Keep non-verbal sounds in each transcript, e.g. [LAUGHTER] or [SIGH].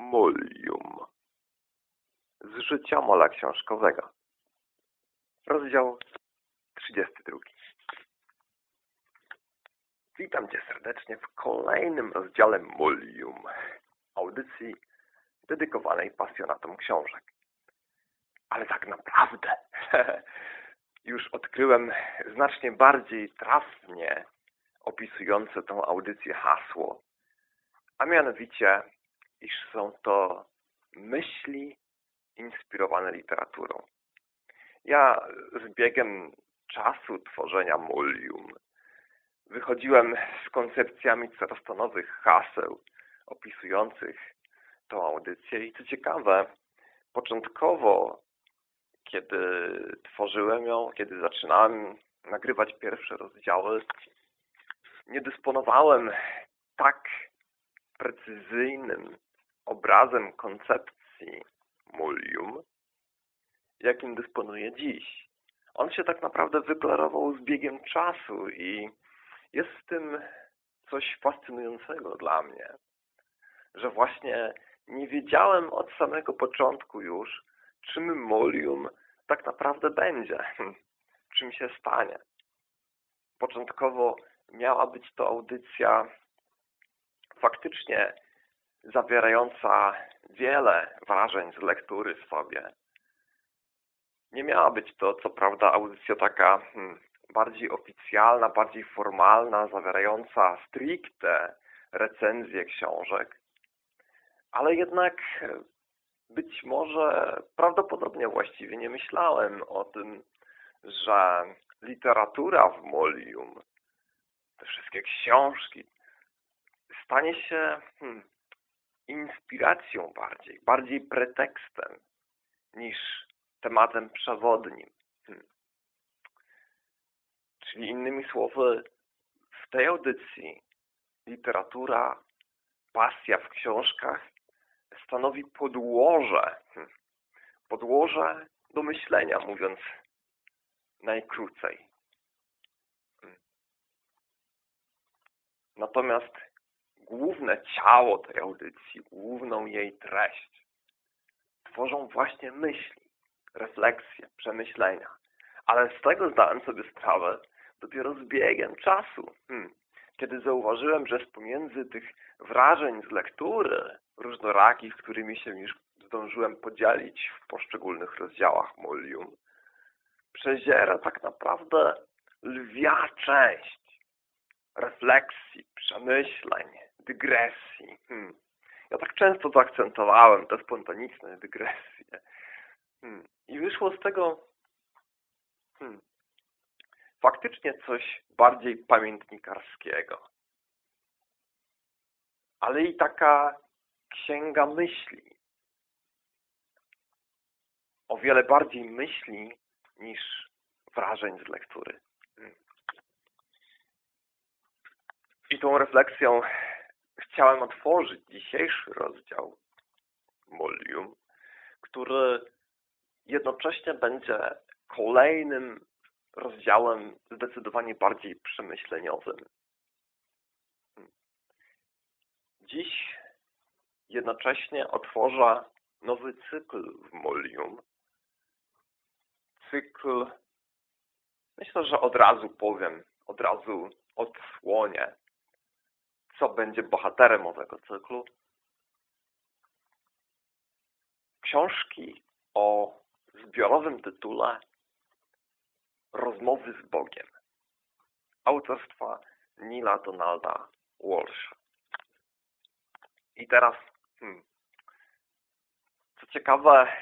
Molium z życia mola książkowego. Rozdział 32. Witam Cię serdecznie w kolejnym rozdziale Molium, audycji dedykowanej pasjonatom książek. Ale tak naprawdę [LAUGHS] już odkryłem znacznie bardziej trafnie opisujące tą audycję hasło, a mianowicie iż są to myśli inspirowane literaturą. Ja z biegiem czasu tworzenia Mulium wychodziłem z koncepcjami coraz to nowych haseł opisujących tą audycję i co ciekawe, początkowo, kiedy tworzyłem ją, kiedy zaczynałem nagrywać pierwsze rozdziały, nie dysponowałem tak precyzyjnym obrazem koncepcji mulium, jakim dysponuję dziś. On się tak naprawdę wyklarował z biegiem czasu i jest w tym coś fascynującego dla mnie, że właśnie nie wiedziałem od samego początku już, czym molium tak naprawdę będzie, [LAUGHS] czym się stanie. Początkowo miała być to audycja faktycznie zawierająca wiele wrażeń z lektury w sobie. Nie miała być to, co prawda, audycja taka hmm, bardziej oficjalna, bardziej formalna, zawierająca stricte recenzje książek, ale jednak być może, prawdopodobnie właściwie nie myślałem o tym, że literatura w Molium, te wszystkie książki, stanie się hmm, inspiracją bardziej, bardziej pretekstem niż tematem przewodnim. Hmm. Czyli innymi słowy, w tej audycji literatura, pasja w książkach stanowi podłoże, hmm, podłoże do myślenia, mówiąc najkrócej. Hmm. Natomiast główne ciało tej audycji, główną jej treść tworzą właśnie myśli, refleksje, przemyślenia. Ale z tego zdałem sobie sprawę dopiero z biegiem czasu, hmm. kiedy zauważyłem, że z pomiędzy tych wrażeń z lektury różnorakich, którymi się już zdążyłem podzielić w poszczególnych rozdziałach Molium, przeziera tak naprawdę lwia część refleksji, przemyśleń, dygresji. Hmm. Ja tak często zaakcentowałem te spontaniczne dygresje. Hmm. I wyszło z tego hmm, faktycznie coś bardziej pamiętnikarskiego. Ale i taka księga myśli. O wiele bardziej myśli niż wrażeń z lektury. Hmm. I tą refleksją chciałem otworzyć dzisiejszy rozdział Molium, który jednocześnie będzie kolejnym rozdziałem zdecydowanie bardziej przemyśleniowym. Dziś jednocześnie otworzę nowy cykl w Molium. Cykl, myślę, że od razu powiem, od razu odsłonię co będzie bohaterem owego cyklu. Książki o zbiorowym tytule Rozmowy z Bogiem autorstwa Nila Donalda Walsha. I teraz, hmm, co ciekawe,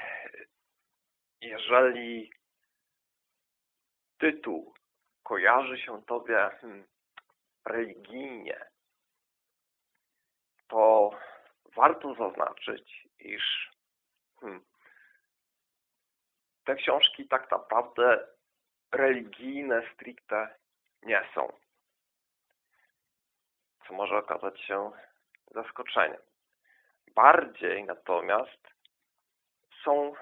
jeżeli tytuł kojarzy się Tobie hmm, religijnie to warto zaznaczyć, iż hmm, te książki tak naprawdę religijne stricte nie są. Co może okazać się zaskoczeniem. Bardziej natomiast są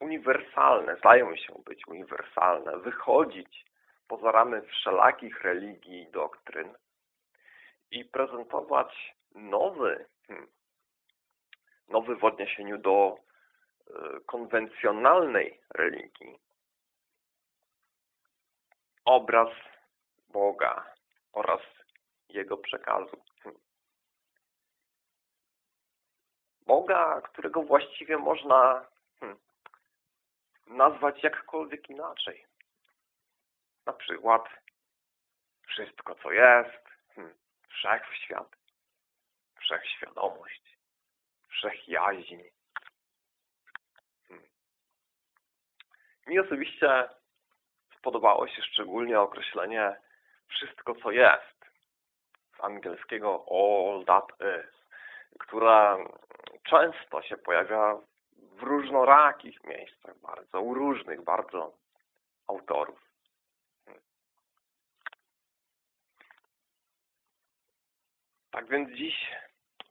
uniwersalne, zdają się być uniwersalne, wychodzić poza ramy wszelakich religii i doktryn i prezentować nowy, hmm, nowy w odniesieniu do e, konwencjonalnej religii. Obraz Boga oraz Jego przekazu. Hmm. Boga, którego właściwie można hmm, nazwać jakkolwiek inaczej. Na przykład wszystko, co jest, hmm, wszechświat, wszechświadomość, wszechjaźń. Hmm. Mi osobiście spodobało się szczególnie określenie wszystko, co jest. Z angielskiego all that is, które często się pojawia w różnorakich miejscach, bardzo u różnych bardzo autorów. Tak więc dziś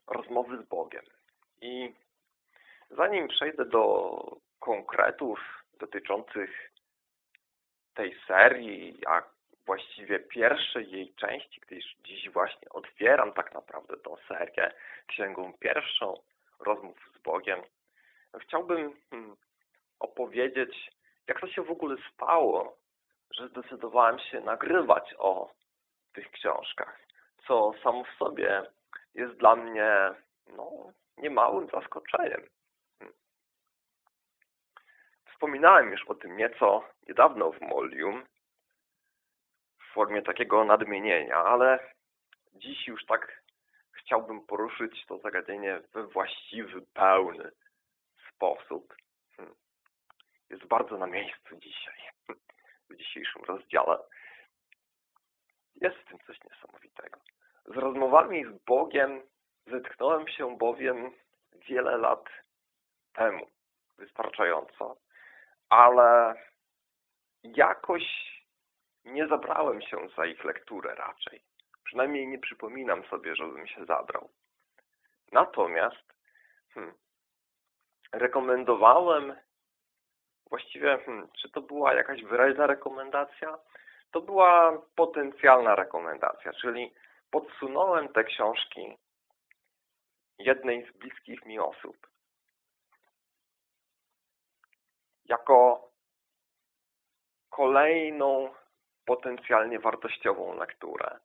rozmowy z Bogiem. I zanim przejdę do konkretów dotyczących tej serii, a właściwie pierwszej jej części, gdyż dziś właśnie otwieram tak naprawdę tą serię, księgą pierwszą rozmów z Bogiem, chciałbym hmm, opowiedzieć, jak to się w ogóle stało, że zdecydowałem się nagrywać o tych książkach, co samo w sobie jest dla mnie no, niemałym zaskoczeniem. Wspominałem już o tym nieco niedawno w Molium, w formie takiego nadmienienia, ale dziś już tak chciałbym poruszyć to zagadnienie we właściwy, pełny sposób. Jest bardzo na miejscu dzisiaj, w dzisiejszym rozdziale. Jest w tym coś niesamowitego. Z rozmowami z Bogiem zetknąłem się bowiem wiele lat temu, wystarczająco, ale jakoś nie zabrałem się za ich lekturę raczej. Przynajmniej nie przypominam sobie, żebym się zabrał. Natomiast hmm, rekomendowałem, właściwie, hmm, czy to była jakaś wyraźna rekomendacja? To była potencjalna rekomendacja, czyli podsunąłem te książki jednej z bliskich mi osób. Jako kolejną potencjalnie wartościową lekturę,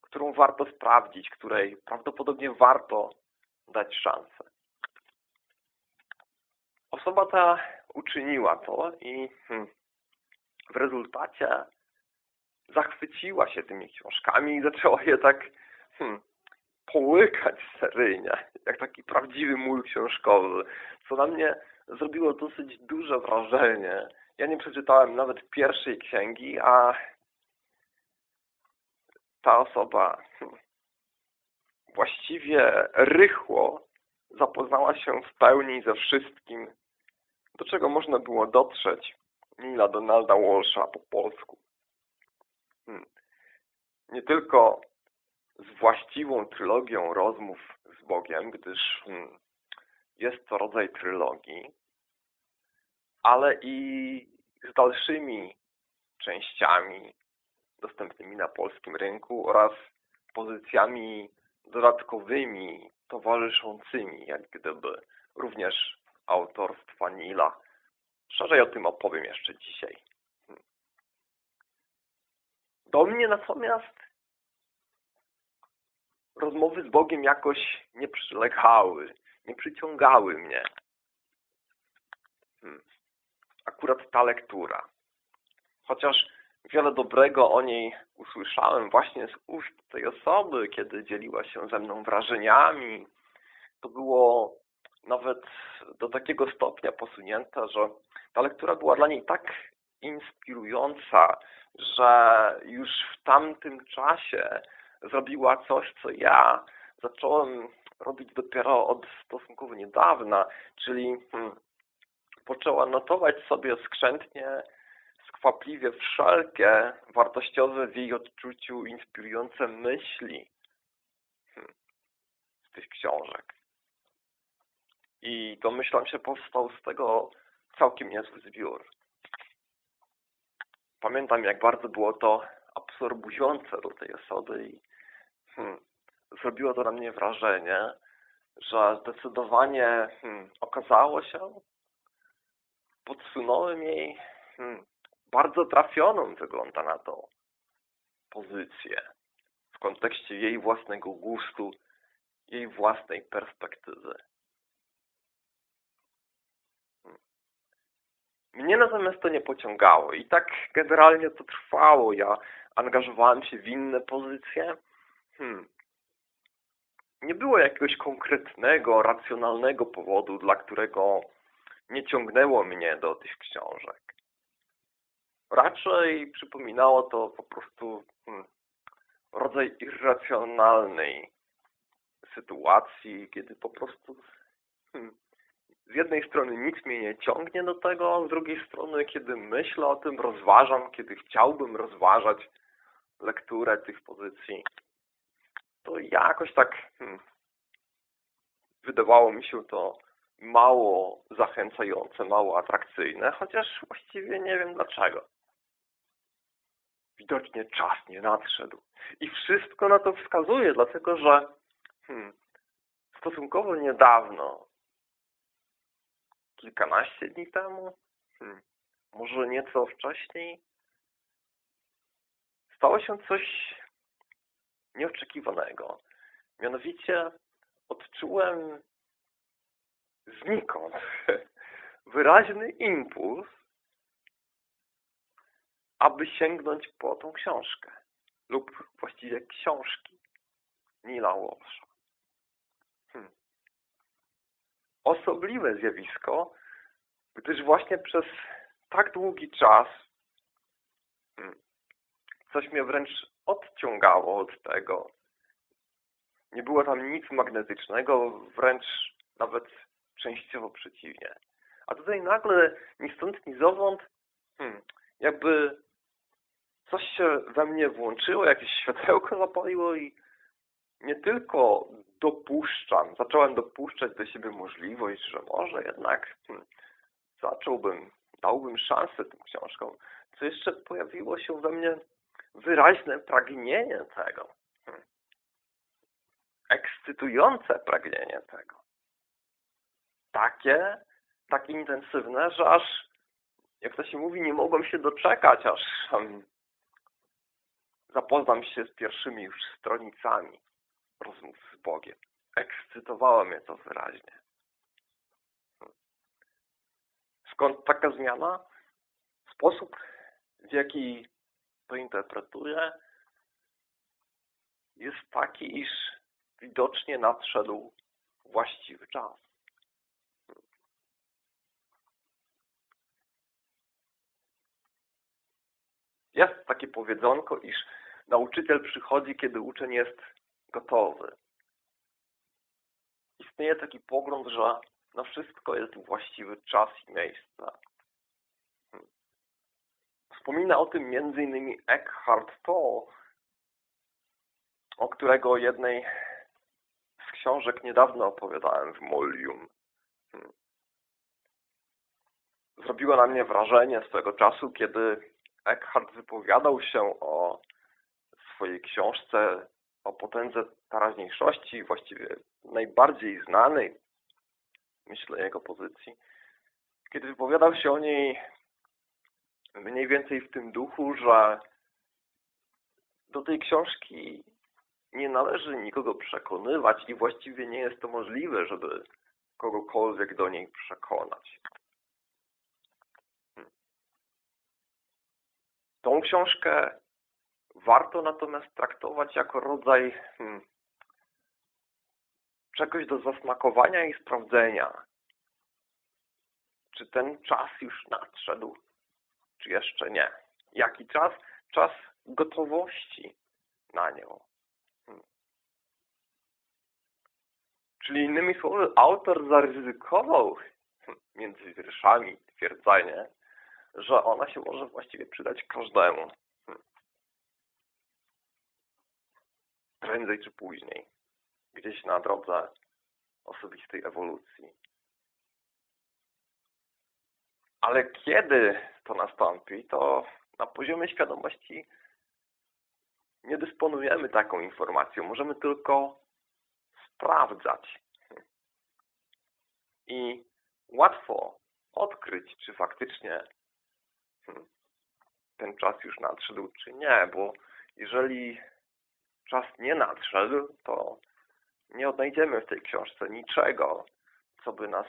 którą warto sprawdzić, której prawdopodobnie warto dać szansę. Osoba ta uczyniła to i hmm, w rezultacie zachwyciła się tymi książkami i zaczęła je tak hmm, połykać seryjnie, jak taki prawdziwy mól książkowy, co na mnie zrobiło dosyć duże wrażenie. Ja nie przeczytałem nawet pierwszej księgi, a ta osoba hmm, właściwie rychło zapoznała się w pełni ze wszystkim, do czego można było dotrzeć Nila Donalda Walsha po polsku. Hmm. Nie tylko z właściwą trylogią rozmów z Bogiem, gdyż hmm, jest to rodzaj trylogii, ale i z dalszymi częściami dostępnymi na polskim rynku oraz pozycjami dodatkowymi, towarzyszącymi, jak gdyby, również autorstwa Nila. Szerzej o tym opowiem jeszcze dzisiaj. Do mnie natomiast rozmowy z Bogiem jakoś nie przylegały, nie przyciągały mnie. Hmm. Akurat ta lektura. Chociaż wiele dobrego o niej usłyszałem właśnie z ust tej osoby, kiedy dzieliła się ze mną wrażeniami. To było nawet do takiego stopnia posunięte, że ta lektura była dla niej tak inspirująca, że już w tamtym czasie zrobiła coś, co ja zacząłem robić dopiero od stosunkowo niedawna, czyli hmm, poczęła notować sobie skrzętnie, skwapliwie wszelkie wartościowe w jej odczuciu inspirujące myśli hmm, z tych książek. I domyślam się, powstał z tego całkiem niezły zbiór. Pamiętam, jak bardzo było to absorbujące do tej osoby i hmm, zrobiło to na mnie wrażenie, że zdecydowanie hmm, okazało się, podsunąłem jej hmm, bardzo trafioną, wygląda na to, pozycję w kontekście jej własnego gustu, jej własnej perspektywy. Mnie natomiast to nie pociągało i tak generalnie to trwało. Ja angażowałem się w inne pozycje. Hmm. Nie było jakiegoś konkretnego, racjonalnego powodu, dla którego nie ciągnęło mnie do tych książek. Raczej przypominało to po prostu hmm, rodzaj irracjonalnej sytuacji, kiedy po prostu hmm, z jednej strony nic mnie nie ciągnie do tego, z drugiej strony, kiedy myślę o tym, rozważam, kiedy chciałbym rozważać lekturę tych pozycji, to jakoś tak hmm, wydawało mi się to mało zachęcające, mało atrakcyjne, chociaż właściwie nie wiem dlaczego. Widocznie czas nie nadszedł. I wszystko na to wskazuje, dlatego że hmm, stosunkowo niedawno, kilkanaście dni temu, hmm, może nieco wcześniej, stało się coś nieoczekiwanego. Mianowicie odczułem znikąd [LAUGHS] wyraźny impuls, aby sięgnąć po tą książkę lub właściwie książki Nila Walsha. Hmm. Osobliwe zjawisko, gdyż właśnie przez tak długi czas hmm, coś mnie wręcz odciągało od tego. Nie było tam nic magnetycznego, wręcz nawet częściowo przeciwnie. A tutaj nagle, ni stąd, ni zowąd, hmm, jakby coś się we mnie włączyło, jakieś światełko zapaliło i nie tylko dopuszczam, zacząłem dopuszczać do siebie możliwość, że może jednak hmm, zacząłbym, dałbym szansę tym książkom, co jeszcze pojawiło się we mnie wyraźne pragnienie tego. Hmm. Ekscytujące pragnienie tego. Takie, tak intensywne, że aż, jak to się mówi, nie mogłem się doczekać, aż um, zapoznam się z pierwszymi już stronicami rozmów z Bogiem. Ekscytowało mnie to wyraźnie. Skąd taka zmiana? Sposób, w jaki to interpretuję, jest taki, iż widocznie nadszedł właściwy czas. Jest takie powiedzonko, iż nauczyciel przychodzi, kiedy uczeń jest gotowy. Istnieje taki pogląd, że na wszystko jest właściwy czas i miejsce. Wspomina o tym m.in. Eckhart Tolle, o którego jednej z książek niedawno opowiadałem w Molium. Zrobiło na mnie wrażenie swego czasu, kiedy Eckhart wypowiadał się o swojej książce o potędze teraźniejszości, właściwie najbardziej znanej, myślę, jego pozycji, kiedy wypowiadał się o niej mniej więcej w tym duchu, że do tej książki nie należy nikogo przekonywać i właściwie nie jest to możliwe, żeby kogokolwiek do niej przekonać. Hmm. Tą książkę Warto natomiast traktować jako rodzaj hmm, czegoś do zasmakowania i sprawdzenia. Czy ten czas już nadszedł, czy jeszcze nie? Jaki czas? Czas gotowości na nią. Hmm. Czyli innymi słowy, autor zaryzykował hmm, między wierszami twierdzenie, że ona się może właściwie przydać każdemu. Prędzej czy później, gdzieś na drodze osobistej ewolucji. Ale kiedy to nastąpi, to na poziomie świadomości nie dysponujemy taką informacją. Możemy tylko sprawdzać, i łatwo odkryć, czy faktycznie hmm, ten czas już nadszedł, czy nie, bo jeżeli czas nie nadszedł, to nie odnajdziemy w tej książce niczego, co by nas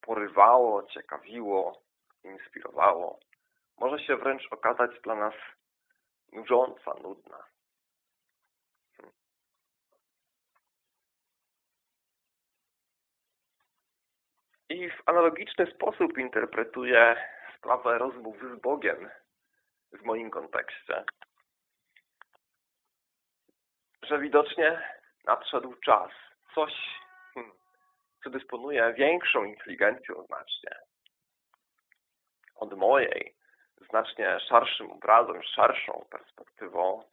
porywało, ciekawiło, inspirowało. Może się wręcz okazać dla nas nużąca, nudna. I w analogiczny sposób interpretuję sprawę rozmów z Bogiem w moim kontekście. Że widocznie nadszedł czas. Coś, hmm, co dysponuje większą inteligencją znacznie. Od mojej, znacznie szerszym obrazem, szerszą perspektywą,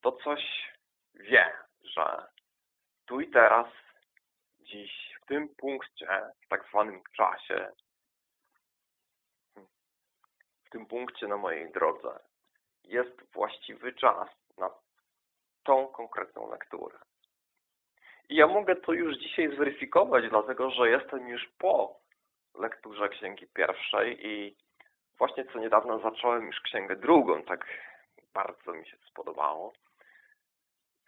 to coś wie, że tu i teraz, dziś, w tym punkcie, w tak zwanym czasie, w tym punkcie na mojej drodze jest właściwy czas na tą konkretną lekturę. I ja mogę to już dzisiaj zweryfikować, dlatego że jestem już po lekturze księgi pierwszej i właśnie co niedawno zacząłem już księgę drugą, tak bardzo mi się spodobało.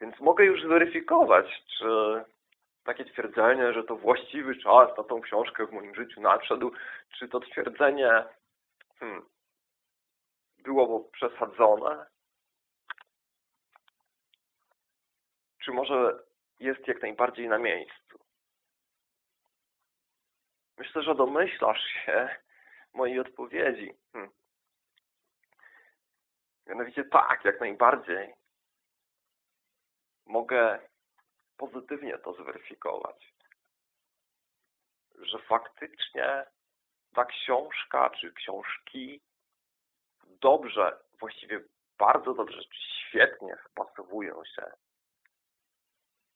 Więc mogę już zweryfikować, czy takie twierdzenie, że to właściwy czas na tą książkę w moim życiu nadszedł, czy to twierdzenie hmm, było przesadzone, czy może jest jak najbardziej na miejscu. Myślę, że domyślasz się mojej odpowiedzi. Hmm. Mianowicie tak, jak najbardziej. Mogę pozytywnie to zweryfikować. Że faktycznie ta książka czy książki dobrze, właściwie bardzo dobrze, świetnie wpasowują się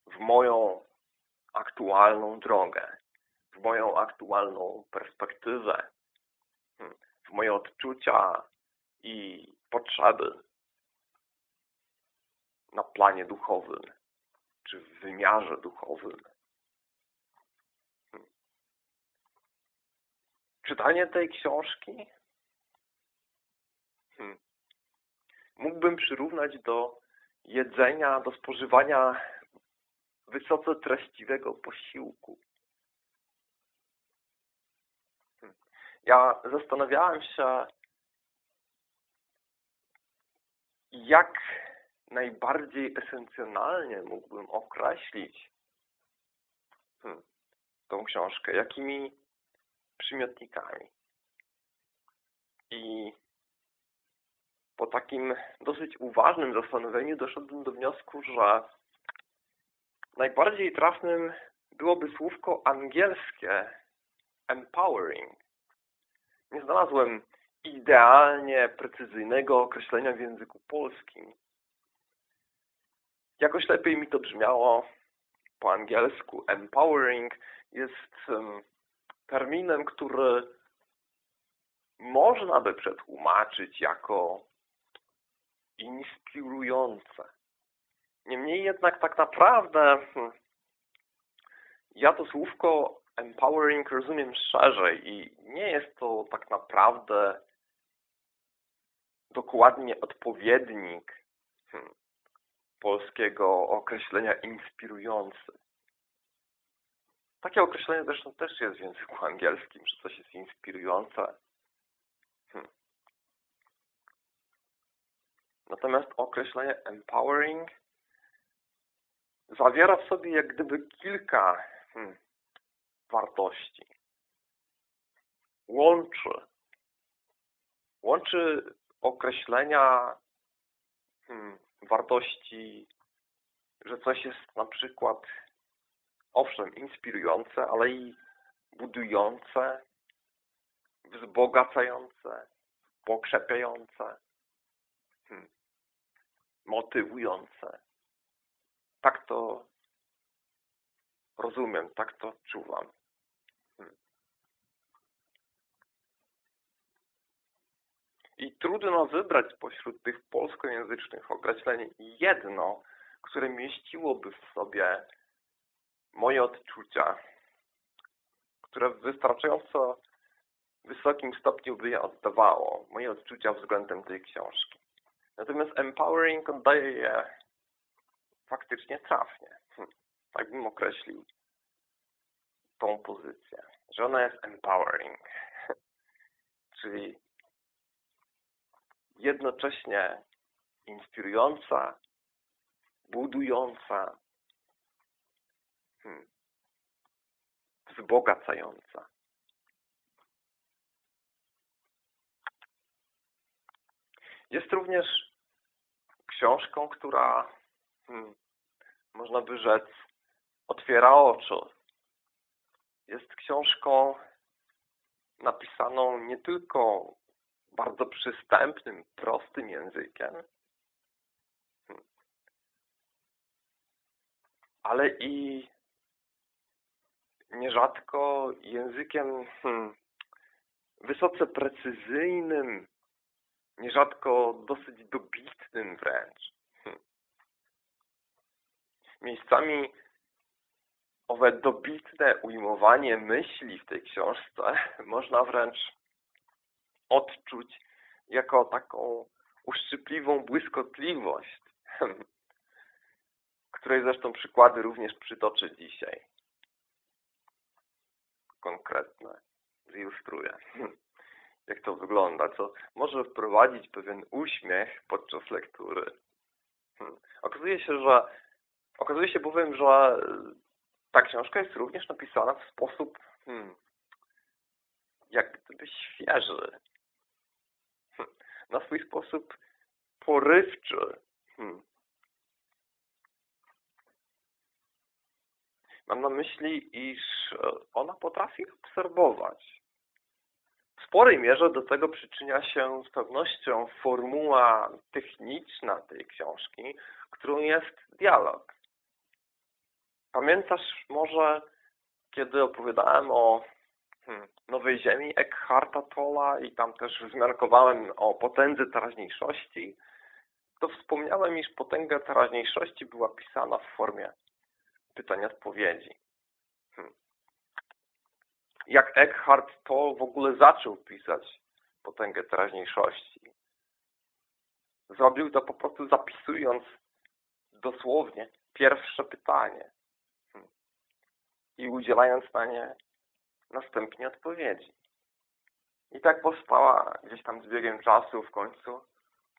w moją aktualną drogę, w moją aktualną perspektywę, hmm, w moje odczucia i potrzeby na planie duchowym, czy w wymiarze duchowym. Hmm. Czytanie tej książki hmm, mógłbym przyrównać do jedzenia, do spożywania wysoce treściwego posiłku. Ja zastanawiałem się, jak najbardziej esencjonalnie mógłbym określić hmm, tą książkę, jakimi przymiotnikami. I po takim dosyć uważnym zastanowieniu doszedłem do wniosku, że najbardziej trafnym byłoby słówko angielskie empowering. Nie znalazłem idealnie precyzyjnego określenia w języku polskim. Jakoś lepiej mi to brzmiało po angielsku. Empowering jest terminem, który można by przetłumaczyć jako inspirujące. Niemniej jednak tak naprawdę hmm, ja to słówko empowering rozumiem szerzej i nie jest to tak naprawdę dokładnie odpowiednik hmm, polskiego określenia inspirujący. Takie określenie zresztą też jest w języku angielskim, że coś jest inspirujące. Hmm. Natomiast określenie empowering zawiera w sobie jak gdyby kilka hmm, wartości. Łączy. Łączy określenia hmm, wartości, że coś jest na przykład owszem inspirujące, ale i budujące, wzbogacające, pokrzepiające, hmm, motywujące. Tak to rozumiem, tak to czuwam. Hmm. I trudno wybrać spośród tych polskojęzycznych określeń jedno, które mieściłoby w sobie moje odczucia, które w wystarczająco wysokim stopniu by je oddawało, moje odczucia względem tej książki. Natomiast empowering oddaje je faktycznie trafnie. Hm, tak bym określił tą pozycję, że ona jest empowering, [LAUGHS] czyli jednocześnie inspirująca, budująca, hmm, wzbogacająca. Jest również książką, która, hmm, można by rzec, otwiera oczy. Jest książką napisaną nie tylko bardzo przystępnym, prostym językiem, hmm, ale i nierzadko językiem hmm, wysoce precyzyjnym, nierzadko dosyć dobitnym wręcz. Miejscami owe dobitne ujmowanie myśli w tej książce [LAUGHS] można wręcz odczuć jako taką uszczypliwą błyskotliwość, [LAUGHS] której zresztą przykłady również przytoczę dzisiaj. Konkretne. Zilustruję [LAUGHS] jak to wygląda, co może wprowadzić pewien uśmiech podczas lektury. Hmm. Okazuje się, że okazuje się bowiem, że ta książka jest również napisana w sposób hmm, jak gdyby świeży. Hmm. Na swój sposób porywczy. Hmm. Mam na myśli, iż ona potrafi obserwować w sporej mierze do tego przyczynia się z pewnością formuła techniczna tej książki, którą jest dialog. Pamiętasz może, kiedy opowiadałem o hmm, Nowej Ziemi Eckharta Tolla i tam też wzmiarkowałem o potędze teraźniejszości, to wspomniałem, iż potęga teraźniejszości była pisana w formie pytań-odpowiedzi jak Eckhart to w ogóle zaczął pisać potęgę teraźniejszości. Zrobił to po prostu zapisując dosłownie pierwsze pytanie hmm. I udzielając na nie następnie odpowiedzi. I tak powstała gdzieś tam z biegiem czasu w końcu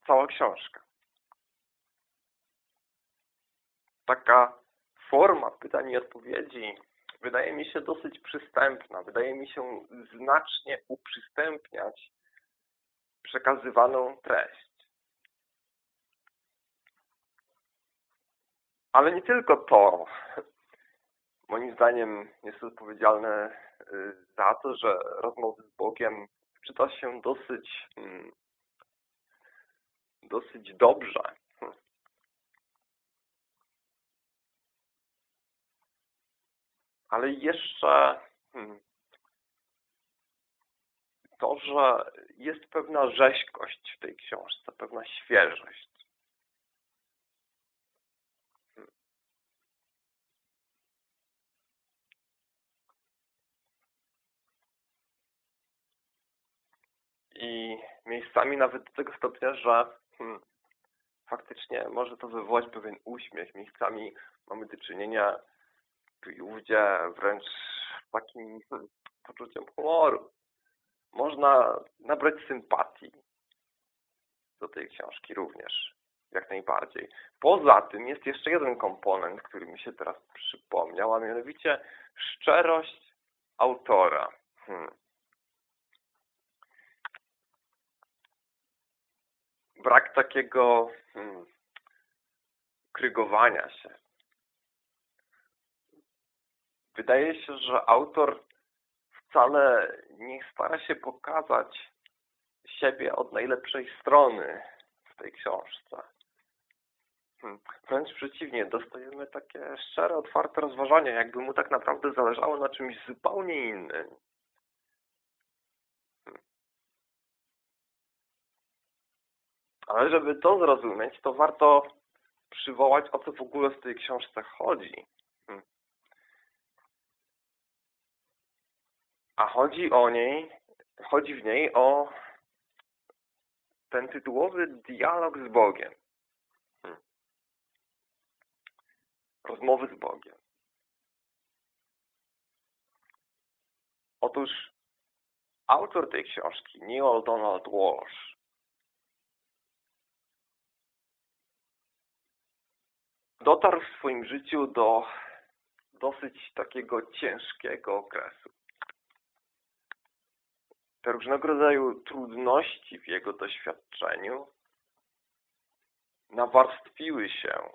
cała książka. Taka forma pytań i odpowiedzi wydaje mi się dosyć przystępna. Wydaje mi się znacznie uprzystępniać przekazywaną treść. Ale nie tylko to. Moim zdaniem jest odpowiedzialne y, za to, że rozmowy z Bogiem czyta się dosyć mm, dosyć dobrze. ale jeszcze hmm, to, że jest pewna rzeźkość w tej książce, pewna świeżość. Hmm. I miejscami nawet do tego stopnia, że hmm, faktycznie może to wywołać pewien uśmiech. Miejscami mamy do czynienia i ówdzie wręcz takim poczuciem humoru. Można nabrać sympatii do tej książki również, jak najbardziej. Poza tym jest jeszcze jeden komponent, który mi się teraz przypomniał, a mianowicie szczerość autora. Hmm. Brak takiego hmm, krygowania się, wydaje się, że autor wcale nie stara się pokazać siebie od najlepszej strony w tej książce. Hmm. Wręcz przeciwnie, dostajemy takie szczere, otwarte rozważania, jakby mu tak naprawdę zależało na czymś zupełnie innym. Ale żeby to zrozumieć, to warto przywołać, o co w ogóle w tej książce chodzi. A chodzi o niej, chodzi w niej o ten tytułowy dialog z Bogiem. Hmm. Rozmowy z Bogiem. Otóż autor tej książki, Neil Donald Walsh, dotarł w swoim życiu do dosyć takiego ciężkiego okresu. Te różnego rodzaju trudności w jego doświadczeniu nawarstwiły się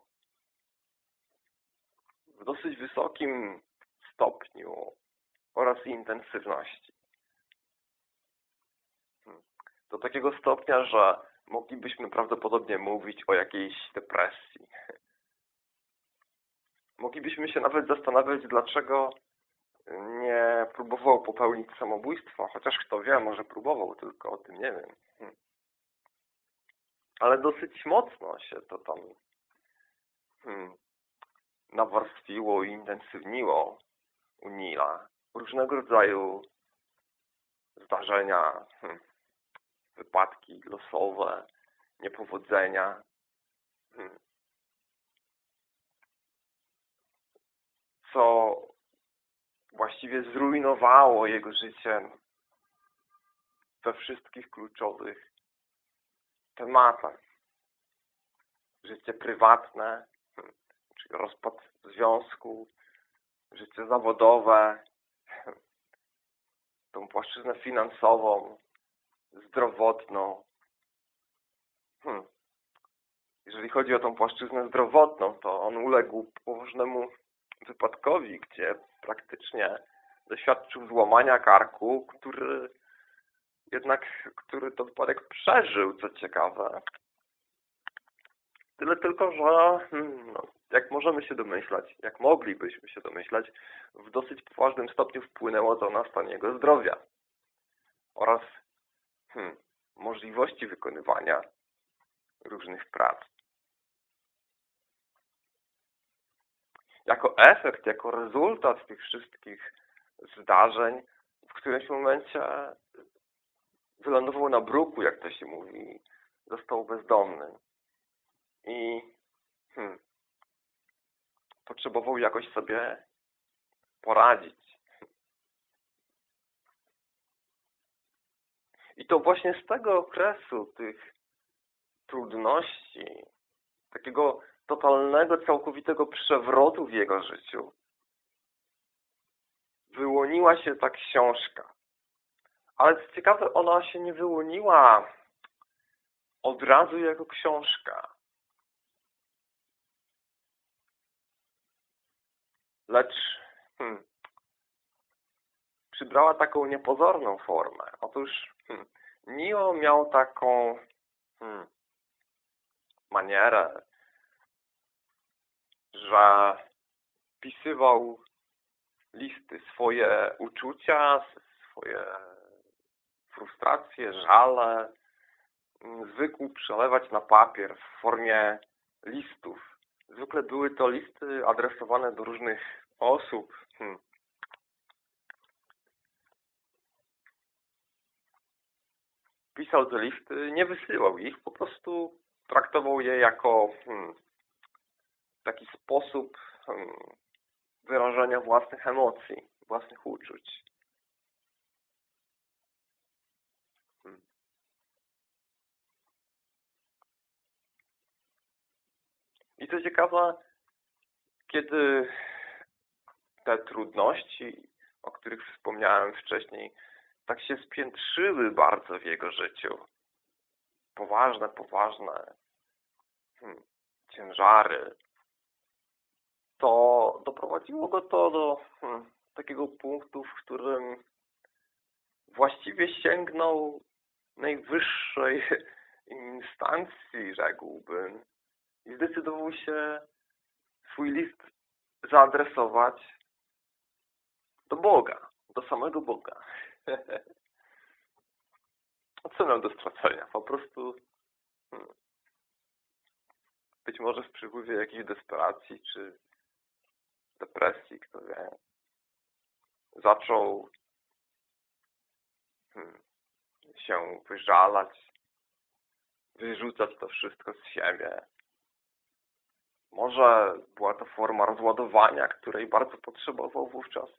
w dosyć wysokim stopniu oraz intensywności. Do takiego stopnia, że moglibyśmy prawdopodobnie mówić o jakiejś depresji. Moglibyśmy się nawet zastanawiać, dlaczego nie próbował popełnić samobójstwa, chociaż kto wie, może próbował, tylko o tym nie wiem. Hmm. Ale dosyć mocno się to tam hmm, nawarstwiło i intensywniło u Nila. Różnego rodzaju zdarzenia, hmm, wypadki losowe, niepowodzenia. Hmm. Co właściwie zrujnowało jego życie we wszystkich kluczowych tematach. Życie prywatne, czyli rozpad związku, życie zawodowe, tą płaszczyznę finansową, zdrowotną. Hmm. Jeżeli chodzi o tą płaszczyznę zdrowotną, to on uległ poważnemu wypadkowi, gdzie praktycznie doświadczył złamania karku, który jednak, który to wypadek przeżył, co ciekawe. Tyle tylko, że hmm, no, jak możemy się domyślać, jak moglibyśmy się domyślać, w dosyć poważnym stopniu wpłynęło to na stan jego zdrowia oraz hmm, możliwości wykonywania różnych prac. Jako efekt, jako rezultat tych wszystkich zdarzeń w którymś momencie wylądował na bruku, jak to się mówi, został bezdomny. I hmm, potrzebował jakoś sobie poradzić. I to właśnie z tego okresu tych trudności, takiego totalnego, całkowitego przewrotu w jego życiu, wyłoniła się ta książka. Ale co ciekawe, ona się nie wyłoniła od razu jako książka. Lecz hmm, przybrała taką niepozorną formę. Otóż hmm, Nio miał taką hmm, manierę, że pisywał listy, swoje uczucia, swoje frustracje, żale, zwykł przelewać na papier w formie listów. Zwykle były to listy adresowane do różnych osób. Hmm. Pisał te listy, nie wysyłał ich, po prostu traktował je jako hmm, taki sposób wyrażania własnych emocji, własnych uczuć. Hmm. I co ciekawe, kiedy te trudności, o których wspomniałem wcześniej, tak się spiętrzyły bardzo w jego życiu, poważne, poważne hmm, ciężary, to doprowadziło go to do hmm, takiego punktu, w którym właściwie sięgnął najwyższej [LAUGHS] instancji, rzekłbym, i zdecydował się swój list zaadresować do Boga, do samego Boga. [LAUGHS] Co miał do stracenia? Po prostu hmm, być może w przypływie jakiejś desperacji, czy depresji, wie, zaczął hmm, się wyżalać, wyrzucać to wszystko z siebie. Może była to forma rozładowania, której bardzo potrzebował wówczas.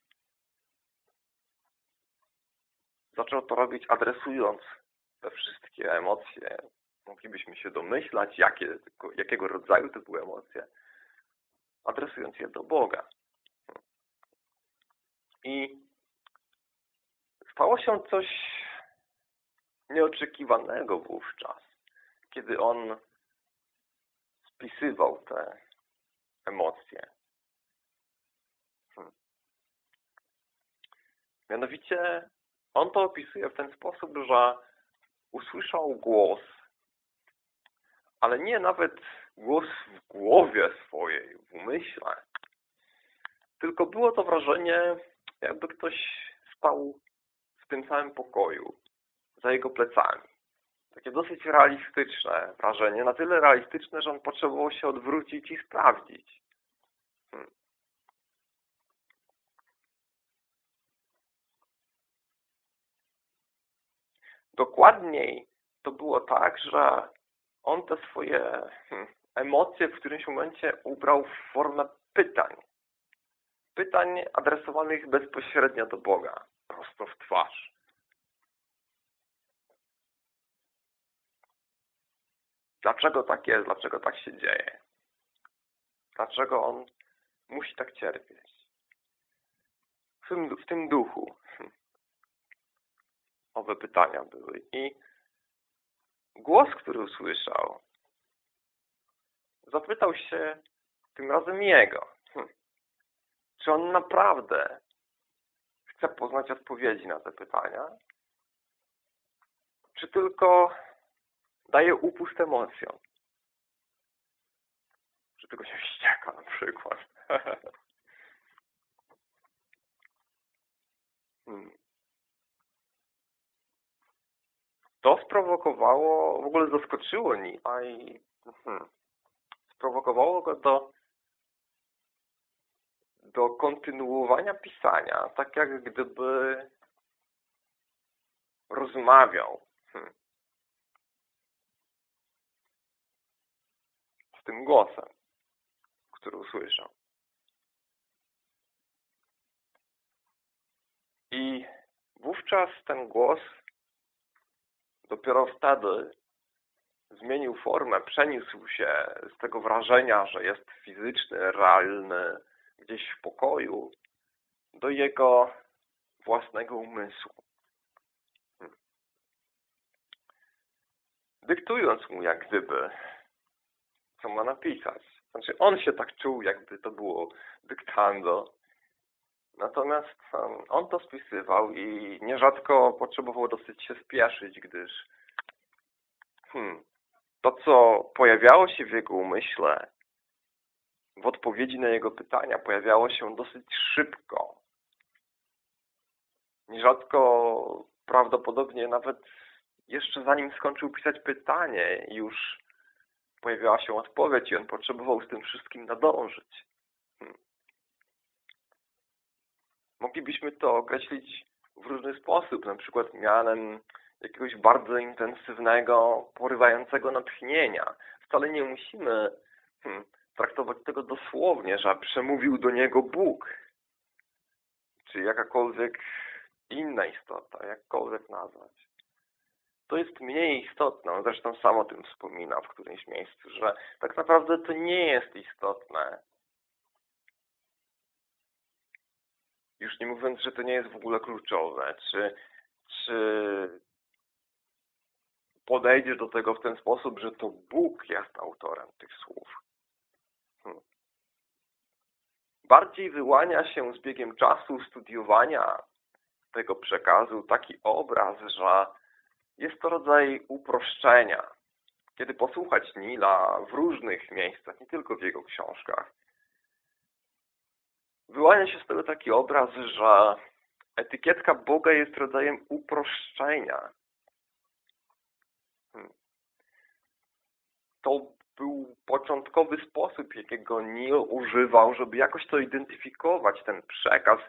Zaczął to robić adresując te wszystkie emocje. Moglibyśmy się domyślać, jakie, jakiego rodzaju to były emocje, adresując je do Boga. I stało się coś nieoczekiwanego wówczas, kiedy on spisywał te emocje. Hmm. Mianowicie on to opisuje w ten sposób, że usłyszał głos, ale nie nawet głos w głowie swojej, w umyśle, tylko było to wrażenie, jakby ktoś stał w tym samym pokoju, za jego plecami. Takie dosyć realistyczne wrażenie, na tyle realistyczne, że on potrzebował się odwrócić i sprawdzić. Hmm. Dokładniej to było tak, że on te swoje hmm, emocje w którymś momencie ubrał w formę pytań. Pytań adresowanych bezpośrednio do Boga, prosto w twarz. Dlaczego tak jest? Dlaczego tak się dzieje? Dlaczego on musi tak cierpieć? W tym, w tym duchu hmm, owe pytania były. I głos, który usłyszał, zapytał się tym razem jego. Hmm, czy on naprawdę chce poznać odpowiedzi na te pytania? Czy tylko daje upust emocjom. Że tylko się wścieka na przykład. [LAUGHS] hmm. To sprowokowało, w ogóle zaskoczyło Nila i hmm, sprowokowało go do do kontynuowania pisania, tak jak gdyby rozmawiał hmm, z tym głosem, który usłyszał. I wówczas ten głos dopiero wtedy zmienił formę, przeniósł się z tego wrażenia, że jest fizyczny, realny, gdzieś w pokoju, do jego własnego umysłu. Hmm. Dyktując mu jak gdyby co ma napisać. Znaczy on się tak czuł, jakby to było dyktando. Natomiast um, on to spisywał i nierzadko potrzebował dosyć się spieszyć, gdyż hmm, to, co pojawiało się w jego umyśle w odpowiedzi na jego pytania, pojawiało się dosyć szybko. Nierzadko prawdopodobnie nawet jeszcze zanim skończył pisać pytanie, już pojawiała się odpowiedź i on potrzebował z tym wszystkim nadążyć. Hmm. Moglibyśmy to określić w różny sposób, na przykład mianem jakiegoś bardzo intensywnego, porywającego natchnienia. Wcale nie musimy hmm, traktować tego dosłownie, że przemówił do niego Bóg, czy jakakolwiek inna istota, jakkolwiek nazwać to jest mniej istotne. Zresztą sam o tym wspomina w którymś miejscu, że tak naprawdę to nie jest istotne. Już nie mówiąc, że to nie jest w ogóle kluczowe. Czy, czy podejdziesz do tego w ten sposób, że to Bóg jest autorem tych słów. Hmm. Bardziej wyłania się z biegiem czasu studiowania tego przekazu taki obraz, że jest to rodzaj uproszczenia. Kiedy posłuchać Nila w różnych miejscach, nie tylko w jego książkach, wyłania się z tego taki obraz, że etykietka Boga jest rodzajem uproszczenia. To był początkowy sposób, jakiego Neil używał, żeby jakoś to identyfikować, ten przekaz,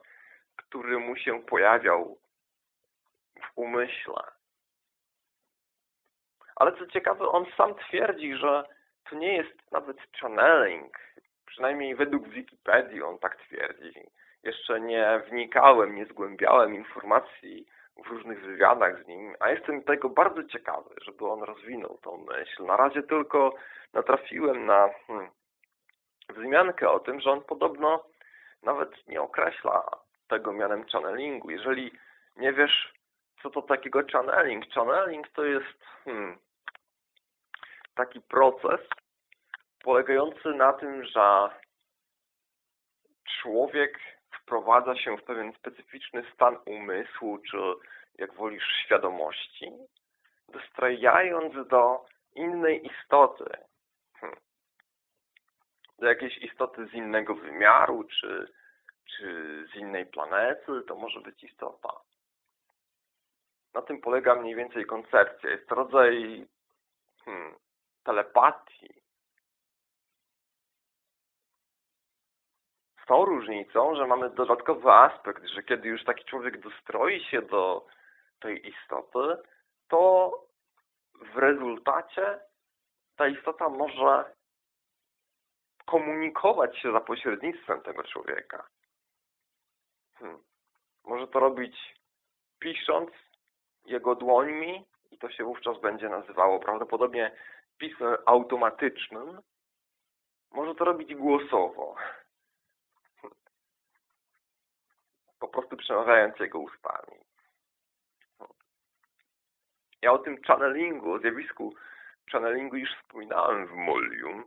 który mu się pojawiał w umyśle. Ale co ciekawe, on sam twierdzi, że to nie jest nawet channeling. Przynajmniej według Wikipedii on tak twierdzi. Jeszcze nie wnikałem, nie zgłębiałem informacji w różnych wywiadach z nim, a jestem tego bardzo ciekawy, żeby on rozwinął tą myśl. Na razie tylko natrafiłem na hmm, wzmiankę o tym, że on podobno nawet nie określa tego mianem channelingu. Jeżeli nie wiesz, co to takiego channeling, channeling to jest hmm, taki proces polegający na tym, że człowiek wprowadza się w pewien specyficzny stan umysłu, czy jak wolisz świadomości, dostrajając do innej istoty. Hmm. Do jakiejś istoty z innego wymiaru, czy, czy z innej planety, to może być istota. Na tym polega mniej więcej koncepcja. Jest rodzaj hmm, telepatii, z tą różnicą, że mamy dodatkowy aspekt, że kiedy już taki człowiek dostroi się do tej istoty, to w rezultacie ta istota może komunikować się za pośrednictwem tego człowieka. Hmm. Może to robić pisząc jego dłońmi i to się wówczas będzie nazywało prawdopodobnie pismem automatycznym. Może to robić głosowo po prostu przemawiając jego ustami. Ja o tym channelingu, o zjawisku channelingu już wspominałem w Molium,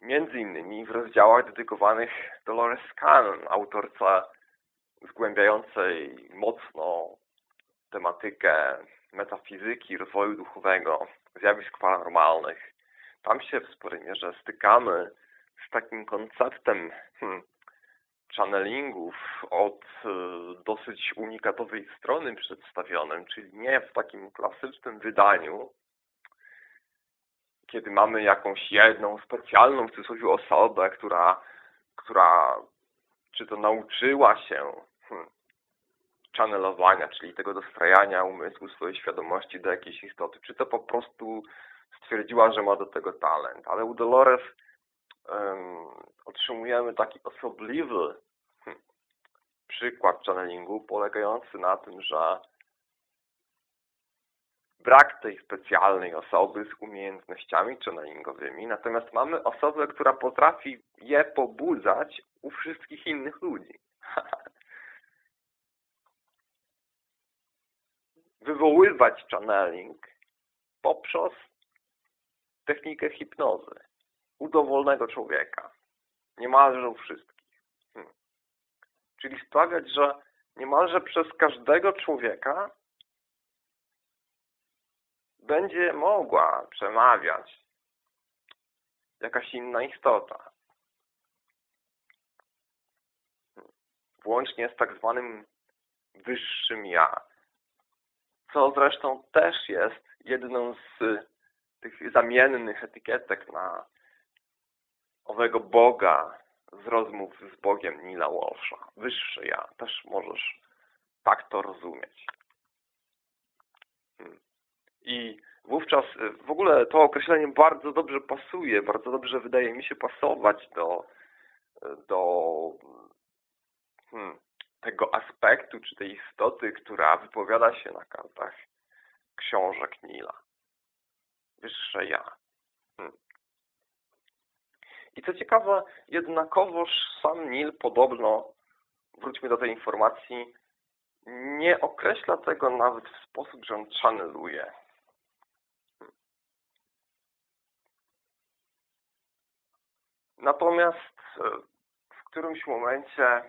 między innymi w rozdziałach dedykowanych Dolores Cannon, autorce zgłębiającej mocno tematykę metafizyki, rozwoju duchowego, zjawisk paranormalnych. Tam się w sporej mierze stykamy z takim konceptem hmm, channelingów od e, dosyć unikatowej strony przedstawionym, czyli nie w takim klasycznym wydaniu, kiedy mamy jakąś jedną specjalną w cudzysłowie osobę, która, która czy to nauczyła się hmm, channelowania, czyli tego dostrajania umysłu, swojej świadomości do jakiejś istoty, czy to po prostu stwierdziła, że ma do tego talent. Ale u Dolores um, otrzymujemy taki osobliwy hmm, przykład channelingu polegający na tym, że brak tej specjalnej osoby z umiejętnościami channelingowymi, natomiast mamy osobę, która potrafi je pobudzać u wszystkich innych ludzi. [LAUGHS] Wywoływać channeling poprzez technikę hipnozy u dowolnego człowieka. Niemalże u wszystkich. Hmm. Czyli sprawiać, że niemalże przez każdego człowieka będzie mogła przemawiać jakaś inna istota. Hmm. Włącznie z tak zwanym wyższym ja. Co zresztą też jest jedną z tych zamiennych etykietek na owego Boga z rozmów z Bogiem Nila Walsha. Wyższy ja. Też możesz tak to rozumieć. Hmm. I wówczas w ogóle to określenie bardzo dobrze pasuje, bardzo dobrze wydaje mi się pasować do, do hmm, tego aspektu, czy tej istoty, która wypowiada się na kartach książek Nila. Wyższe ja. Hmm. I co ciekawe, jednakowoż sam Nil podobno, wróćmy do tej informacji, nie określa tego nawet w sposób, że on channeluje. Natomiast e, w którymś momencie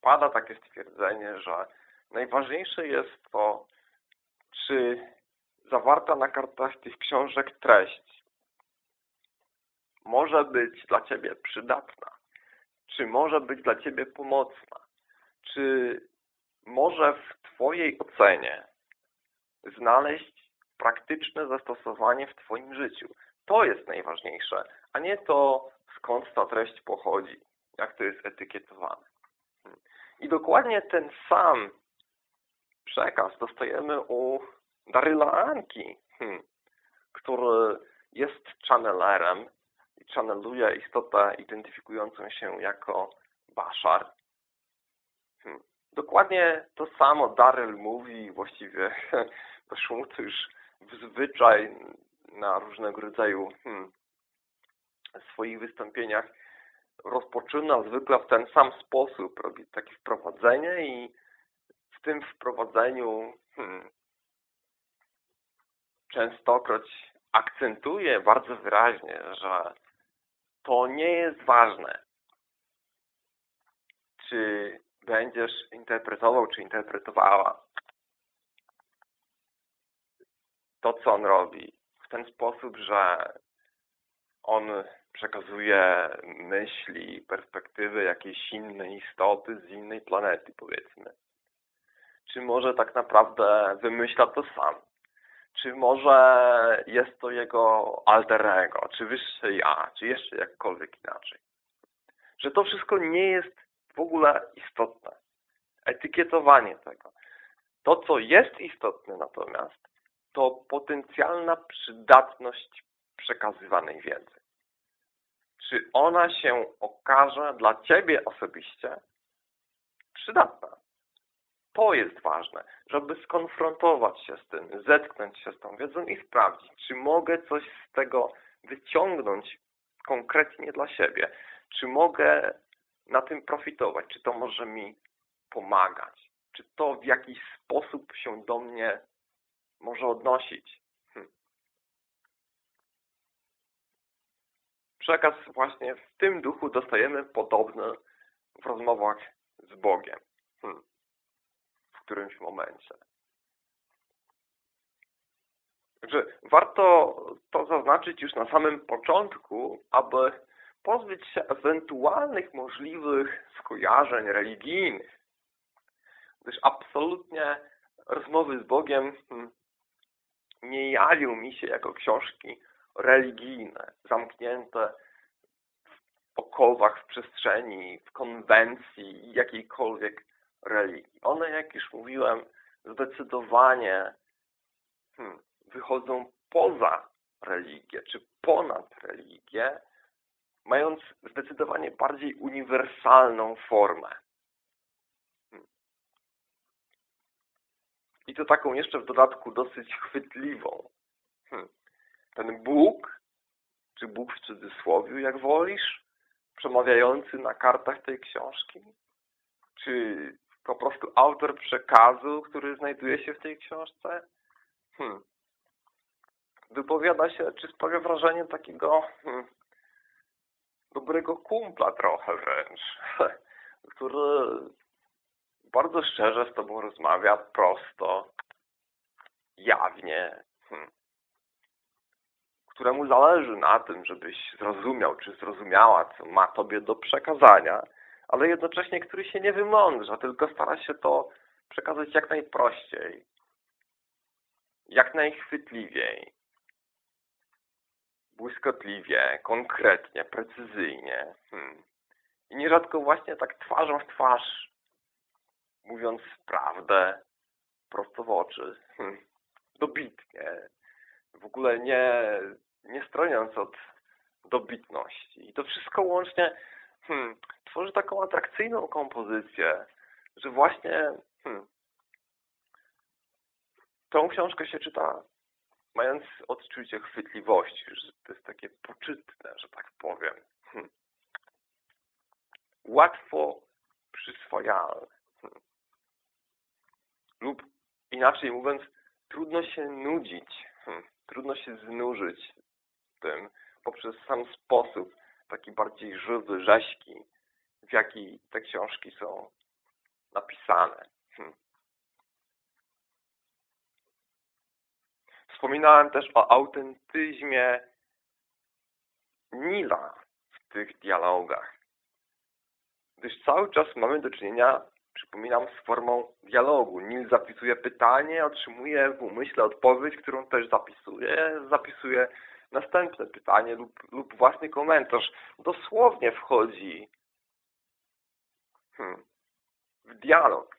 pada takie stwierdzenie, że najważniejsze jest to, czy zawarta na kartach tych książek treść może być dla Ciebie przydatna, czy może być dla Ciebie pomocna, czy może w Twojej ocenie znaleźć praktyczne zastosowanie w Twoim życiu. To jest najważniejsze, a nie to, skąd ta treść pochodzi, jak to jest etykietowane. I dokładnie ten sam przekaz dostajemy u Daryla Anki, hmm, który jest channelerem i channeluje istotę identyfikującą się jako Bashar. Hmm. Dokładnie to samo Daryl mówi, właściwie weszło [LAUGHS] to już w zwyczaj na różnego rodzaju hmm, swoich wystąpieniach rozpoczyna zwykle w ten sam sposób, robi takie wprowadzenie i w tym wprowadzeniu hmm, częstokroć akcentuje bardzo wyraźnie, że to nie jest ważne, czy będziesz interpretował, czy interpretowała to, co on robi w ten sposób, że on przekazuje myśli, perspektywy jakiejś innej istoty z innej planety, powiedzmy. Czy może tak naprawdę wymyśla to sam? Czy może jest to jego alter ego, czy wyższe ja, czy jeszcze jakkolwiek inaczej? Że to wszystko nie jest w ogóle istotne. Etykietowanie tego. To, co jest istotne natomiast, to potencjalna przydatność przekazywanej wiedzy. Czy ona się okaże dla Ciebie osobiście przydatna? To jest ważne, żeby skonfrontować się z tym, zetknąć się z tą wiedzą i sprawdzić, czy mogę coś z tego wyciągnąć konkretnie dla siebie. Czy mogę na tym profitować, czy to może mi pomagać, czy to w jakiś sposób się do mnie może odnosić. Hm. Przekaz właśnie w tym duchu dostajemy podobny w rozmowach z Bogiem. Hm. Którymś momencie. Także warto to zaznaczyć już na samym początku, aby pozbyć się ewentualnych możliwych skojarzeń religijnych. Gdyż absolutnie rozmowy z Bogiem hmm, nie jawią mi się jako książki religijne, zamknięte w okowach w przestrzeni, w konwencji jakiejkolwiek religii. One, jak już mówiłem, zdecydowanie hmm, wychodzą poza religię, czy ponad religię, mając zdecydowanie bardziej uniwersalną formę. Hmm. I to taką jeszcze w dodatku dosyć chwytliwą. Hmm. Ten Bóg, czy Bóg w cudzysłowiu, jak wolisz, przemawiający na kartach tej książki, czy po prostu autor przekazu, który znajduje się w tej książce, hmm. wypowiada się, czy sprawia wrażenie takiego hmm, dobrego kumpla trochę wręcz, [LAUGHS] który bardzo szczerze z Tobą rozmawia, prosto, jawnie, hmm. któremu zależy na tym, żebyś zrozumiał, czy zrozumiała, co ma Tobie do przekazania, ale jednocześnie który się nie wymądrza, tylko stara się to przekazać jak najprościej, jak najchwytliwiej, błyskotliwie, konkretnie, precyzyjnie. Hmm. I nierzadko właśnie tak twarzą w twarz, mówiąc prawdę, prosto w oczy, hmm. dobitnie, w ogóle nie, nie stroniąc od dobitności. I to wszystko łącznie hmm, tworzy taką atrakcyjną kompozycję, że właśnie hmm, tą książkę się czyta mając odczucie chwytliwości, że to jest takie poczytne, że tak powiem. Hm. Łatwo przyswajalne. Hm. Lub inaczej mówiąc, trudno się nudzić, hm. trudno się znużyć tym poprzez sam sposób, taki bardziej żywy, rzeźki, w jaki te książki są napisane. Hm. Wspominałem też o autentyzmie Nila w tych dialogach. Gdyż cały czas mamy do czynienia, przypominam, z formą dialogu. Nil zapisuje pytanie, otrzymuje w umyśle odpowiedź, którą też zapisuje, zapisuje następne pytanie lub, lub własny komentarz. Dosłownie wchodzi hmm, w dialog.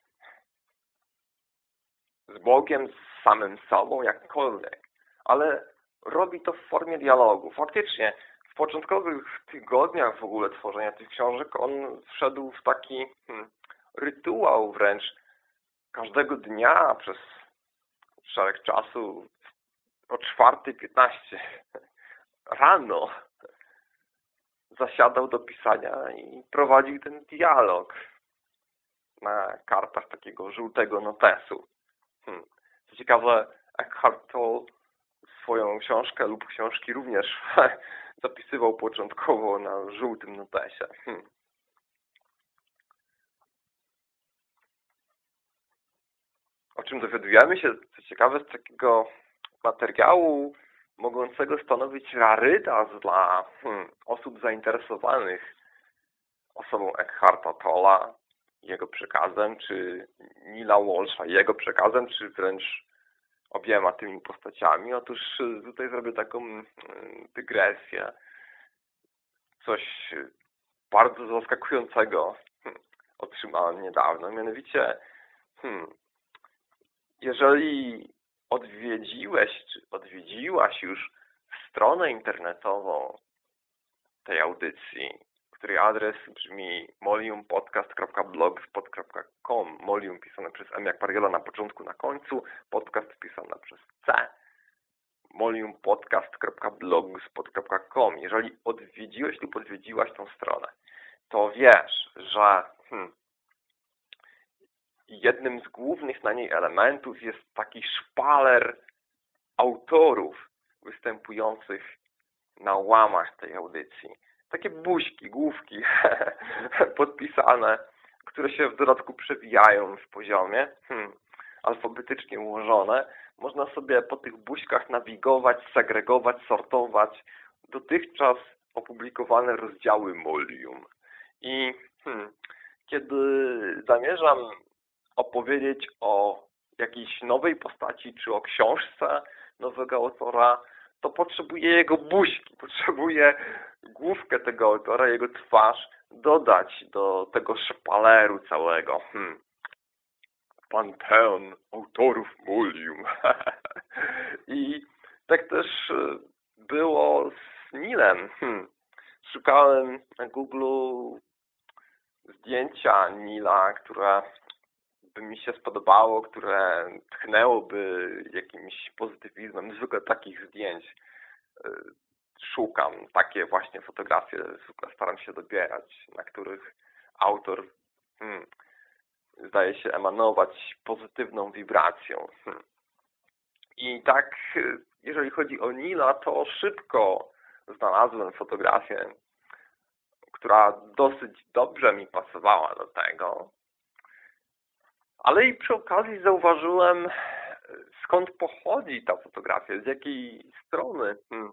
Bogiem, z samym sobą, jakkolwiek. Ale robi to w formie dialogu. Faktycznie w początkowych tygodniach w ogóle tworzenia tych książek on wszedł w taki hmm, rytuał wręcz każdego dnia przez szereg czasu o 4.15 rano zasiadał do pisania i prowadził ten dialog na kartach takiego żółtego notesu. Hmm. Co ciekawe, Eckhart Tolle swoją książkę lub książki również [LAUGHS] zapisywał początkowo na żółtym notesie. Hmm. O czym dowiadujemy się, co ciekawe, z takiego materiału mogącego stanowić rarytas dla hmm, osób zainteresowanych osobą Eckharta Tolla, jego przekazem, czy Nila Walsha, jego przekazem, czy wręcz obiema tymi postaciami. Otóż y, tutaj zrobię taką mm, dygresję. Coś bardzo zaskakującego hmm, otrzymałem niedawno. Mianowicie, hmm, jeżeli odwiedziłeś, czy odwiedziłaś już stronę internetową tej audycji, której adres brzmi moliumpodcast.blogspot.com Molium pisane przez M jak Pariola na początku, na końcu, podcast pisane przez C. moliumpodcast.blogspot.com Jeżeli odwiedziłeś lub odwiedziłaś tą stronę, to wiesz, że hmm, jednym z głównych na niej elementów jest taki szpaler autorów występujących na łamach tej audycji takie buźki, główki [LAUGHS] podpisane, które się w dodatku przewijają w poziomie, hmm, alfabetycznie ułożone. Można sobie po tych buźkach nawigować, segregować, sortować dotychczas opublikowane rozdziały Molium. I hmm, kiedy zamierzam opowiedzieć o jakiejś nowej postaci, czy o książce nowego autora, to potrzebuję jego buźki, potrzebuję główkę tego autora, jego twarz dodać do tego szpaleru całego. Hmm. Panteon autorów Mulium. [LAUGHS] I tak też e, było z Nilem. Hmm. Szukałem na Google zdjęcia Nila, które by mi się spodobało, które tchnęłoby jakimś pozytywizmem. Zwykle takich zdjęć e, szukam. Takie właśnie fotografie zwykle staram się dobierać, na których autor hmm, zdaje się emanować pozytywną wibracją. Hmm. I tak, jeżeli chodzi o Nila, to szybko znalazłem fotografię, która dosyć dobrze mi pasowała do tego. Ale i przy okazji zauważyłem, skąd pochodzi ta fotografia, z jakiej strony. Hmm,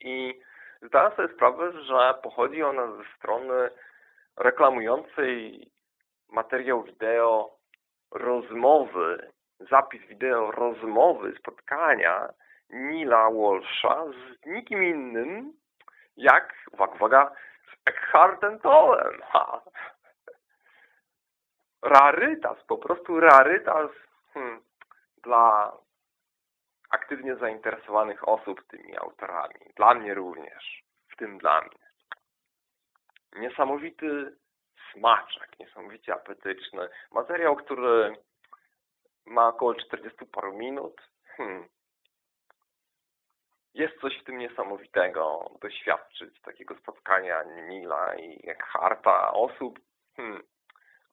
i zdałem sobie sprawę, że pochodzi ona ze strony reklamującej materiał wideo rozmowy, zapis wideo rozmowy, spotkania Nila Walsha z nikim innym jak, uwaga, uwaga, z Eckhartem Tollem. Rarytas, po prostu rarytas hmm, dla aktywnie zainteresowanych osób tymi autorami. Dla mnie również. W tym dla mnie. Niesamowity smaczek, niesamowicie apetyczny. Materiał, który ma około 40 paru minut. Hmm. Jest coś w tym niesamowitego doświadczyć takiego spotkania Nila i Eckharta, osób, hmm,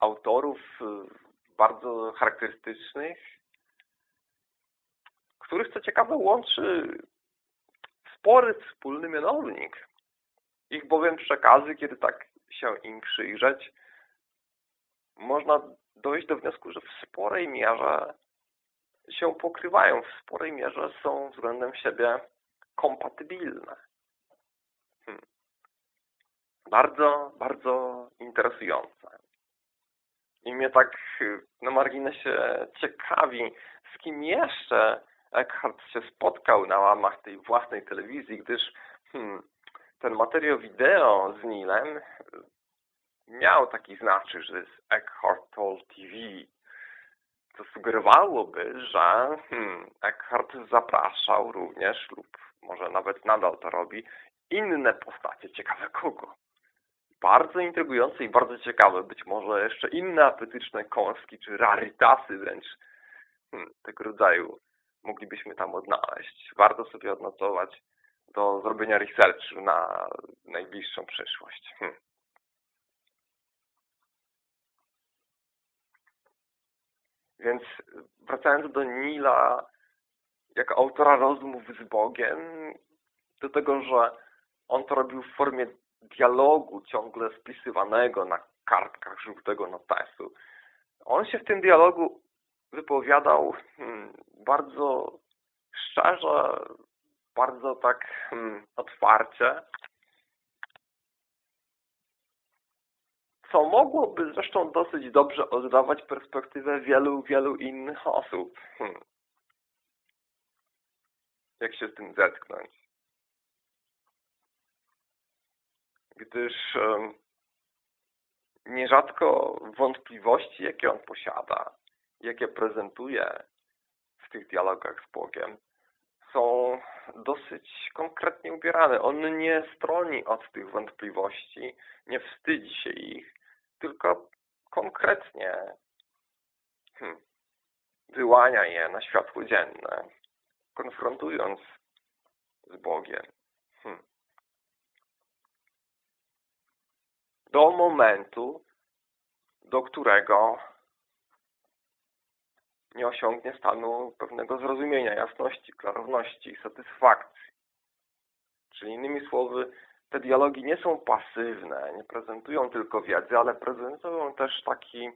autorów y, bardzo charakterystycznych, których co ciekawe łączy spory wspólny mianownik. Ich bowiem przekazy, kiedy tak się im przyjrzeć, można dojść do wniosku, że w sporej mierze się pokrywają, w sporej mierze są względem siebie kompatybilne. Hmm. Bardzo, bardzo interesujące. I mnie tak na marginesie ciekawi, z kim jeszcze Eckhart się spotkał na łamach tej własnej telewizji, gdyż hmm, ten materiał wideo z Nilem miał taki znaczy, że jest Eckhart Toll TV, co sugerowałoby, że hmm, Eckhart zapraszał również lub może nawet nadal to robi, inne postacie, ciekawe kogo. Bardzo intrygujące i bardzo ciekawe, być może jeszcze inne apetyczne kąski, czy rarytasy wręcz hmm, tego rodzaju moglibyśmy tam odnaleźć. Warto sobie odnotować do zrobienia researchu na najbliższą przyszłość. Hmm. Więc wracając do Nila jako autora rozmów z Bogiem, do tego, że on to robił w formie dialogu ciągle spisywanego na kartkach żółtego notesu. On się w tym dialogu wypowiadał hmm, bardzo szczerze, bardzo tak hmm, otwarcie, co mogłoby zresztą dosyć dobrze oddawać perspektywę wielu, wielu innych osób. Hmm. Jak się z tym zetknąć? Gdyż nierzadko wątpliwości, jakie on posiada, jakie prezentuje w tych dialogach z Bogiem, są dosyć konkretnie ubierane. On nie stroni od tych wątpliwości, nie wstydzi się ich, tylko konkretnie hmm, wyłania je na światło dzienne, konfrontując z Bogiem. Hmm. Do momentu, do którego nie osiągnie stanu pewnego zrozumienia, jasności, klarowności, satysfakcji. Czyli innymi słowy, te dialogi nie są pasywne, nie prezentują tylko wiedzy, ale prezentują też taki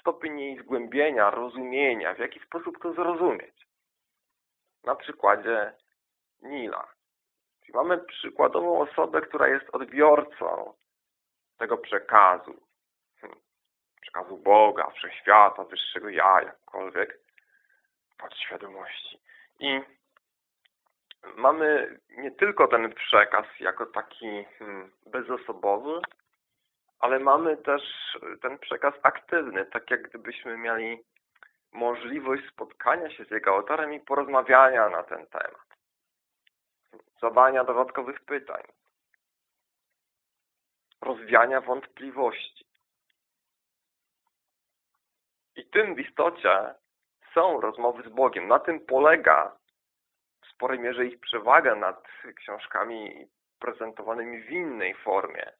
stopień jej zgłębienia, rozumienia, w jaki sposób to zrozumieć. Na przykładzie Nila. Czyli mamy przykładową osobę, która jest odbiorcą tego przekazu, hmm, przekazu Boga, Wszechświata, Wyższego Ja, jakkolwiek, podświadomości. I mamy nie tylko ten przekaz jako taki hmm, bezosobowy, ale mamy też ten przekaz aktywny, tak jak gdybyśmy mieli możliwość spotkania się z jego autorem i porozmawiania na ten temat. Zadania dodatkowych pytań rozwiania wątpliwości. I tym w istocie są rozmowy z Bogiem. Na tym polega w sporej mierze ich przewaga nad książkami prezentowanymi w innej formie.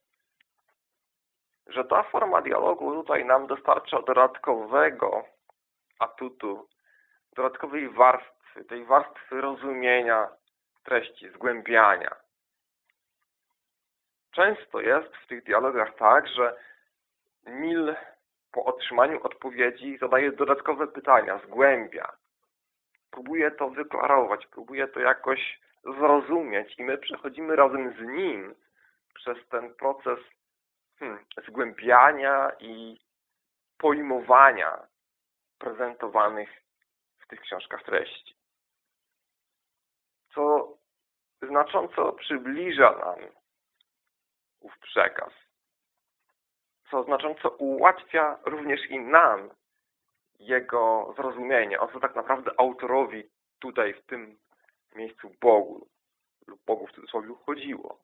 Że ta forma dialogu tutaj nam dostarcza dodatkowego atutu, dodatkowej warstwy, tej warstwy rozumienia treści, zgłębiania. Często jest w tych dialogach tak, że Nil po otrzymaniu odpowiedzi zadaje dodatkowe pytania, zgłębia. Próbuje to wyklarować, próbuje to jakoś zrozumieć i my przechodzimy razem z nim przez ten proces hmm, zgłębiania i pojmowania prezentowanych w tych książkach treści. Co znacząco przybliża nam ów przekaz. Co znacząco ułatwia również i nam jego zrozumienie, o co tak naprawdę autorowi tutaj w tym miejscu Bogu lub Bogu w cudzysłowie chodziło.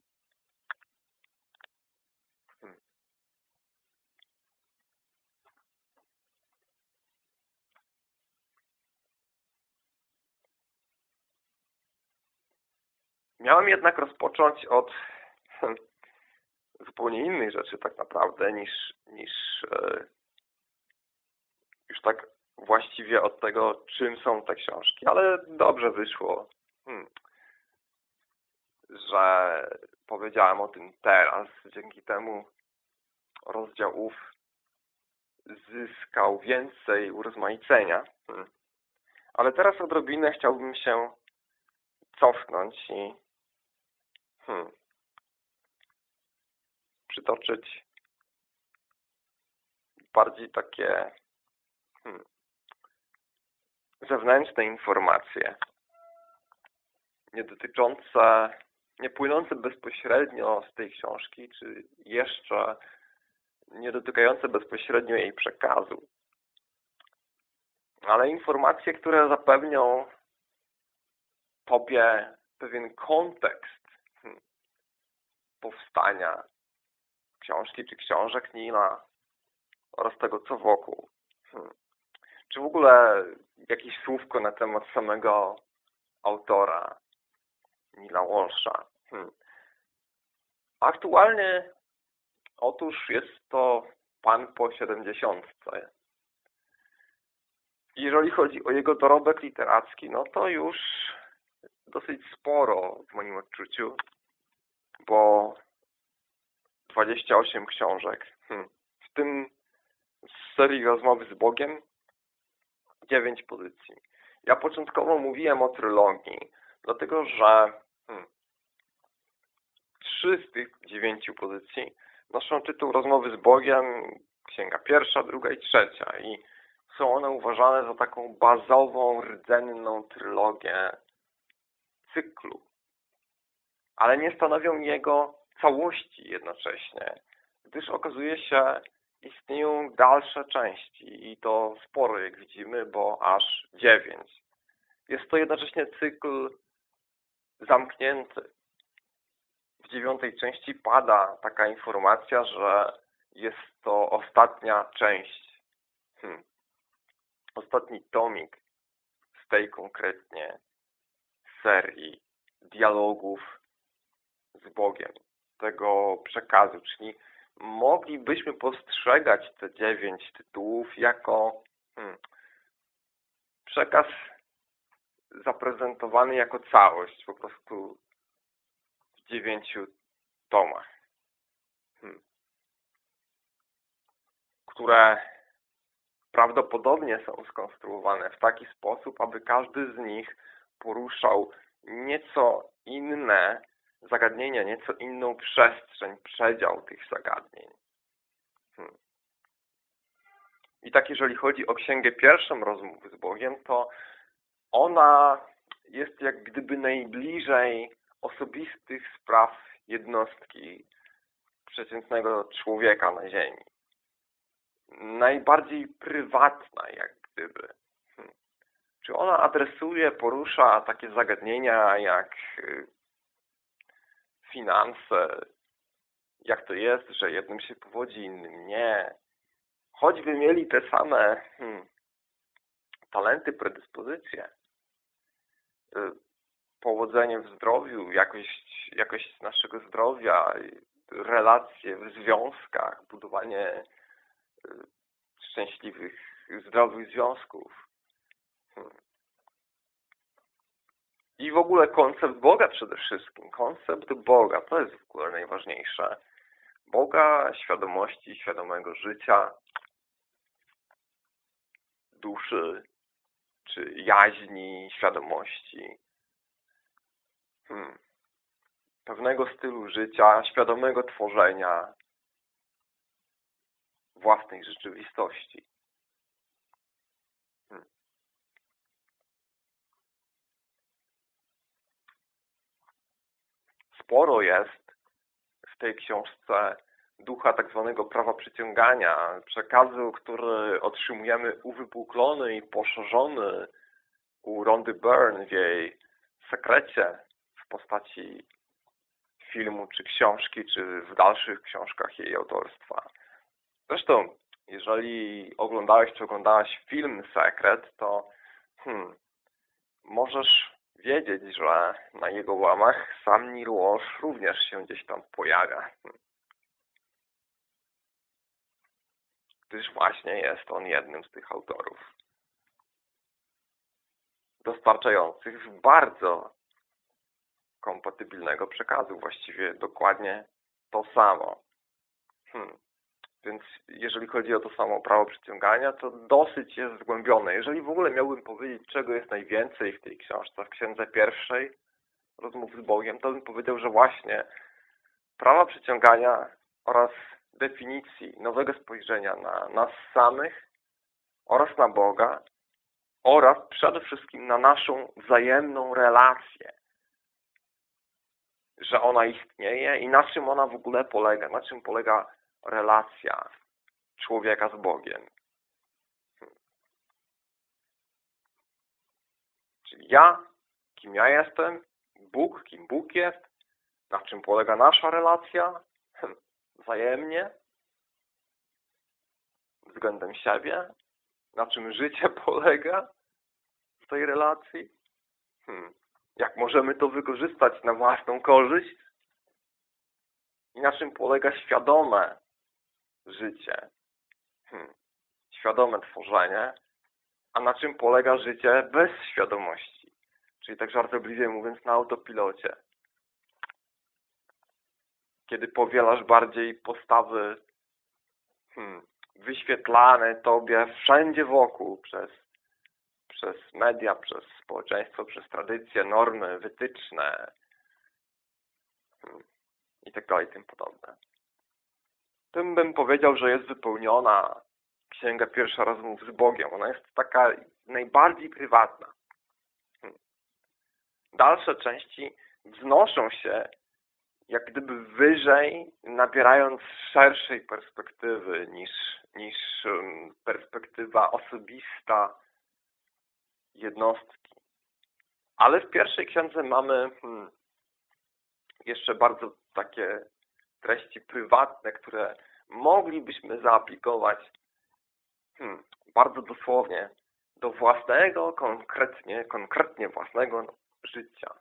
Hmm. Miałem jednak rozpocząć od [LAUGHS] zupełnie innej rzeczy tak naprawdę niż, niż e, już tak właściwie od tego, czym są te książki, ale dobrze wyszło, hmm, że powiedziałem o tym teraz. Dzięki temu rozdział ów zyskał więcej urozmaicenia. Hmm. Ale teraz odrobinę chciałbym się cofnąć i hmm, przytoczyć bardziej takie hmm, zewnętrzne informacje, nie dotyczące, nie płynące bezpośrednio z tej książki, czy jeszcze nie dotykające bezpośrednio jej przekazu. ale informacje, które zapewnią Tobie pewien kontekst hmm, powstania książki czy książek Nila oraz tego, co wokół. Hmm. Czy w ogóle jakieś słówko na temat samego autora Nila Walsha. Hmm. Aktualnie otóż jest to pan po siedemdziesiątce. Jeżeli chodzi o jego dorobek literacki, no to już dosyć sporo w moim odczuciu, bo 28 książek. Hmm. W tym z serii rozmowy z Bogiem 9 pozycji. Ja początkowo mówiłem o trylogii, dlatego że hmm, trzy z tych dziewięciu pozycji noszą tytuł Rozmowy z Bogiem, księga pierwsza, druga i trzecia i są one uważane za taką bazową, rdzenną trylogię cyklu. Ale nie stanowią jego całości jednocześnie, gdyż okazuje się, istnieją dalsze części i to sporo, jak widzimy, bo aż dziewięć. Jest to jednocześnie cykl zamknięty. W dziewiątej części pada taka informacja, że jest to ostatnia część, hmm. ostatni tomik z tej konkretnie serii dialogów z Bogiem, tego przekazu, czyli moglibyśmy postrzegać te dziewięć tytułów jako hmm, przekaz zaprezentowany jako całość, po prostu w dziewięciu tomach, hmm, które prawdopodobnie są skonstruowane w taki sposób, aby każdy z nich poruszał nieco inne zagadnienia, nieco inną przestrzeń, przedział tych zagadnień. Hmm. I tak jeżeli chodzi o księgę pierwszą rozmów z Bogiem, to ona jest jak gdyby najbliżej osobistych spraw jednostki przeciętnego człowieka na ziemi. Najbardziej prywatna jak gdyby. Hmm. Czy ona adresuje, porusza takie zagadnienia jak y, finanse, jak to jest, że jednym się powodzi, innym nie. Choćby mieli te same hmm, talenty, predyspozycje, y, powodzenie w zdrowiu, jakość, jakość naszego zdrowia, relacje w związkach, budowanie y, szczęśliwych, zdrowych związków. Hmm. I w ogóle koncept Boga przede wszystkim. Koncept Boga, to jest w ogóle najważniejsze. Boga, świadomości, świadomego życia, duszy, czy jaźni, świadomości. Hmm. Pewnego stylu życia, świadomego tworzenia własnej rzeczywistości. Sporo jest w tej książce ducha tak zwanego prawa przyciągania, przekazu, który otrzymujemy uwypuklony i poszerzony u Rondy Byrne w jej sekrecie w postaci filmu, czy książki, czy w dalszych książkach jej autorstwa. Zresztą, jeżeli oglądałeś, czy oglądałaś film Sekret, to hmm, możesz wiedzieć, że na jego łamach sam Neil Walsh również się gdzieś tam pojawia. Gdyż właśnie jest on jednym z tych autorów dostarczających bardzo kompatybilnego przekazu. Właściwie dokładnie to samo. Hmm. Więc jeżeli chodzi o to samo prawo przyciągania, to dosyć jest zgłębione. Jeżeli w ogóle miałbym powiedzieć, czego jest najwięcej w tej książce, w księdze pierwszej, rozmów z Bogiem, to bym powiedział, że właśnie prawa przyciągania oraz definicji nowego spojrzenia na nas samych oraz na Boga oraz przede wszystkim na naszą wzajemną relację. Że ona istnieje i na czym ona w ogóle polega, na czym polega relacja człowieka z Bogiem. Czyli ja, kim ja jestem, Bóg, kim Bóg jest, na czym polega nasza relacja [LAUGHS] wzajemnie, względem siebie, na czym życie [LAUGHS] polega w tej relacji, hmm. jak możemy to wykorzystać na własną korzyść i na czym polega świadome życie, hmm. świadome tworzenie, a na czym polega życie bez świadomości, czyli tak żartobliwie mówiąc na autopilocie. Kiedy powielasz bardziej postawy hmm, wyświetlane Tobie wszędzie wokół przez, przez media, przez społeczeństwo, przez tradycje, normy, wytyczne hmm, i tak dalej, tym podobne. Tym bym powiedział, że jest wypełniona Księga Pierwsza Rozmów z Bogiem. Ona jest taka najbardziej prywatna. Dalsze części wznoszą się jak gdyby wyżej, nabierając szerszej perspektywy niż, niż perspektywa osobista jednostki. Ale w pierwszej księdze mamy hmm, jeszcze bardzo takie treści prywatne, które moglibyśmy zaaplikować hmm, bardzo dosłownie do własnego, konkretnie, konkretnie własnego życia.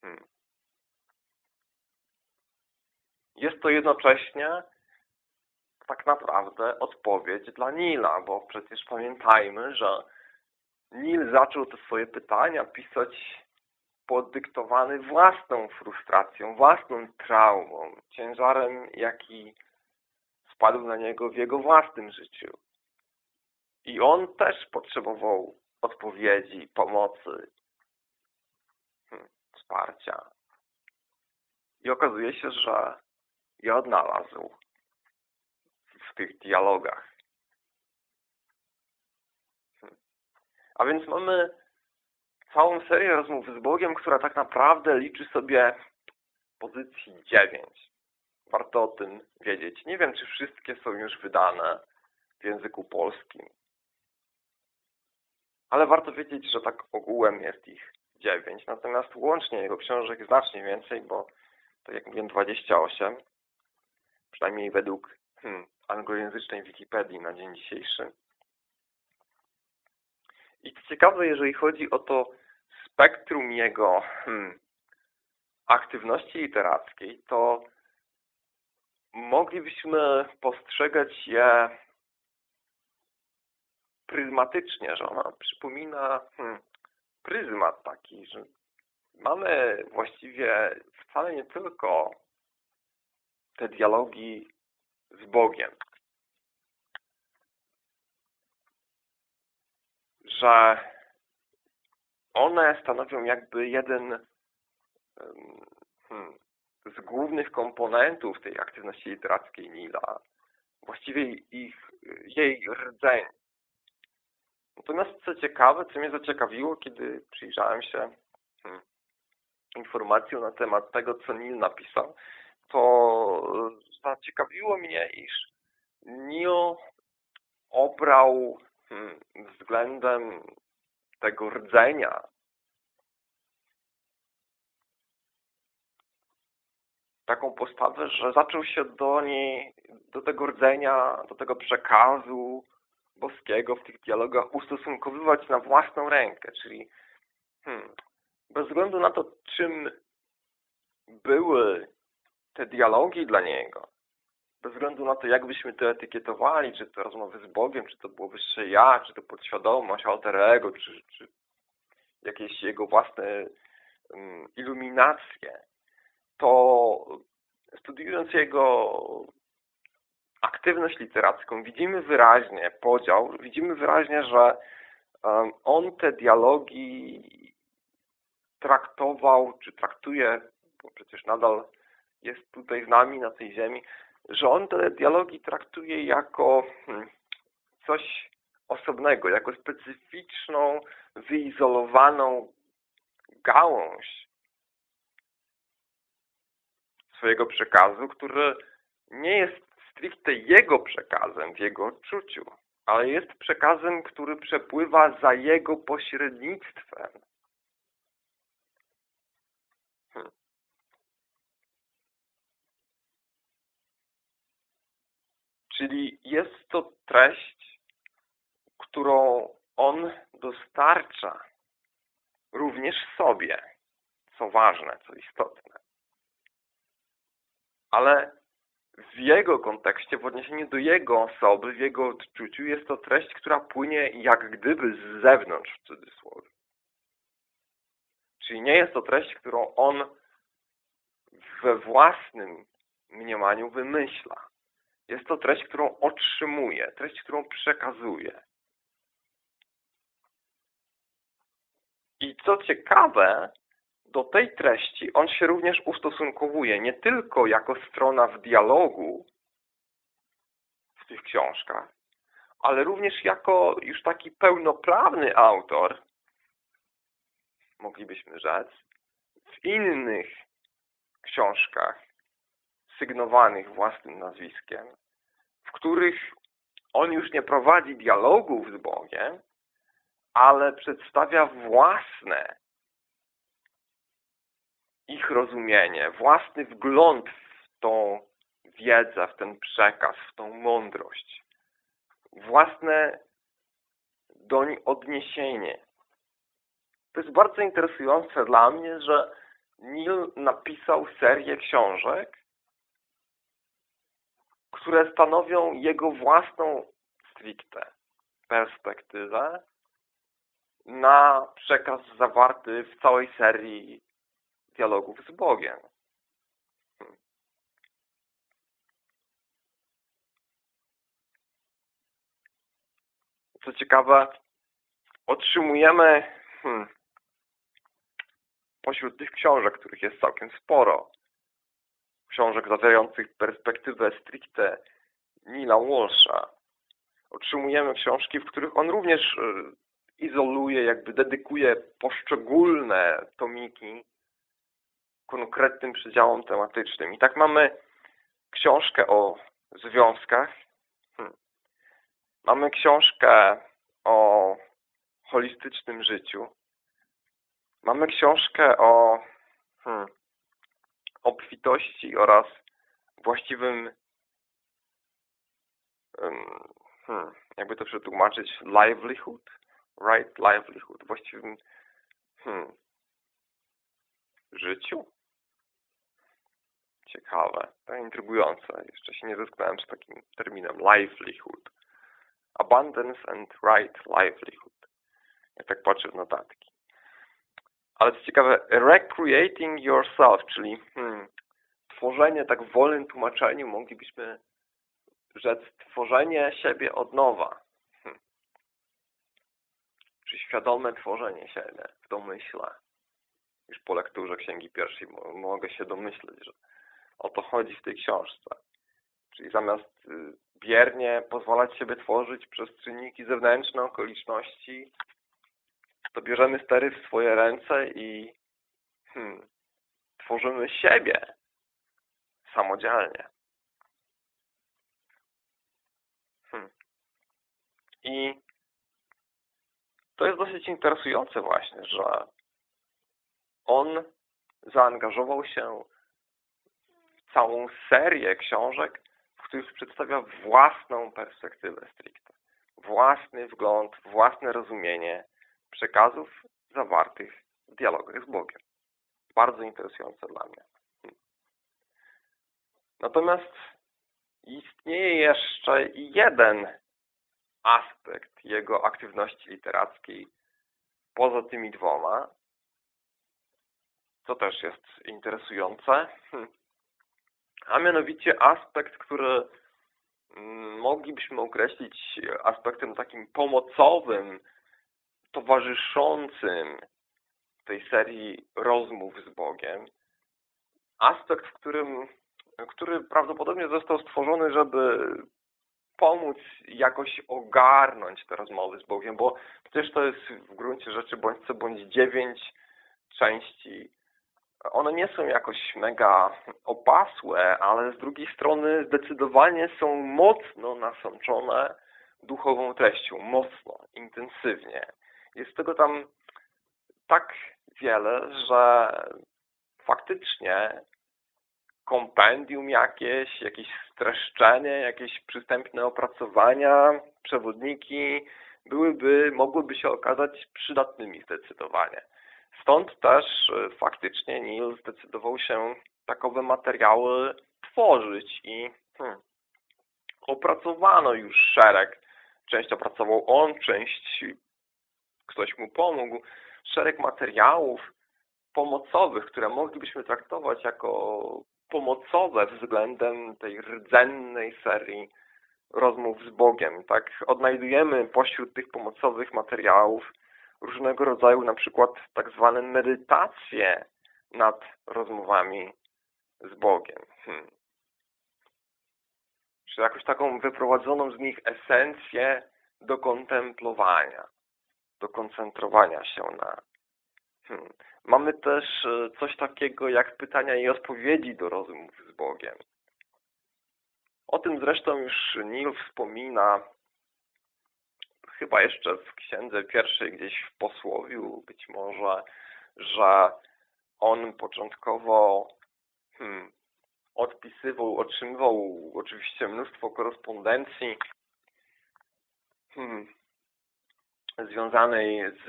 Hmm. Jest to jednocześnie tak naprawdę odpowiedź dla Nila, bo przecież pamiętajmy, że Nil zaczął te swoje pytania pisać podyktowany własną frustracją, własną traumą, ciężarem, jaki spadł na niego w jego własnym życiu. I on też potrzebował odpowiedzi, pomocy, hmm, wsparcia. I okazuje się, że je odnalazł w tych dialogach. Hmm. A więc mamy całą serię rozmów z Bogiem, która tak naprawdę liczy sobie pozycji 9. Warto o tym wiedzieć. Nie wiem, czy wszystkie są już wydane w języku polskim. Ale warto wiedzieć, że tak ogółem jest ich 9. Natomiast łącznie jego książek znacznie więcej, bo tak jak mówiłem 28, przynajmniej według hmm, anglojęzycznej Wikipedii na dzień dzisiejszy. I co ciekawe, jeżeli chodzi o to spektrum jego hmm, aktywności literackiej, to moglibyśmy postrzegać je pryzmatycznie, że ona przypomina hmm, pryzmat taki, że mamy właściwie wcale nie tylko te dialogi z Bogiem, że one stanowią jakby jeden hmm, z głównych komponentów tej aktywności literackiej Nila, właściwie ich, jej rdzeń. Natomiast co ciekawe, co mnie zaciekawiło, kiedy przyjrzałem się hmm, informacjom na temat tego, co Nil napisał, to zaciekawiło mnie, iż Nil obrał hmm, względem tego rdzenia. Taką postawę, że zaczął się do niej, do tego rdzenia, do tego przekazu boskiego w tych dialogach ustosunkowywać na własną rękę, czyli hmm, bez względu na to, czym były te dialogi dla niego, bez względu na to, jak byśmy to etykietowali, czy to rozmowy z Bogiem, czy to było wyższe ja, czy to podświadomość, alter ego, czy, czy jakieś jego własne um, iluminacje, to studiując jego aktywność literacką, widzimy wyraźnie podział, widzimy wyraźnie, że um, on te dialogi traktował, czy traktuje, bo przecież nadal jest tutaj z nami na tej ziemi, że on te dialogi traktuje jako hmm, coś osobnego, jako specyficzną, wyizolowaną gałąź swojego przekazu, który nie jest stricte jego przekazem w jego odczuciu, ale jest przekazem, który przepływa za jego pośrednictwem. Czyli jest to treść, którą on dostarcza również sobie, co ważne, co istotne. Ale w jego kontekście, w odniesieniu do jego osoby, w jego odczuciu jest to treść, która płynie jak gdyby z zewnątrz w cudzysłowie. Czyli nie jest to treść, którą on we własnym mniemaniu wymyśla. Jest to treść, którą otrzymuje, treść, którą przekazuje. I co ciekawe, do tej treści on się również ustosunkowuje nie tylko jako strona w dialogu w tych książkach, ale również jako już taki pełnoprawny autor, moglibyśmy rzec, w innych książkach sygnowanych własnym nazwiskiem, w których on już nie prowadzi dialogów z Bogiem, ale przedstawia własne ich rozumienie, własny wgląd w tą wiedzę, w ten przekaz, w tą mądrość, własne doń odniesienie. To jest bardzo interesujące dla mnie, że Neil napisał serię książek, które stanowią jego własną stricte perspektywę na przekaz zawarty w całej serii dialogów z Bogiem. Hmm. Co ciekawe, otrzymujemy hmm, pośród tych książek, których jest całkiem sporo, książek zawierających perspektywę stricte Nila Walsha, otrzymujemy książki, w których on również e, izoluje, jakby dedykuje poszczególne tomiki konkretnym przedziałom tematycznym. I tak mamy książkę o związkach, hmm. mamy książkę o holistycznym życiu, mamy książkę o hmm, obfitości oraz właściwym hmm, jakby to przetłumaczyć livelihood, right livelihood, właściwym hmm, życiu? Ciekawe, to intrygujące. Jeszcze się nie zetknąłem z takim terminem livelihood. Abundance and right livelihood. Jak tak patrzę w notatki. Ale co ciekawe, recreating yourself, czyli hmm, tworzenie, tak w wolnym tłumaczeniu moglibyśmy rzec tworzenie siebie od nowa. Hmm. Czyli świadome tworzenie siebie w domyśle już po lekturze Księgi Pierwszej mogę się domyśleć, że o to chodzi w tej książce. Czyli zamiast y, biernie pozwalać sobie tworzyć przez czynniki zewnętrzne, okoliczności, to bierzemy stery w swoje ręce i hmm, tworzymy siebie samodzielnie. Hmm. I to jest dosyć interesujące właśnie, że on zaangażował się w całą serię książek, w których przedstawia własną perspektywę stricte, własny wgląd, własne rozumienie przekazów zawartych w dialogach z Bogiem. Bardzo interesujące dla mnie. Natomiast istnieje jeszcze jeden aspekt jego aktywności literackiej poza tymi dwoma, co też jest interesujące. Hm. A mianowicie aspekt, który mm, moglibyśmy określić aspektem takim pomocowym, towarzyszącym tej serii rozmów z Bogiem. Aspekt, w którym, który prawdopodobnie został stworzony, żeby pomóc jakoś ogarnąć te rozmowy z Bogiem, bo przecież to jest w gruncie rzeczy bądź co bądź dziewięć części one nie są jakoś mega opasłe, ale z drugiej strony zdecydowanie są mocno nasączone duchową treścią, mocno, intensywnie. Jest tego tam tak wiele, że faktycznie kompendium jakieś, jakieś streszczenie, jakieś przystępne opracowania, przewodniki byłyby, mogłyby się okazać przydatnymi zdecydowanie. Stąd też e, faktycznie Neil zdecydował się takowe materiały tworzyć i hmm, opracowano już szereg. Część opracował on, część ktoś mu pomógł. Szereg materiałów pomocowych, które moglibyśmy traktować jako pomocowe względem tej rdzennej serii rozmów z Bogiem. Tak odnajdujemy pośród tych pomocowych materiałów różnego rodzaju na przykład tak zwane medytacje nad rozmowami z Bogiem. Hmm. Czy jakąś taką wyprowadzoną z nich esencję do kontemplowania, do koncentrowania się na. Hmm. Mamy też e, coś takiego jak pytania i odpowiedzi do rozmów z Bogiem. O tym zresztą już Neil wspomina chyba jeszcze w księdze pierwszej gdzieś w posłowiu być może, że on początkowo hmm, odpisywał, otrzymywał oczywiście mnóstwo korespondencji hmm, związanej z,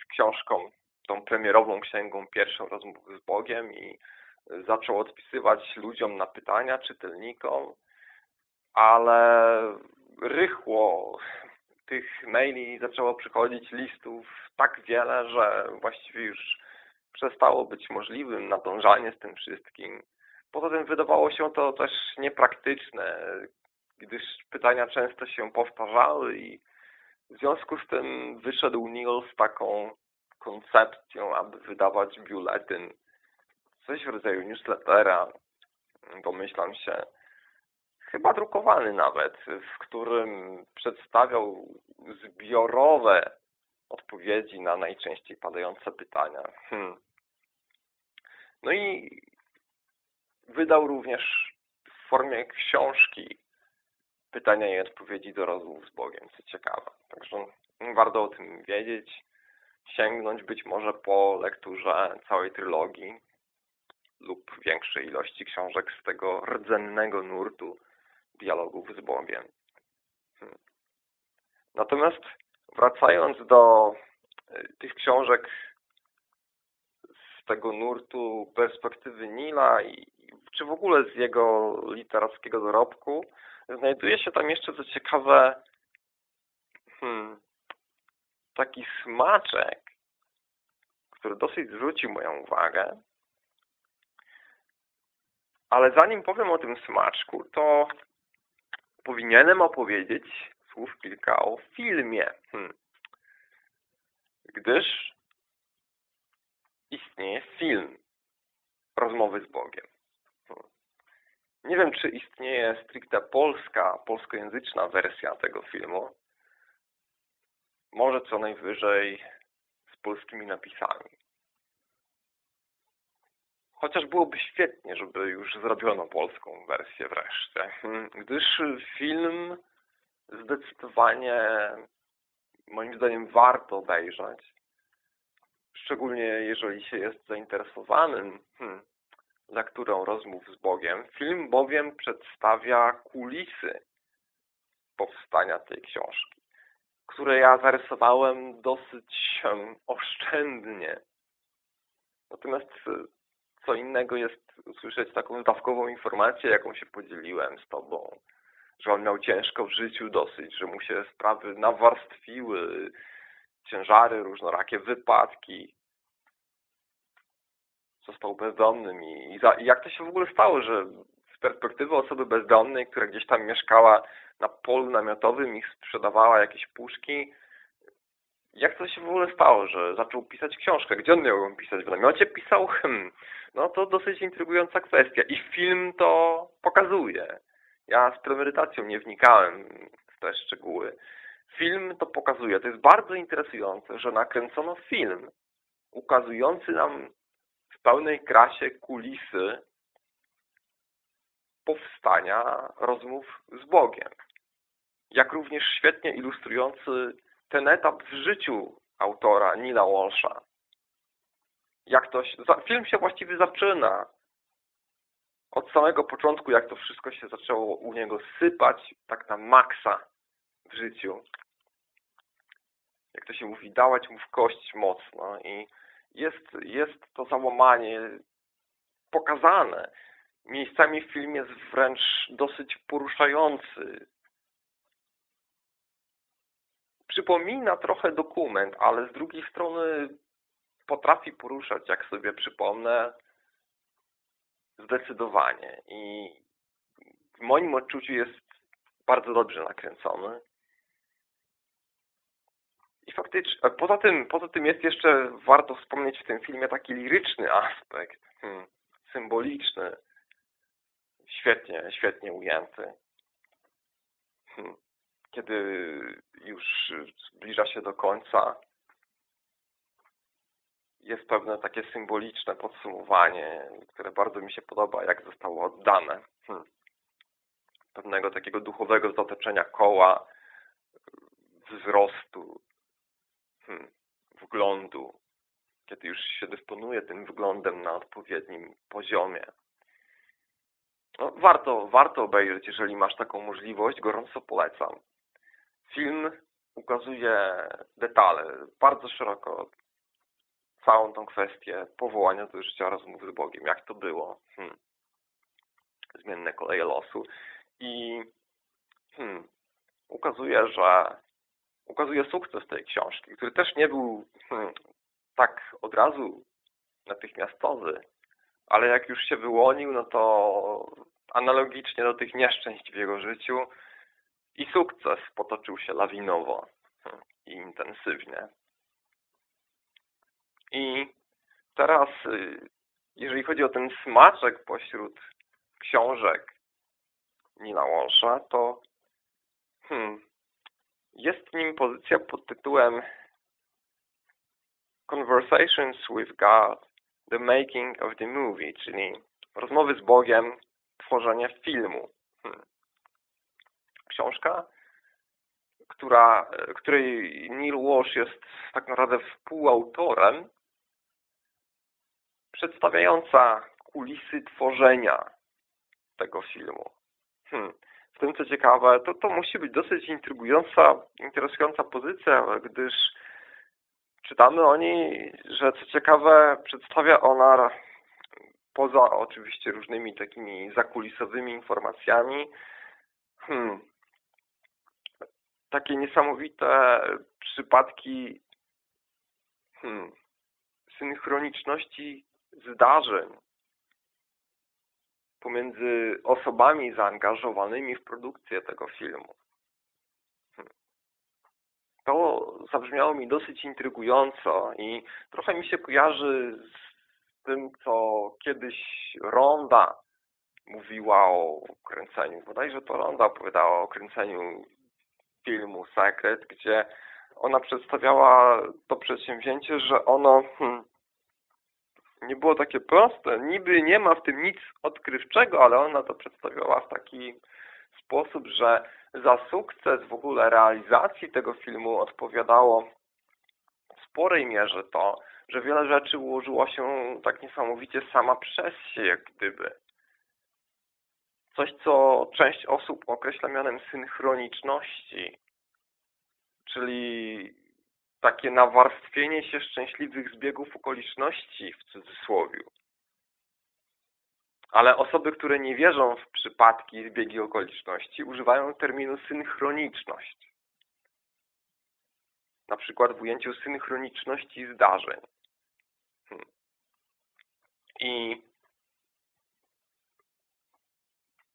z książką, tą premierową księgą pierwszą rozmów z Bogiem i zaczął odpisywać ludziom na pytania, czytelnikom, ale rychło tych maili zaczęło przychodzić listów tak wiele, że właściwie już przestało być możliwym nadążanie z tym wszystkim. Poza tym wydawało się to też niepraktyczne, gdyż pytania często się powtarzały i w związku z tym wyszedł Neil z taką koncepcją, aby wydawać biuletyn, coś w rodzaju newslettera, domyślam się, chyba drukowany nawet, w którym przedstawiał zbiorowe odpowiedzi na najczęściej padające pytania. Hmm. No i wydał również w formie książki pytania i odpowiedzi do rozmów z Bogiem, co ciekawe. Także warto o tym wiedzieć, sięgnąć być może po lekturze całej trylogii lub większej ilości książek z tego rdzennego nurtu dialogów z Bogiem. Hmm. Natomiast wracając do e, tych książek z tego nurtu perspektywy Nila i czy w ogóle z jego literackiego dorobku, znajduje się tam jeszcze co ciekawe hmm, taki smaczek, który dosyć zwrócił moją uwagę. Ale zanim powiem o tym smaczku, to powinienem opowiedzieć słów kilka o filmie. Hmm. Gdyż istnieje film Rozmowy z Bogiem. Nie wiem, czy istnieje stricte polska, polskojęzyczna wersja tego filmu. Może co najwyżej z polskimi napisami. Chociaż byłoby świetnie, żeby już zrobiono polską wersję wreszcie. Hmm, gdyż film zdecydowanie moim zdaniem warto obejrzeć. Szczególnie jeżeli się jest zainteresowanym hmm, lekturą rozmów z Bogiem. Film bowiem przedstawia kulisy powstania tej książki, które ja zarysowałem dosyć oszczędnie. Natomiast co innego jest usłyszeć taką dawkową informację, jaką się podzieliłem z Tobą. Że on miał ciężko w życiu dosyć, że mu się sprawy nawarstwiły, ciężary, różnorakie wypadki. Został bezdomnym i, i, za, i jak to się w ogóle stało, że z perspektywy osoby bezdomnej, która gdzieś tam mieszkała na polu namiotowym i sprzedawała jakieś puszki, jak to się w ogóle stało, że zaczął pisać książkę? Gdzie on miał ją pisać? W namiocie pisał? Hmm. No to dosyć intrygująca kwestia. I film to pokazuje. Ja z premedytacją nie wnikałem w te szczegóły. Film to pokazuje. To jest bardzo interesujące, że nakręcono film ukazujący nam pełnej krasie kulisy powstania rozmów z Bogiem. jak również świetnie ilustrujący ten etap w życiu autora Nila Walsha. Jak to film się właściwie zaczyna od samego początku, jak to wszystko się zaczęło u niego sypać, tak na maksa w życiu. Jak to się mówi, dawać mu w kość mocno i jest, jest to załamanie pokazane. Miejscami film jest wręcz dosyć poruszający. Przypomina trochę dokument, ale z drugiej strony potrafi poruszać, jak sobie przypomnę, zdecydowanie. I w moim odczuciu jest bardzo dobrze nakręcony. I faktycznie, poza tym, poza tym jest jeszcze, warto wspomnieć w tym filmie taki liryczny aspekt, hmm, symboliczny, świetnie, świetnie ujęty. Hmm. Kiedy już zbliża się do końca, jest pewne takie symboliczne podsumowanie, które bardzo mi się podoba, jak zostało oddane. Hmm. Pewnego takiego duchowego zatoczenia koła, wzrostu. Wglądu, kiedy już się dysponuje tym wglądem na odpowiednim poziomie. No, warto, warto obejrzeć, jeżeli masz taką możliwość, gorąco polecam. Film ukazuje detale, bardzo szeroko całą tą kwestię powołania do życia rozmów z Bogiem, jak to było. Hmm. Zmienne koleje losu. I hmm, ukazuje, że ukazuje sukces tej książki, który też nie był hmm, tak od razu natychmiastowy, ale jak już się wyłonił, no to analogicznie do tych nieszczęść w jego życiu i sukces potoczył się lawinowo hmm, i intensywnie. I teraz, y, jeżeli chodzi o ten smaczek pośród książek Nina Walsha, to hmm, jest nim pozycja pod tytułem Conversations with God, The Making of the Movie, czyli rozmowy z Bogiem, tworzenie filmu. Hmm. Książka, która, której Neil Walsh jest tak naprawdę współautorem, przedstawiająca kulisy tworzenia tego filmu. Hmm. Tym co ciekawe, to, to musi być dosyć intrygująca, interesująca pozycja, gdyż czytamy o niej, że co ciekawe przedstawia ona poza oczywiście różnymi takimi zakulisowymi informacjami hmm, takie niesamowite przypadki hmm, synchroniczności zdarzeń pomiędzy osobami zaangażowanymi w produkcję tego filmu. Hmm. To zabrzmiało mi dosyć intrygująco i trochę mi się kojarzy z tym, co kiedyś Ronda mówiła o kręceniu. Bodajże to Ronda opowiadała o kręceniu filmu Secret, gdzie ona przedstawiała to przedsięwzięcie, że ono hmm, nie było takie proste. Niby nie ma w tym nic odkrywczego, ale ona to przedstawiała w taki sposób, że za sukces w ogóle realizacji tego filmu odpowiadało w sporej mierze to, że wiele rzeczy ułożyło się tak niesamowicie sama przez się, jak gdyby. Coś, co część osób określa mianem synchroniczności, czyli takie nawarstwienie się szczęśliwych zbiegów okoliczności w cudzysłowie. Ale osoby, które nie wierzą w przypadki i zbiegi okoliczności, używają terminu synchroniczność. Na przykład w ujęciu synchroniczności zdarzeń. Hmm. I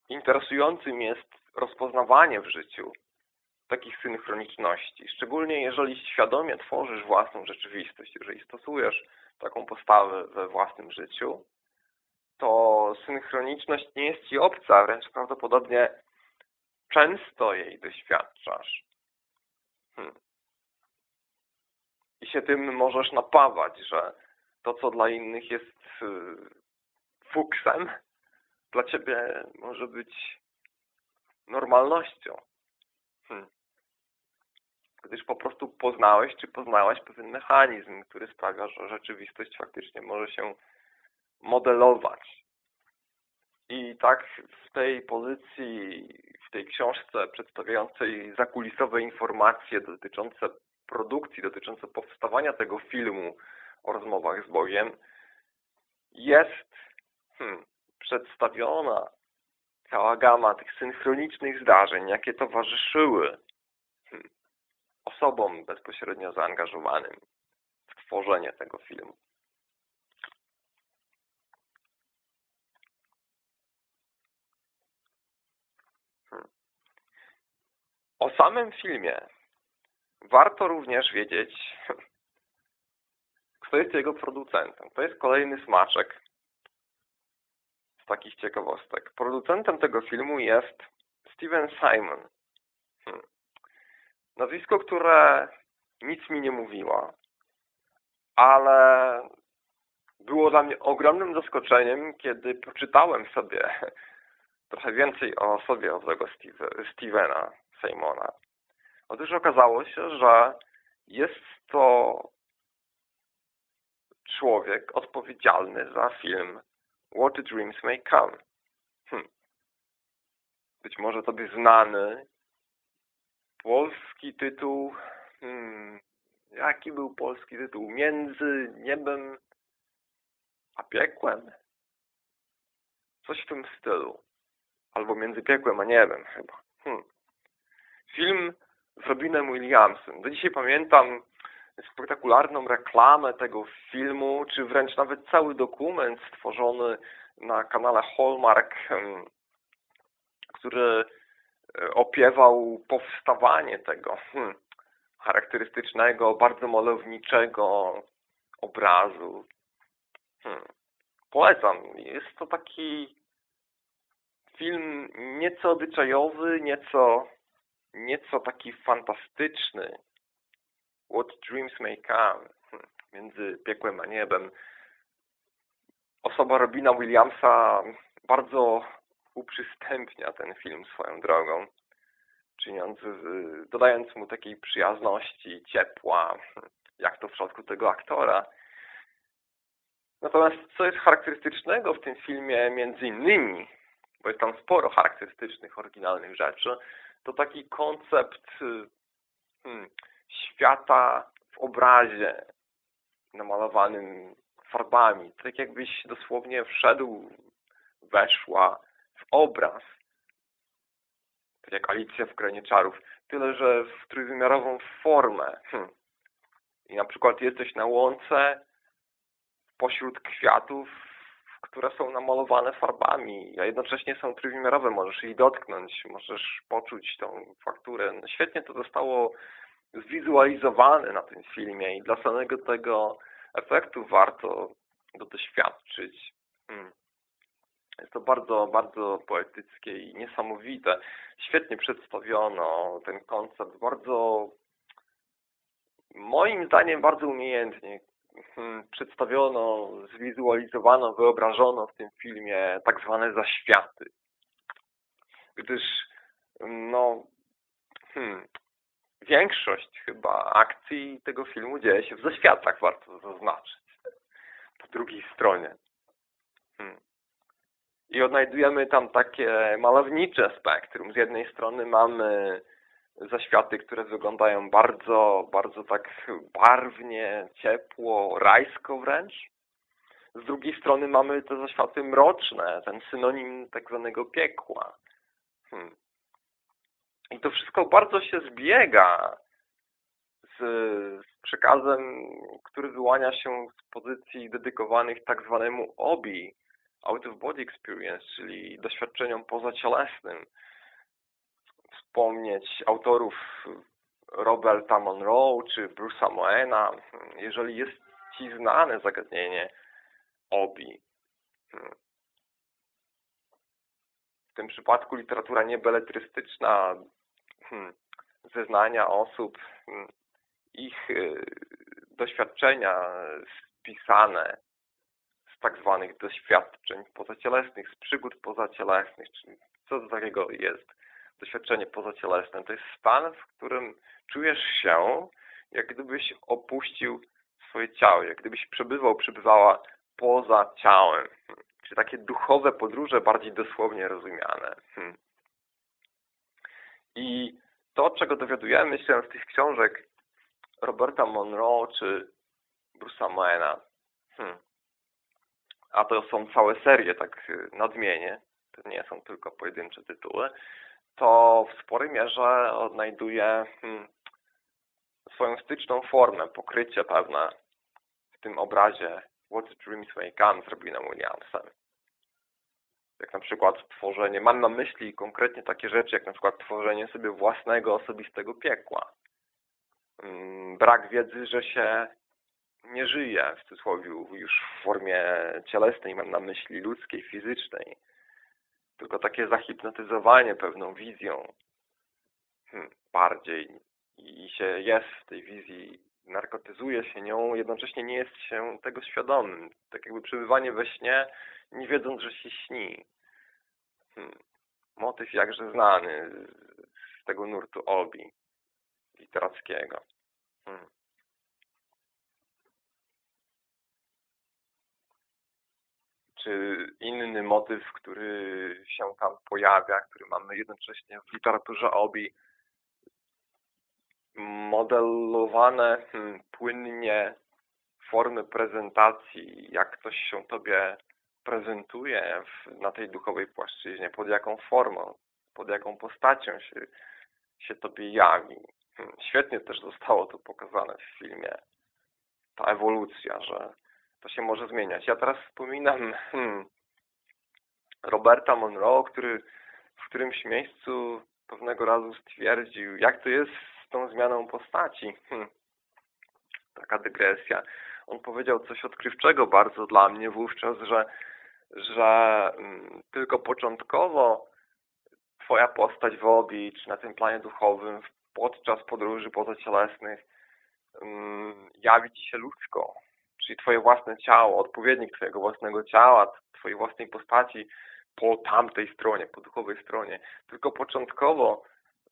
interesującym jest rozpoznawanie w życiu takich synchroniczności. Szczególnie jeżeli świadomie tworzysz własną rzeczywistość, jeżeli stosujesz taką postawę we własnym życiu, to synchroniczność nie jest Ci obca, wręcz prawdopodobnie często jej doświadczasz. Hmm. I się tym możesz napawać, że to, co dla innych jest y, fuksem, dla Ciebie może być normalnością. Gdyż po prostu poznałeś czy poznałaś pewien mechanizm, który sprawia, że rzeczywistość faktycznie może się modelować. I tak w tej pozycji, w tej książce przedstawiającej zakulisowe informacje dotyczące produkcji, dotyczące powstawania tego filmu o rozmowach z Bogiem, jest hmm, przedstawiona cała gama tych synchronicznych zdarzeń, jakie towarzyszyły osobom bezpośrednio zaangażowanym w tworzenie tego filmu. Hmm. O samym filmie warto również wiedzieć, [LAUGHS] kto jest jego producentem. To jest kolejny smaczek z takich ciekawostek. Producentem tego filmu jest Steven Simon. Nazwisko, które nic mi nie mówiło, ale było dla mnie ogromnym zaskoczeniem, kiedy poczytałem sobie [LAUGHS] trochę więcej o sobie owego Stevena Simona. Otóż okazało się, że jest to człowiek odpowiedzialny za film What the Dreams May Come. Hm. Być może tobie znany polski tytuł. Hmm. Jaki był polski tytuł? Między niebem a piekłem? Coś w tym stylu. Albo między piekłem a niebem chyba. Hmm. Film z Robinem Williamsem. Do dzisiaj pamiętam spektakularną reklamę tego filmu, czy wręcz nawet cały dokument stworzony na kanale Hallmark, który e, opiewał powstawanie tego hmm, charakterystycznego, bardzo malowniczego obrazu. Hmm. Polecam. Jest to taki film nieco obyczajowy, nieco, nieco taki fantastyczny, What Dreams May Come, hm, między piekłem a niebem. Osoba Robina Williamsa bardzo uprzystępnia ten film swoją drogą, czyniąc, dodając mu takiej przyjazności, ciepła, jak to w przypadku tego aktora. Natomiast co jest charakterystycznego w tym filmie między innymi, bo jest tam sporo charakterystycznych, oryginalnych rzeczy, to taki koncept hmm, świata w obrazie namalowanym farbami. Tak jakbyś dosłownie wszedł, weszła obraz. Tak jak Alicja w Krainie Czarów. Tyle, że w trójwymiarową formę. Hm. I na przykład jesteś na łące pośród kwiatów, które są namalowane farbami, a jednocześnie są trójwymiarowe. Możesz ich dotknąć, możesz poczuć tą fakturę. No świetnie to zostało zwizualizowany na tym filmie i dla samego tego efektu warto go doświadczyć. Hmm. Jest to bardzo, bardzo poetyckie i niesamowite. Świetnie przedstawiono ten koncept, bardzo moim zdaniem bardzo umiejętnie hmm, przedstawiono, zwizualizowano, wyobrażono w tym filmie tak zwane zaświaty. Gdyż no, hmm, większość chyba akcji tego filmu dzieje się w zaświatach, warto zaznaczyć. Po drugiej stronie. Hmm. I odnajdujemy tam takie malownicze spektrum. Z jednej strony mamy zaświaty, które wyglądają bardzo, bardzo tak barwnie, ciepło, rajsko wręcz. Z drugiej strony mamy te zaświaty mroczne, ten synonim tak zwanego piekła. Hmm. I to wszystko bardzo się zbiega z, z przekazem, który wyłania się z pozycji dedykowanych tak zwanemu OBI, Out of Body Experience, czyli doświadczeniom pozacielesnym. Wspomnieć autorów Roberta Monroe czy Bruce'a Moena, jeżeli jest Ci znane zagadnienie OBI. W tym przypadku literatura niebeletrystyczna Hmm, zeznania osób, hmm, ich y, doświadczenia spisane tak zwanych doświadczeń pozacielesnych, z przygód pozacielesnych, czyli co to takiego jest doświadczenie pozacielesne. To jest stan, w którym czujesz się, jak gdybyś opuścił swoje ciało, jak gdybyś przebywał, przebywała poza ciałem. Czy takie duchowe podróże, bardziej dosłownie rozumiane. Hmm. I to, czego dowiadujemy się z tych książek Roberta Monroe czy Bruce'a Moena, hmm. A to są całe serie, tak nadmienię, to nie są tylko pojedyncze tytuły, to w sporej mierze odnajduje hmm, swoją styczną formę, pokrycie pewne w tym obrazie What Dreams May Come z Robinem Williamsem. Jak na przykład tworzenie, mam na myśli konkretnie takie rzeczy, jak na przykład tworzenie sobie własnego, osobistego piekła. Hmm, brak wiedzy, że się nie żyje, w cudzysłowie już w formie cielesnej, mam na myśli ludzkiej, fizycznej, tylko takie zahipnotyzowanie pewną wizją hmm, bardziej i się jest w tej wizji, narkotyzuje się nią, jednocześnie nie jest się tego świadomym. Tak jakby przebywanie we śnie, nie wiedząc, że się śni. Hmm. Motyw jakże znany z tego nurtu Olbi literackiego. Hmm. Czy inny motyw, który się tam pojawia, który mamy jednocześnie w literaturze obi modelowane hmm, płynnie formy prezentacji, jak ktoś się Tobie prezentuje w, na tej duchowej płaszczyźnie, pod jaką formą, pod jaką postacią się, się Tobie jawi. Hmm, świetnie też zostało to pokazane w filmie. Ta ewolucja, że to się może zmieniać. Ja teraz wspominam hmm, Roberta Monroe, który w którymś miejscu pewnego razu stwierdził, jak to jest z tą zmianą postaci. Hmm. Taka dygresja. On powiedział coś odkrywczego bardzo dla mnie wówczas, że, że hmm, tylko początkowo Twoja postać w obi, czy na tym planie duchowym, podczas podróży pozacielesnych, hmm, jawi Ci się ludzko, czyli Twoje własne ciało, odpowiednik Twojego własnego ciała, Twojej własnej postaci po tamtej stronie, po duchowej stronie. Tylko początkowo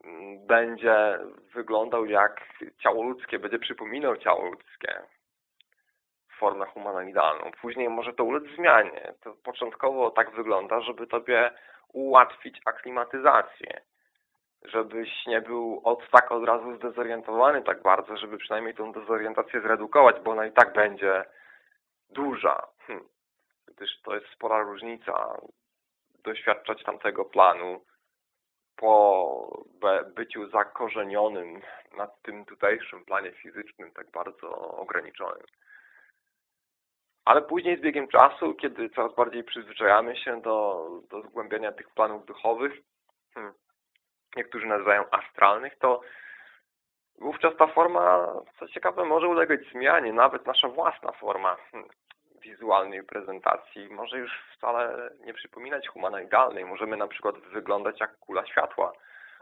mm, będzie wyglądał jak ciało ludzkie, będzie przypominał ciało ludzkie formę humanoidalną. Później może to ulec zmianie. To początkowo tak wygląda, żeby Tobie ułatwić aklimatyzację. Żebyś nie był od tak od razu zdezorientowany tak bardzo, żeby przynajmniej tą dezorientację zredukować, bo ona i tak będzie duża. Hm. Gdyż to jest spora różnica doświadczać tamtego planu po byciu zakorzenionym na tym tutejszym planie fizycznym, tak bardzo ograniczonym. Ale później z biegiem czasu, kiedy coraz bardziej przyzwyczajamy się do, do zgłębiania tych planów duchowych, hmm, niektórzy nazywają astralnych, to wówczas ta forma, co ciekawe, może ulegać zmianie, nawet nasza własna forma. Hmm wizualnej prezentacji może już wcale nie przypominać humanoidalnej. Możemy na przykład wyglądać jak kula światła,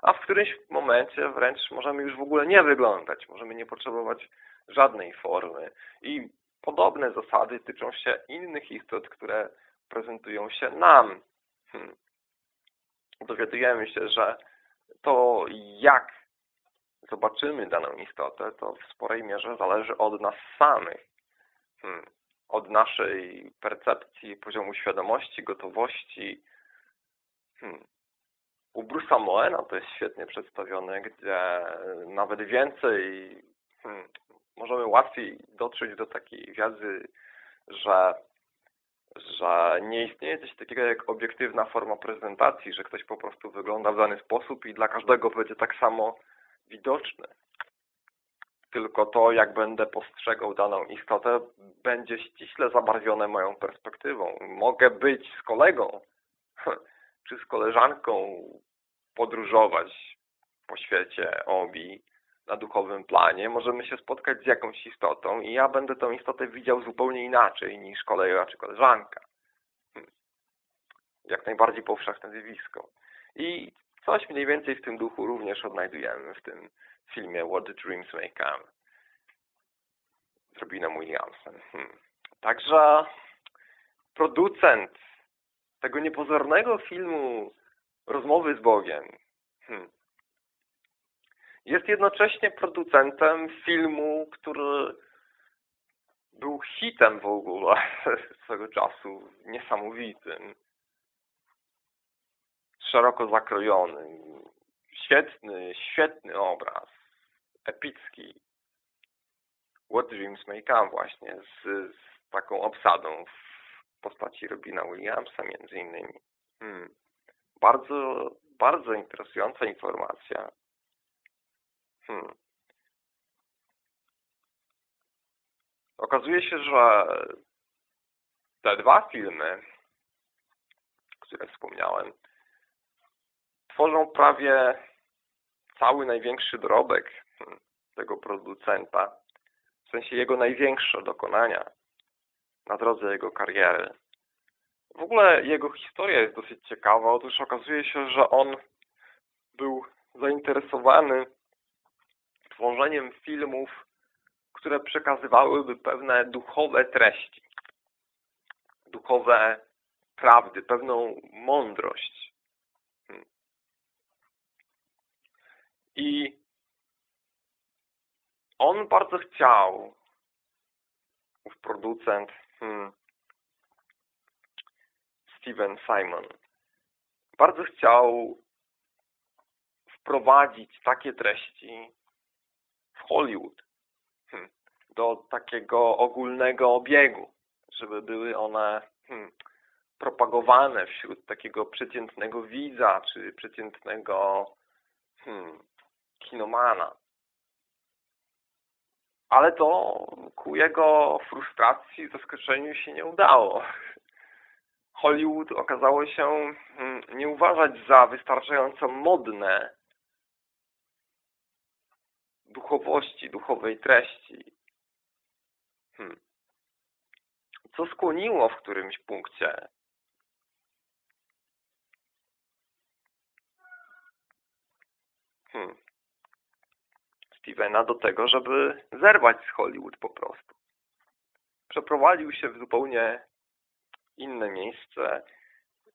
a w którymś momencie wręcz możemy już w ogóle nie wyglądać. Możemy nie potrzebować żadnej formy. I podobne zasady tyczą się innych istot, które prezentują się nam. Hmm. Dowiadujemy się, że to jak zobaczymy daną istotę, to w sporej mierze zależy od nas samych. Hmm od naszej percepcji, poziomu świadomości, gotowości. Hmm. U Bruce'a Moena to jest świetnie przedstawione, gdzie nawet więcej hmm, możemy łatwiej dotrzeć do takiej wiedzy, że, że nie istnieje coś takiego jak obiektywna forma prezentacji, że ktoś po prostu wygląda w dany sposób i dla każdego będzie tak samo widoczny tylko to, jak będę postrzegał daną istotę, będzie ściśle zabarwione moją perspektywą. Mogę być z kolegą [LAUGHS] czy z koleżanką podróżować po świecie obi na duchowym planie. Możemy się spotkać z jakąś istotą i ja będę tą istotę widział zupełnie inaczej niż kolega czy koleżanka. Hmm. Jak najbardziej powszechne zjawisko. I coś mniej więcej w tym duchu również odnajdujemy w tym filmie What the Dreams May Come z Robinem Williamsem. Hmm. Także producent tego niepozornego filmu Rozmowy z Bogiem Hmm. Jest jednocześnie producentem filmu, który był hitem w ogóle [LAUGHS] swego czasu, niesamowitym, szeroko zakrojonym, świetny, świetny obraz, epicki. What Dreams May Come właśnie z, z taką obsadą w postaci Robina Williamsa między innymi. Hmm. Bardzo, bardzo interesująca informacja. Hmm. Okazuje się, że te dwa filmy, które wspomniałem, tworzą prawie cały największy dorobek hmm, tego producenta, w sensie jego największe dokonania na drodze jego kariery. W ogóle jego historia jest dosyć ciekawa. Otóż okazuje się, że on był zainteresowany tworzeniem filmów, które przekazywałyby pewne duchowe treści, duchowe prawdy, pewną mądrość. Hmm. I on bardzo chciał, ów producent, hmm, Steven Simon, bardzo chciał wprowadzić takie treści Hollywood hmm, do takiego ogólnego obiegu, żeby były one hmm, propagowane wśród takiego przeciętnego widza, czy przeciętnego hmm, kinomana. Ale to ku jego frustracji, zaskoczeniu się nie udało. Hollywood okazało się hmm, nie uważać za wystarczająco modne duchowości, duchowej treści. Hmm. Co skłoniło w którymś punkcie hmm. Stevena do tego, żeby zerwać z Hollywood po prostu. Przeprowadził się w zupełnie inne miejsce,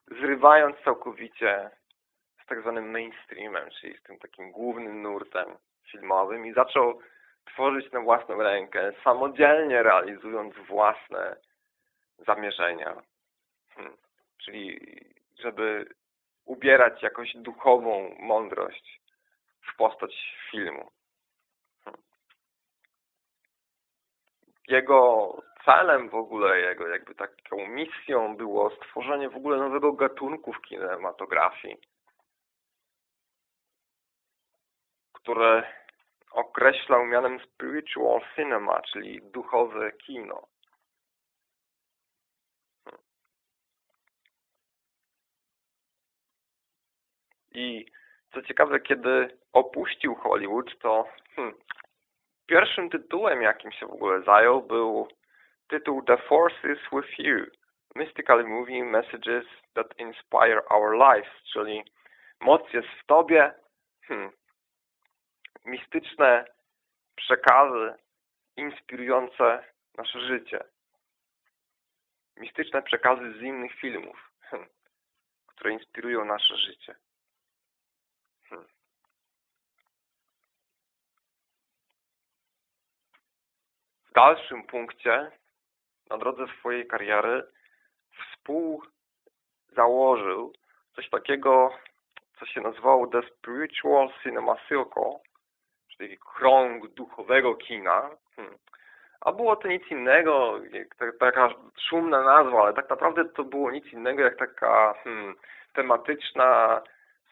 zrywając całkowicie z tak zwanym mainstreamem, czyli z tym takim głównym nurtem filmowym i zaczął tworzyć na własną rękę, samodzielnie realizując własne zamierzenia. Hmm. Czyli żeby ubierać jakąś duchową mądrość w postać filmu. Hmm. Jego celem w ogóle, jego jakby taką misją było stworzenie w ogóle nowego gatunku w kinematografii, które określał mianem spiritual cinema, czyli duchowe kino. I co ciekawe, kiedy opuścił Hollywood, to hmm, pierwszym tytułem, jakim się w ogóle zajął, był tytuł The Force is with you. Mystical Movie Messages that Inspire Our Lives, czyli moc jest w Tobie, hmm, mistyczne przekazy inspirujące nasze życie. Mistyczne przekazy z innych filmów, hmm, które inspirują nasze życie. Hmm. W dalszym punkcie, na drodze swojej kariery, współzałożył coś takiego, co się nazywało The Spiritual Cinema Circle, czyli krąg duchowego kina. Hmm. A było to nic innego, taka szumna nazwa, ale tak naprawdę to było nic innego jak taka hmm, tematyczna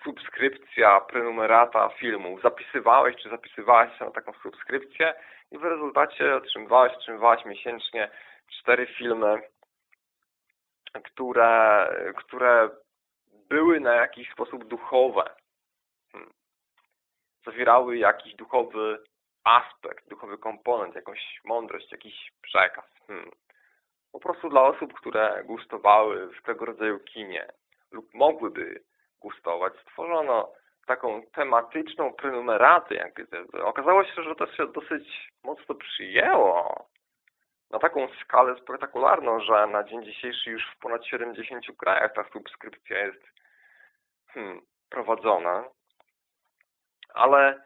subskrypcja, prenumerata filmów. Zapisywałeś czy zapisywałaś się na taką subskrypcję i w rezultacie otrzymywałeś, otrzymywałaś miesięcznie cztery filmy, które, które były na jakiś sposób duchowe zawierały jakiś duchowy aspekt, duchowy komponent, jakąś mądrość, jakiś przekaz. Hmm. Po prostu dla osób, które gustowały w tego rodzaju kinie lub mogłyby gustować, stworzono taką tematyczną prenumeratę. Jak okazało się, że to się dosyć mocno przyjęło na taką skalę spektakularną, że na dzień dzisiejszy już w ponad 70 krajach ta subskrypcja jest hmm, prowadzona. Ale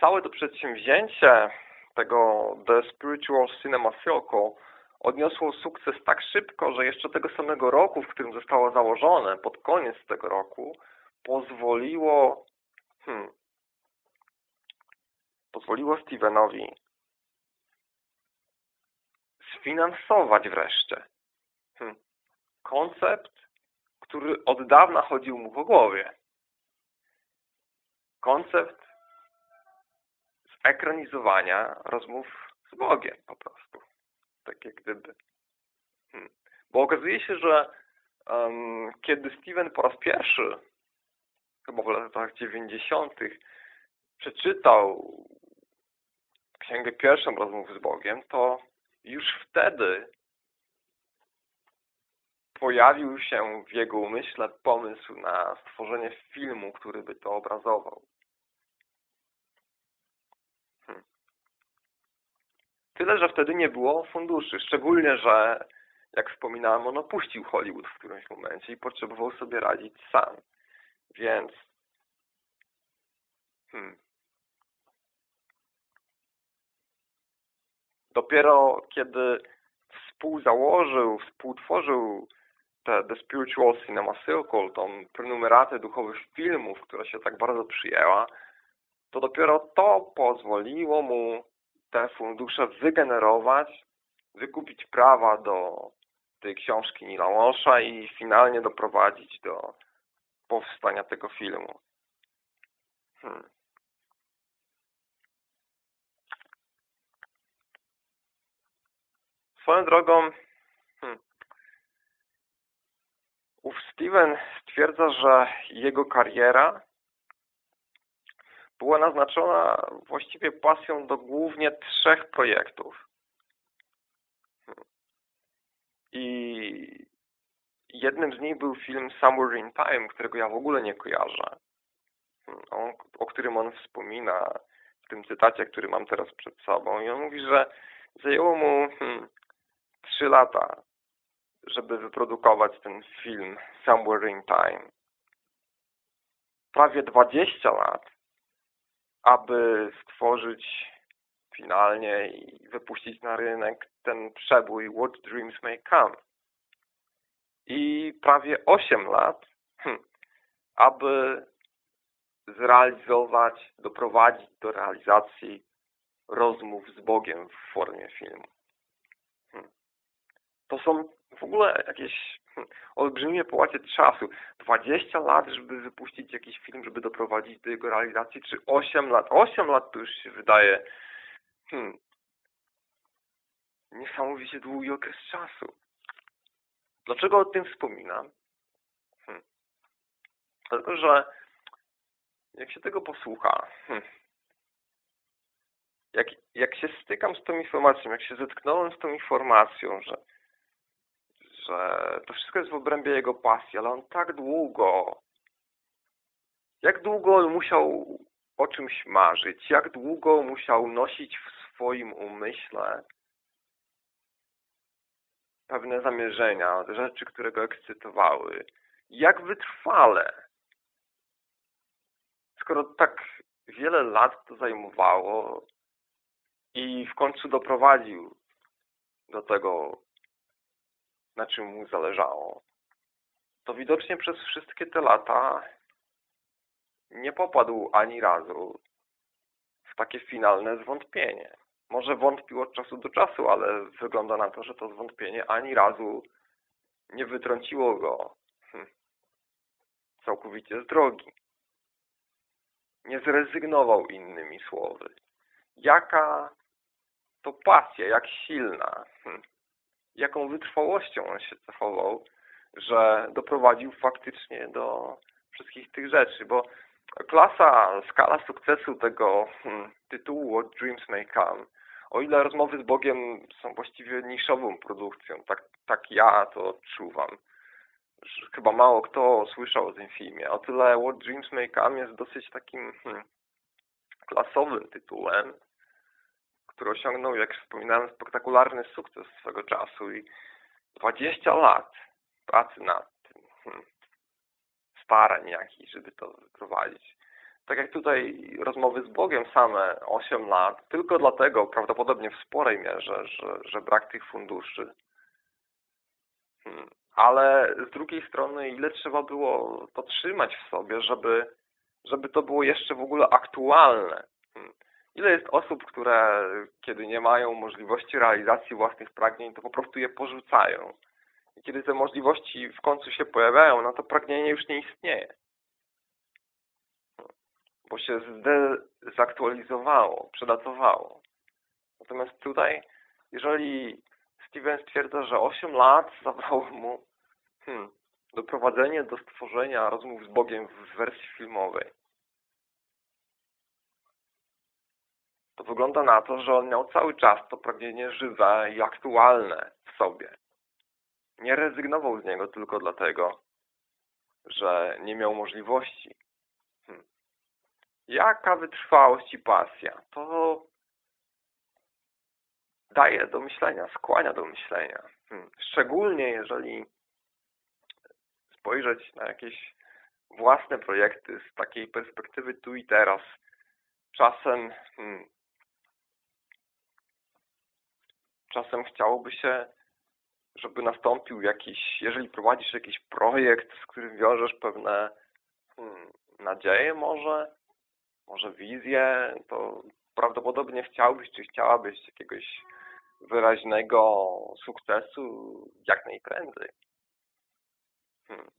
całe to przedsięwzięcie tego The Spiritual Cinema Circle odniosło sukces tak szybko, że jeszcze tego samego roku, w którym zostało założone, pod koniec tego roku, pozwoliło hmm, pozwoliło Stevenowi sfinansować wreszcie hmm, koncept, który od dawna chodził mu po głowie. Koncept zekranizowania rozmów z Bogiem po prostu. Tak jak gdyby. Hmm. Bo okazuje się, że um, kiedy Steven po raz pierwszy, chyba w latach 90., przeczytał Księgę Pierwszą Rozmów z Bogiem, to już wtedy pojawił się w jego umyśle pomysł na stworzenie filmu, który by to obrazował. Hmm. Tyle, że wtedy nie było funduszy. Szczególnie, że jak wspominałem, on opuścił Hollywood w którymś momencie i potrzebował sobie radzić sam. Więc hmm, dopiero kiedy współzałożył, współtworzył te The Spiritual Cinema Circle, tą prenumeratę duchowych filmów, która się tak bardzo przyjęła, to dopiero to pozwoliło mu te fundusze wygenerować, wykupić prawa do tej książki Nila Walsha i finalnie doprowadzić do powstania tego filmu. Hmm. Swoją drogą hmm, ów Steven stwierdza, że jego kariera była naznaczona właściwie pasją do głównie trzech projektów. I jednym z nich był film Somewhere in Time, którego ja w ogóle nie kojarzę. On, o którym on wspomina w tym cytacie, który mam teraz przed sobą. I on mówi, że zajęło mu hmm, trzy lata, żeby wyprodukować ten film Somewhere in Time. Prawie 20 lat, aby stworzyć finalnie i wypuścić na rynek ten przebój What Dreams May Come. I prawie 8 lat, hm, aby zrealizować, doprowadzić do realizacji rozmów z Bogiem w formie filmu. Hmm. To są w ogóle jakieś hmm, olbrzymie połacie czasu. 20 lat, żeby wypuścić jakiś film, żeby doprowadzić do jego realizacji, czy 8 lat? 8 lat to już się wydaje hmm, niesamowicie długi okres czasu. Dlaczego o tym wspominam? Hmm. Dlatego, że jak się tego posłucha, hmm, jak, jak się stykam z tą informacją, jak się zetknąłem z tą informacją, że że to wszystko jest w obrębie jego pasji, ale on tak długo, jak długo on musiał o czymś marzyć, jak długo musiał nosić w swoim umyśle pewne zamierzenia, rzeczy, które go ekscytowały. Jak wytrwale. Skoro tak wiele lat to zajmowało i w końcu doprowadził do tego na czym mu zależało, to widocznie przez wszystkie te lata nie popadł ani razu w takie finalne zwątpienie. Może wątpił od czasu do czasu, ale wygląda na to, że to zwątpienie ani razu nie wytrąciło go hm, całkowicie z drogi. Nie zrezygnował innymi słowy. Jaka to pasja, jak silna. Hm jaką wytrwałością on się zachował, że doprowadził faktycznie do wszystkich tych rzeczy, bo klasa, skala sukcesu tego hmm, tytułu What Dreams May Come, o ile rozmowy z Bogiem są właściwie niszową produkcją, tak, tak ja to odczuwam. Chyba mało kto słyszał o tym filmie. O tyle What Dreams May Come jest dosyć takim hmm, klasowym tytułem, który osiągnął, jak wspominałem, spektakularny sukces swego czasu i 20 lat pracy nad tym, hmm, starań jakichś, żeby to wyprowadzić. tak jak tutaj rozmowy z Bogiem same 8 lat, tylko dlatego prawdopodobnie w sporej mierze, że, że brak tych funduszy. Hmm. Ale z drugiej strony, ile trzeba było to trzymać w sobie, żeby, żeby to było jeszcze w ogóle aktualne. Hmm. Ile jest osób, które kiedy nie mają możliwości realizacji własnych pragnień, to po prostu je porzucają. I kiedy te możliwości w końcu się pojawiają, no to pragnienie już nie istnieje bo się zdezaktualizowało, przedatowało. Natomiast tutaj, jeżeli Steven stwierdza, że 8 lat zabrało mu hmm, doprowadzenie do stworzenia rozmów z Bogiem w wersji filmowej, to wygląda na to, że on miał cały czas to pragnienie żywe i aktualne w sobie. Nie rezygnował z niego tylko dlatego, że nie miał możliwości Jaka wytrwałość i pasja? To daje do myślenia, skłania do myślenia. Hmm. Szczególnie jeżeli spojrzeć na jakieś własne projekty z takiej perspektywy tu i teraz. Czasem hmm, czasem chciałoby się, żeby nastąpił jakiś, jeżeli prowadzisz jakiś projekt, z którym wiążesz pewne hmm, nadzieje może, może wizję, to prawdopodobnie chciałbyś czy chciałabyś jakiegoś wyraźnego sukcesu jak najprędzej. Hmm.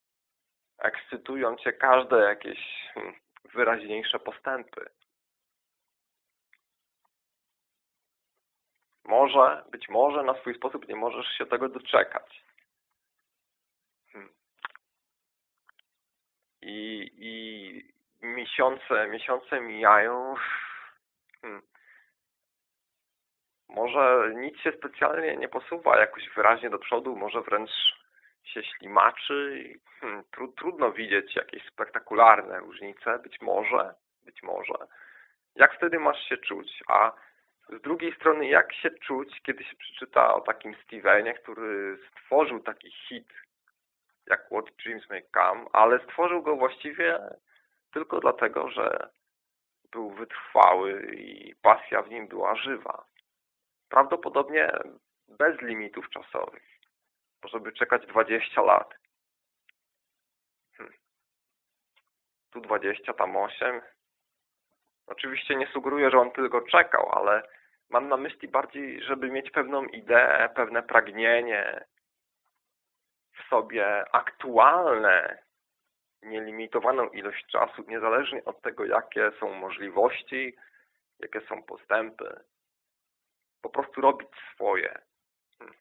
Ekscytują Cię każde jakieś hmm, wyraźniejsze postępy. Może, być może na swój sposób nie możesz się tego doczekać. Hmm. I, i miesiące, miesiące mijają. Hmm. Może nic się specjalnie nie posuwa jakoś wyraźnie do przodu, może wręcz się ślimaczy. Hmm. Trudno widzieć jakieś spektakularne różnice, być może, być może. Jak wtedy masz się czuć? A z drugiej strony, jak się czuć, kiedy się przeczyta o takim Stevenie, który stworzył taki hit jak What Dreams May Come, ale stworzył go właściwie tylko dlatego, że był wytrwały i pasja w nim była żywa. Prawdopodobnie bez limitów czasowych, żeby czekać 20 lat. Hm. Tu 20, tam 8. Oczywiście nie sugeruję, że on tylko czekał, ale mam na myśli bardziej, żeby mieć pewną ideę, pewne pragnienie w sobie aktualne, nielimitowaną ilość czasu, niezależnie od tego, jakie są możliwości, jakie są postępy. Po prostu robić swoje. Hmm.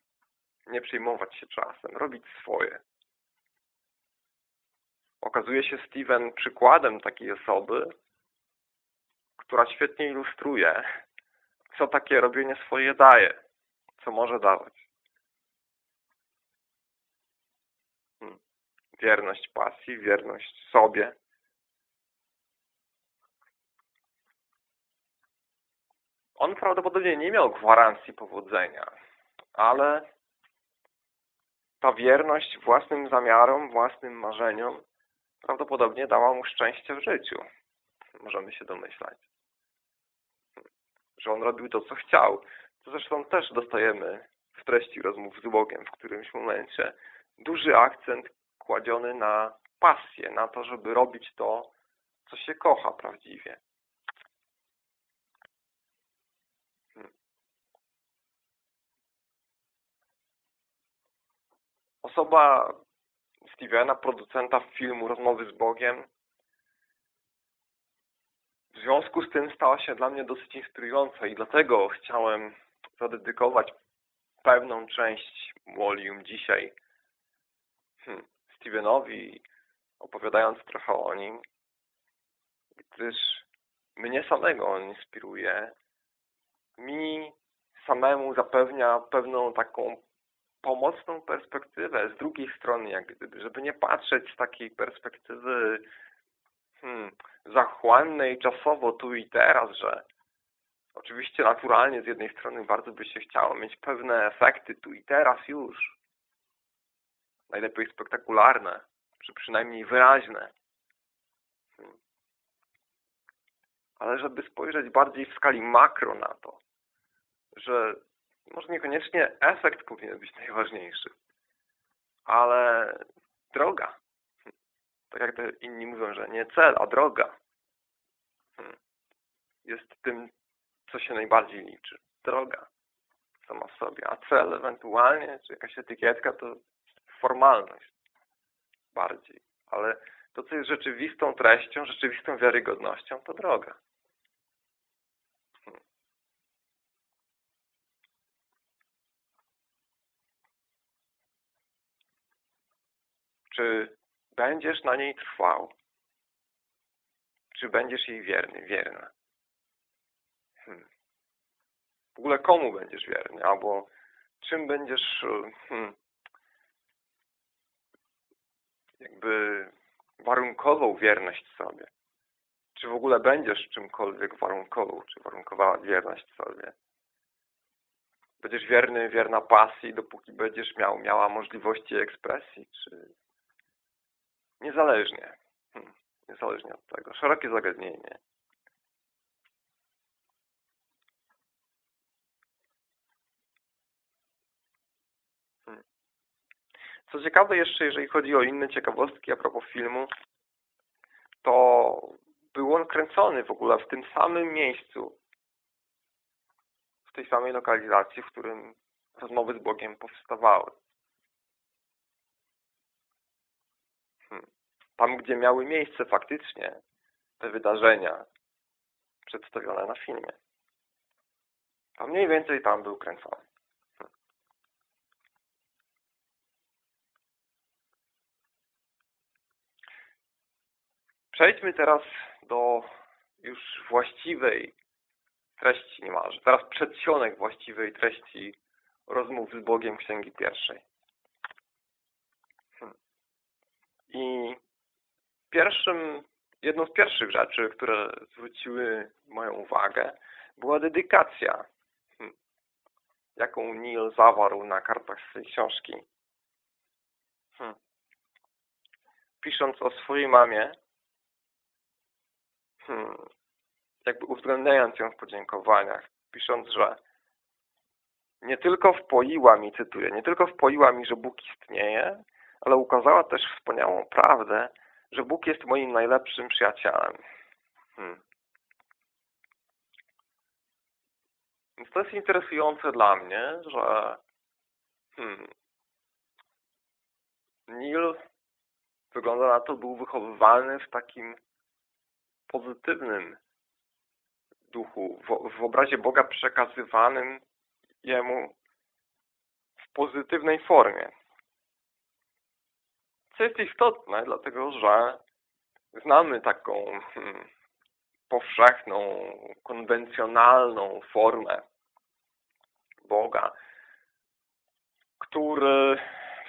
Nie przejmować się czasem, robić swoje. Okazuje się Steven przykładem takiej osoby, która świetnie ilustruje, co takie robienie swoje daje, co może dawać. wierność pasji, wierność sobie. On prawdopodobnie nie miał gwarancji powodzenia, ale ta wierność własnym zamiarom, własnym marzeniom prawdopodobnie dała mu szczęście w życiu. Możemy się domyślać. Że on robił to, co chciał. To zresztą też dostajemy w treści rozmów z Bogiem w którymś momencie duży akcent kładziony na pasję, na to, żeby robić to, co się kocha prawdziwie. Hmm. Osoba Stevena, producenta filmu Rozmowy z Bogiem, w związku z tym stała się dla mnie dosyć inspirująca i dlatego chciałem zadedykować pewną część Molium dzisiaj hmm. Stevenowi, opowiadając trochę o nim, gdyż mnie samego on inspiruje. Mi samemu zapewnia pewną taką pomocną perspektywę z drugiej strony, jak gdyby, żeby nie patrzeć z takiej perspektywy hmm, zachłannej czasowo tu i teraz, że oczywiście naturalnie z jednej strony bardzo by się chciało mieć pewne efekty tu i teraz już, najlepiej spektakularne, czy przynajmniej wyraźne. ale żeby spojrzeć bardziej w skali makro na to, że może niekoniecznie efekt powinien być najważniejszy, ale droga. Tak jak te inni mówią, że nie cel, a droga jest tym, co się najbardziej liczy. Droga sama w sobie, a cel ewentualnie, czy jakaś etykietka, to formalność bardziej. Ale to, co jest rzeczywistą treścią, rzeczywistą wiarygodnością, to droga. Hmm. Czy będziesz na niej trwał? Czy będziesz jej wierny, wierna? Hmm. W ogóle komu będziesz wierny? Albo czym będziesz hmm, jakby warunkował wierność sobie? Czy w ogóle będziesz czymkolwiek warunkował, czy warunkowała wierność sobie? Będziesz wierny, wierna pasji, dopóki będziesz miał, miała możliwości ekspresji, czy niezależnie. Hmm, niezależnie od tego. Szerokie zagadnienie. Co ciekawe jeszcze, jeżeli chodzi o inne ciekawostki a propos filmu, to był on kręcony w ogóle w tym samym miejscu, w tej samej lokalizacji, w którym rozmowy z Bogiem powstawały. Hmm. Tam, gdzie miały miejsce faktycznie te wydarzenia przedstawione na filmie. A mniej więcej tam był kręcony. Przejdźmy teraz do już właściwej treści niemalże. Teraz przedsionek właściwej treści rozmów z Bogiem Księgi Pierwszej. Hmm. I pierwszym, jedną z pierwszych rzeczy, które zwróciły moją uwagę, była dedykacja, hmm. jaką Neil zawarł na kartach swojej książki. Hmm. Pisząc o swojej mamie, hmm, jakby uwzględniając ją w podziękowaniach, pisząc, że nie tylko wpoiła mi, cytuję, nie tylko wpoiła mi, że Bóg istnieje, ale ukazała też wspaniałą prawdę, że Bóg jest moim najlepszym przyjacielem. Hmm. Więc to jest interesujące dla mnie, że hmm, Neil wygląda na to, był wychowywany w takim pozytywnym duchu, w, w obrazie Boga przekazywanym Jemu w pozytywnej formie. Co jest istotne, dlatego że znamy taką hmm, powszechną, konwencjonalną formę Boga, który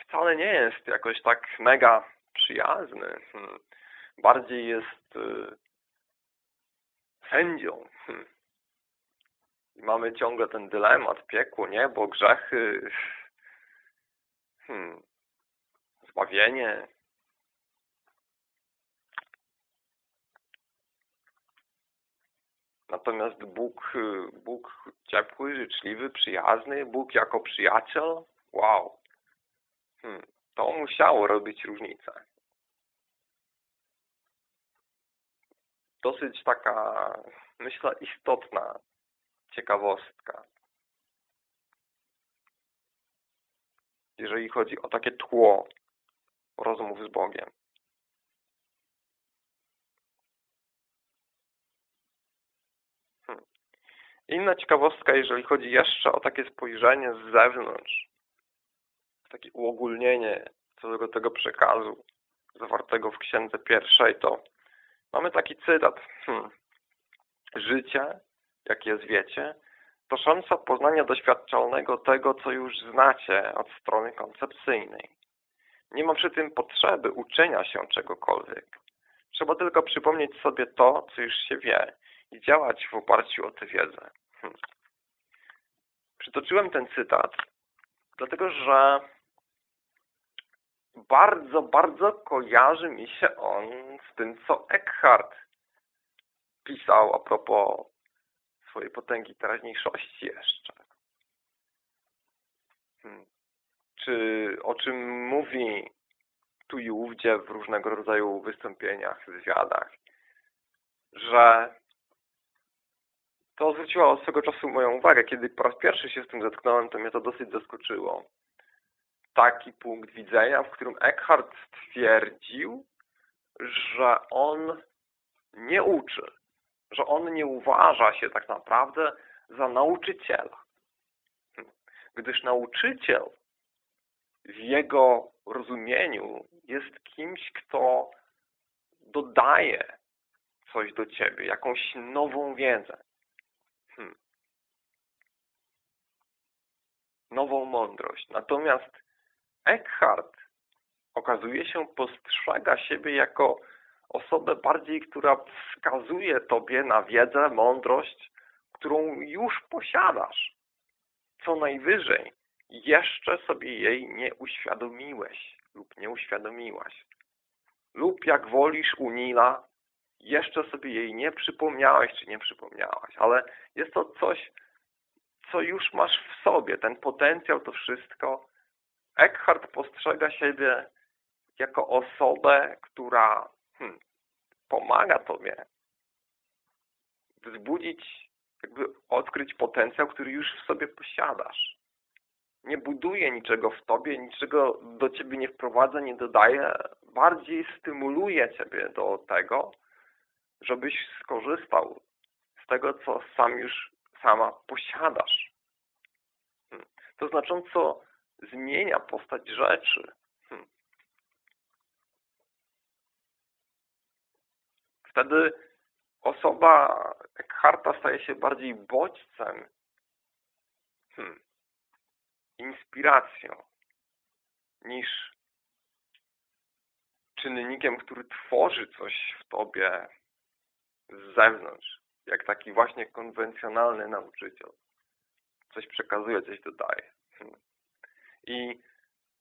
wcale nie jest jakoś tak mega przyjazny. Hmm. Bardziej jest y, sędzią. Hmm. I mamy ciągle ten dylemat, piekło, niebo, grzechy, hmm. Zbawienie. Natomiast Bóg, Bóg ciepły, życzliwy, przyjazny, Bóg jako przyjaciel, wow. Hmm. To musiało robić różnicę. dosyć taka, myślę, istotna ciekawostka. Jeżeli chodzi o takie tło rozmów z Bogiem. Hmm. Inna ciekawostka, jeżeli chodzi jeszcze o takie spojrzenie z zewnątrz, takie uogólnienie całego tego przekazu zawartego w księdze pierwszej, to Mamy taki cytat. Hmm. Życie, jak jest wiecie, to szansa poznania doświadczalnego tego, co już znacie od strony koncepcyjnej. Nie ma przy tym potrzeby uczenia się czegokolwiek. Trzeba tylko przypomnieć sobie to, co już się wie i działać w oparciu o tę wiedzę. Hmm. Przytoczyłem ten cytat, dlatego że bardzo, bardzo kojarzy mi się on z tym, co Eckhart pisał a propos swojej potęgi teraźniejszości jeszcze. Hmm. Czy o czym mówi tu i ówdzie w różnego rodzaju wystąpieniach, wywiadach, że to zwróciło swego czasu moją uwagę. Kiedy po raz pierwszy się z tym zetknąłem, to mnie to dosyć zaskoczyło. Taki punkt widzenia, w którym Eckhart stwierdził, że on nie uczy, że on nie uważa się tak naprawdę za nauczyciela. Gdyż nauczyciel w jego rozumieniu jest kimś, kto dodaje coś do ciebie, jakąś nową wiedzę. Hmm. Nową mądrość. Natomiast Eckhart okazuje się postrzega siebie jako osobę bardziej, która wskazuje Tobie na wiedzę, mądrość, którą już posiadasz. Co najwyżej, jeszcze sobie jej nie uświadomiłeś lub nie uświadomiłaś. Lub jak wolisz u Nila, jeszcze sobie jej nie przypomniałeś czy nie przypomniałaś, ale jest to coś, co już masz w sobie, ten potencjał, to wszystko. Eckhart postrzega siebie jako osobę, która hmm, pomaga Tobie wzbudzić, jakby odkryć potencjał, który już w sobie posiadasz. Nie buduje niczego w Tobie, niczego do Ciebie nie wprowadza, nie dodaje, bardziej stymuluje Ciebie do tego, żebyś skorzystał z tego, co sam już sama posiadasz. Hmm. To znacząco zmienia postać rzeczy. Hmm. Wtedy osoba Eckharta staje się bardziej bodźcem, hmm, inspiracją, niż czynnikiem, który tworzy coś w tobie z zewnątrz, jak taki właśnie konwencjonalny nauczyciel. Coś przekazuje, coś dodaje. Hmm. I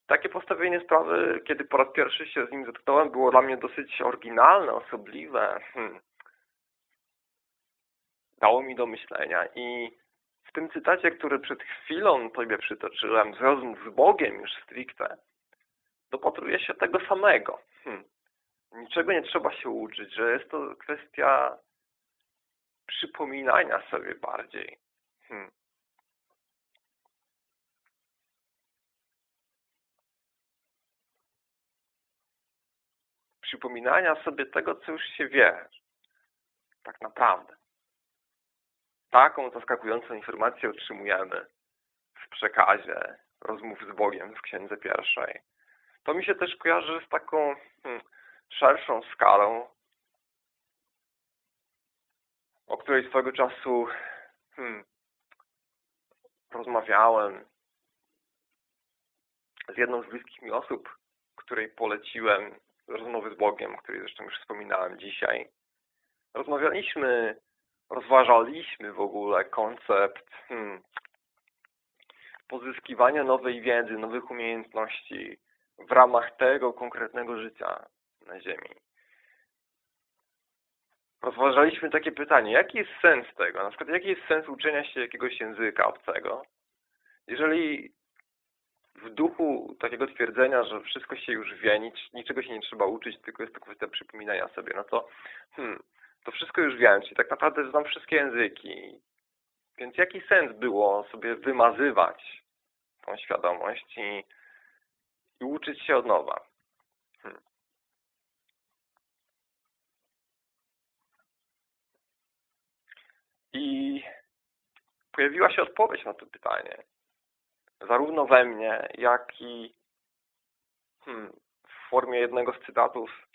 takie postawienie sprawy, kiedy po raz pierwszy się z nim zetknąłem, było dla mnie dosyć oryginalne, osobliwe. Hmm. Dało mi do myślenia i w tym cytacie, który przed chwilą Tobie przytoczyłem, z rozmów z Bogiem już stricte, dopatruje się tego samego. Hmm. Niczego nie trzeba się uczyć, że jest to kwestia przypominania sobie bardziej. Hmm. Przypominania sobie tego, co już się wie. Tak naprawdę. Taką zaskakującą informację otrzymujemy w przekazie rozmów z Bogiem w Księdze Pierwszej. To mi się też kojarzy z taką hmm, szerszą skalą, o której swego czasu hmm, rozmawiałem z jedną z bliskich mi osób, której poleciłem rozmowy z Bogiem, o której zresztą już wspominałem dzisiaj. Rozmawialiśmy, rozważaliśmy w ogóle koncept hmm, pozyskiwania nowej wiedzy, nowych umiejętności w ramach tego konkretnego życia na Ziemi rozważaliśmy takie pytanie, jaki jest sens tego? Na przykład, jaki jest sens uczenia się jakiegoś języka obcego? Jeżeli w duchu takiego twierdzenia, że wszystko się już wie, nic, niczego się nie trzeba uczyć, tylko jest to kwestia przypominania sobie, no to hmm, to wszystko już wiem, czyli tak naprawdę znam wszystkie języki. Więc jaki sens było sobie wymazywać tą świadomość i, i uczyć się od nowa? Hmm. I pojawiła się odpowiedź na to pytanie. Zarówno we mnie, jak i hmm, w formie jednego z cytatów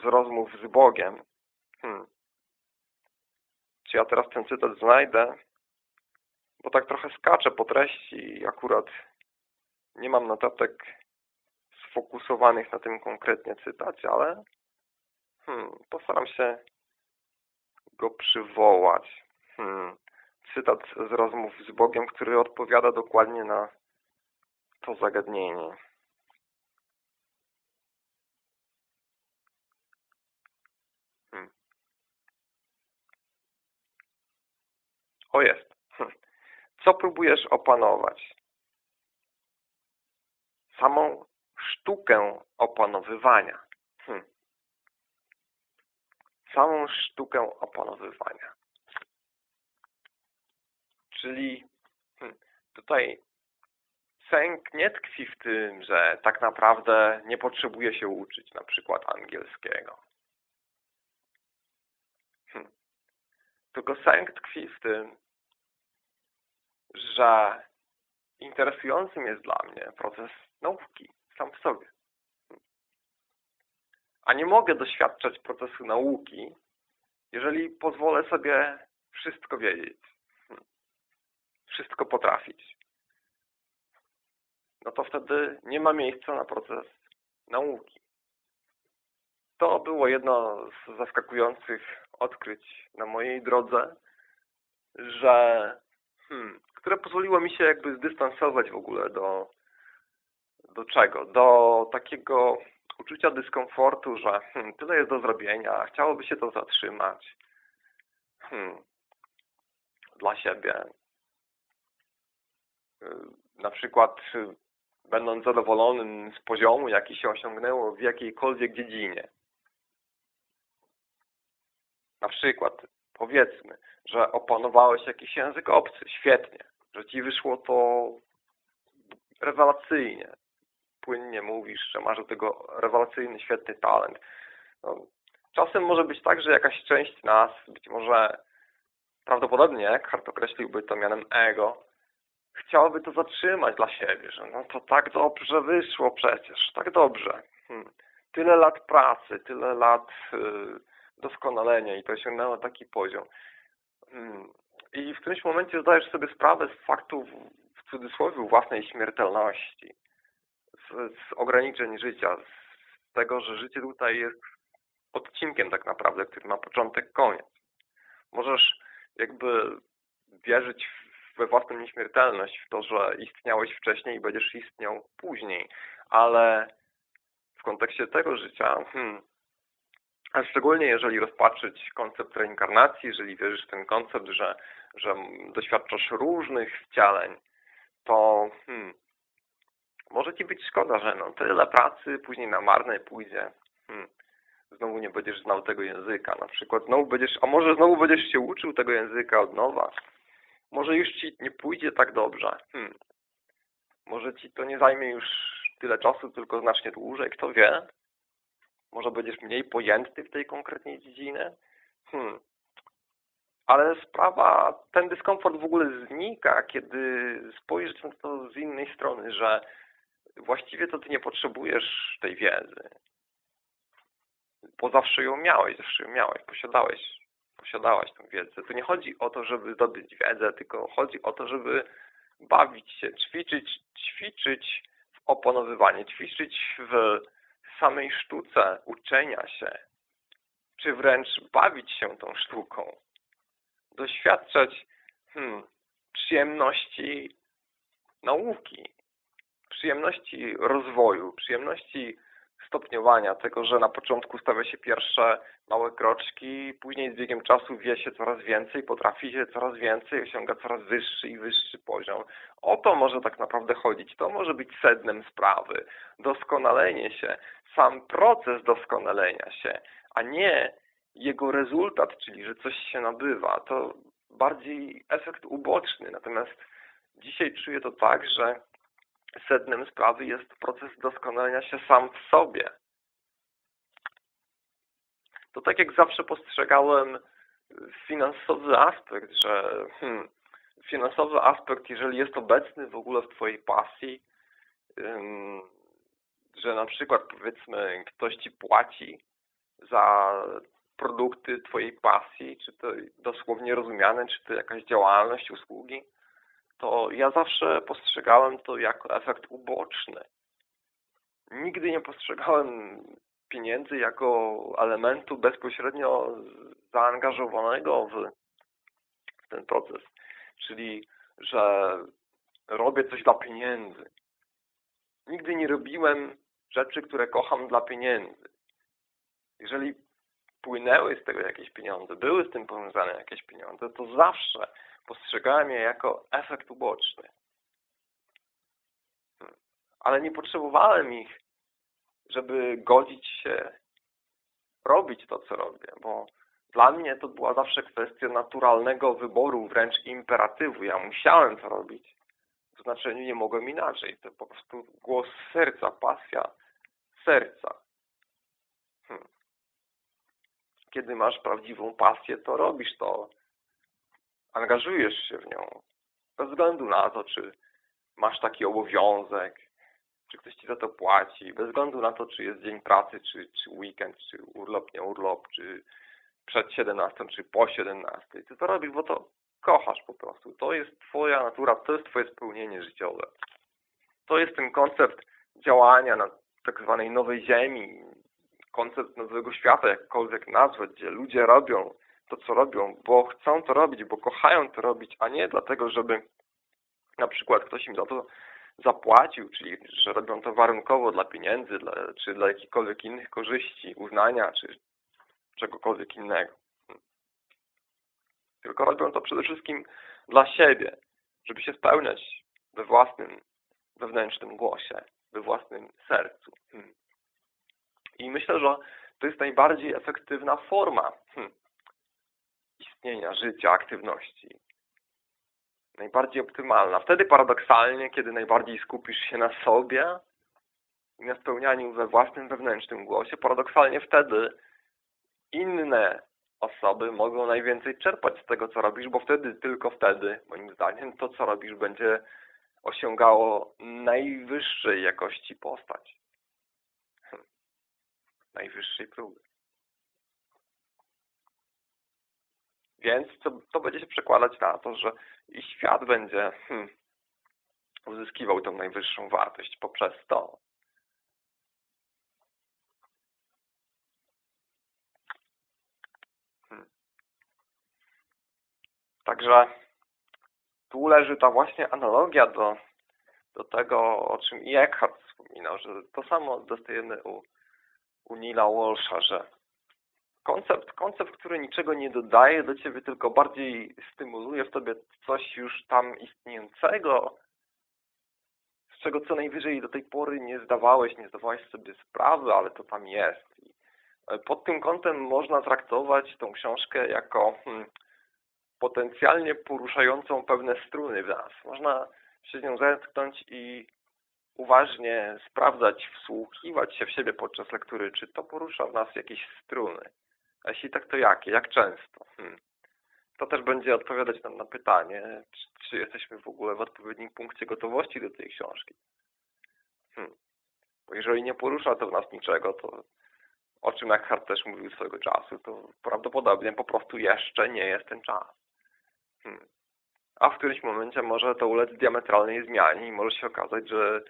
z rozmów z Bogiem. Hmm. Czy ja teraz ten cytat znajdę? Bo tak trochę skaczę po treści i akurat nie mam notatek sfokusowanych na tym konkretnie cytacie, ale hmm, postaram się go przywołać. Hmm. Cytat z rozmów z Bogiem, który odpowiada dokładnie na to zagadnienie. Hmm. O jest. Co próbujesz opanować? Samą sztukę opanowywania. Hm. Samą sztukę opanowywania. Czyli hm, tutaj sęk nie tkwi w tym, że tak naprawdę nie potrzebuje się uczyć na przykład angielskiego. Hm. Tylko sęk tkwi w tym, że interesującym jest dla mnie proces nauki sam w sobie. A nie mogę doświadczać procesu nauki, jeżeli pozwolę sobie wszystko wiedzieć, wszystko potrafić. No to wtedy nie ma miejsca na proces nauki. To było jedno z zaskakujących odkryć na mojej drodze, że hmm, które pozwoliło mi się jakby zdystansować w ogóle do, do czego? Do takiego uczucia dyskomfortu, że hmm, tyle jest do zrobienia, chciałoby się to zatrzymać hmm, dla siebie. Y, na przykład y, będąc zadowolonym z poziomu, jaki się osiągnęło w jakiejkolwiek dziedzinie. Na przykład, powiedzmy, że opanowałeś jakiś język obcy, świetnie, że ci wyszło to rewelacyjnie, płynnie mówisz, że masz do tego rewelacyjny, świetny talent. No, czasem może być tak, że jakaś część nas, być może prawdopodobnie Eckhart określiłby to mianem ego, chciałaby to zatrzymać dla siebie, że no to tak dobrze wyszło przecież, tak dobrze. Hmm. Tyle lat pracy, tyle lat y, doskonalenia i to osiągnęło taki poziom. Hmm. I w którymś momencie zdajesz sobie sprawę z faktu, w cudzysłowie, własnej śmiertelności, z, z ograniczeń życia, z tego, że życie tutaj jest odcinkiem tak naprawdę, który ma początek, koniec. Możesz jakby wierzyć we własną nieśmiertelność, w to, że istniałeś wcześniej i będziesz istniał później, ale w kontekście tego życia, hmm, a szczególnie jeżeli rozpatrzyć koncept reinkarnacji, jeżeli wierzysz w ten koncept, że, że doświadczasz różnych wcieleń, to hmm, może Ci być szkoda, że no, tyle pracy później na marne pójdzie. Hmm, znowu nie będziesz znał tego języka na przykład. Znowu będziesz, a może znowu będziesz się uczył tego języka od nowa może już Ci nie pójdzie tak dobrze. Hmm. Może Ci to nie zajmie już tyle czasu, tylko znacznie dłużej, kto wie. Może będziesz mniej pojęty w tej konkretnej dziedzinie. Hmm. Ale sprawa, ten dyskomfort w ogóle znika, kiedy spojrzysz na to z innej strony, że właściwie to Ty nie potrzebujesz tej wiedzy. Bo zawsze ją miałeś, zawsze ją miałeś, posiadałeś posiadałaś tę wiedzę. Tu nie chodzi o to, żeby zdobyć wiedzę, tylko chodzi o to, żeby bawić się, ćwiczyć, ćwiczyć w opanowywanie, ćwiczyć w samej sztuce uczenia się, czy wręcz bawić się tą sztuką. Doświadczać hmm, przyjemności nauki, przyjemności rozwoju, przyjemności stopniowania tego, że na początku stawia się pierwsze małe kroczki, później z biegiem czasu wie się coraz więcej, potrafi się coraz więcej, osiąga coraz wyższy i wyższy poziom. O to może tak naprawdę chodzić. To może być sednem sprawy. Doskonalenie się, sam proces doskonalenia się, a nie jego rezultat, czyli że coś się nabywa. To bardziej efekt uboczny. Natomiast dzisiaj czuję to tak, że sednem sprawy jest proces doskonalenia się sam w sobie. To tak jak zawsze postrzegałem finansowy aspekt, że hmm, finansowy aspekt, jeżeli jest obecny w ogóle w Twojej pasji, że na przykład powiedzmy ktoś Ci płaci za produkty Twojej pasji, czy to dosłownie rozumiane, czy to jakaś działalność, usługi, to ja zawsze postrzegałem to jako efekt uboczny. Nigdy nie postrzegałem pieniędzy jako elementu bezpośrednio zaangażowanego w ten proces. Czyli, że robię coś dla pieniędzy. Nigdy nie robiłem rzeczy, które kocham dla pieniędzy. Jeżeli płynęły z tego jakieś pieniądze, były z tym powiązane jakieś pieniądze, to zawsze Postrzegałem je jako efekt uboczny. Hmm. Ale nie potrzebowałem ich, żeby godzić się robić to, co robię, bo dla mnie to była zawsze kwestia naturalnego wyboru, wręcz imperatywu. Ja musiałem to robić. W znaczeniu nie mogłem inaczej. To po prostu głos serca, pasja serca. Hmm. Kiedy masz prawdziwą pasję, to robisz to. Angażujesz się w nią. Bez względu na to, czy masz taki obowiązek, czy ktoś ci za to płaci, bez względu na to, czy jest dzień pracy, czy, czy weekend, czy urlop, nie urlop, czy przed 17, czy po 17. Ty to robisz, bo to kochasz po prostu. To jest twoja natura, to jest twoje spełnienie życiowe. To jest ten koncept działania na tak zwanej nowej ziemi, koncept nowego świata, jakkolwiek nazwać, gdzie ludzie robią to, co robią, bo chcą to robić, bo kochają to robić, a nie dlatego, żeby na przykład ktoś im za to zapłacił, czyli że robią to warunkowo dla pieniędzy, dla, czy dla jakichkolwiek innych korzyści, uznania, czy czegokolwiek innego. Tylko robią to przede wszystkim dla siebie, żeby się spełniać we własnym wewnętrznym głosie, we własnym sercu. I myślę, że to jest najbardziej efektywna forma istnienia, życia, aktywności najbardziej optymalna. Wtedy paradoksalnie, kiedy najbardziej skupisz się na sobie i na spełnianiu we własnym wewnętrznym głosie, paradoksalnie wtedy inne osoby mogą najwięcej czerpać z tego, co robisz, bo wtedy, tylko wtedy, moim zdaniem, to, co robisz, będzie osiągało najwyższej jakości postać. najwyższej próby. Więc to, to będzie się przekładać na to, że i świat będzie hmm, uzyskiwał tą najwyższą wartość poprzez to. Hmm. Także tu leży ta właśnie analogia do, do tego, o czym i Eckhart wspominał, że to samo dostajemy u, u Nila Walsha, że koncept, koncept, który niczego nie dodaje do Ciebie, tylko bardziej stymuluje w Tobie coś już tam istniejącego, z czego co najwyżej do tej pory nie zdawałeś, nie zdawałeś sobie sprawy, ale to tam jest. I e, pod tym kątem można traktować tą książkę jako hmm, potencjalnie poruszającą pewne struny w nas. Można się z nią zetknąć i uważnie sprawdzać, wsłuchiwać się w siebie podczas lektury, czy to porusza w nas jakieś struny. A jeśli tak, to jakie? Jak często? Hmm. To też będzie odpowiadać nam na pytanie, czy, czy, jesteśmy w ogóle w odpowiednim punkcie gotowości do tej książki. Hmm. Bo jeżeli nie porusza to w nas niczego, to o czym Eckhart też mówił swojego czasu, to prawdopodobnie po prostu jeszcze nie jest ten czas. Hmm. A w którymś momencie może to ulec diametralnej zmianie i może się okazać, że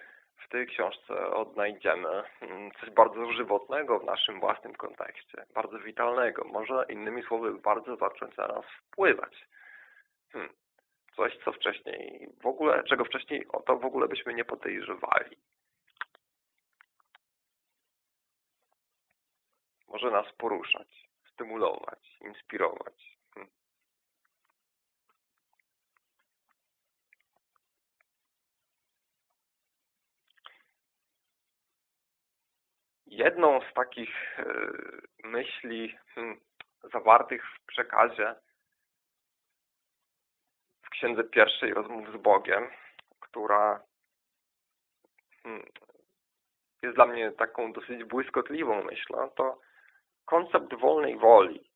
w tej książce odnajdziemy mm, coś bardzo żywotnego w naszym własnym kontekście, bardzo witalnego, może innymi słowy bardzo zacząć na nas wpływać. Hmm. Coś, co wcześniej w ogóle, czego wcześniej o to w ogóle byśmy nie podejrzewali. Może nas poruszać, stymulować, inspirować. Jedną z takich e, myśli hmm, zawartych w przekazie w Księdze Pierwszej Rozmów z Bogiem, która hmm, jest dla mnie taką dosyć błyskotliwą myślą, to koncept wolnej woli,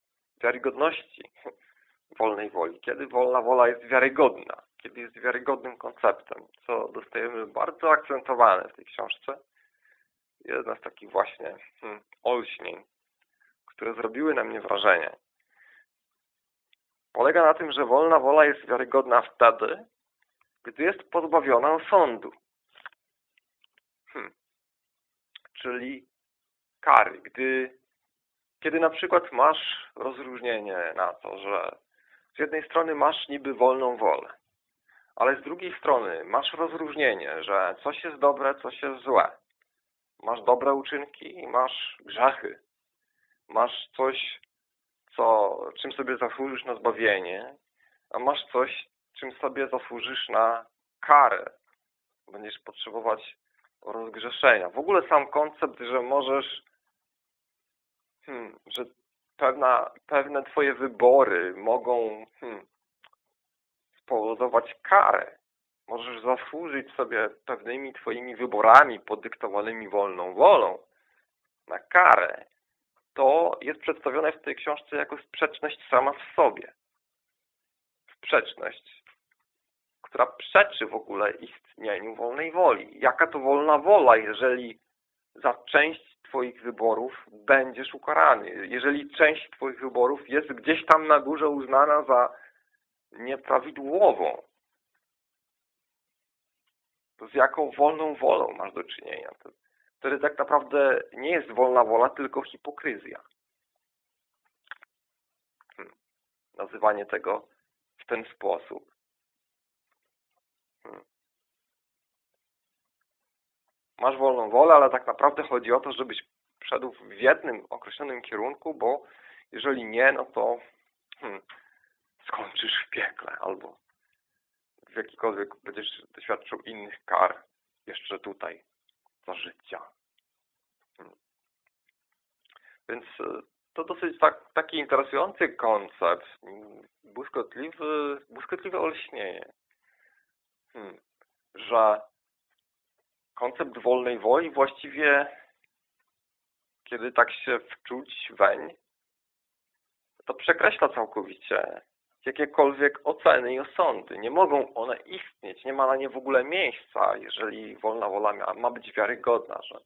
wiarygodności [LAUGHS] wolnej woli. Kiedy wolna wola jest wiarygodna, kiedy jest wiarygodnym konceptem, co dostajemy bardzo akcentowane w tej książce, jedna z takich właśnie hmm, olśnień, które zrobiły na mnie wrażenie. Polega na tym, że wolna wola jest wiarygodna wtedy, gdy jest pozbawiona osądu. Hmm. Czyli kary. Gdy, kiedy na przykład masz rozróżnienie na to, że z jednej strony masz niby wolną wolę, ale z drugiej strony masz rozróżnienie, że coś jest dobre, coś jest złe. Masz dobre uczynki i masz grzechy. Masz coś, co, czym sobie zasłużysz na zbawienie, a masz coś, czym sobie zasłużysz na karę. Będziesz potrzebować rozgrzeszenia. W ogóle sam koncept, że możesz, hmm, że pewna, pewne twoje wybory mogą hmm, spowodować karę. Możesz zasłużyć sobie pewnymi twoimi wyborami podyktowanymi wolną wolą na karę. To jest przedstawione w tej książce jako sprzeczność sama w sobie. Sprzeczność, która przeczy w ogóle istnieniu wolnej woli. Jaka to wolna wola, jeżeli za część Twoich wyborów będziesz ukarany. Jeżeli część Twoich wyborów jest gdzieś tam na górze uznana za nieprawidłową, to z jaką wolną wolą masz do czynienia? To tak naprawdę nie jest wolna wola, tylko hipokryzja. Hmm. Nazywanie tego w ten sposób. Hmm. Masz wolną wolę, ale tak naprawdę chodzi o to, żebyś szedł w jednym określonym kierunku, bo jeżeli nie, no to hmm, skończysz w piekle albo w jakikolwiek będziesz doświadczył innych kar jeszcze tutaj za życia. Hmm. Więc e, to dosyć tak, taki interesujący koncept, błyskotliwy, błyskotliwe olśnienie, hmm. że koncept wolnej woli właściwie, kiedy tak się wczuć weń, to przekreśla całkowicie jakiekolwiek oceny i osądy. Nie mogą one istnieć, nie ma na nie w ogóle miejsca, jeżeli wolna wola ma być wiarygodna, że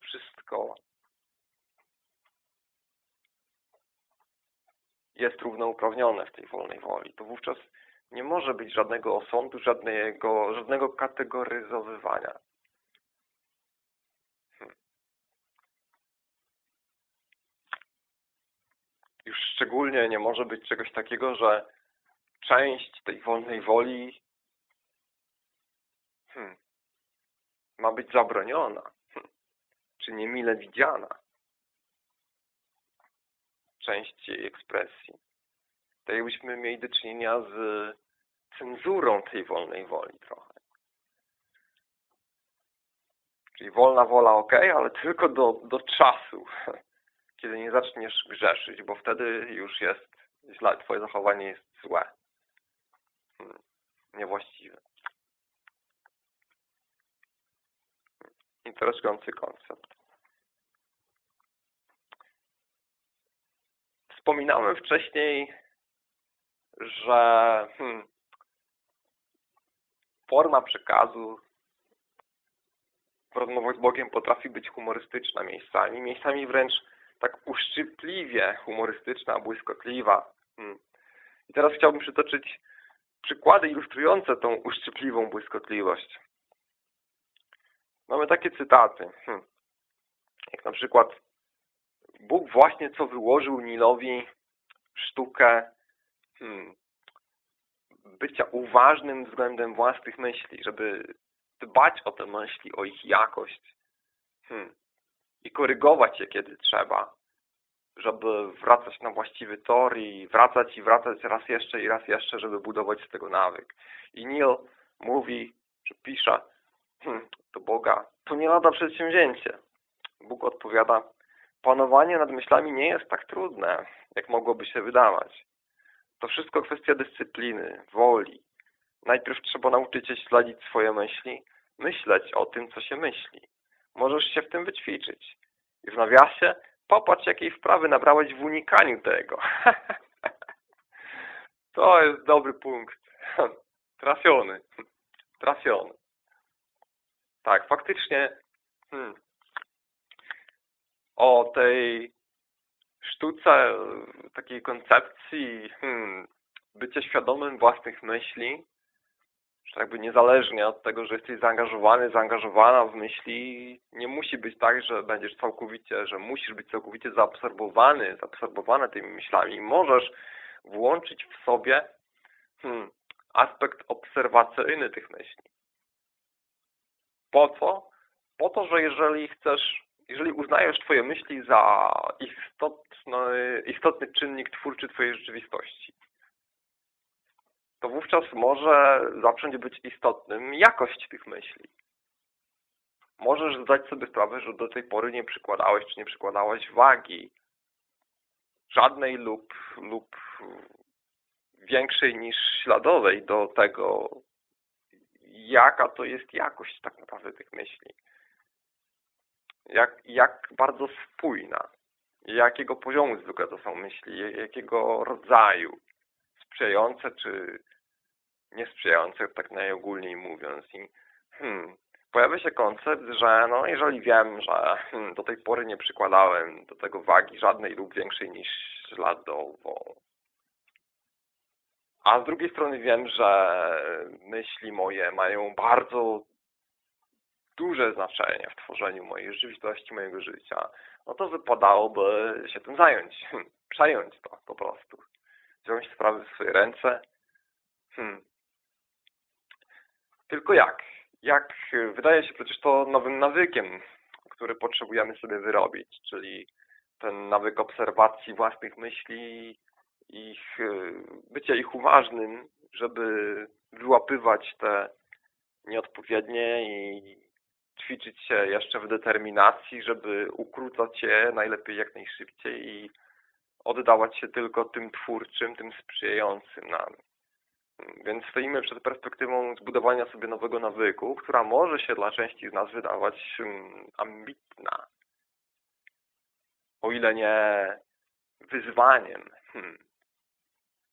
wszystko jest równouprawnione w tej wolnej woli. To wówczas nie może być żadnego osądu, żadnego, żadnego kategoryzowywania. Hmm. Już szczególnie nie może być czegoś takiego, że część tej wolnej woli hmm, ma być zabroniona, hmm, czy niemile widziana. Część jej ekspresji. Tak jakbyśmy mieli do czynienia z cenzurą tej wolnej woli trochę. Czyli wolna wola ok, ale tylko do, do czasu, [LAUGHS] kiedy nie zaczniesz grzeszyć, bo wtedy już jest źle, twoje zachowanie jest złe. Hmm, niewłaściwe. Interesujący koncept. Wspominałem wcześniej, że hmm, forma przekazu w rozmowach z Bogiem potrafi być humorystyczna miejscami, miejscami wręcz tak uszczypliwie humorystyczna, błyskotliwa. Hmm. I teraz chciałbym przytoczyć przykłady ilustrujące tą uszczypliwą błyskotliwość. Mamy takie cytaty, hmm. jak na przykład Bóg właśnie co wyłożył Nilowi sztukę hmm, bycia uważnym względem własnych myśli, żeby dbać o te myśli, o ich jakość hmm, i korygować je, kiedy trzeba, żeby wracać na właściwy tor i wracać i wracać raz jeszcze i raz jeszcze, żeby budować z tego nawyk. I Neil mówi, że pisze hmm, do Boga, to nie lada przedsięwzięcie. Bóg odpowiada, panowanie nad myślami nie jest tak trudne, jak mogłoby się wydawać. To wszystko kwestia dyscypliny, woli. Najpierw trzeba nauczyć się śledzić swoje myśli, myśleć o tym, co się myśli. Możesz się w tym wyćwiczyć. I w nawiasie popatrz, jakiej wprawy nabrałeś w unikaniu tego. [LAUGHS] to jest dobry punkt. [LAUGHS] Trafiony. Trafiony. Tak, faktycznie hmm, o tej sztuce, takiej koncepcji hmm, bycia świadomym własnych myśli, że jakby niezależnie od tego, że jesteś zaangażowany, zaangażowana w myśli, nie musi być tak, że będziesz całkowicie, że musisz być całkowicie zaabsorbowany, zaabsorbowana tymi myślami. Możesz włączyć w sobie hmm, aspekt obserwacyjny tych myśli. Po co? Po to, że jeżeli chcesz jeżeli uznajesz Twoje myśli za istotny, istotny czynnik twórczy Twojej rzeczywistości, to wówczas może zacząć być istotnym jakość tych myśli. Możesz zdać sobie sprawę, że do tej pory nie przykładałeś czy nie przykładałaś wagi żadnej lub, lub większej niż śladowej do tego, jaka to jest jakość tak naprawdę tych myśli. Jak, jak bardzo spójna, jakiego poziomu zwykle to są myśli, jakiego rodzaju, sprzyjające czy niesprzyjające, tak najogólniej mówiąc. I hmm, pojawia się koncept, że no, jeżeli wiem, że hmm, do tej pory nie przykładałem do tego wagi żadnej lub większej niż śladową, a z drugiej strony wiem, że myśli moje mają bardzo duże znaczenie w tworzeniu mojej rzeczywistości, mojego życia, no to wypadałoby się tym zająć, hmm, przejąć to po prostu. Wziąć sprawy w swoje ręce. Hmm. Tylko jak? Jak wydaje się przecież to nowym nawykiem, który potrzebujemy sobie wyrobić, czyli ten nawyk obserwacji własnych myśli, ich, e, bycia ich uważnym, żeby wyłapywać te nieodpowiednie i ćwiczyć się jeszcze w determinacji, żeby ukrócać je najlepiej jak najszybciej i oddawać się tylko tym twórczym, tym sprzyjającym nam. Więc stoimy przed perspektywą zbudowania sobie nowego nawyku, która może się dla części z nas wydawać mm, ambitna. O ile nie wyzwaniem. Hmm.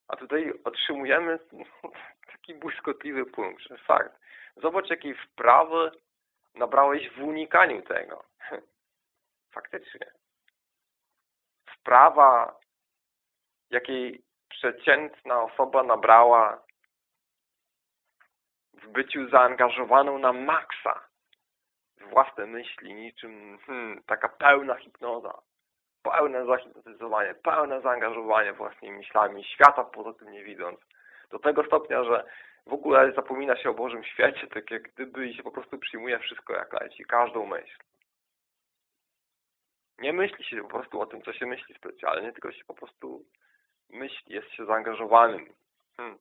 A tutaj otrzymujemy [LAUGHS] taki błyskotliwy punkt, że fakt. Zobacz, jakiej wprawy nabrałeś w unikaniu tego. [LAUGHS] Faktycznie. Wprawa, jakiej przeciętna osoba nabrała w byciu zaangażowaną na maksa własne myśli, niczym hmm, taka pełna hipnoza pełne zahipnotyzowanie, pełne zaangażowanie własnymi myślami, świata poza tym nie widząc. Do tego stopnia, że w ogóle zapomina się o Bożym świecie, tak jak gdyby i się po prostu przyjmuje wszystko jak leci, każdą myśl. Nie myśli się po prostu o tym, co się myśli specjalnie, tylko się po prostu myśli, jest się zaangażowanym. Hmm.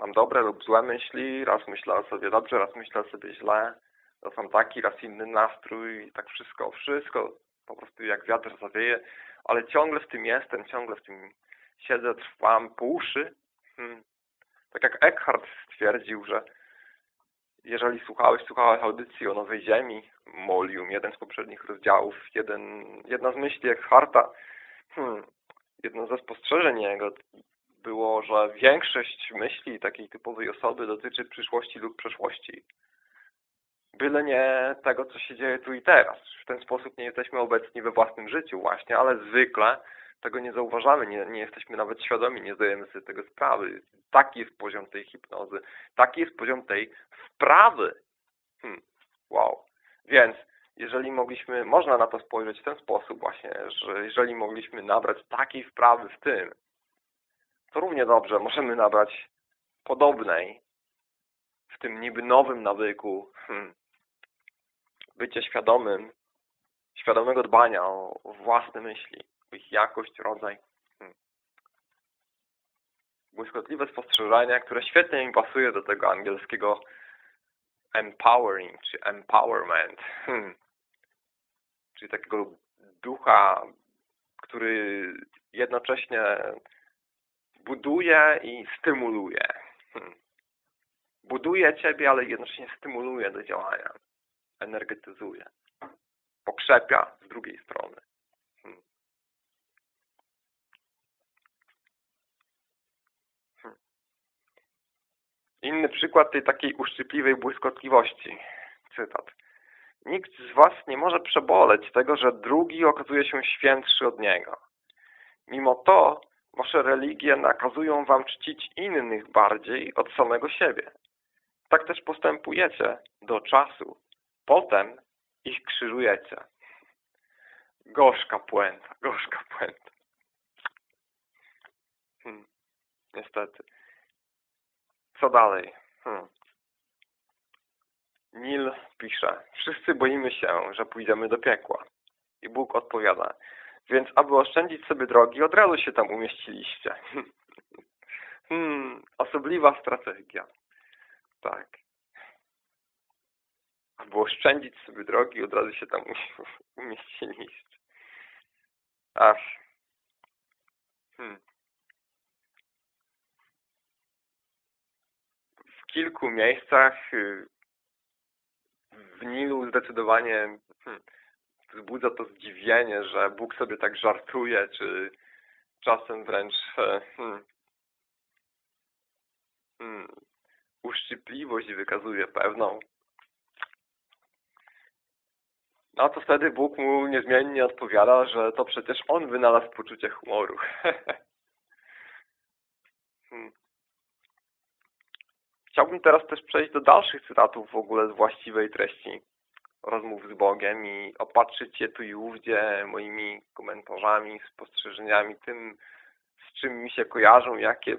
Mam dobre lub złe myśli, raz myślę o sobie dobrze, raz myślę o sobie źle to są taki, raz inny nastrój i tak wszystko, wszystko po prostu jak wiatr zawieje, ale ciągle w tym jestem, ciągle w tym siedzę, trwam po uszy. Hmm. Tak jak Eckhart stwierdził, że jeżeli słuchałeś, słuchałeś audycji o Nowej Ziemi, Molium, jeden z poprzednich rozdziałów, jeden, jedna z myśli Eckharta, hmm, jedno ze spostrzeżeń jego było, że większość myśli takiej typowej osoby dotyczy przyszłości lub przeszłości byle nie tego, co się dzieje tu i teraz. W ten sposób nie jesteśmy obecni we własnym życiu właśnie, ale zwykle tego nie zauważamy, nie, nie jesteśmy nawet świadomi, nie zdajemy sobie tego sprawy. Taki jest poziom tej hipnozy, taki jest poziom tej wprawy. Hmm. Wow. Więc jeżeli mogliśmy, można na to spojrzeć w ten sposób właśnie, że jeżeli mogliśmy nabrać takiej wprawy w tym, to równie dobrze możemy nabrać podobnej w tym niby nowym nawyku hmm, bycie świadomym, świadomego dbania o, własne myśli, o ich jakość, rodzaj. Hmm. Błyskotliwe spostrzeżenie, które świetnie mi pasuje do tego angielskiego empowering, czy empowerment. Hmm. Czyli takiego ducha, który jednocześnie buduje i stymuluje. Hmm. Buduje Ciebie, ale jednocześnie stymuluje do działania energetyzuje. Pokrzepia z drugiej strony. Hmm. Hmm. Inny przykład tej takiej uszczypliwej błyskotliwości. Cytat. Nikt z Was nie może przeboleć tego, że drugi okazuje się świętszy od niego. Mimo to Wasze religie nakazują Wam czcić innych bardziej od samego siebie. Tak też postępujecie do czasu, Potem ich krzyżujecie. Gorzka puenta, [LAUGHS] gorzka puenta. Hmm. Niestety. Co dalej? Hmm. Nil pisze, wszyscy boimy się, że pójdziemy do piekła. I Bóg odpowiada, więc aby oszczędzić sobie drogi, od razu się tam umieściliście. [LAUGHS] Hmm, osobliwa strategia. Tak. Albo oszczędzić sobie drogi, od razu się tam [LAUGHS] umieścić. Ach. Hmm. W kilku miejscach y, w Nilu zdecydowanie hmm, wzbudza to zdziwienie, że Bóg sobie tak żartuje, czy czasem wręcz e, hmm, hmm, uszczypliwość wykazuje pewną. No to wtedy Bóg mu niezmiennie odpowiada, że to przecież on wynalazł poczucie humoru. [LAUGHS] hmm. Chciałbym teraz też przejść do dalszych cytatów w ogóle z właściwej treści rozmów z Bogiem i opatrzyć je tu i ówdzie moimi komentarzami, spostrzeżeniami, tym, z czym mi się kojarzą, jakie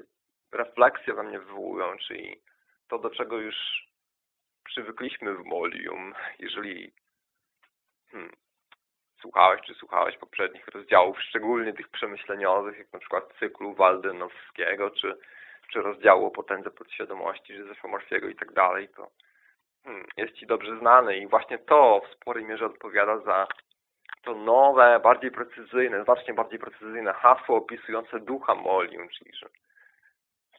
refleksje we mnie wywołują, czyli to, do czego już przywykliśmy w Molium, jeżeli hmm, słuchałeś czy słuchałeś poprzednich rozdziałów, szczególnie tych przemyśleniowych, jak na przykład cyklu Waldenowskiego, czy, czy rozdziału o potędze podświadomości Józefa i tak dalej, to jest Ci dobrze znany i właśnie to w sporej mierze odpowiada za to nowe, bardziej precyzyjne, znacznie bardziej precyzyjne hasło opisujące ducha Molium, czyli że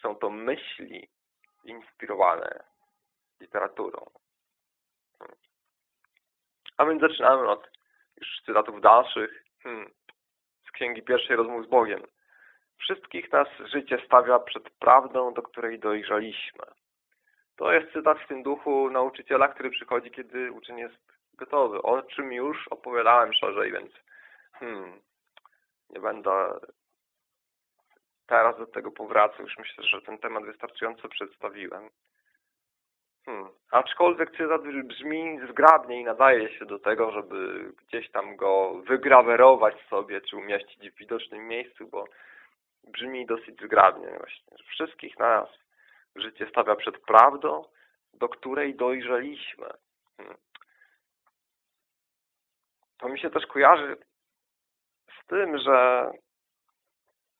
są to myśli inspirowane literaturą. Hmm. A więc zaczynamy od już cytatów dalszych hmm, z Księgi Pierwszej Rozmów z Bogiem. Wszystkich nas życie stawia przed prawdą, do której dojrzaliśmy. To jest cytat w tym duchu nauczyciela, który przychodzi, kiedy uczeń jest gotowy. O czym już opowiadałem szerzej, więc hmm, nie będę teraz do tego powracał. Już myślę, że ten temat wystarczająco przedstawiłem. Hmm. Aczkolwiek cytat brzmi zgrabnie i nadaje się do tego, żeby gdzieś tam go wygrawerować sobie, czy umieścić w widocznym miejscu, bo brzmi dosyć zgrabnie właśnie. Wszystkich nas życie stawia przed prawdą, do której dojrzeliśmy. Hmm. To mi się też kojarzy z tym, że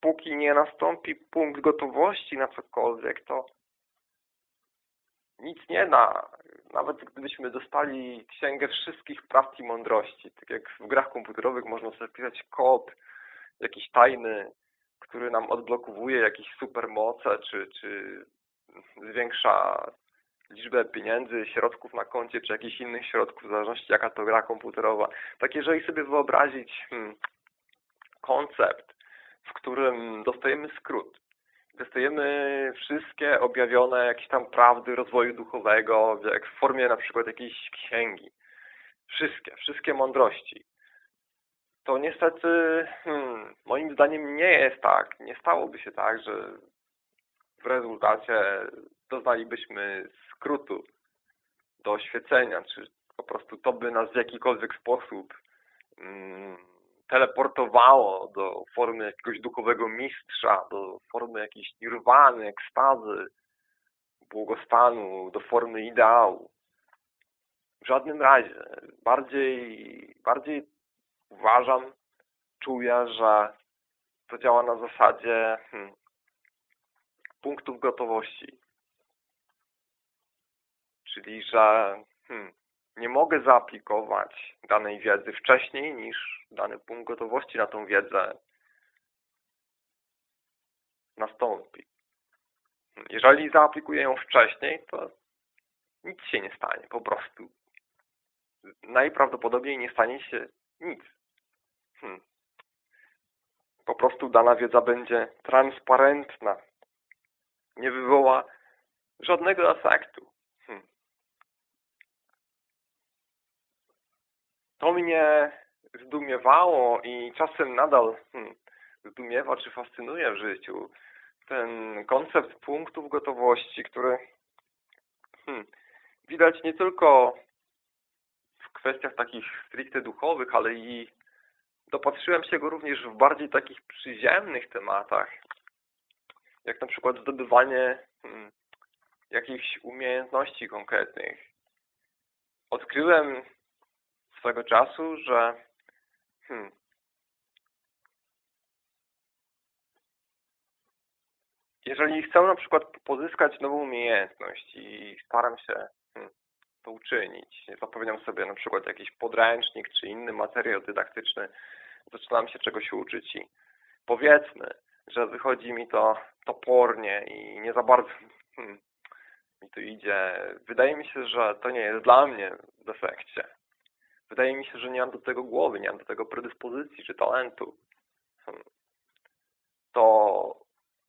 póki nie nastąpi punkt gotowości na cokolwiek, to nic nie da. Nawet gdybyśmy dostali księgę wszystkich prawd i mądrości, tak jak w grach komputerowych można sobie pisać kod jakiś tajny, który nam odblokowuje jakieś supermoce, czy, czy zwiększa liczbę pieniędzy, środków na koncie, czy jakichś innych środków, w zależności jaka to gra komputerowa. Tak jeżeli sobie wyobrazić hmm, koncept, w którym dostajemy skrót, dostajemy wszystkie objawione jakieś tam prawdy rozwoju duchowego, jak w formie na przykład jakiejś księgi. Wszystkie, wszystkie mądrości. To niestety, hmm, moim zdaniem nie jest tak, nie stałoby się tak, że w rezultacie doznalibyśmy skrótu do oświecenia, czy po prostu to by nas w jakikolwiek sposób mm, teleportowało do formy jakiegoś duchowego mistrza, do formy jakiejś nirwany, ekstazy, błogostanu, do formy ideału. W żadnym razie. Bardziej, bardziej uważam, czuję, że to działa na zasadzie hmm, punktów gotowości. Czyli, że hmm, nie mogę zaaplikować danej wiedzy wcześniej niż dany punkt gotowości na tą wiedzę nastąpi. Jeżeli zaaplikuję ją wcześniej, to nic się nie stanie, po prostu. Najprawdopodobniej nie stanie się nic. Hmm. Po prostu dana wiedza będzie transparentna. Nie wywoła żadnego efektu. Hmm. To mnie zdumiewało i czasem nadal hmm, zdumiewa czy fascynuje w życiu ten koncept punktów gotowości, który hmm, widać nie tylko w kwestiach takich stricte duchowych, ale i dopatrzyłem się go również w bardziej takich przyziemnych tematach, jak na przykład zdobywanie hmm, jakichś umiejętności konkretnych. Odkryłem swego czasu, że Hmm. jeżeli chcę na przykład pozyskać nową umiejętność i staram się hmm, to uczynić, zapowiadam sobie na przykład jakiś podręcznik czy inny materiał dydaktyczny, zaczynam się czegoś uczyć i powiedzmy, że wychodzi mi to topornie i nie za bardzo [LAUGHS] hmm, mi to idzie. Wydaje mi się, że to nie jest dla mnie w efekcie. Wydaje mi się, że nie mam do tego głowy, nie mam do tego predyspozycji czy talentu. Hmm. To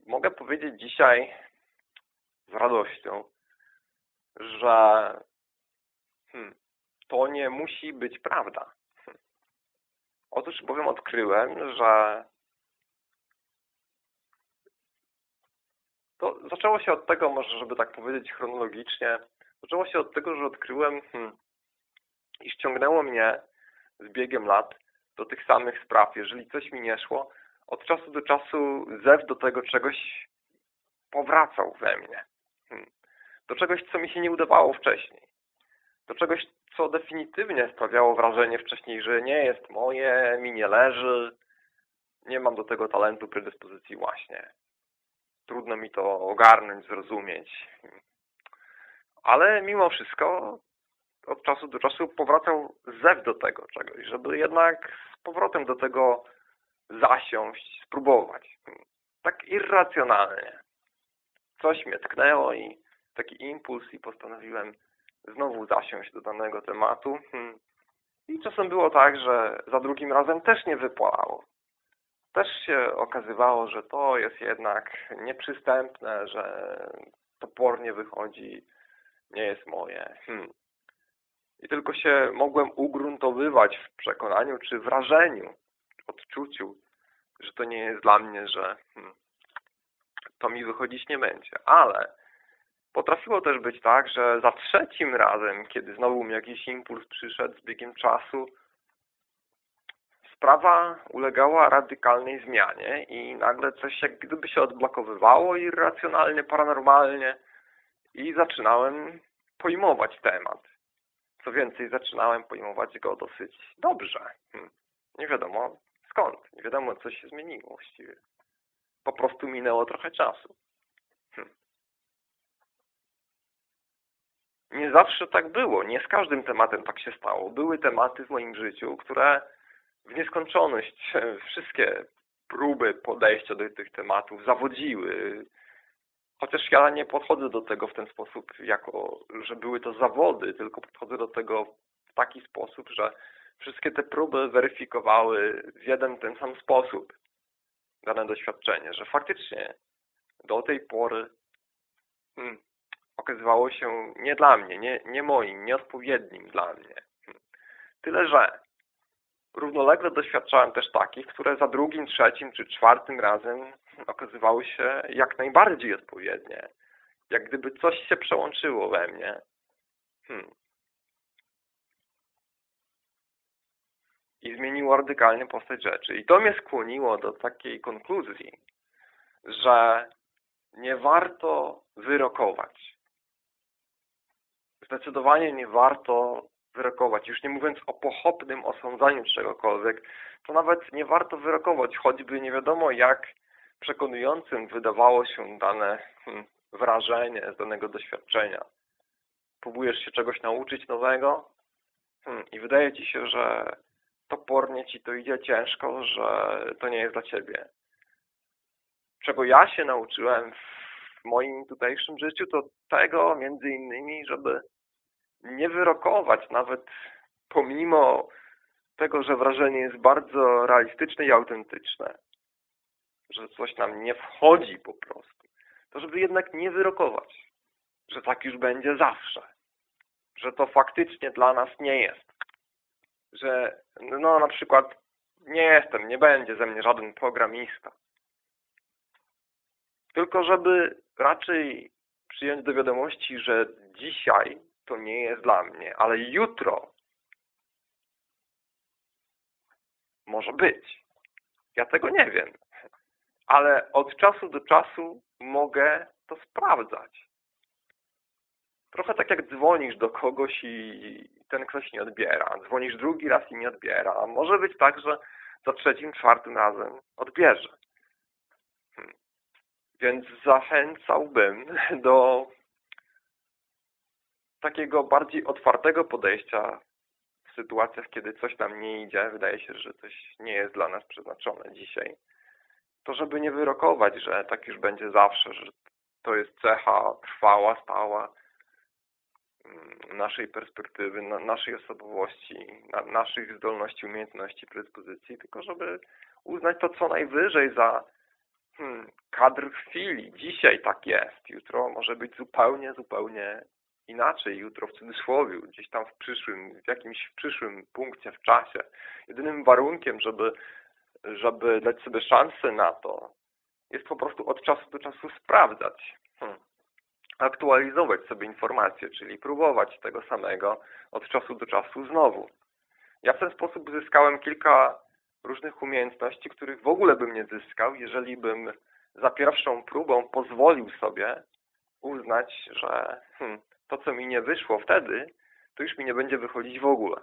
mogę powiedzieć dzisiaj z radością, że hmm, to nie musi być prawda. Hmm. Otóż bowiem odkryłem, że to zaczęło się od tego, może żeby tak powiedzieć chronologicznie, zaczęło się od tego, że odkryłem hmm, i ściągnęło mnie z biegiem lat do tych samych spraw. Jeżeli coś mi nie szło, od czasu do czasu zew do tego czegoś powracał we mnie. Hmm. Do czegoś, co mi się nie udawało wcześniej. Do czegoś, co definitywnie sprawiało wrażenie wcześniej, że nie jest moje, mi nie leży, nie mam do tego talentu, predyspozycji właśnie. Trudno mi to ogarnąć, zrozumieć. Ale mimo wszystko od czasu do czasu powracał zew do tego czegoś, żeby jednak z powrotem do tego zasiąść, spróbować. Tak irracjonalnie. Coś mnie tknęło i taki impuls i postanowiłem znowu zasiąść do danego tematu. Hmm. I czasem było tak, że za drugim razem też nie wypalało. Też się okazywało, że to jest jednak nieprzystępne, że topornie wychodzi, nie jest moje. Hmm. I tylko się mogłem ugruntowywać w przekonaniu czy wrażeniu, odczuciu, że to nie jest dla mnie, że hmm, to mi wychodzić nie będzie. Ale potrafiło też być tak, że za trzecim razem, kiedy znowu mi jakiś impuls przyszedł z biegiem czasu, sprawa ulegała radykalnej zmianie i nagle coś jak gdyby się odblokowywało irracjonalnie, paranormalnie i zaczynałem pojmować temat. Co więcej, zaczynałem pojmować go dosyć dobrze. Hmm. Nie wiadomo skąd, nie wiadomo co się zmieniło właściwie. Po prostu minęło trochę czasu. Hmm. Nie zawsze tak było, nie z każdym tematem tak się stało. Były tematy w moim życiu, które w nieskończoność [LAUGHS] wszystkie próby podejścia do tych tematów zawodziły. Chociaż ja nie podchodzę do tego w ten sposób, jako że były to zawody, tylko podchodzę do tego w taki sposób, że wszystkie te próby weryfikowały w jeden ten sam sposób dane doświadczenie, że faktycznie do tej pory hmm, okazywało się nie dla mnie, nie, nie moim, nieodpowiednim dla mnie. Hmm. Tyle, że równolegle doświadczałem też takich, które za drugim, trzecim czy czwartym razem okazywały się jak najbardziej odpowiednie. Jak gdyby coś się przełączyło we mnie. Hmm. I zmieniło radykalnie postać rzeczy. I to mnie skłoniło do takiej konkluzji, że nie warto wyrokować. Zdecydowanie nie warto wyrokować. Już nie mówiąc o pochopnym osądzaniu czegokolwiek, to nawet nie warto wyrokować, choćby nie wiadomo jak przekonującym wydawało się dane hmm, wrażenie z danego doświadczenia. Próbujesz się czegoś nauczyć nowego hmm, i wydaje Ci się, że topornie Ci to idzie ciężko, że to nie jest dla Ciebie. Czego ja się nauczyłem w moim tutejszym życiu, to tego między innymi, żeby nie wyrokować, nawet pomimo tego, że wrażenie jest bardzo realistyczne i autentyczne, że coś nam nie wchodzi po prostu, to żeby jednak nie wyrokować, że tak już będzie zawsze, że to faktycznie dla nas nie jest, że no na przykład nie jestem, nie będzie ze mnie żaden programista, tylko żeby raczej przyjąć do wiadomości, że dzisiaj to nie jest dla mnie, ale jutro może być. Ja tego nie wiem. Ale od czasu do czasu mogę to sprawdzać. Trochę tak jak dzwonisz do kogoś i ten ktoś nie odbiera. Dzwonisz drugi raz i nie odbiera. A może być tak, że za trzecim, czwartym razem odbierze. Hmm. Więc zachęcałbym [LAUGHS] do takiego bardziej otwartego podejścia w sytuacjach, kiedy coś nam nie idzie, wydaje się, że coś nie jest dla nas przeznaczone dzisiaj, to żeby nie wyrokować, że tak już będzie zawsze, że to jest cecha trwała, stała mm, naszej perspektywy, naszej osobowości, naszych zdolności, umiejętności, predyspozycji, tylko żeby uznać to co najwyżej za hmm, kadr chwili. Dzisiaj tak jest, jutro może być zupełnie, zupełnie inaczej, jutro w cudzysłowie, gdzieś tam w przyszłym, w jakimś przyszłym punkcie w czasie. Jedynym warunkiem, żeby, żeby dać sobie szansę na to, jest po prostu od czasu do czasu sprawdzać, hmm. aktualizować sobie informacje, czyli próbować tego samego od czasu do czasu znowu. Ja w ten sposób zyskałem kilka różnych umiejętności, których w ogóle bym nie zyskał, jeżeli bym za pierwszą próbą pozwolił sobie uznać, że hmm, to, co mi nie wyszło wtedy, to już mi nie będzie wychodzić w ogóle.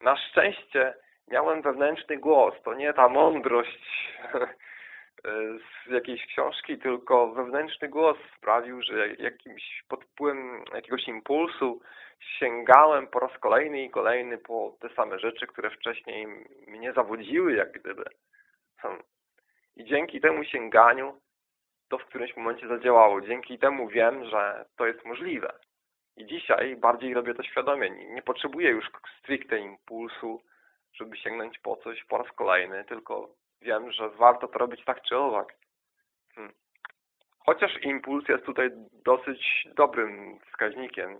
Na szczęście miałem wewnętrzny głos. To nie ta mądrość [LAUGHS] z jakiejś książki, tylko wewnętrzny głos sprawił, że jakimś pod wpływem jakiegoś impulsu sięgałem po raz kolejny i kolejny po te same rzeczy, które wcześniej mnie zawodziły, jak gdyby. Hmm. I dzięki temu sięganiu to w którymś momencie zadziałało. Dzięki temu wiem, że to jest możliwe. I dzisiaj bardziej robię to świadomie. Nie, potrzebuję już stricte impulsu, żeby sięgnąć po coś po raz kolejny, tylko wiem, że warto to robić tak czy owak. Hmm. Chociaż impuls jest tutaj dosyć dobrym wskaźnikiem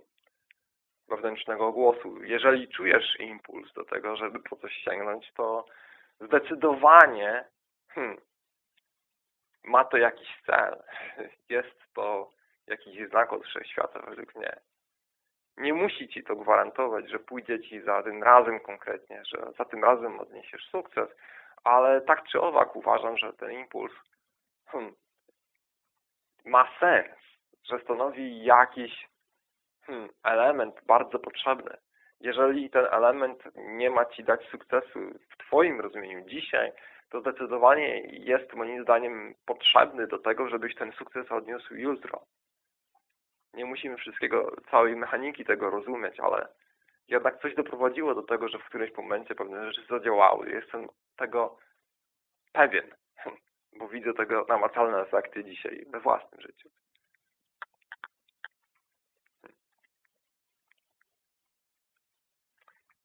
wewnętrznego głosu. Jeżeli czujesz impuls do tego, żeby po coś sięgnąć, to zdecydowanie hmm, ma to jakiś cel. [LAUGHS] Jest to jakiś znak od wszechświata według mnie. Nie musi Ci to gwarantować, że pójdzie Ci za tym razem konkretnie, że za tym razem odniesiesz sukces, ale tak czy owak uważam, że ten impuls hmm, ma sens, że stanowi jakiś hmm, element bardzo potrzebny. Jeżeli ten element nie ma Ci dać sukcesu w Twoim rozumieniu dzisiaj, to zdecydowanie jest moim zdaniem potrzebny do tego, żebyś ten sukces odniósł jutro. Nie musimy wszystkiego, całej mechaniki tego rozumieć, ale jednak coś doprowadziło do tego, że w którymś momencie pewne rzeczy zadziałały. Jestem tego pewien, [LAUGHS] bo widzę tego namacalne efekty dzisiaj we własnym życiu.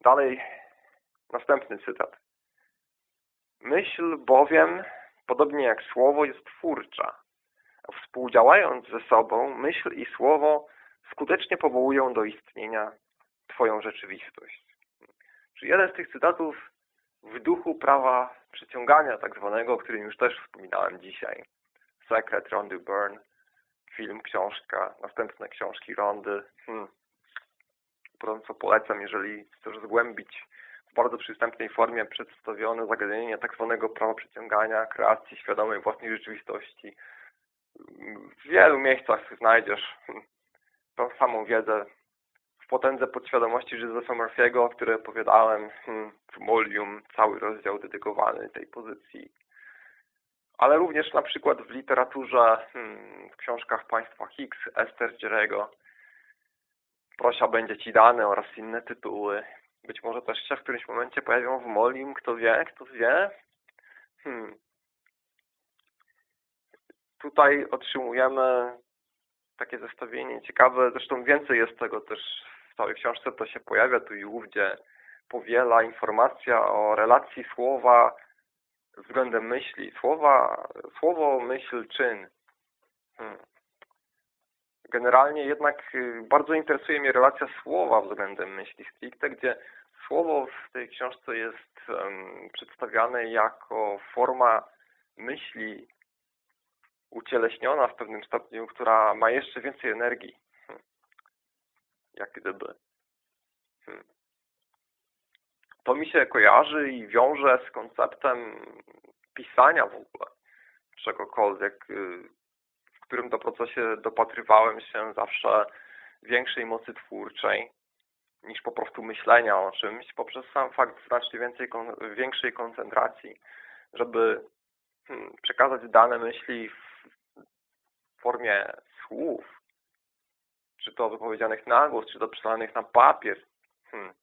Dalej następny cytat. Myśl bowiem, podobnie jak słowo, jest twórcza. Współdziałając ze sobą, myśl i słowo skutecznie powołują do istnienia Twoją rzeczywistość. Czyli jeden z tych cytatów w duchu prawa przyciągania tak zwanego, o którym już też wspominałem dzisiaj. Secret Rondy Byrne, film, książka, następne książki Rondy. Hmm. Gorąco polecam, jeżeli chcesz zgłębić bardzo przystępnej formie przedstawione zagadnienie tak zwanego prawa przyciągania, kreacji świadomej własnej rzeczywistości. W wielu miejscach znajdziesz tą samą wiedzę w potędze podświadomości Josepha Murphy'ego, o której opowiadałem w Molium, cały rozdział dedykowany tej pozycji. Ale również na przykład w literaturze, w książkach państwa Hicks, Esther Jerego, Prosia będzie Ci dane oraz inne tytuły. Być może też się w którymś momencie pojawią w Molim, kto wie, kto wie. Hmm. Tutaj otrzymujemy takie zestawienie ciekawe, zresztą więcej jest tego też w całej książce, to się pojawia tu i ówdzie, powiela informacja o relacji słowa względem myśli. Słowa, słowo, myśl, czyn. Hmm. Generalnie jednak y, bardzo interesuje mnie relacja słowa względem myśli stricte, gdzie słowo w tej książce jest um, przedstawiane jako forma myśli ucieleśniona w pewnym stopniu, która ma jeszcze więcej energii. Hmm. Jak gdyby. Hmm. To mi się kojarzy i wiąże z konceptem pisania w ogóle czegokolwiek, y, którym to procesie dopatrywałem się zawsze większej mocy twórczej niż po prostu myślenia o czymś poprzez sam fakt znacznie więcej, większej koncentracji, żeby hmm, przekazać dane myśli w formie słów, czy to wypowiedzianych na głos, czy to przelanych na papier, hmm,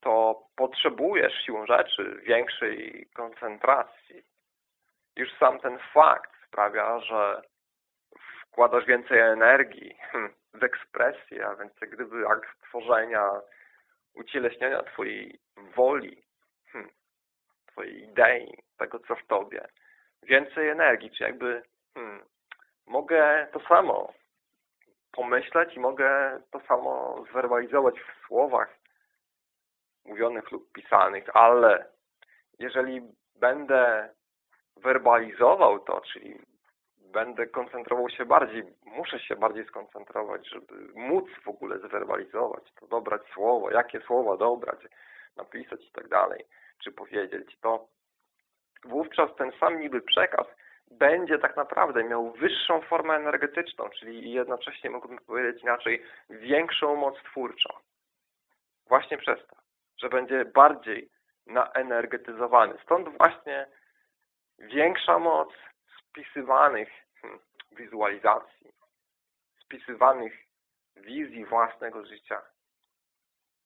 to potrzebujesz siłą rzeczy większej koncentracji. Już sam ten fakt sprawia, że wkładasz więcej energii hmm, w ekspresję, a więc jak gdyby akt tworzenia, ucieleśniania Twojej woli, hmm, Twojej idei, tego co w Tobie. Więcej energii, czy jakby hmm, mogę to samo pomyśleć i mogę to samo zwerbalizować w słowach mówionych lub pisanych, ale jeżeli będę werbalizował to, czyli będę koncentrował się bardziej, muszę się bardziej skoncentrować, żeby móc w ogóle zwerbalizować, to dobrać słowo, jakie słowa dobrać, napisać i tak dalej, czy powiedzieć, to wówczas ten sam niby przekaz będzie tak naprawdę miał wyższą formę energetyczną, czyli jednocześnie mógłbym powiedzieć inaczej, większą moc twórczą. Właśnie przez to, że będzie bardziej naenergetyzowany. Stąd właśnie większa moc spisywanych wizualizacji, spisywanych wizji własnego życia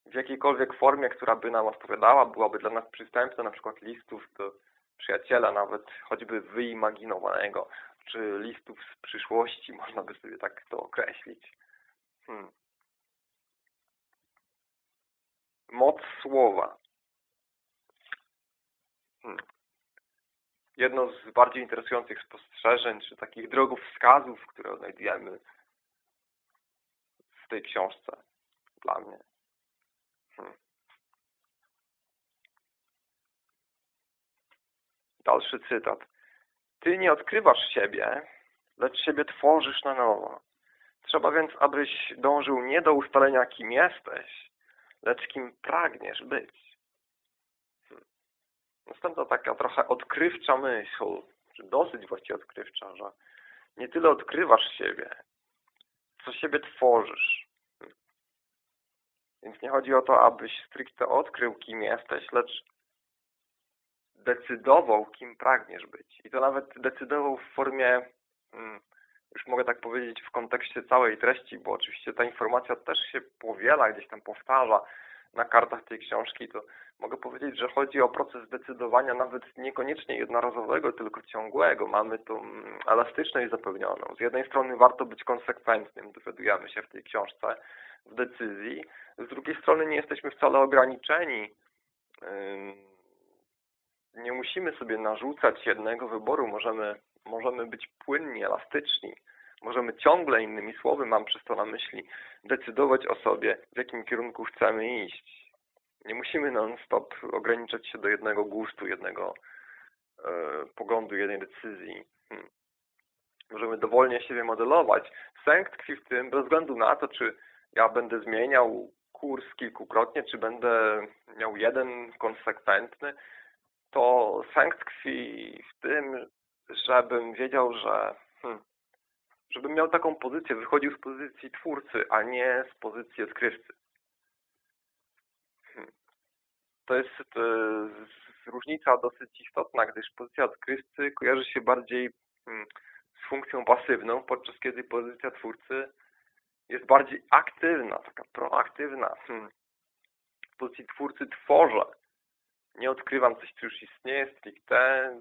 w jakiejkolwiek formie, która by nam odpowiadała, byłaby dla nas przystępna, na przykład listów do przyjaciela, nawet choćby wyimaginowanego, czy listów z przyszłości, [LAUGHS] można by sobie tak to określić. Hmm. Moc słowa. Hmm. Jedno z bardziej interesujących spostrzeżeń, czy takich drogowskazów, które odnajdujemy w tej książce dla mnie. Hmm. Dalszy cytat. Ty nie odkrywasz siebie, lecz siebie tworzysz na nowo. Trzeba więc, abyś dążył nie do ustalenia, kim jesteś, lecz kim pragniesz być. Następna taka trochę odkrywcza myśl, czy dosyć właściwie odkrywcza, że nie tyle odkrywasz siebie, co siebie tworzysz. Więc nie chodzi o to, abyś stricte odkrył, kim jesteś, lecz decydował, kim pragniesz być. I to nawet decydował w formie, hmm, już mogę tak powiedzieć, w kontekście całej treści, bo oczywiście ta informacja też się powiela, gdzieś tam powtarza na kartach tej książki, to mogę powiedzieć, że chodzi o proces decydowania nawet niekoniecznie jednorazowego, tylko ciągłego. Mamy mm, elastyczność zapewnioną. Z jednej strony warto być konsekwentnym, dowiadujemy się w tej książce, w decyzji. Z drugiej strony nie jesteśmy wcale ograniczeni nie musimy sobie narzucać jednego wyboru, możemy, możemy być płynni, elastyczni, możemy ciągle, innymi słowy, mam przez to na myśli, decydować o sobie, w jakim kierunku chcemy iść. Nie musimy non-stop ograniczać się do jednego gustu, jednego e, poglądu, jednej decyzji. Hmm. Możemy dowolnie siebie modelować. Sęk tkwi w tym, bez względu na to, czy ja będę zmieniał kurs kilkukrotnie, czy będę miał jeden konsekwentny, to sęk tkwi w tym, żebym wiedział, że hmm, żebym miał taką pozycję, wychodził z pozycji twórcy, a nie z pozycji odkrywcy. Hmm. To jest to jest różnica dosyć istotna, gdyż pozycja odkrywcy kojarzy się bardziej hmm, z funkcją pasywną, podczas kiedy pozycja twórcy jest bardziej aktywna, taka proaktywna. Hmm. W pozycji twórcy tworzę, nie odkrywam coś, co już istnieje stricte,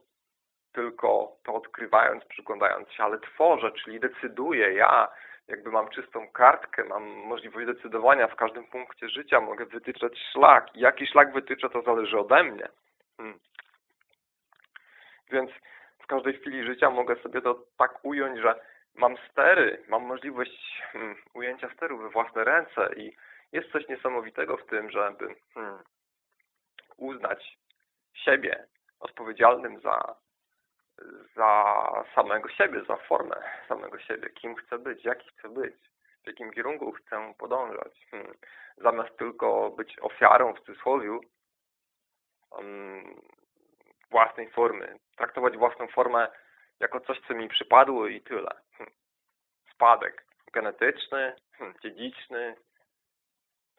tylko to odkrywając, przyglądając się, ale tworzę, czyli decyduję ja, jakby mam czystą kartkę, mam możliwość decydowania w każdym punkcie życia, mogę wytyczać szlak. Jaki szlak wytyczę, to zależy ode mnie. Hmm. Więc w każdej chwili życia mogę sobie to tak ująć, że mam stery, mam możliwość hmm, ujęcia steru we własne ręce i jest coś niesamowitego w tym, żeby hmm, uznać siebie odpowiedzialnym za, za samego siebie, za formę samego siebie, kim chcę być, jaki chcę być, w jakim kierunku chcę podążać. Hmm. Zamiast tylko być ofiarą w cudzysłowie um, własnej formy, traktować własną formę jako coś, co mi przypadło i tyle. Hmm. Spadek genetyczny, hmm, dziedziczny,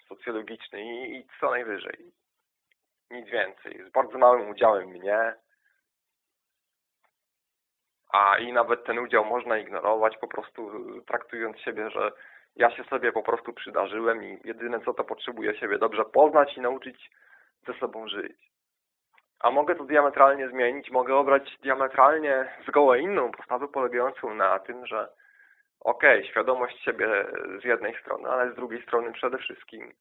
socjologiczny i, i co najwyżej nic więcej. Z bardzo małym udziałem mnie. A i nawet ten udział można ignorować, po prostu traktując siebie, że ja się sobie po prostu przydarzyłem i jedyne co to potrzebuję siebie dobrze poznać i nauczyć ze sobą żyć. A mogę to diametralnie zmienić, mogę obrać diametralnie zgoła inną postawę polegającą na tym, że okej, okay, świadomość siebie z jednej strony, ale z drugiej strony przede wszystkim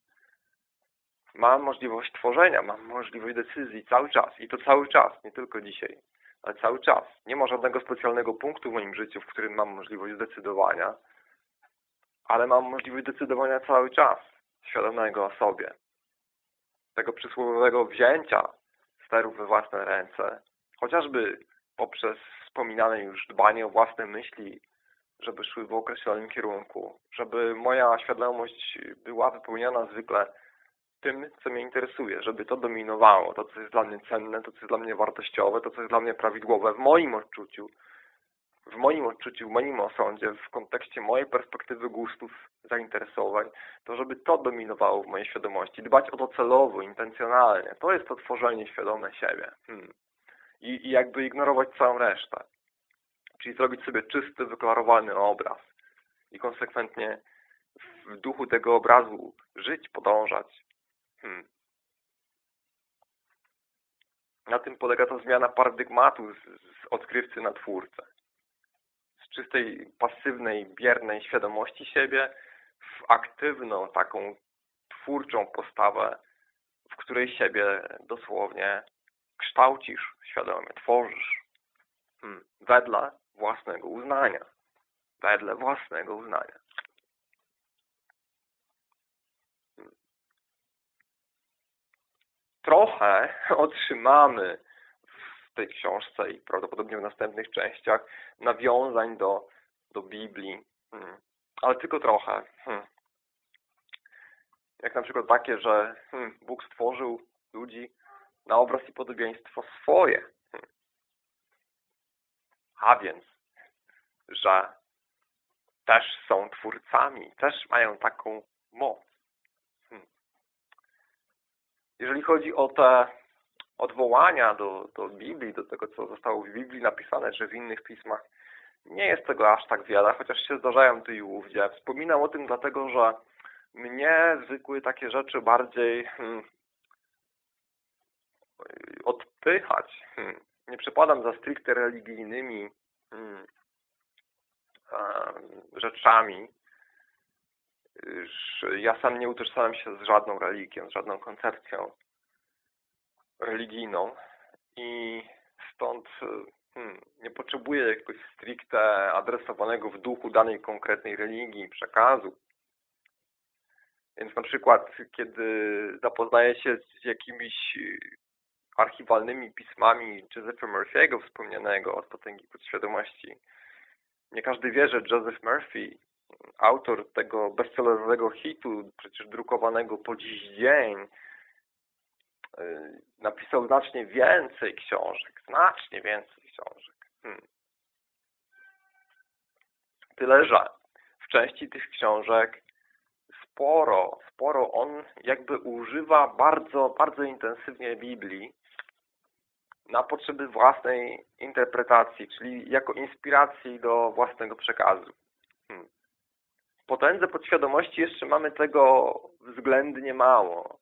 mam możliwość tworzenia, mam możliwość decyzji cały czas i to cały czas, nie tylko dzisiaj, ale cały czas. Nie ma żadnego specjalnego punktu w moim życiu, w którym mam możliwość zdecydowania, ale mam możliwość decydowania cały czas, świadomego o sobie. Tego przysłowiowego wzięcia sterów we własne ręce, chociażby poprzez wspominane już dbanie o własne myśli, żeby szły w określonym kierunku, żeby moja świadomość była wypełniona zwykle tym, co mnie interesuje, żeby to dominowało, to, co jest dla mnie cenne, to, co jest dla mnie wartościowe, to, co jest dla mnie prawidłowe w moim odczuciu, w moim odczuciu, w moim osądzie, w kontekście mojej perspektywy gustów, zainteresowań, to żeby to dominowało w mojej świadomości, dbać o to celowo, intencjonalnie. To jest to tworzenie świadome siebie. Hmm. I, I jakby ignorować całą resztę. Czyli zrobić sobie czysty, wyklarowany obraz i konsekwentnie w duchu tego obrazu żyć, podążać. Hmm. Na tym polega ta zmiana paradygmatu z, z odkrywcy na twórcę czystej, pasywnej, biernej świadomości siebie w aktywną, taką twórczą postawę, w której siebie dosłownie kształcisz świadomie, tworzysz hmm. wedle własnego uznania. Wedle własnego uznania. Trochę [LAUGHS] otrzymamy tej książce i prawdopodobnie w następnych częściach nawiązań do, do Biblii, hmm. ale tylko trochę. Hmm. Jak na przykład takie, że hmm, Bóg stworzył ludzi na obraz i podobieństwo swoje. Hmm. A więc, że też są twórcami, też mają taką moc. Jeżeli chodzi o te odwołania do, do Biblii, do tego, co zostało w Biblii napisane, czy w innych pismach, nie jest tego aż tak wiele, chociaż się zdarzają tu i ówdzie. Wspominam o tym dlatego, że mnie zwykły takie rzeczy bardziej hmm, odpychać. Hmm. Nie przepadam za stricte religijnymi hmm, rzeczami. Ja sam nie utożsamiam się z żadną religią, z żadną koncepcją religijną i stąd hmm, nie potrzebuję jakoś stricte adresowanego w duchu danej konkretnej religii przekazu. Więc na przykład, kiedy zapoznaję się z jakimiś archiwalnymi pismami Josepha Murphy'ego wspomnianego od potęgi podświadomości, nie każdy wie, że Joseph Murphy, autor tego bestsellerowego hitu, przecież drukowanego po dziś dzień, Y, napisał znacznie więcej książek, znacznie więcej książek. Hmm. Tyle, że w części tych książek sporo, sporo on jakby używa bardzo, bardzo intensywnie Biblii na potrzeby własnej interpretacji, czyli jako inspiracji do własnego przekazu. Potędze podświadomości jeszcze mamy tego względnie mało.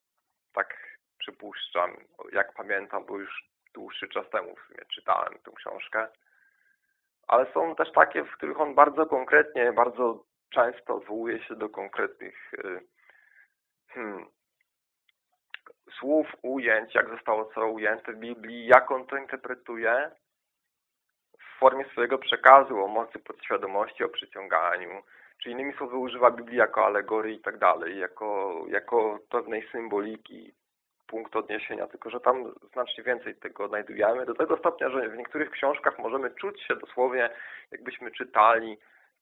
Tak przypuszczam, jak pamiętam, bo już dłuższy czas temu w sumie czytałem tę książkę. Ale są też takie, w których on bardzo konkretnie, bardzo często odwołuje się do konkretnych y, hmm, słów, ujęć, jak zostało co ujęte w Biblii, jak on to interpretuje w formie swojego przekazu o mocy podświadomości, o przyciąganiu, czy innymi słowy używa Biblii jako alegorii i tak dalej, jako, jako pewnej symboliki, punkt odniesienia, tylko że tam znacznie więcej tego odnajdujemy, do tego stopnia, że w niektórych książkach możemy czuć się dosłownie, jakbyśmy czytali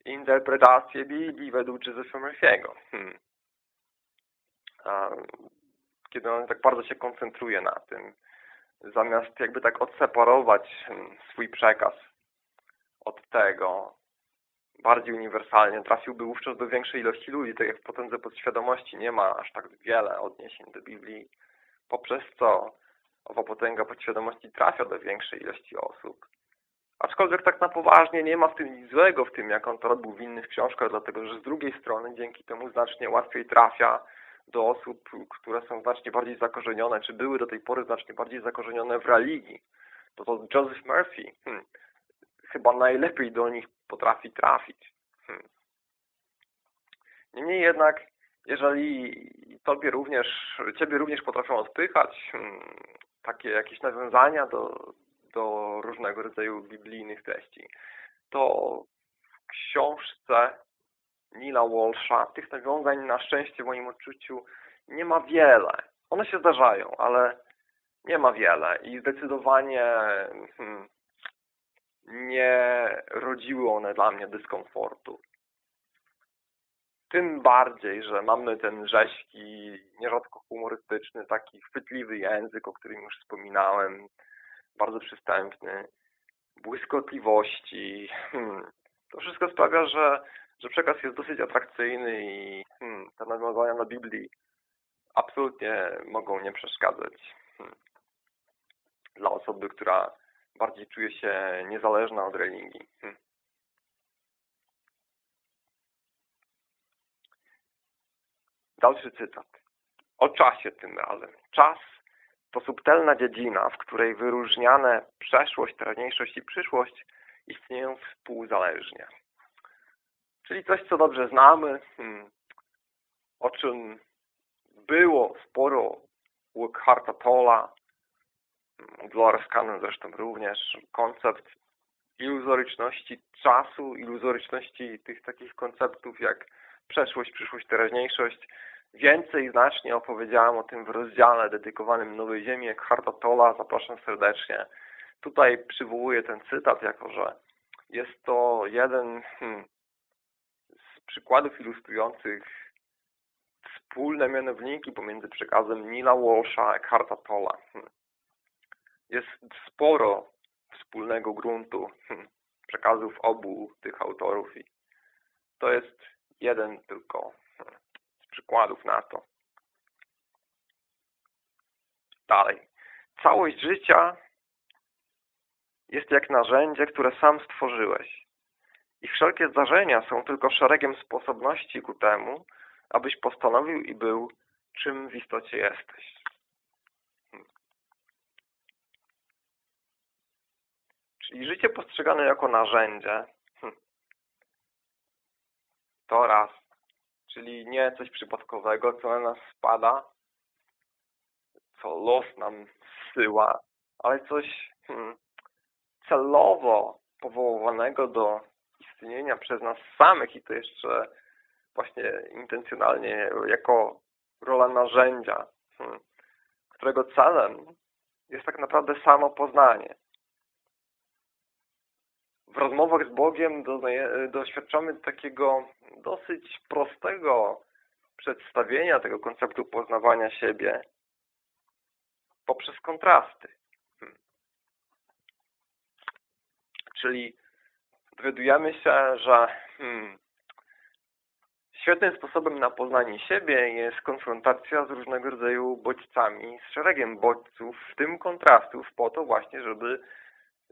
interpretację Biblii według Josepha Murphy'ego. Hmm. Kiedy on tak bardzo się koncentruje na tym, zamiast jakby tak odseparować hmm, swój przekaz od tego, bardziej uniwersalnie, trafiłby wówczas do większej ilości ludzi, tak jak w potędze podświadomości nie ma aż tak wiele odniesień do Biblii, poprzez co owa potęga podświadomości trafia do większej ilości osób. Aczkolwiek tak na poważnie nie ma w tym nic złego, w tym jak on to robił w innych książkach, dlatego że z drugiej strony dzięki temu znacznie łatwiej trafia do osób, które są znacznie bardziej zakorzenione, czy były do tej pory znacznie bardziej zakorzenione w religii. To to Joseph Murphy hmm, chyba najlepiej do nich potrafi trafić. Hmm. Niemniej jednak, jeżeli tobie również, ciebie również potrafią odpychać hmm, takie jakieś nawiązania do, do różnego rodzaju biblijnych treści, to w książce Nila Walsha tych nawiązań na szczęście w moim odczuciu nie ma wiele. One się zdarzają, ale nie ma wiele i zdecydowanie hmm, nie rodziły one dla mnie dyskomfortu. Tym bardziej, że mamy ten rzeźki, nierzadko humorystyczny, taki chwytliwy język, o którym już wspominałem, bardzo przystępny, błyskotliwości. Hmm. To wszystko sprawia, że, że przekaz jest dosyć atrakcyjny i hmm, te nawiązania na Biblii absolutnie mogą nie przeszkadzać. Hmm. Dla osoby, która bardziej czuje się niezależna od religii. Hmm. Dalszy cytat. O czasie tym razem. Czas to subtelna dziedzina, w której wyróżniane przeszłość, teraźniejszość i przyszłość istnieją współzależnie. Czyli coś, co dobrze znamy, hmm, o czym było sporo u Eckharta Dolores Cannon zresztą również, koncept iluzoryczności czasu, iluzoryczności tych takich konceptów jak przeszłość, przyszłość, teraźniejszość, Więcej znacznie opowiedziałem o tym w rozdziale dedykowanym Nowej Ziemi Eckharta Tolla. Zapraszam serdecznie. Tutaj przywołuję ten cytat, jako że jest to jeden hmm, z przykładów ilustrujących wspólne mianowniki pomiędzy przekazem Nila Walsha i Eckharta Tolla. Hmm. Jest sporo wspólnego gruntu hmm, przekazów obu tych autorów i to jest jeden tylko przykładów na to. Dalej. Całość życia jest jak narzędzie, które sam stworzyłeś. I wszelkie zdarzenia są tylko szeregiem sposobności ku temu, abyś postanowił i był, czym w istocie jesteś. Hmm. Czyli życie postrzegane jako narzędzie hmm. to raz czyli nie coś przypadkowego, co na nas spada, co los nam zsyła, ale coś hmm, celowo powołanego do istnienia przez nas samych i to jeszcze właśnie intencjonalnie jako rola narzędzia, hmm, którego celem jest tak naprawdę samo poznanie w rozmowach z Bogiem doświadczamy takiego dosyć prostego przedstawienia tego konceptu poznawania siebie poprzez kontrasty. Hmm. Czyli dowiadujemy się, że hmm, świetnym sposobem na poznanie siebie jest konfrontacja z różnego rodzaju bodźcami, z szeregiem bodźców, w tym kontrastów, po to właśnie, żeby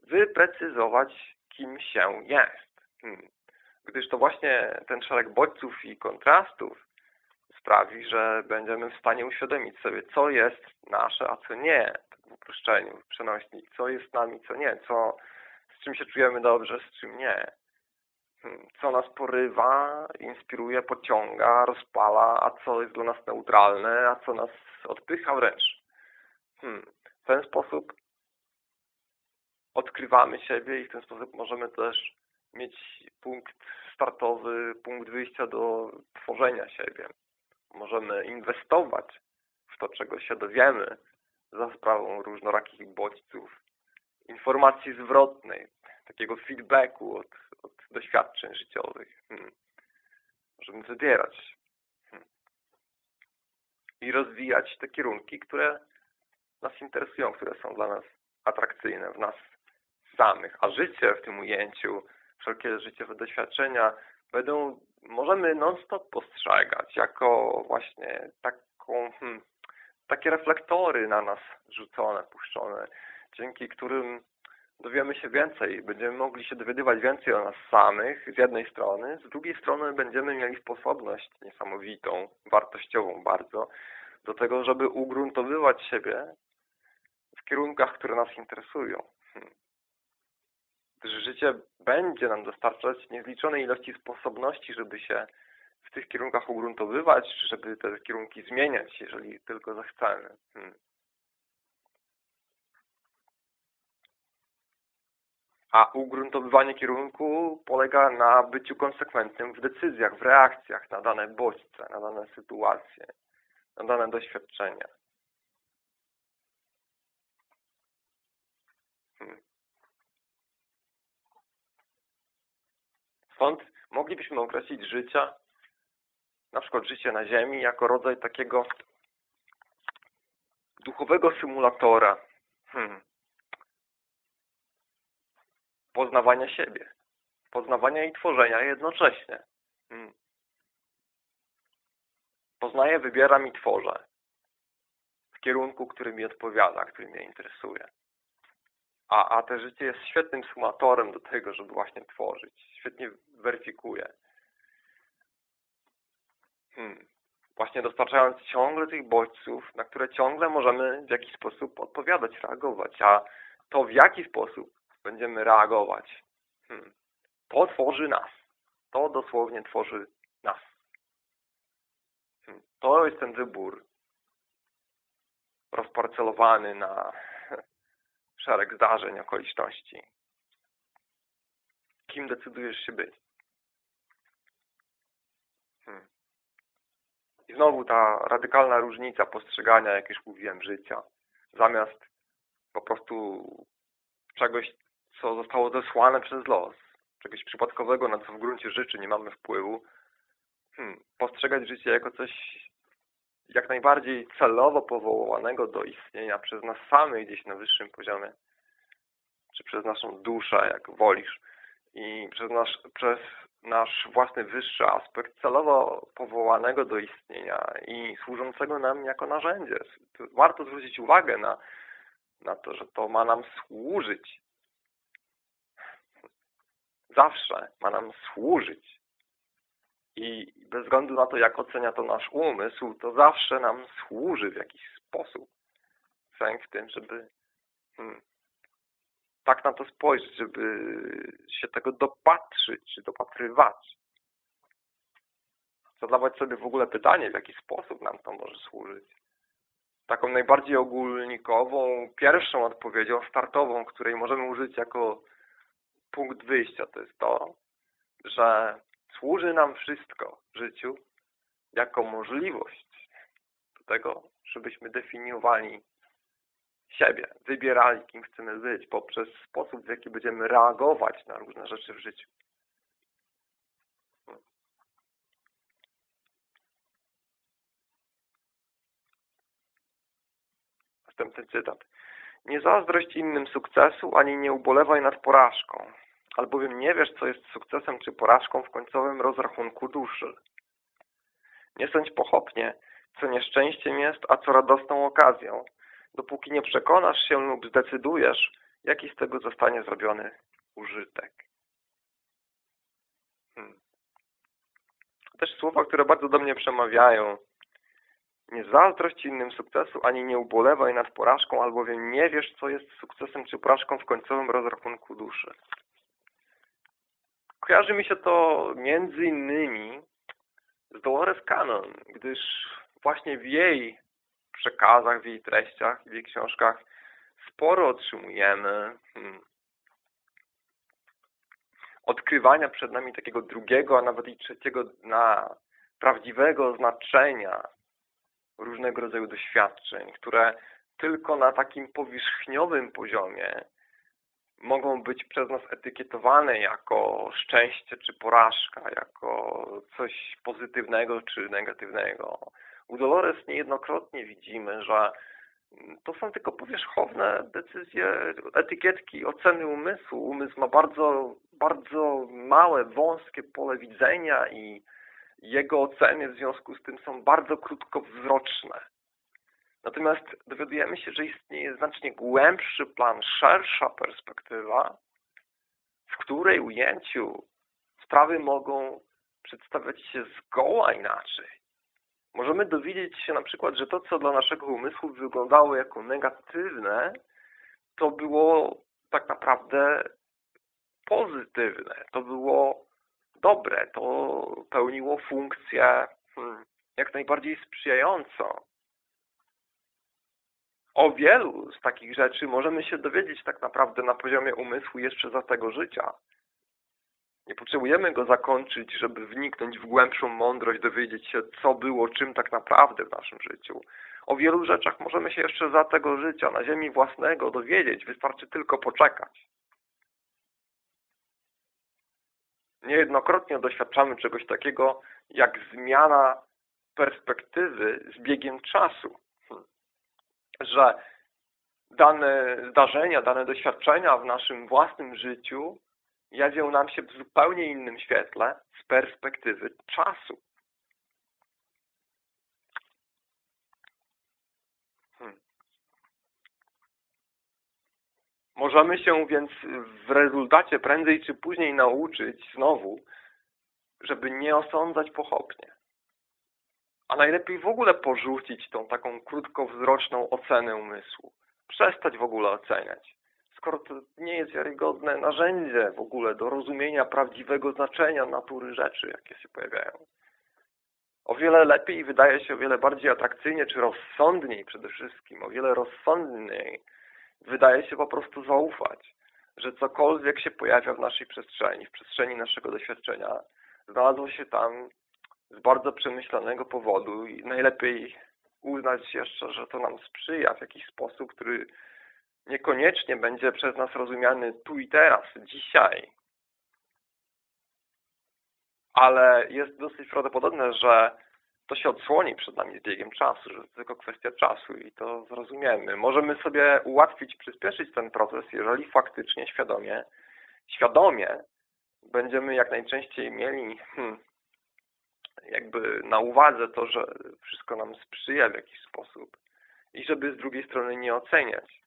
wyprecyzować kim się jest. Hmm. Gdyż to właśnie ten szereg bodźców i kontrastów sprawi, że będziemy w stanie uświadomić sobie, co jest nasze, a co nie, w uproszczeniu, w przenośni, co jest nami, co nie, co, z czym się czujemy dobrze, z czym nie. Hmm. Co nas porywa, inspiruje, pociąga, rozpala, a co jest dla nas neutralne, a co nas odpycha wręcz. Hmm. W ten sposób odkrywamy siebie i w ten sposób możemy też mieć punkt startowy, punkt wyjścia do tworzenia siebie. Możemy inwestować w to, czego się dowiemy za sprawą różnorakich bodźców, informacji zwrotnej, takiego feedbacku od, od doświadczeń życiowych. Hmm. Możemy wybierać hmm. i rozwijać te kierunki, które nas interesują, które są dla nas atrakcyjne, w nas samych, a życie w tym ujęciu, wszelkie życiowe doświadczenia będą, możemy non-stop postrzegać jako właśnie taką, hmm, takie reflektory na nas rzucone, puszczone, dzięki którym dowiemy się więcej, będziemy mogli się dowiadywać więcej o nas samych z jednej strony, z drugiej strony będziemy mieli sposobność niesamowitą, wartościową bardzo, do tego, żeby ugruntowywać siebie w kierunkach, które nas interesują. Hmm. Gdyż życie będzie nam dostarczać niezliczonej ilości sposobności, żeby się w tych kierunkach ugruntowywać, żeby te kierunki zmieniać, jeżeli tylko zechcemy. Hmm. A ugruntowywanie kierunku polega na byciu konsekwentnym w decyzjach, w reakcjach na dane bodźce, na dane sytuacje, na dane doświadczenia. Hmm. Stąd moglibyśmy określić życie, na przykład życie na Ziemi, jako rodzaj takiego duchowego symulatora. Hmm poznawania siebie, poznawania i tworzenia jednocześnie. Hmm. Poznaję, wybieram i tworzę w kierunku, który mi odpowiada, który mnie interesuje. A, a te życie jest świetnym sumatorem do tego, żeby właśnie tworzyć. Świetnie weryfikuje. Hmm. Właśnie dostarczając ciągle tych bodźców, na które ciągle możemy w jakiś sposób odpowiadać, reagować. A to w jaki sposób będziemy reagować. Hmm. To tworzy nas. To dosłownie tworzy nas. Hmm. To jest ten wybór rozparcelowany na szereg zdarzeń, okoliczności. Kim decydujesz się być? Hmm. I znowu ta radykalna różnica postrzegania, jak już mówiłem, życia. Zamiast po prostu czegoś, co zostało zesłane przez los, czegoś przypadkowego, na co w gruncie rzeczy nie mamy wpływu, hmm, postrzegać życie jako coś jak najbardziej celowo powołanego do istnienia przez nas samych gdzieś na wyższym poziomie, czy przez naszą duszę, jak wolisz, i przez nasz, przez nasz własny wyższy aspekt celowo powołanego do istnienia i służącego nam jako narzędzie. Warto zwrócić uwagę na, na to, że to ma nam służyć, zawsze ma nam służyć. I bez względu na to, jak ocenia to nasz umysł, to zawsze nam służy w jakiś sposób. Sęk w tym, żeby hmm, tak na to spojrzeć, żeby się tego dopatrzyć, dopatrywać. Zadawać sobie w ogóle pytanie, w jaki sposób nam to może służyć. Taką najbardziej ogólnikową, pierwszą odpowiedzią startową, której możemy użyć jako punkt wyjścia to jest to, że służy nam wszystko w życiu jako możliwość do tego, żebyśmy definiowali siebie, wybierali, kim chcemy być, poprzez sposób, w jaki będziemy reagować na różne rzeczy w życiu. Następny cytat. Nie zazdrość innym sukcesu, ani nie ubolewaj nad porażką, albowiem nie wiesz, co jest sukcesem czy porażką w końcowym rozrachunku duszy. Nie sądź pochopnie, co nieszczęściem jest, a co radosną okazją, dopóki nie przekonasz się lub zdecydujesz, jaki z tego zostanie zrobiony użytek. Hmm. Też słowa, które bardzo do mnie przemawiają, nie zazdrość innym sukcesu, ani nie ubolewaj nad porażką, albowiem nie wiesz, co jest sukcesem czy porażką w końcowym rozrachunku duszy. Kojarzy mi się to między innymi z Dolores Cannon, gdyż właśnie w jej przekazach, w jej treściach, w jej książkach sporo otrzymujemy hmm, odkrywania przed nami takiego drugiego, a nawet i trzeciego dna, prawdziwego znaczenia różnego rodzaju doświadczeń, które tylko na takim powierzchniowym poziomie mogą być przez nas etykietowane jako szczęście czy porażka, jako coś pozytywnego czy negatywnego. U Dolores niejednokrotnie widzimy, że to są tylko powierzchowne decyzje, etykietki, oceny umysłu. Umysł ma bardzo, bardzo małe, wąskie pole widzenia i jego oceny w związku z tym są bardzo krótkowzroczne. Natomiast dowiadujemy się, że istnieje znacznie głębszy plan, szersza perspektywa, w której ujęciu sprawy mogą przedstawiać się zgoła inaczej. Możemy dowiedzieć się na przykład, że to, co dla naszego umysłu wyglądało jako negatywne, to było tak naprawdę pozytywne, to było dobre, to pełniło funkcję hmm, jak najbardziej sprzyjającą. O wielu z takich rzeczy możemy się dowiedzieć tak naprawdę na poziomie umysłu jeszcze za tego życia. Nie potrzebujemy go zakończyć, żeby wniknąć w głębszą mądrość, dowiedzieć się, co było czym tak naprawdę w naszym życiu. O wielu rzeczach możemy się jeszcze za tego życia, na ziemi własnego dowiedzieć. Wystarczy tylko poczekać. Niejednokrotnie doświadczamy czegoś takiego, jak zmiana perspektywy z biegiem czasu. Że dane zdarzenia, dane doświadczenia w naszym własnym życiu jawią nam się w zupełnie innym świetle z perspektywy czasu. Hmm. Możemy się więc w rezultacie prędzej czy później nauczyć znowu, żeby nie osądzać pochopnie. A najlepiej w ogóle porzucić tą taką krótkowzroczną ocenę umysłu. Przestać w ogóle oceniać skoro to nie jest wiarygodne narzędzie w ogóle do rozumienia prawdziwego znaczenia natury rzeczy, jakie się pojawiają. O wiele lepiej wydaje się, o wiele bardziej atrakcyjnie, czy rozsądniej przede wszystkim, o wiele rozsądniej wydaje się po prostu zaufać, że cokolwiek się pojawia w naszej przestrzeni, w przestrzeni naszego doświadczenia, znalazło się tam z bardzo przemyślanego powodu i najlepiej uznać jeszcze, że to nam sprzyja w jakiś sposób, który niekoniecznie będzie przez nas rozumiany tu i teraz, dzisiaj. Ale jest dosyć prawdopodobne, że to się odsłoni przed nami z biegiem czasu, że to tylko kwestia czasu i to zrozumiemy. Możemy sobie ułatwić, przyspieszyć ten proces, jeżeli faktycznie świadomie, świadomie będziemy jak najczęściej mieli hmm, jakby na uwadze to, że wszystko nam sprzyja w jakiś sposób i żeby z drugiej strony nie oceniać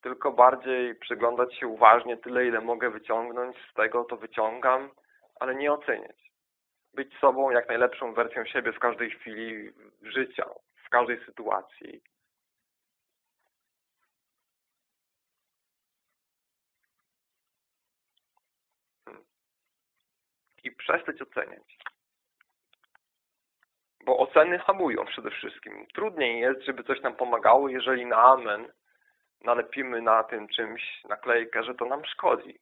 tylko bardziej przyglądać się uważnie tyle, ile mogę wyciągnąć z tego, to wyciągam, ale nie oceniać. Być sobą jak najlepszą wersją siebie w każdej chwili życia, w każdej sytuacji. Hmm. I przestać oceniać. Bo oceny hamują przede wszystkim. Trudniej jest, żeby coś nam pomagało, jeżeli na amen nalepimy na tym czymś naklejkę, że to nam szkodzi.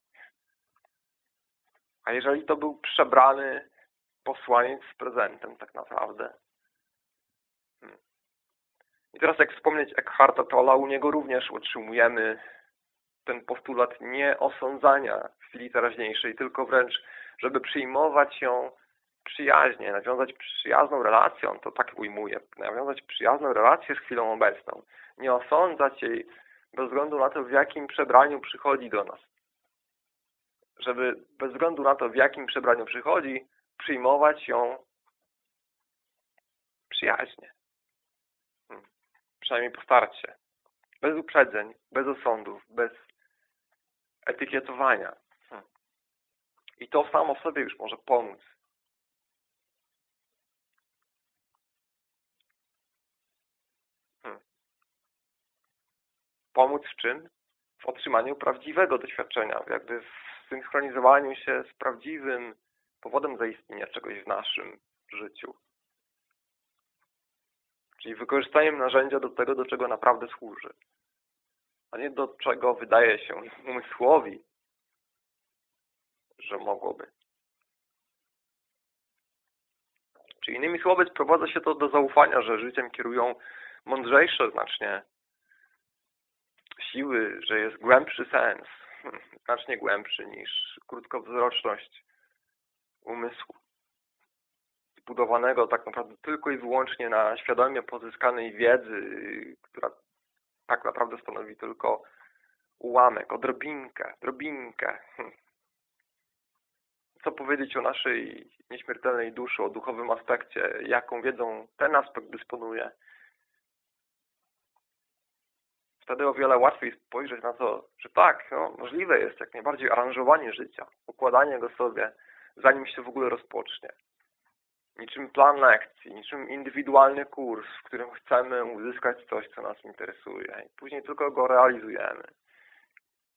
A jeżeli to był przebrany posłaniec z prezentem tak naprawdę? Hmm. I teraz jak wspomnieć Eckharta Tolla, u niego również utrzymujemy ten postulat nieosądzania w chwili teraźniejszej, tylko wręcz, żeby przyjmować ją przyjaźnie, nawiązać przyjazną relację, on to tak ujmuje, nawiązać przyjazną relację z chwilą obecną, nie osądzać jej bez względu na to, w jakim przebraniu przychodzi do nas. Żeby bez względu na to, w jakim przebraniu przychodzi, przyjmować ją przyjaźnie. Hmm. Przynajmniej postarać się. Bez uprzedzeń, bez osądów, bez etykietowania. Hmm. I to samo w sobie już może pomóc pomóc w czym? W otrzymaniu prawdziwego doświadczenia, jakby w synchronizowaniu się z prawdziwym powodem zaistnienia czegoś w naszym życiu. Czyli wykorzystaniem narzędzia do tego, do czego naprawdę służy, a nie do czego wydaje się umysłowi, że mogłoby. Czyli innymi słowy sprowadza się to do zaufania, że życiem kierują mądrzejsze znacznie siły, że jest głębszy sens, znacznie głębszy niż krótkowzroczność umysłu zbudowanego tak naprawdę tylko i wyłącznie na świadomie pozyskanej wiedzy, która tak naprawdę stanowi tylko ułamek, odrobinkę, drobinkę co powiedzieć o naszej nieśmiertelnej duszy, o duchowym aspekcie, jaką wiedzą ten aspekt dysponuje. Wtedy o wiele łatwiej spojrzeć na to, że tak, no, możliwe jest jak najbardziej aranżowanie życia, układanie go sobie, zanim się w ogóle rozpocznie. Niczym plan lekcji, niczym indywidualny kurs, w którym chcemy uzyskać coś, co nas interesuje i później tylko go realizujemy.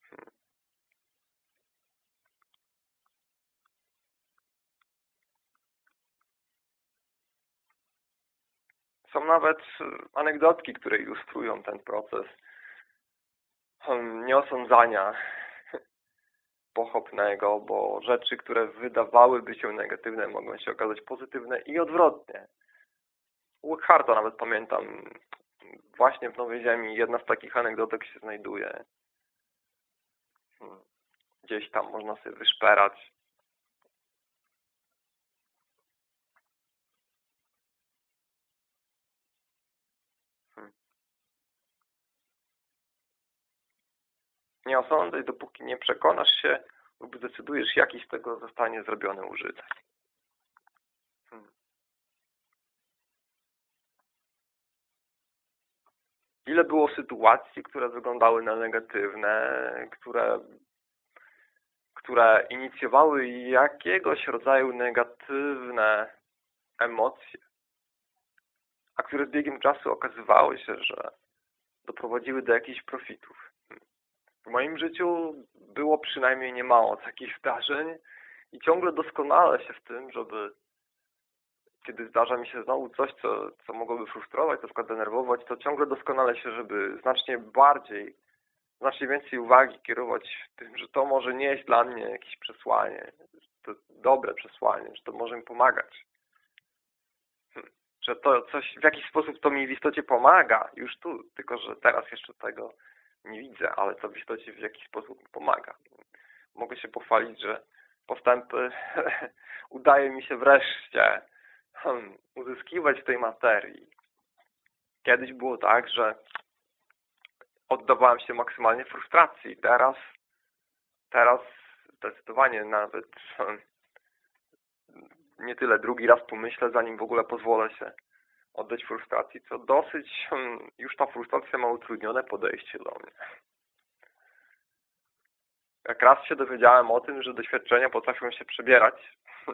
Hmm. Są nawet anegdotki, które ilustrują ten proces hmm, nieosądzania pochopnego, bo rzeczy, które wydawałyby się negatywne, mogą się okazać pozytywne i odwrotnie. U Eckharta nawet pamiętam, właśnie w Nowej Ziemi jedna z takich anegdotek się znajduje. Hmm. Gdzieś tam można sobie wyszperać. Nie osądzaj, dopóki nie przekonasz się lub zdecydujesz, jaki z tego zostanie zrobiony użytek. Hmm. Ile było sytuacji, które wyglądały na negatywne, które, które inicjowały jakiegoś rodzaju negatywne emocje, a które z biegiem czasu okazywały się, że doprowadziły do jakichś profitów. W moim życiu było przynajmniej niemało takich zdarzeń i ciągle doskonale się w tym, żeby kiedy zdarza mi się znowu coś, co, co mogłoby frustrować, na przykład denerwować, to ciągle doskonale się, żeby znacznie bardziej, znacznie więcej uwagi kierować tym, że to może nieść dla mnie jakieś przesłanie, to dobre przesłanie, że to może mi pomagać. Hmm. Że to coś, w jakiś sposób to mi w istocie pomaga już tu, tylko że teraz jeszcze tego nie widzę, ale to istocie w jakiś sposób pomaga. Mogę się pochwalić, że postępy [LAUGHS] udaje mi się wreszcie hmm, uzyskiwać w tej materii. Kiedyś było tak, że oddawałem się maksymalnie frustracji. Teraz, teraz zdecydowanie nawet hmm, nie tyle drugi raz pomyślę, zanim w ogóle pozwolę się oddać frustracji, co dosyć hmm, już ta frustracja ma utrudnione podejście do mnie. Jak raz się dowiedziałem o tym, że doświadczenia potrafią się przebierać, [LAUGHS]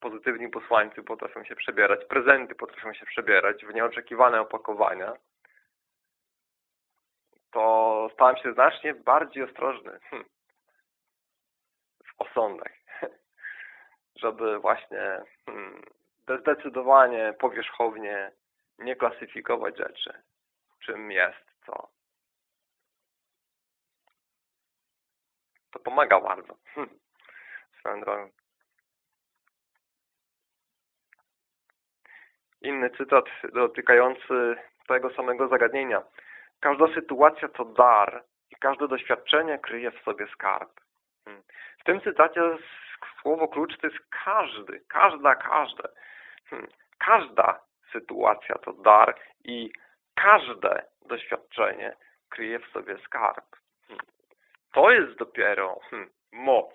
pozytywni posłańcy potrafią się przebierać, prezenty potrafią się przebierać w nieoczekiwane opakowania, to stałem się znacznie bardziej ostrożny hmm, w osądach, [LAUGHS] żeby właśnie hmm, zdecydowanie powierzchownie nie klasyfikować rzeczy, czym jest co. To pomaga bardzo. Swoją drogą. Inny cytat dotykający tego samego zagadnienia. Każda sytuacja to dar i każde doświadczenie kryje w sobie skarb. Hmm. W tym cytacie słowo klucz to jest każdy, każda, każde. Hmm. Każda sytuacja to dar i każde doświadczenie kryje w sobie skarb. Hmm. To jest dopiero hmm, moc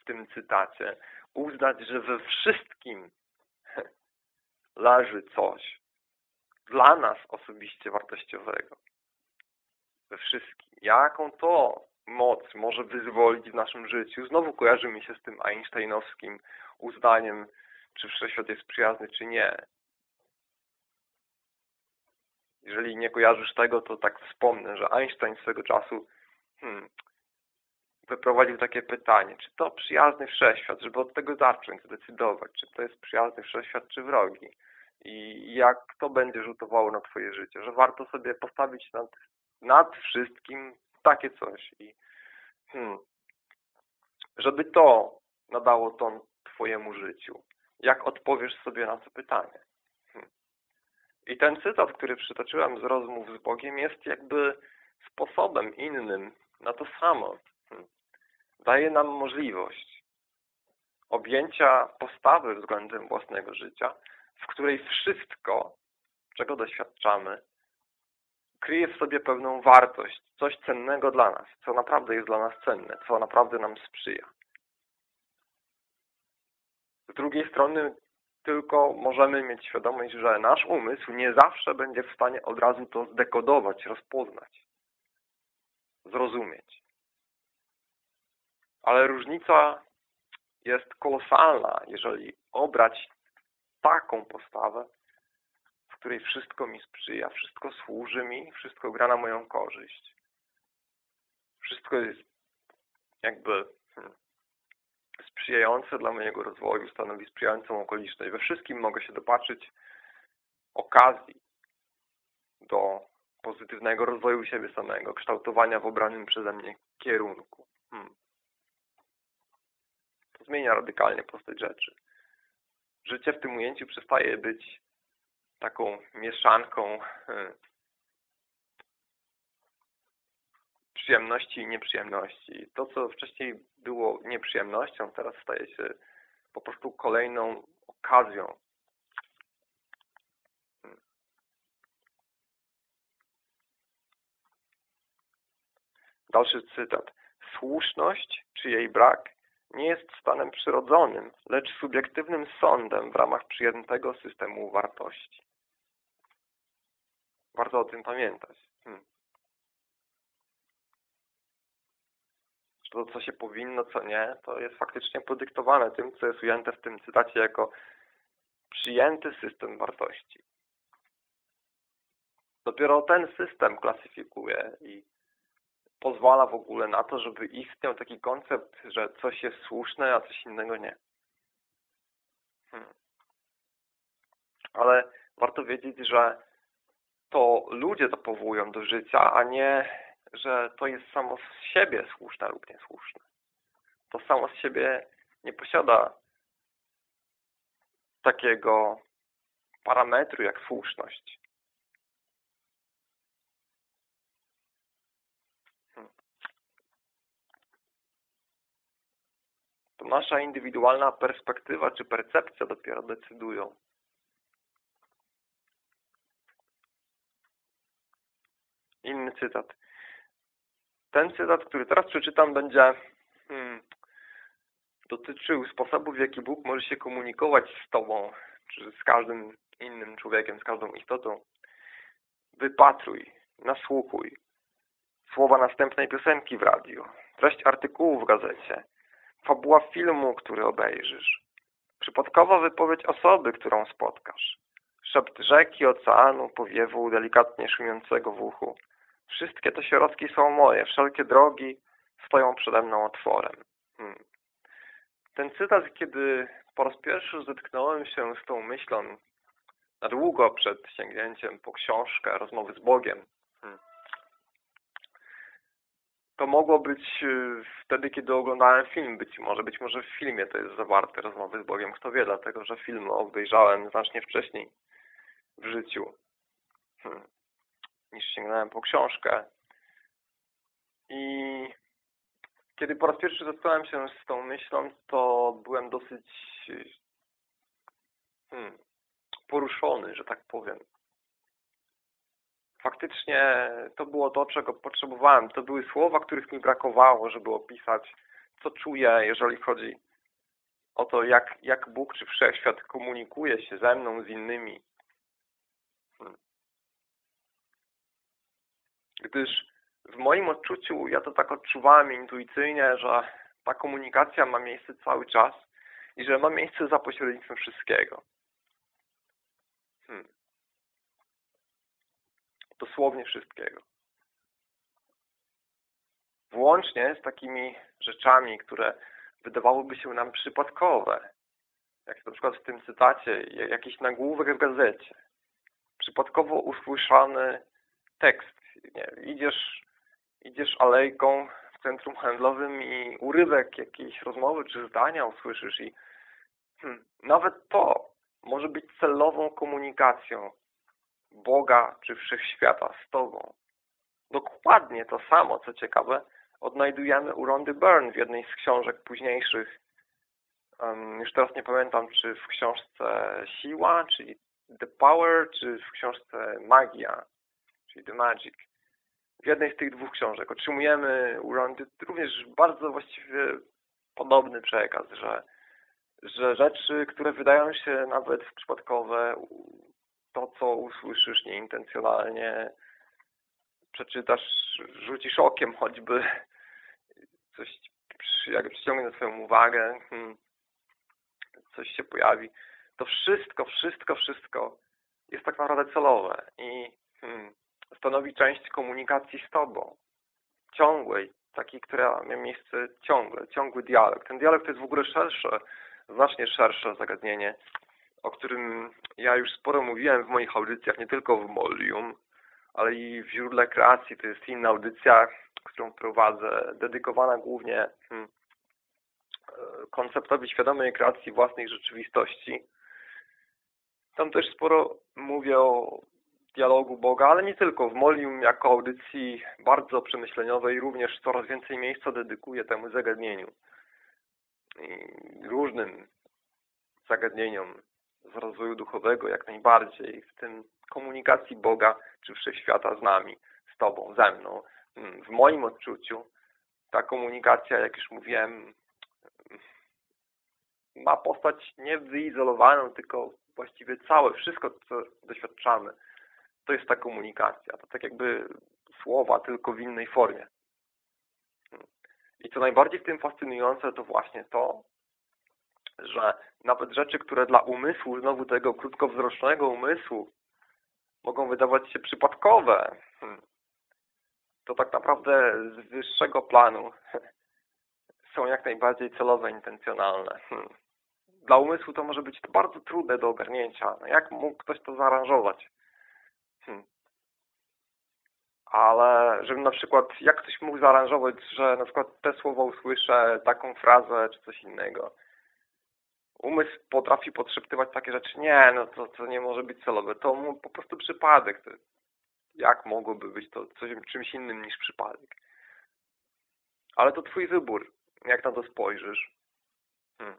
w tym cytacie. Uznać, że we wszystkim [LAUGHS] leży coś dla nas osobiście wartościowego. We wszystkim. Jaką to moc może wyzwolić w naszym życiu? Znowu kojarzy mi się z tym einsteinowskim uznaniem czy wszechświat jest przyjazny, czy nie. Jeżeli nie kojarzysz tego, to tak wspomnę, że Einstein swego czasu hmm, wyprowadził takie pytanie, czy to przyjazny wszechświat, żeby od tego zacząć, zdecydować, czy to jest przyjazny wszechświat, czy wrogi. I jak to będzie rzutowało na Twoje życie, że warto sobie postawić nad, nad wszystkim takie coś. I hmm, żeby to nadało ton Twojemu życiu jak odpowiesz sobie na to pytanie. Hmm. I ten cytat, który przytoczyłem z rozmów z Bogiem jest jakby sposobem innym na to samo. Hmm. Daje nam możliwość objęcia postawy względem własnego życia, w której wszystko, czego doświadczamy, kryje w sobie pewną wartość, coś cennego dla nas, co naprawdę jest dla nas cenne, co naprawdę nam sprzyja. Z drugiej strony tylko możemy mieć świadomość, że nasz umysł nie zawsze będzie w stanie od razu to zdekodować, rozpoznać. zrozumieć. Ale różnica jest kolosalna, jeżeli obrać taką postawę, w której wszystko mi sprzyja, wszystko służy mi, wszystko gra na moją korzyść. Wszystko jest jakby hmm, sprzyjające dla mojego rozwoju, stanowi sprzyjającą okoliczność. We wszystkim mogę się dopatrzyć okazji do pozytywnego rozwoju siebie samego, kształtowania w obranym przeze mnie kierunku. Hmm. To zmienia radykalnie postać rzeczy. Życie w tym ujęciu przestaje być taką mieszanką hmm, przyjemności i nieprzyjemności. To, co wcześniej było nieprzyjemnością, teraz staje się po prostu kolejną okazją. Dalszy cytat. Słuszność, czy jej brak, nie jest stanem przyrodzonym, lecz subiektywnym sądem w ramach przyjętego systemu wartości. Warto o tym pamiętać. Hmm. To, co się powinno, co nie, to jest faktycznie podyktowane tym, co jest ujęte w tym cytacie jako przyjęty system wartości. Dopiero ten system klasyfikuje i pozwala w ogóle na to, żeby istniał taki koncept, że coś jest słuszne, a coś innego nie. Hmm. Ale warto wiedzieć, że to ludzie to powołują do życia, a nie że to jest samo z siebie słuszne lub niesłuszne. To samo z siebie nie posiada takiego parametru jak słuszność. Hmm. To nasza indywidualna perspektywa czy percepcja dopiero decydują. Inny cytat. Ten cytat, który teraz przeczytam, będzie hmm, dotyczył sposobu, w jaki Bóg może się komunikować z Tobą, czy z każdym innym człowiekiem, z każdą istotą. Wypatruj, nasłuchuj. Słowa następnej piosenki w radiu, treść artykułu w gazecie, fabuła filmu, który obejrzysz, przypadkowa wypowiedź osoby, którą spotkasz, szept rzeki, oceanu, powiewu delikatnie szumiącego w uchu, Wszystkie te środki są moje, wszelkie drogi stoją przede mną otworem. Hmm. Ten cytat, kiedy po raz pierwszy zetknąłem się z tą myślą na długo przed sięgnięciem po książkę Rozmowy z Bogiem, hmm. to mogło być y, wtedy, kiedy oglądałem film, być może, być może w filmie to jest zawarte Rozmowy z Bogiem, kto wie, dlatego że film obejrzałem znacznie wcześniej w życiu. Hmm niż sięgnąłem po książkę. I kiedy po raz pierwszy zetknąłem się z tą myślą, to byłem dosyć hmm, poruszony, że tak powiem. Faktycznie to było to, czego potrzebowałem. To były słowa, których mi brakowało, żeby opisać, co czuję, jeżeli chodzi o to, jak, jak Bóg czy Wszechświat komunikuje się ze mną, z innymi. Hmm gdyż w moim odczuciu, ja to tak odczuwałem intuicyjnie, że ta komunikacja ma miejsce cały czas i że ma miejsce za pośrednictwem wszystkiego. Hmm. Dosłownie wszystkiego. Włącznie z takimi rzeczami, które wydawałyby się nam przypadkowe. Jak na przykład w tym cytacie, jakiś nagłówek w gazecie. Przypadkowo usłyszany tekst nie, idziesz, idziesz alejką w centrum handlowym i urywek jakiejś rozmowy czy zdania usłyszysz i hmm, nawet to może być celową komunikacją Boga czy Wszechświata z Tobą. Dokładnie to samo, co ciekawe, odnajdujemy u Rondy Byrne w jednej z książek późniejszych. Um, już teraz nie pamiętam, czy w książce Siła, czyli The Power, czy w książce Magia, czyli The Magic w jednej z tych dwóch książek. Otrzymujemy u Rondy również bardzo właściwie podobny przekaz, że, że rzeczy, które wydają się nawet przypadkowe, to co usłyszysz nieintencjonalnie, przeczytasz, rzucisz okiem choćby, coś jak przyciągnie swoją uwagę, hmm, coś się pojawi, to wszystko, wszystko, wszystko jest tak naprawdę celowe i hmm, stanowi część komunikacji z Tobą. Ciągłej, takiej, która ma miejsce ciągle, ciągły dialog. Ten dialog to jest w ogóle szersze, znacznie szersze zagadnienie, o którym ja już sporo mówiłem w moich audycjach, nie tylko w Molium, ale i w źródle kreacji. To jest inna audycja, którą prowadzę, dedykowana głównie hmm, konceptowi świadomej kreacji własnej rzeczywistości. Tam też sporo mówię o dialogu Boga, ale nie tylko. W Molium jako audycji bardzo przemyśleniowej również coraz więcej miejsca dedykuję temu zagadnieniu. I różnym zagadnieniom z rozwoju duchowego jak najbardziej, w tym komunikacji Boga czy Wszechświata z nami, z Tobą, ze mną. W moim odczuciu ta komunikacja, jak już mówiłem, ma postać nie wyizolowaną, tylko właściwie całe, wszystko, co doświadczamy, to jest ta komunikacja. To tak jakby słowa, tylko w innej formie. I co najbardziej w tym fascynujące, to właśnie to, że nawet rzeczy, które dla umysłu, znowu tego krótkowzrocznego umysłu, mogą wydawać się przypadkowe, hmm, to tak naprawdę z wyższego planu [LAUGHS] są jak najbardziej celowe, intencjonalne. Hmm. Dla umysłu to może być bardzo trudne do ogarnięcia. No jak mógł ktoś to zaaranżować? Hmm. Ale żeby na przykład, jak ktoś mógł zaaranżować, że na przykład te słowa usłyszę, taką frazę, czy coś innego. Umysł potrafi podszeptywać takie rzeczy. Nie, no to, to nie może być celowe. To po prostu przypadek. To jak mogłoby być to coś, czymś innym niż przypadek? Ale to twój wybór, jak na to spojrzysz. Hmm.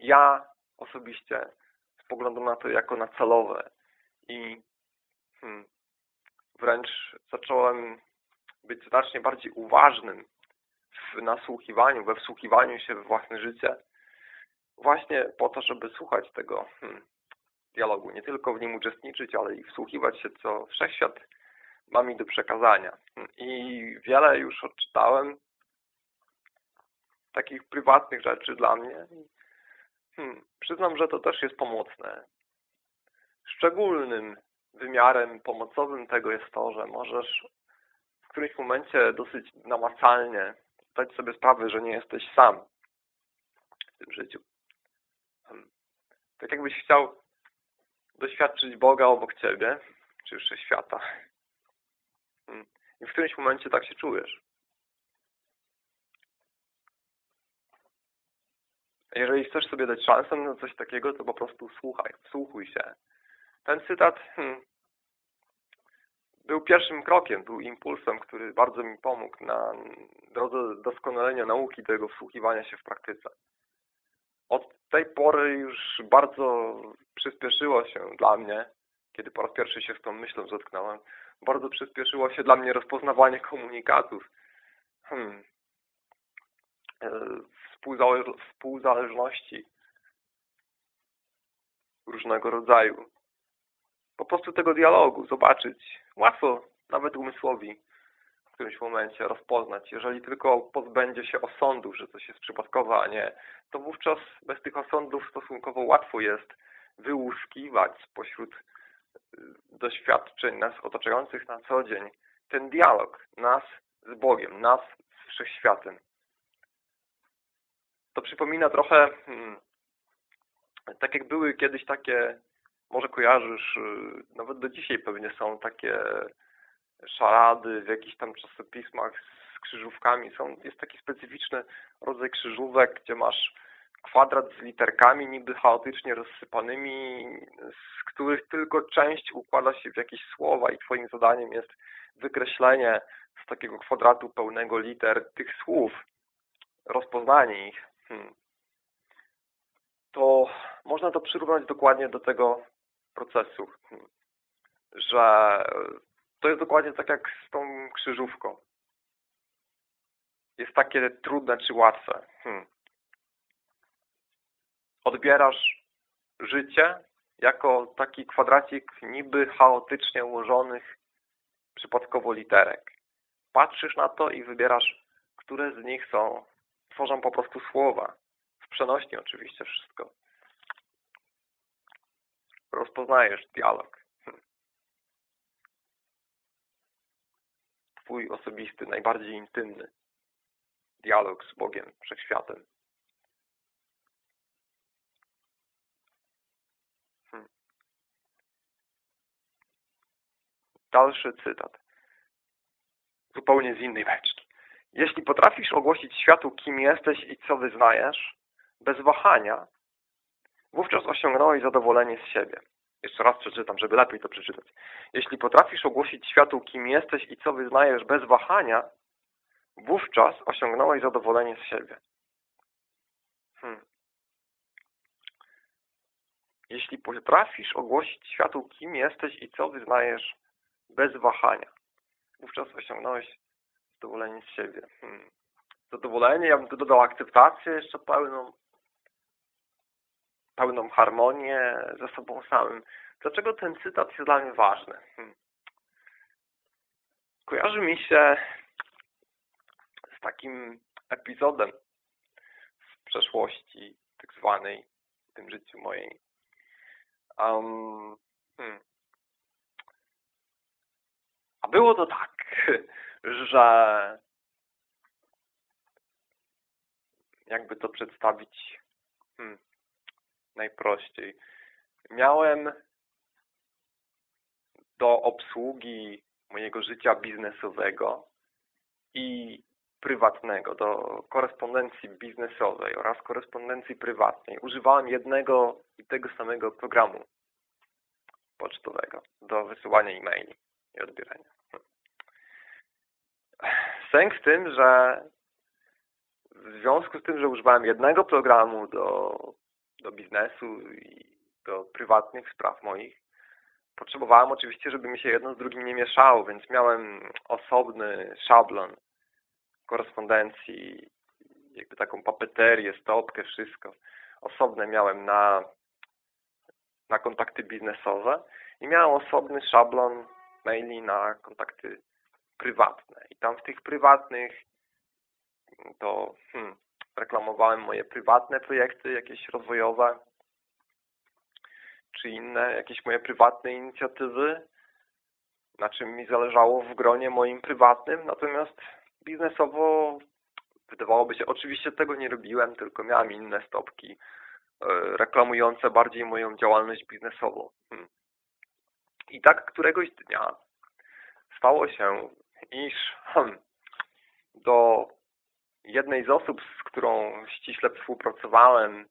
Ja osobiście spoglądam na to jako na celowe i hmm, wręcz zacząłem być znacznie bardziej uważnym w nasłuchiwaniu, we wsłuchiwaniu się we własne życie właśnie po to, żeby słuchać tego hmm, dialogu, nie tylko w nim uczestniczyć, ale i wsłuchiwać się, co Wszechświat ma mi do przekazania. Hmm, I wiele już odczytałem takich prywatnych rzeczy dla mnie. Hmm, przyznam, że to też jest pomocne. Szczególnym wymiarem pomocowym tego jest to, że możesz w którymś momencie dosyć namacalnie zdać sobie sprawę, że nie jesteś sam w tym życiu. Hmm. Tak jakbyś chciał doświadczyć Boga obok Ciebie, czy jeszcze świata. Hmm. I w którymś momencie tak się czujesz. Jeżeli chcesz sobie dać szansę na coś takiego, to po prostu słuchaj, wsłuchuj się. Ten cytat hmm, był pierwszym krokiem, był impulsem, który bardzo mi pomógł na drodze doskonalenia nauki tego wsłuchiwania się w praktyce. Od tej pory już bardzo przyspieszyło się dla mnie, kiedy po raz pierwszy się z tą myślą zetknąłem, bardzo przyspieszyło się dla mnie rozpoznawanie komunikatów. Hmm. E, współzależności różnego rodzaju. Po prostu tego dialogu zobaczyć. Łatwo, nawet umysłowi w którymś momencie rozpoznać. Jeżeli tylko pozbędzie się osądów, że coś jest przypadkowe, a nie, to wówczas bez tych osądów stosunkowo łatwo jest wyłuskiwać spośród y, doświadczeń nas otaczających na co dzień ten dialog nas z Bogiem, nas z Wszechświatem to przypomina trochę hmm, tak jak były kiedyś takie, może kojarzysz, y, nawet do dzisiaj pewnie są takie szarady w jakichś tam czasopismach z krzyżówkami. Są, jest taki specyficzny rodzaj krzyżówek, gdzie masz kwadrat z literkami niby chaotycznie rozsypanymi, z których tylko część układa się w jakieś słowa i twoim zadaniem jest wykreślenie z takiego kwadratu pełnego liter tych słów, rozpoznanie ich. Hmm. to można to przyrównać dokładnie do tego procesu, że to jest dokładnie tak jak z tą krzyżówką. Jest takie trudne czy łatwe. Hmm. Odbierasz życie jako taki kwadracik niby chaotycznie ułożonych przypadkowo literek. Patrzysz na to i wybierasz, które z nich są, tworzą po prostu słowa. W przenośni oczywiście wszystko. Rozpoznajesz dialog. Twój osobisty, najbardziej intymny dialog z Bogiem, Wszechświatem. Hmm. Dalszy cytat. Zupełnie z innej beczki. Jeśli potrafisz ogłosić światu, kim jesteś i co wyznajesz, bez wahania, wówczas osiągnąłeś zadowolenie z siebie. Jeszcze raz przeczytam, żeby lepiej to przeczytać. Jeśli potrafisz ogłosić światu, kim jesteś i co wyznajesz bez wahania, Wówczas osiągnąłeś zadowolenie z siebie. Hmm. Jeśli potrafisz ogłosić światu, kim jesteś i co wyznajesz bez wahania, wówczas osiągnąłeś zadowolenie z siebie. Hmm. Zadowolenie, ja bym tu dodał akceptację jeszcze pełną, pełną harmonię ze sobą samym. Dlaczego ten cytat jest dla mnie ważny? Hmm. Kojarzy mi się takim epizodem z przeszłości tak zwanej w tym życiu mojej. Um, hmm. A było to tak, [LAUGHS] że jakby to przedstawić hmm, najprościej. Miałem do obsługi mojego życia biznesowego i prywatnego, do korespondencji biznesowej oraz korespondencji prywatnej używałem jednego i tego samego programu pocztowego do wysyłania e-maili i odbierania. Sęk w tym, że w związku z tym, że używałem jednego programu do, do biznesu i do prywatnych spraw moich, potrzebowałem oczywiście, żeby mi się jedno z drugim nie mieszało, więc miałem osobny szablon korespondencji, jakby taką papeterię, stopkę, wszystko. Osobne miałem na, na kontakty biznesowe i miałem osobny szablon maili na kontakty prywatne. I tam w tych prywatnych to hmm, reklamowałem moje prywatne projekty, jakieś rozwojowe, czy inne, jakieś moje prywatne inicjatywy, na czym mi zależało w gronie moim prywatnym, natomiast biznesowo wydawałoby się, oczywiście tego nie robiłem, tylko miałem inne stopki e, reklamujące bardziej moją działalność biznesową. Hmm. I tak któregoś dnia stało się, iż hmm, do jednej z osób, z którą ściśle współpracowałem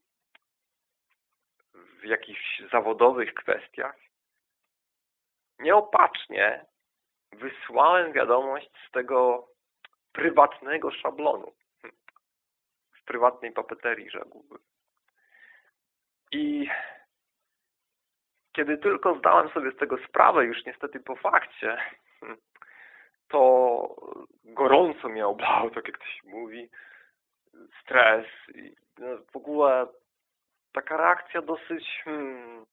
w jakichś zawodowych kwestiach, nieopatrznie wysłałem wiadomość z tego prywatnego szablonu. W prywatnej papeterii rzekłbym. I kiedy tylko zdałem sobie z tego sprawę, już niestety po fakcie, to gorąco mnie oblało, tak jak to się mówi, stres i no, w ogóle taka reakcja dosyć hmm,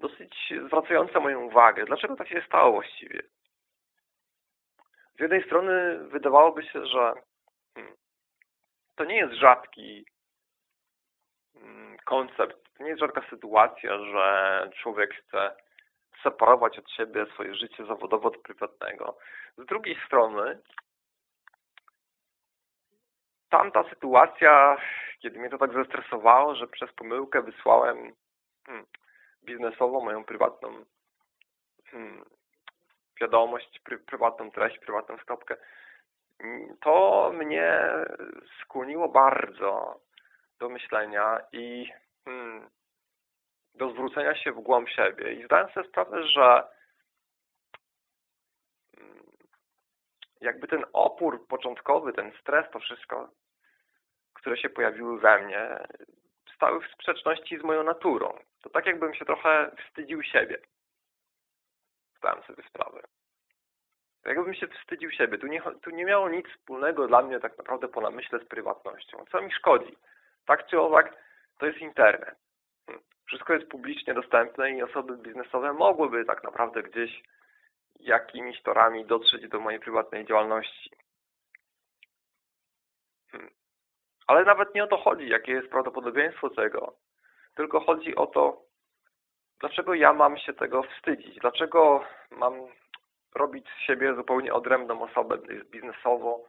dosyć zwracająca moją uwagę. Dlaczego tak się stało właściwie? Z jednej strony wydawałoby się, że hmm, to nie jest rzadki hmm, koncept, to nie jest rzadka sytuacja, że człowiek chce separować od siebie swoje życie zawodowe od prywatnego. Z drugiej strony tamta sytuacja, kiedy mnie to tak zestresowało, że przez pomyłkę wysłałem hmm, biznesowo moją prywatną wiadomość, prywatną treść, prywatną stopkę. To mnie skłoniło bardzo do myślenia i hmm, do zwrócenia się w głąb siebie. I zdałem sobie sprawę, że hmm, jakby ten opór początkowy, ten stres, to wszystko, które się pojawiły we mnie, stały w sprzeczności z moją naturą. To tak jakbym się trochę wstydził siebie zdałem sobie sprawę. Jakbym się wstydził siebie. Tu nie, tu nie miało nic wspólnego dla mnie tak naprawdę po namyśle z prywatnością. Co mi szkodzi? Tak czy owak, to jest internet. Wszystko jest publicznie dostępne i osoby biznesowe mogłyby tak naprawdę gdzieś jakimiś torami dotrzeć do mojej prywatnej działalności. Hmm. Ale nawet nie o to chodzi, jakie jest prawdopodobieństwo tego. Tylko chodzi o to, dlaczego ja mam się tego wstydzić? Dlaczego mam robić z siebie zupełnie odrębną osobę biznesowo,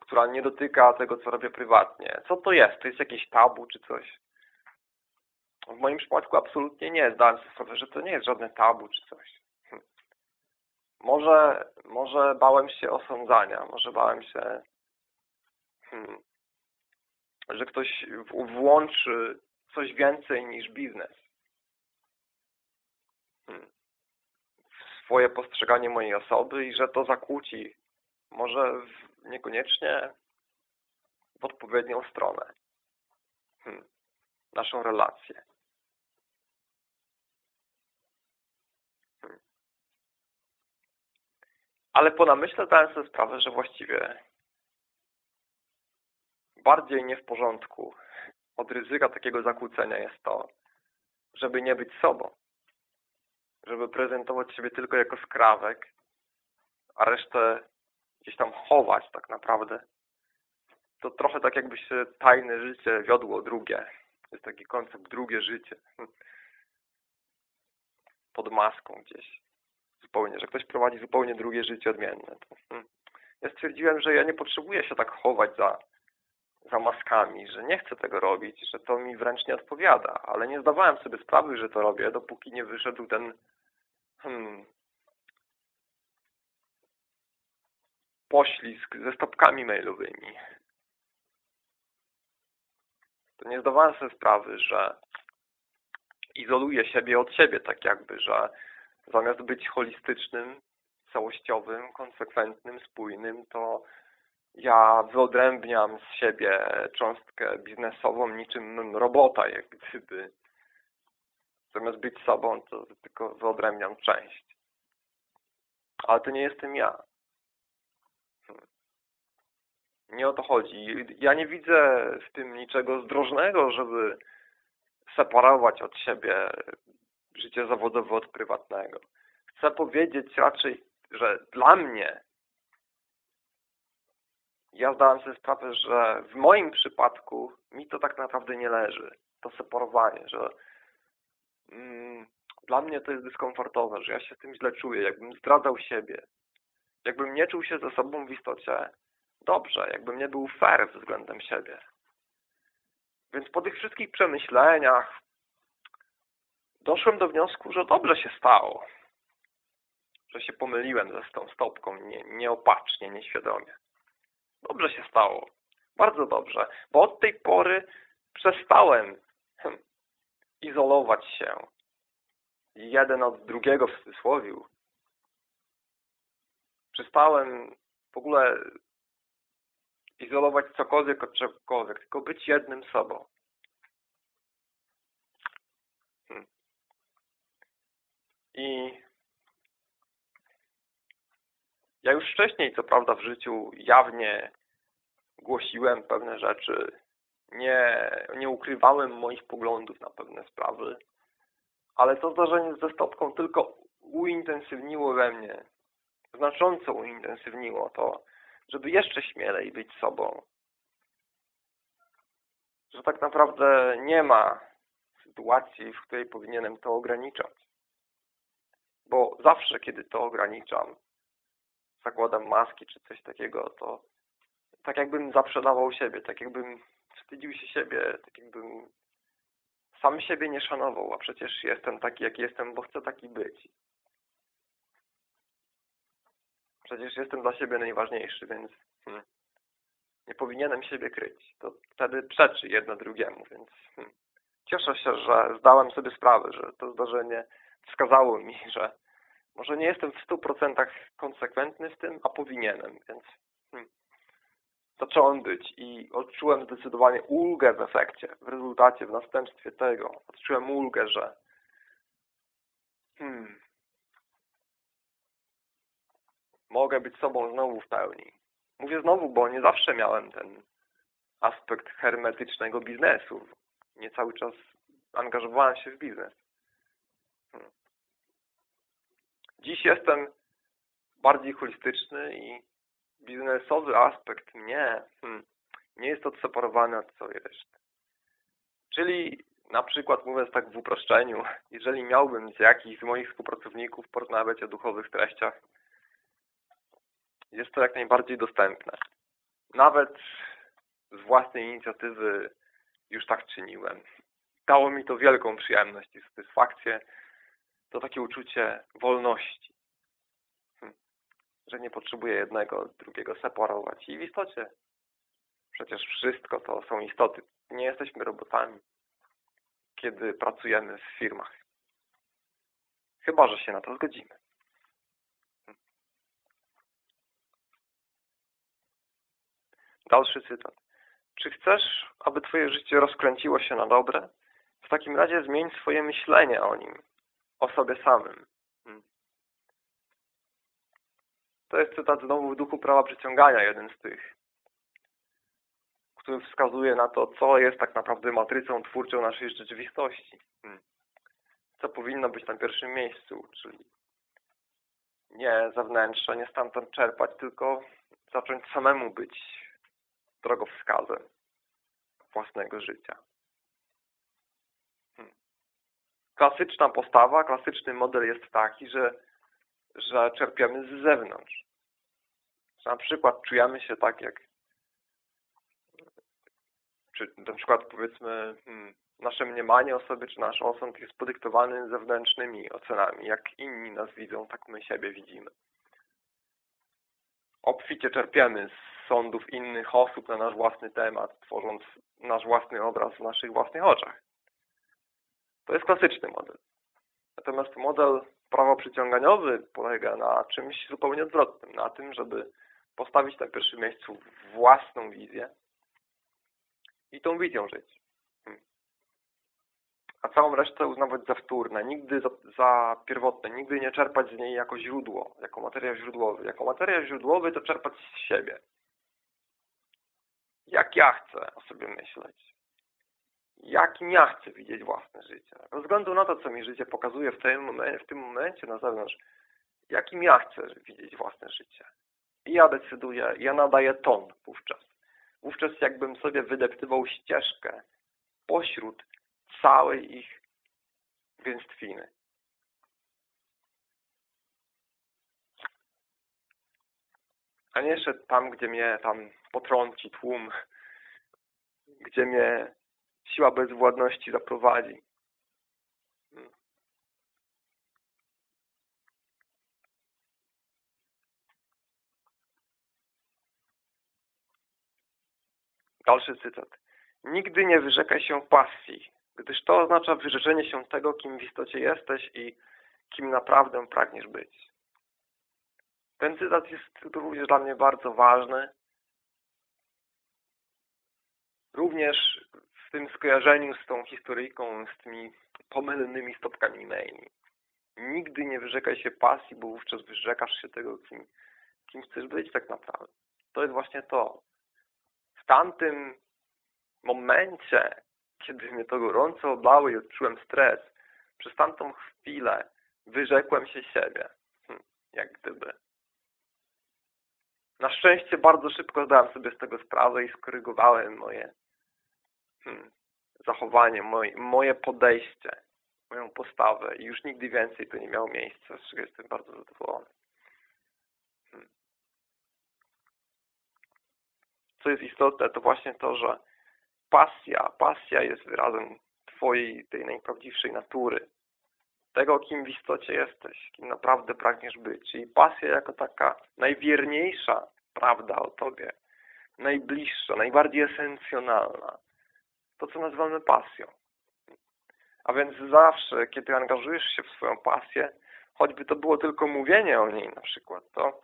która nie dotyka tego, co robię prywatnie? Co to jest? To jest jakieś tabu czy coś? W moim przypadku absolutnie nie. Zdałem sobie sprawę, że to nie jest żadne tabu czy coś. Hm. Może, może bałem się osądzania, może bałem się, hmm, że ktoś włączy coś więcej niż biznes. Hmm. Swoje postrzeganie mojej osoby i że to zakłóci. Może niekoniecznie w odpowiednią stronę. Hmm. Naszą relację. Ale po namyśle zdałem sobie sprawę, że właściwie bardziej nie w porządku od ryzyka takiego zakłócenia jest to, żeby nie być sobą. Żeby prezentować siebie tylko jako skrawek, a resztę gdzieś tam chować tak naprawdę. To trochę tak jakby się tajne życie wiodło drugie. Jest taki koncept drugie życie. [LAUGHS] Pod maską gdzieś zupełnie, że ktoś prowadzi zupełnie drugie życie odmienne. Hmm. Ja stwierdziłem, że ja nie potrzebuję się tak chować za, za maskami, że nie chcę tego robić, że to mi wręcz nie odpowiada, ale nie zdawałem sobie sprawy, że to robię, dopóki nie wyszedł ten hmm, poślizg ze stopkami mailowymi. To nie zdawałem sobie sprawy, że izoluję siebie od siebie, tak jakby, że zamiast być holistycznym, całościowym, konsekwentnym, spójnym, to ja wyodrębniam z siebie cząstkę biznesową niczym robota, jak gdyby. Zamiast być sobą, to tylko wyodrębniam część. Ale to nie jestem ja. Nie o to chodzi. Ja nie widzę w tym niczego zdrożnego, żeby separować od siebie życie zawodowe od prywatnego. Chcę powiedzieć raczej, że dla mnie ja zdałem sobie sprawę, że w moim przypadku mi to tak naprawdę nie leży. To separowanie, że mm, dla mnie to jest dyskomfortowe, że ja się z tym źle czuję, jakbym zdradzał siebie. Jakbym nie czuł się ze sobą w istocie dobrze, jakbym nie był fair względem siebie. Więc po tych wszystkich przemyśleniach, doszłem do wniosku, że dobrze się stało, że się pomyliłem ze tą stopką nie, nieopatrznie, nieświadomie. Dobrze się stało. Bardzo dobrze. Bo od tej pory przestałem hm, izolować się jeden od drugiego w. Przestałem w ogóle izolować cokolwiek od czegokolwiek, tylko być jednym sobą. I ja już wcześniej, co prawda, w życiu jawnie głosiłem pewne rzeczy, nie, nie ukrywałem moich poglądów na pewne sprawy, ale to zdarzenie ze stopką tylko uintensywniło we mnie, znacząco uintensywniło to, żeby jeszcze śmielej być sobą. Że tak naprawdę nie ma sytuacji, w której powinienem to ograniczać. Bo zawsze, kiedy to ograniczam, zakładam maski czy coś takiego, to tak jakbym zaprzedawał siebie, tak jakbym wstydził się siebie, tak jakbym sam siebie nie szanował, a przecież jestem taki, jaki jestem, bo chcę taki być. Przecież jestem dla siebie najważniejszy, więc hmm, nie powinienem siebie kryć. To wtedy przeczy jedno drugiemu, więc hmm, cieszę się, że zdałem sobie sprawę, że to zdarzenie wskazało mi, że może nie jestem w 100% konsekwentny w tym, a powinienem, więc hmm, zacząłem być i odczułem zdecydowanie ulgę w efekcie, w rezultacie, w następstwie tego. Odczułem ulgę, że hmm, mogę być sobą znowu w pełni. Mówię znowu, bo nie zawsze miałem ten aspekt hermetycznego biznesu. Nie cały czas angażowałem się w biznes. Dziś jestem bardziej holistyczny i biznesowy aspekt mnie hmm, nie jest odseparowany od całej reszty. Czyli na przykład mówiąc tak w uproszczeniu, jeżeli miałbym z jakichś z moich współpracowników porozmawiać o duchowych treściach, jest to jak najbardziej dostępne. Nawet z własnej inicjatywy już tak czyniłem. Dało mi to wielką przyjemność i satysfakcję. To takie uczucie wolności. Hm. Że nie potrzebuję jednego drugiego separować. I w istocie przecież wszystko to są istoty. Nie jesteśmy robotami, kiedy pracujemy w firmach. Chyba, że się na to zgodzimy. Hm. Dalszy cytat. Czy chcesz, aby Twoje życie rozkręciło się na dobre? W takim razie zmień swoje myślenie o nim, o sobie samym. Hmm. To jest cytat znowu w duchu prawa przyciągania, jeden z tych, który wskazuje na to, co jest tak naprawdę matrycą twórczą naszej rzeczywistości. Hmm. Co powinno być na pierwszym miejscu, czyli nie zewnętrzne, nie stamtąd czerpać, tylko zacząć samemu być drogowskazem własnego życia. Hmm. Klasyczna postawa, klasyczny model jest taki, że, że czerpiemy z zewnątrz. Że na przykład czujemy się tak, jak czy na przykład powiedzmy hmm, nasze mniemanie o sobie, czy nasz osąd jest podyktowany zewnętrznymi ocenami. Jak inni nas widzą, tak my siebie widzimy. Obficie czerpiemy z sądów innych osób na nasz własny temat, tworząc nasz własny obraz w naszych własnych oczach. To jest klasyczny model. Natomiast model prawo przyciąganiowy polega na czymś zupełnie odwrotnym. Na tym, żeby postawić na pierwszym miejscu własną wizję i tą wizją żyć. Hmm. A całą resztę uznawać za wtórne, nigdy za, za pierwotne, nigdy nie czerpać z niej jako źródło, jako materiał źródłowy. Jako materiał źródłowy to czerpać z siebie. Jak ja chcę o sobie myśleć jakim ja chcę widzieć własne życie. Bez względu na to, co mi życie pokazuje w tym, momencie, w tym momencie na zewnątrz, jakim ja chcę widzieć własne życie. I ja decyduję, ja nadaję ton wówczas. Wówczas jakbym sobie wydeptywał ścieżkę pośród całej ich gęstwiny. A nie szedł tam, gdzie mnie tam potrąci tłum, gdzie mnie siła bezwładności zaprowadzi. Dalszy cytat. Nigdy nie wyrzekaj się pasji, gdyż to oznacza wyrzeczenie się tego, kim w istocie jesteś i kim naprawdę pragniesz być. Ten cytat jest również dla mnie bardzo ważny. Również w tym skojarzeniu z tą historyjką, z tymi pomylnymi stopkami maili. Nigdy nie wyrzekaj się pasji, bo wówczas wyrzekasz się tego, kim, kim chcesz być tak naprawdę. To jest właśnie to. W tamtym momencie, kiedy mnie to gorąco oblało i odczułem stres, przez tamtą chwilę wyrzekłem się siebie. Hm, jak gdyby. Na szczęście bardzo szybko zdałem sobie z tego sprawę i skorygowałem moje Hmm, zachowanie, moje, moje podejście, moją postawę i już nigdy więcej to nie miało miejsca, z czego jestem bardzo zadowolony. Hmm. Co jest istotne, to właśnie to, że pasja, pasja jest wyrazem Twojej, tej najprawdziwszej natury. Tego, kim w istocie jesteś, kim naprawdę pragniesz być. Czyli pasja jako taka najwierniejsza prawda o Tobie, najbliższa, najbardziej esencjonalna to, co nazywamy pasją. A więc zawsze, kiedy angażujesz się w swoją pasję, choćby to było tylko mówienie o niej na przykład, to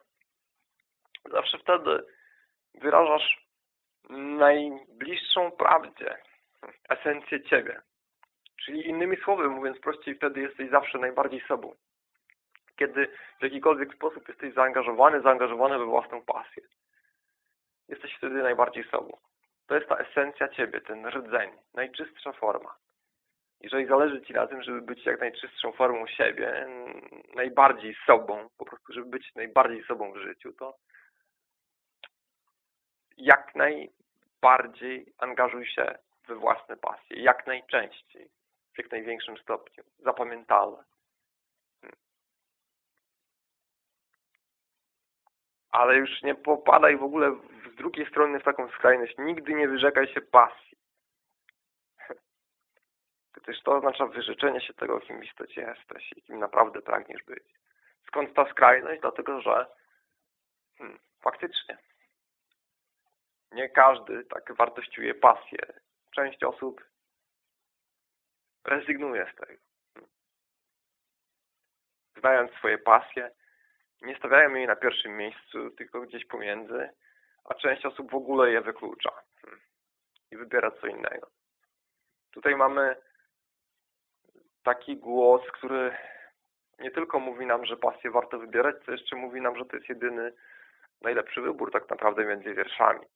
zawsze wtedy wyrażasz najbliższą prawdzie, esencję Ciebie. Czyli innymi słowy, mówiąc prościej, wtedy jesteś zawsze najbardziej sobą. Kiedy w jakikolwiek sposób jesteś zaangażowany, zaangażowany we własną pasję. Jesteś wtedy najbardziej sobą. To jest ta esencja Ciebie, ten rdzeń, najczystsza forma. jeżeli zależy Ci na tym, żeby być jak najczystszą formą siebie, najbardziej sobą, po prostu, żeby być najbardziej sobą w życiu, to jak najbardziej angażuj się we własne pasje, jak najczęściej, w jak największym stopniu, zapamiętale. Ale już nie popadaj w ogóle z drugiej strony w taką skrajność. Nigdy nie wyrzekaj się pasji. [LAUGHS] Gdyż to oznacza wyrzeczenie się tego, kim w istocie jesteś i kim naprawdę pragniesz być. Skąd ta skrajność? Dlatego, że hmm, faktycznie nie każdy tak wartościuje pasję. Część osób rezygnuje z tego. Znając swoje pasje, nie stawiają jej na pierwszym miejscu, tylko gdzieś pomiędzy, a część osób w ogóle je wyklucza i wybiera co innego. Tutaj mamy taki głos, który nie tylko mówi nam, że pasję warto wybierać, co jeszcze mówi nam, że to jest jedyny, najlepszy wybór tak naprawdę między wierszami.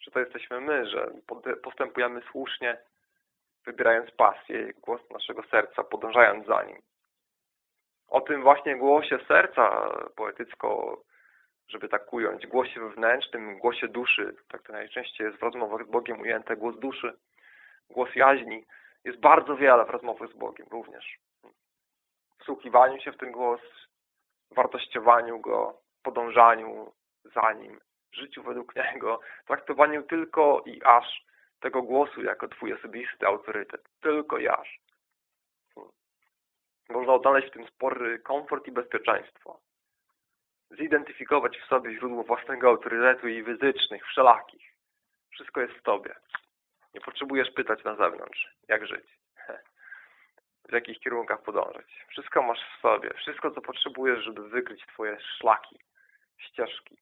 Że to jesteśmy my, że postępujemy słusznie, wybierając pasję, głos naszego serca, podążając za nim. O tym właśnie głosie serca poetycko, żeby tak ująć, głosie wewnętrznym, głosie duszy, tak to najczęściej jest w rozmowach z Bogiem ujęte, głos duszy, głos jaźni. Jest bardzo wiele w rozmowach z Bogiem również. Wsłuchiwaniu się w ten głos, wartościowaniu go, podążaniu za nim, życiu według niego, traktowaniu tylko i aż tego głosu jako twój osobisty autorytet. Tylko i aż. Można odnaleźć w tym spory komfort i bezpieczeństwo. Zidentyfikować w sobie źródło własnego autorytetu i wytycznych, wszelakich. Wszystko jest w tobie. Nie potrzebujesz pytać na zewnątrz, jak żyć, [LAUGHS] w jakich kierunkach podążać. Wszystko masz w sobie. Wszystko, co potrzebujesz, żeby wykryć twoje szlaki, ścieżki.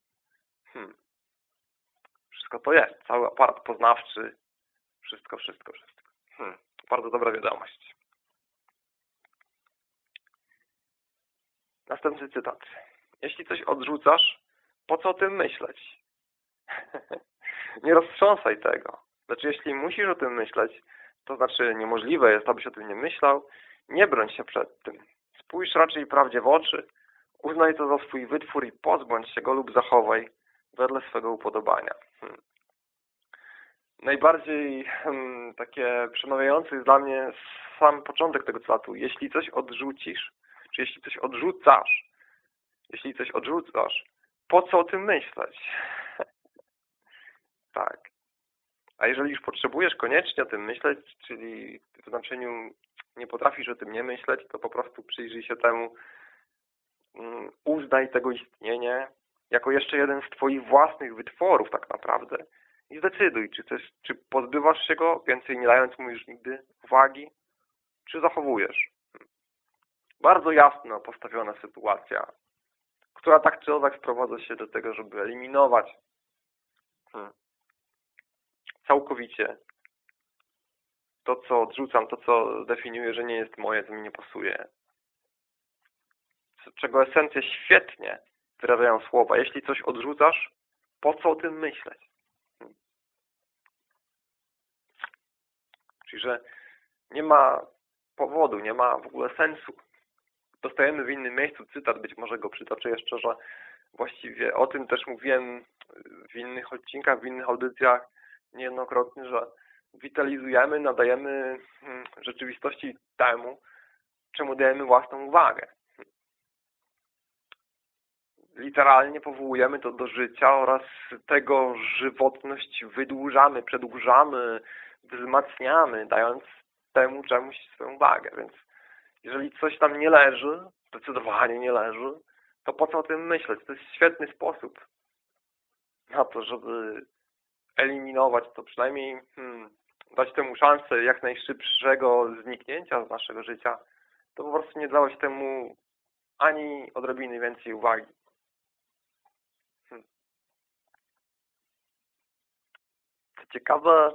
Hmm. Wszystko to jest. Cały aparat poznawczy. Wszystko, wszystko, wszystko. Hmm. Bardzo dobra wiadomość. Następny cytat. Jeśli coś odrzucasz, po co o tym myśleć? [LAUGHS] nie roztrząsaj tego. Znaczy, jeśli musisz o tym myśleć, to znaczy niemożliwe jest, abyś o tym nie myślał, nie broń się przed tym. Spójrz raczej prawdzie w oczy, uznaj to za swój wytwór i pozbądź się go lub zachowaj wedle swego upodobania. Hmm. Najbardziej hmm, takie przemawiający jest dla mnie sam początek tego cytatu. Jeśli coś odrzucisz, czy jeśli coś odrzucasz, jeśli coś odrzucasz, po co o tym myśleć? [LAUGHS] tak. A jeżeli już potrzebujesz koniecznie o tym myśleć, czyli w znaczeniu nie potrafisz o tym nie myśleć, to po prostu przyjrzyj się temu, mm, uznaj tego istnienie jako jeszcze jeden z Twoich własnych wytworów tak naprawdę i zdecyduj, czy, też, czy pozbywasz się go, więcej nie dając mu już nigdy uwagi, czy zachowujesz. Bardzo jasno postawiona sytuacja, która tak czy owak sprowadza się do tego, żeby eliminować hmm, całkowicie to, co odrzucam, to, co definiuję, że nie jest moje, co mi nie pasuje. Czego esencję świetnie wyrażają słowa. Jeśli coś odrzucasz, po co o tym myśleć? Hmm. Czyli, że nie ma powodu, nie ma w ogóle sensu. Dostajemy w innym miejscu cytat, być może go przytoczę jeszcze, że właściwie o tym też mówiłem w innych odcinkach, w innych audycjach, niejednokrotnie, że witalizujemy, nadajemy hmm, rzeczywistości temu, czemu dajemy własną uwagę. Literalnie powołujemy to do życia oraz tego żywotność wydłużamy, przedłużamy, wzmacniamy, dając temu czemuś swoją uwagę. Więc jeżeli coś tam nie leży, zdecydowanie nie leży, to po co o tym myśleć? To jest świetny sposób na to, żeby eliminować to, przynajmniej hmm, dać temu szansę jak najszybszego zniknięcia z naszego życia, to po prostu nie dałeś temu ani odrobiny więcej uwagi. Hmm. Co ciekawe,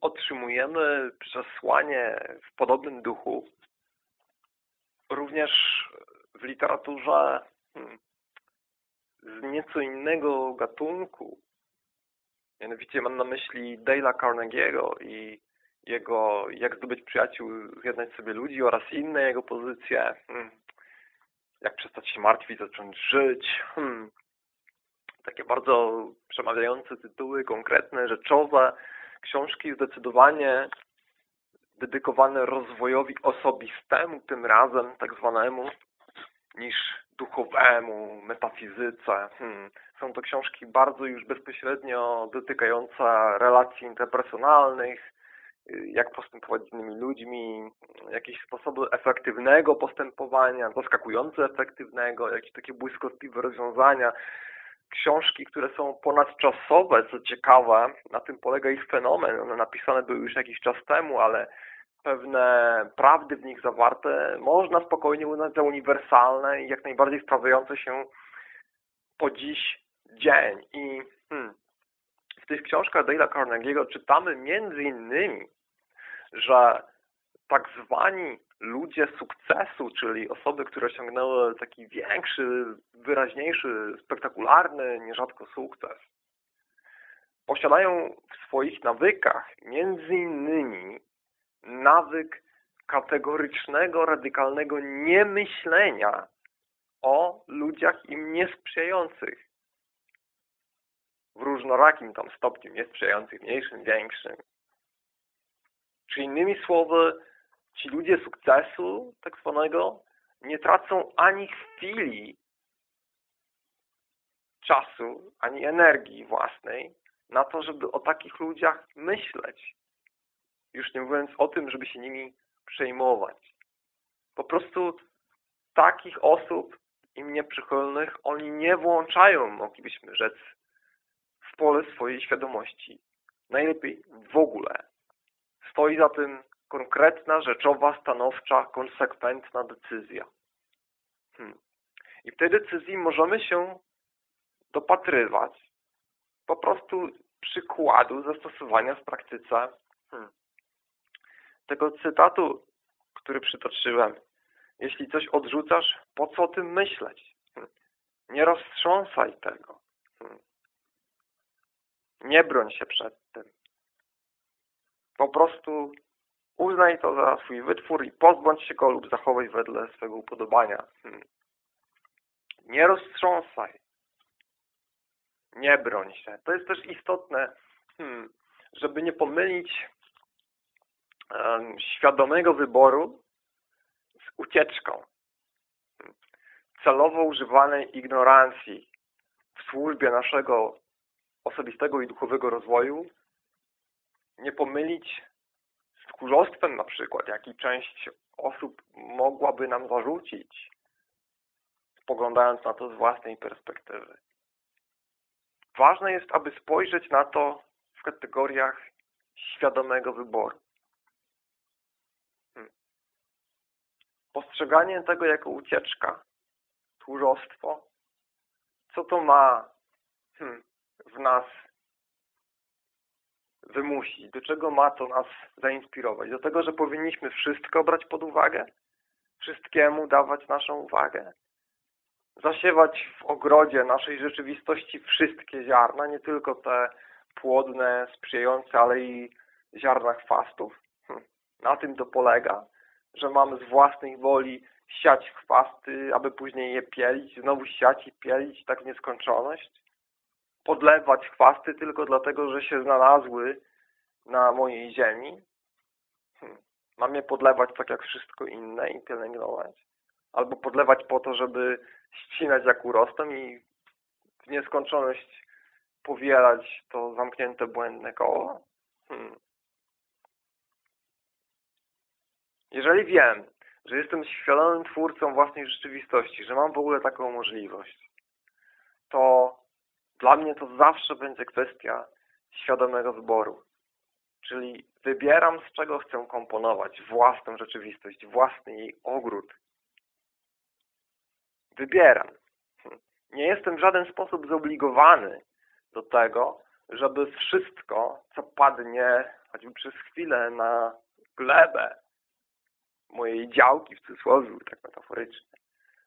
otrzymujemy przesłanie w podobnym duchu również w literaturze hmm, z nieco innego gatunku, Mianowicie mam na myśli Dale'a Carnegie'ego i jego Jak zdobyć przyjaciół, zjednać sobie ludzi oraz inne jego pozycje. Hmm. Jak przestać się martwić, zacząć żyć. Hmm. Takie bardzo przemawiające tytuły, konkretne, rzeczowe. Książki zdecydowanie dedykowane rozwojowi osobistemu tym razem, tak zwanemu, niż duchowemu, metafizyce. Hmm. Są to książki bardzo już bezpośrednio dotykające relacji interpersonalnych, jak postępować z innymi ludźmi, jakieś sposoby efektywnego postępowania, zaskakująco efektywnego, jakieś takie błyskotliwe rozwiązania. Książki, które są ponadczasowe, co ciekawe, na tym polega ich fenomen. One napisane były już jakiś czas temu, ale pewne prawdy w nich zawarte można spokojnie uznać za uniwersalne i jak najbardziej sprawdzające się po dziś dzień. I hmm, w tych książkach Dale'a Carnegie'ego czytamy między innymi, że tak zwani ludzie sukcesu, czyli osoby, które osiągnęły taki większy, wyraźniejszy, spektakularny, nierzadko sukces, posiadają w swoich nawykach między innymi nawyk kategorycznego, radykalnego niemyślenia o ludziach im niesprzyjających w różnorakim tam stopniu, niesprzyjających, mniejszym, większym. Czy innymi słowy, ci ludzie sukcesu tak zwanego nie tracą ani chwili czasu, ani energii własnej na to, żeby o takich ludziach myśleć. Już nie mówiąc o tym, żeby się nimi przejmować. Po prostu takich osób im nieprzychylnych oni nie włączają, moglibyśmy rzec, w pole swojej świadomości. Najlepiej w ogóle. Stoi za tym konkretna, rzeczowa, stanowcza, konsekwentna decyzja. Hmm. I w tej decyzji możemy się dopatrywać po prostu przykładu zastosowania w praktyce hmm. Tego cytatu, który przytoczyłem. Jeśli coś odrzucasz, po co o tym myśleć? Nie roztrząsaj tego. Nie broń się przed tym. Po prostu uznaj to za swój wytwór i pozbądź się go lub zachowaj wedle swego upodobania. Nie roztrząsaj. Nie broń się. To jest też istotne, hmm, żeby nie pomylić świadomego wyboru z ucieczką. Celowo używanej ignorancji w służbie naszego osobistego i duchowego rozwoju nie pomylić z tchórzostwem na przykład, jaki część osób mogłaby nam zarzucić, spoglądając na to z własnej perspektywy. Ważne jest, aby spojrzeć na to w kategoriach świadomego wyboru. Postrzeganie tego jako ucieczka, tchórzostwo, co to ma hmm, w nas wymusić? Do czego ma to nas zainspirować? Do tego, że powinniśmy wszystko brać pod uwagę? Wszystkiemu dawać naszą uwagę? Zasiewać w ogrodzie naszej rzeczywistości wszystkie ziarna, nie tylko te płodne, sprzyjające, ale i ziarna chwastów? Hm. Na tym to polega, że mamy z własnej woli siać chwasty, aby później je pielić, znowu siać i pielić tak w nieskończoność? podlewać chwasty tylko dlatego, że się znalazły na mojej ziemi. Hmm. Mam je podlewać tak jak wszystko inne i pielęgnować. Albo podlewać po to, żeby ścinać jak urosną i w nieskończoność powielać to zamknięte błędne koło. Hmm. Jeżeli wiem, że jestem świadomym twórcą własnej rzeczywistości, że mam w ogóle taką możliwość, to dla mnie to zawsze będzie kwestia świadomego wyboru. Czyli wybieram, z czego chcę komponować własną rzeczywistość, własny jej ogród. Wybieram. Nie jestem w żaden sposób zobligowany do tego, żeby wszystko, co padnie choćby przez chwilę na glebę mojej działki, w cudzysłowie, tak metaforycznie,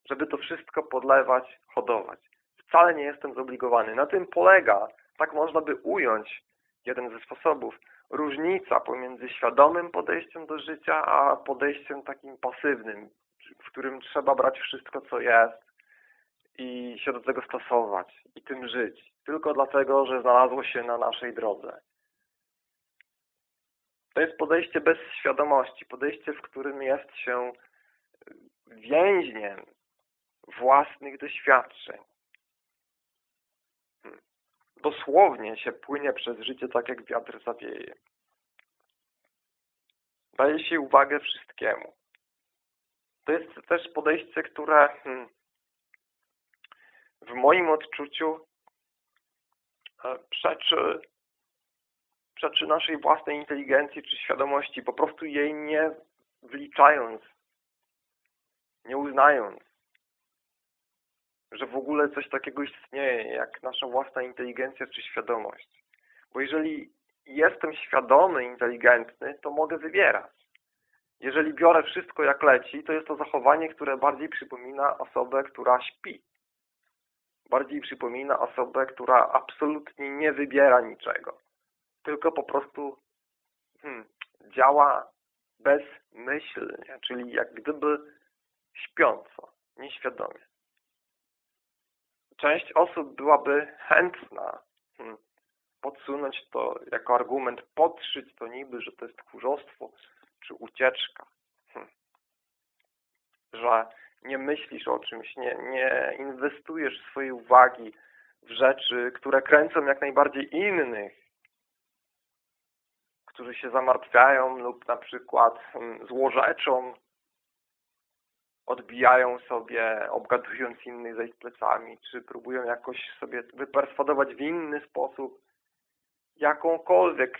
żeby to wszystko podlewać, hodować wcale nie jestem zobligowany. Na tym polega tak można by ująć jeden ze sposobów, różnica pomiędzy świadomym podejściem do życia, a podejściem takim pasywnym, w którym trzeba brać wszystko, co jest i się do tego stosować i tym żyć. Tylko dlatego, że znalazło się na naszej drodze. To jest podejście bez świadomości, podejście, w którym jest się więźniem własnych doświadczeń. Hmm. Dosłownie się płynie przez życie tak, jak wiatr zawieje. Daje się uwagę wszystkiemu. To jest też podejście, które hmm, w moim odczuciu e, przeczy, przeczy naszej własnej inteligencji czy świadomości, po prostu jej nie wliczając, nie uznając, że w ogóle coś takiego istnieje, jak nasza własna inteligencja czy świadomość. Bo jeżeli jestem świadomy, inteligentny, to mogę wybierać. Jeżeli biorę wszystko jak leci, to jest to zachowanie, które bardziej przypomina osobę, która śpi bardziej przypomina osobę, która absolutnie nie wybiera niczego, tylko po prostu hmm, działa bezmyślnie, czyli jak gdyby śpiąco, nieświadomie. Część osób byłaby chętna hmm, podsunąć to jako argument, podszyć to niby, że to jest tchórzostwo czy ucieczka. Hmm. Że nie myślisz o czymś, nie, nie inwestujesz swojej uwagi w rzeczy, które kręcą jak najbardziej innych, którzy się zamartwiają lub na przykład mm, złorzeczą, odbijają sobie, obgadując innych za ich plecami, czy próbują jakoś sobie wyperswadować w inny sposób jakąkolwiek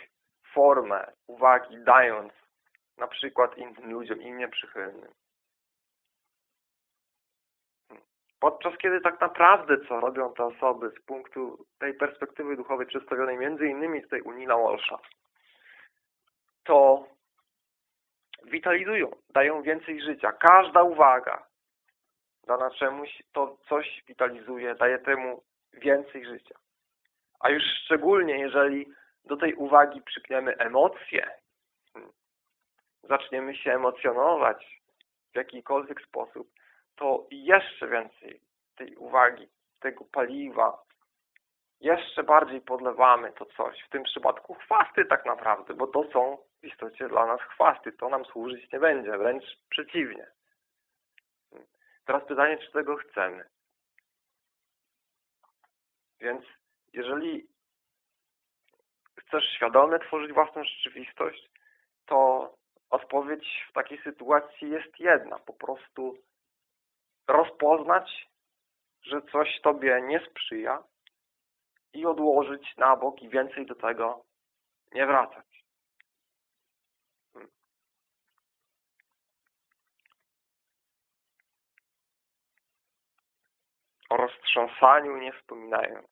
formę uwagi, dając na przykład innym ludziom, im nieprzychylnym. Podczas kiedy tak naprawdę co robią te osoby z punktu tej perspektywy duchowej przedstawionej między innymi tutaj u Nila Walsha, to witalizują, dają więcej życia. Każda uwaga dana czemuś, to coś witalizuje, daje temu więcej życia. A już szczególnie, jeżeli do tej uwagi przypniemy emocje, hmm, zaczniemy się emocjonować w jakikolwiek sposób, to jeszcze więcej tej uwagi, tego paliwa, jeszcze bardziej podlewamy to coś. W tym przypadku chwasty tak naprawdę, bo to są w istocie dla nas chwasty. To nam służyć nie będzie, wręcz przeciwnie. Teraz pytanie, czy tego chcemy. Więc jeżeli chcesz świadomie tworzyć własną rzeczywistość, to odpowiedź w takiej sytuacji jest jedna. Po prostu rozpoznać, że coś Tobie nie sprzyja i odłożyć na bok i więcej do tego nie wracać. Hmm. O roztrząsaniu nie wspominając.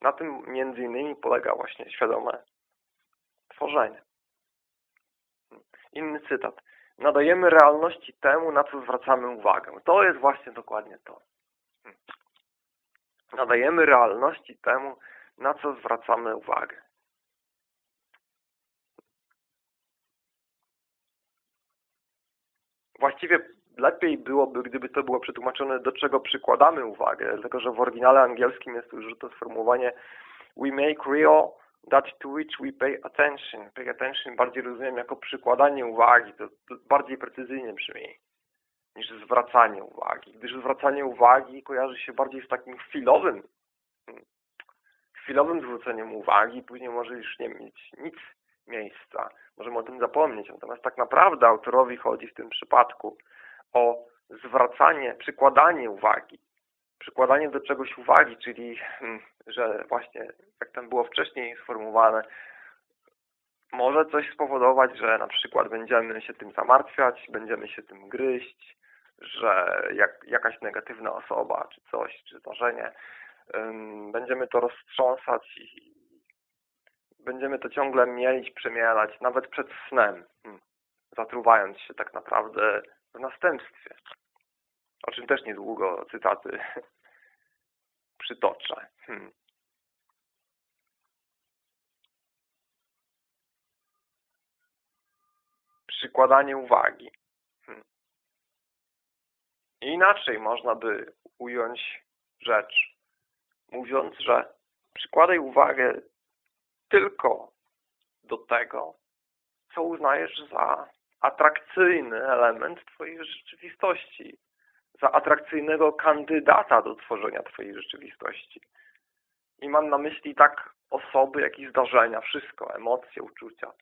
Na tym między innymi polega właśnie świadome tworzenie. Inny cytat nadajemy realności temu, na co zwracamy uwagę. To jest właśnie dokładnie to. Nadajemy realności temu, na co zwracamy uwagę. Właściwie lepiej byłoby, gdyby to było przetłumaczone, do czego przykładamy uwagę, dlatego że w oryginale angielskim jest to sformułowanie we make real that to which we pay attention. Pay attention bardziej rozumiem jako przykładanie uwagi, to, to bardziej precyzyjnie brzmi niż zwracanie uwagi, gdyż zwracanie uwagi kojarzy się bardziej z takim chwilowym hmm, chwilowym zwróceniem uwagi, później może już nie mieć nic miejsca. Możemy o tym zapomnieć. Natomiast tak naprawdę autorowi chodzi w tym przypadku o zwracanie, przykładanie uwagi przykładanie do czegoś uwagi, czyli hmm, że właśnie, jak tam było wcześniej sformułowane, może coś spowodować, że na przykład będziemy się tym zamartwiać, będziemy się tym gryźć, że jak, jakaś negatywna osoba, czy coś, czy zdarzenie, będziemy to roztrząsać i będziemy to ciągle mielić, przemielać, nawet przed snem, hmm, zatruwając się tak naprawdę w następstwie o czym też niedługo cytaty [LAUGHS] przytoczę. Hmm. Przykładanie uwagi. Hmm. Inaczej można by ująć rzecz, mówiąc, że przykładaj uwagę tylko do tego, co uznajesz za atrakcyjny element Twojej rzeczywistości, za atrakcyjnego kandydata do tworzenia Twojej rzeczywistości. I mam na myśli tak osoby, jak i zdarzenia, wszystko, emocje, uczucia.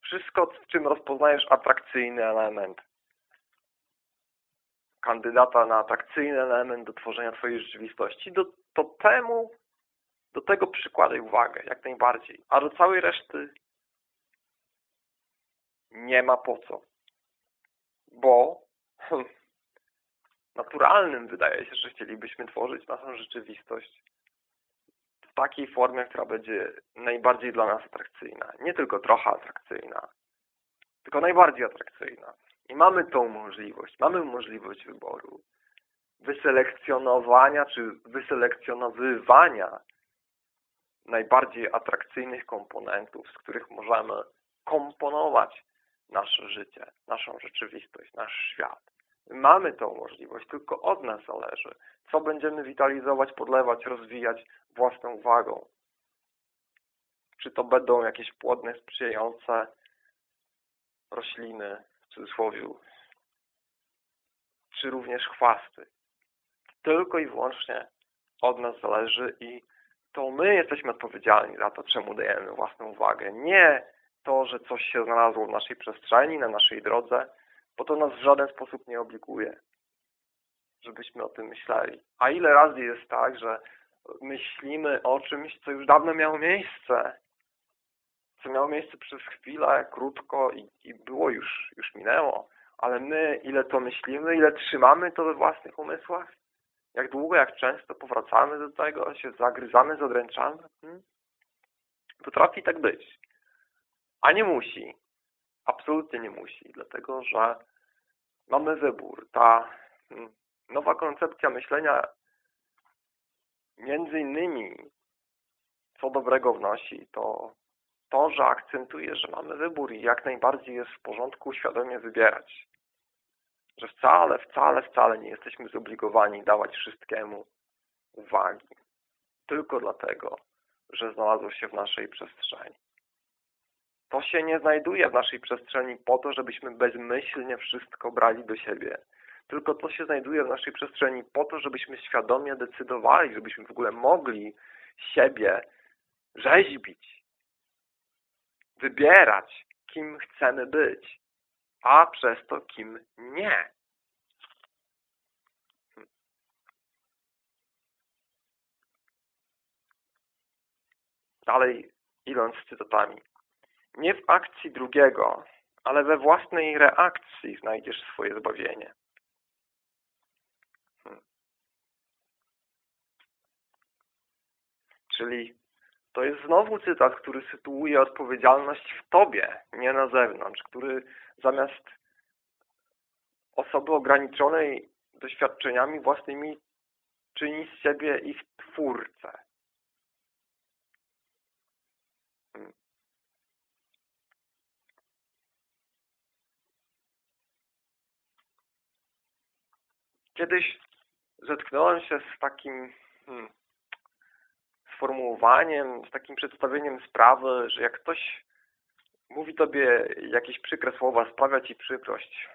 Wszystko, w czym rozpoznajesz atrakcyjny element. Kandydata na atrakcyjny element do tworzenia Twojej rzeczywistości, do, to temu, do tego przykładaj uwagę, jak najbardziej. A do całej reszty nie ma po co. Bo naturalnym wydaje się, że chcielibyśmy tworzyć naszą rzeczywistość w takiej formie, która będzie najbardziej dla nas atrakcyjna. Nie tylko trochę atrakcyjna, tylko najbardziej atrakcyjna. I mamy tą możliwość, mamy możliwość wyboru, wyselekcjonowania czy wyselekcjonowywania najbardziej atrakcyjnych komponentów, z których możemy komponować nasze życie, naszą rzeczywistość, nasz świat. Mamy tą możliwość, tylko od nas zależy, co będziemy witalizować, podlewać, rozwijać własną uwagą. Czy to będą jakieś płodne, sprzyjające rośliny, w cudzysłowie, czy również chwasty. Tylko i wyłącznie od nas zależy i to my jesteśmy odpowiedzialni za to, czemu dajemy własną uwagę. Nie to, że coś się znalazło w naszej przestrzeni, na naszej drodze, bo to nas w żaden sposób nie obliguje, żebyśmy o tym myśleli. A ile razy jest tak, że myślimy o czymś, co już dawno miało miejsce, co miało miejsce przez chwilę, krótko i, i było już, już minęło, ale my ile to myślimy, ile trzymamy to we własnych umysłach, jak długo, jak często powracamy do tego, się zagryzamy, zadręczamy. Hmm? Potrafi tak być. A nie musi. Absolutnie nie musi, dlatego że mamy wybór. Ta hmm, nowa koncepcja myślenia między innymi co dobrego wnosi, to to, że akcentuje, że mamy wybór i jak najbardziej jest w porządku świadomie wybierać. Że wcale, wcale, wcale nie jesteśmy zobligowani dawać wszystkiemu uwagi. Tylko dlatego, że znalazło się w naszej przestrzeni. To się nie znajduje w naszej przestrzeni po to, żebyśmy bezmyślnie wszystko brali do siebie. Tylko to się znajduje w naszej przestrzeni po to, żebyśmy świadomie decydowali, żebyśmy w ogóle mogli siebie rzeźbić, wybierać, kim chcemy być, a przez to kim nie. Dalej idąc z cytatami. Nie w akcji drugiego, ale we własnej reakcji znajdziesz swoje zbawienie. Hmm. Czyli to jest znowu cytat, który sytuuje odpowiedzialność w Tobie, nie na zewnątrz, który zamiast osoby ograniczonej doświadczeniami własnymi czyni z siebie ich twórcę. Hmm. Kiedyś zetknąłem się z takim hmm, sformułowaniem, z takim przedstawieniem sprawy, że jak ktoś mówi Tobie jakieś przykre słowa, sprawia Ci przykrość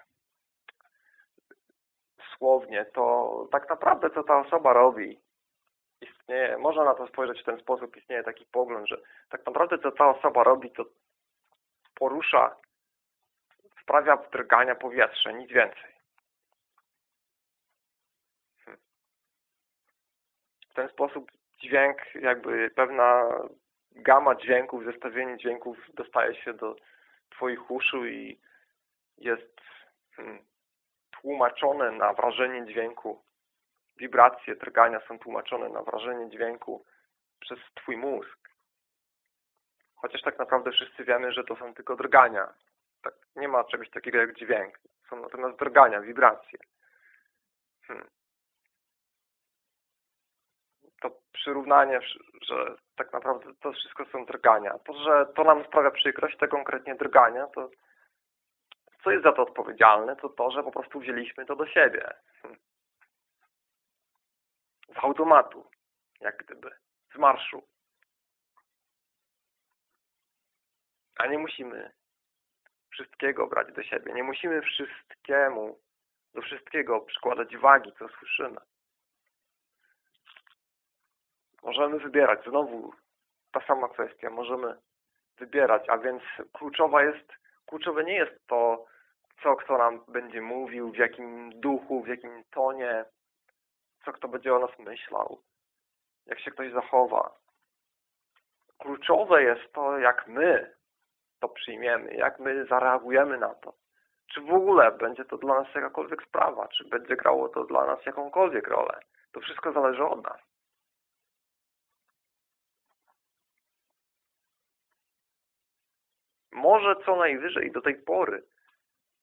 słownie, to tak naprawdę co ta osoba robi, istnieje, można na to spojrzeć w ten sposób, istnieje taki pogląd, że tak naprawdę co ta osoba robi, to porusza, sprawia drgania powietrze, nic więcej. Hmm. W ten sposób dźwięk, jakby pewna gama dźwięków, zestawienie dźwięków dostaje się do Twoich uszu i jest hmm, tłumaczone na wrażenie dźwięku. Wibracje, drgania są tłumaczone na wrażenie dźwięku przez Twój mózg. Chociaż tak naprawdę wszyscy wiemy, że to są tylko drgania. Tak, nie ma czegoś takiego jak dźwięk. Są natomiast drgania, wibracje. Hmm. to przyrównanie, że tak naprawdę to wszystko są drgania. To, że to nam sprawia przykrość, te konkretnie drgania, to co jest za to odpowiedzialne, to to, że po prostu wzięliśmy to do siebie. [LAUGHS] Z automatu, jak gdyby, z marszu. A nie musimy wszystkiego brać do siebie. Nie musimy wszystkiemu, do wszystkiego przykładać wagi, co słyszymy. Możemy wybierać. Znowu ta sama kwestia. Możemy wybierać, a więc kluczowa jest, kluczowe nie jest to, co kto nam będzie mówił, w jakim duchu, w jakim tonie, co kto będzie o nas myślał, jak się ktoś zachowa. Kluczowe jest to, jak my to przyjmiemy, jak my zareagujemy na to. Czy w ogóle będzie to dla nas jakakolwiek sprawa, czy będzie grało to dla nas jakąkolwiek rolę. To wszystko zależy od nas. Może co najwyżej do tej pory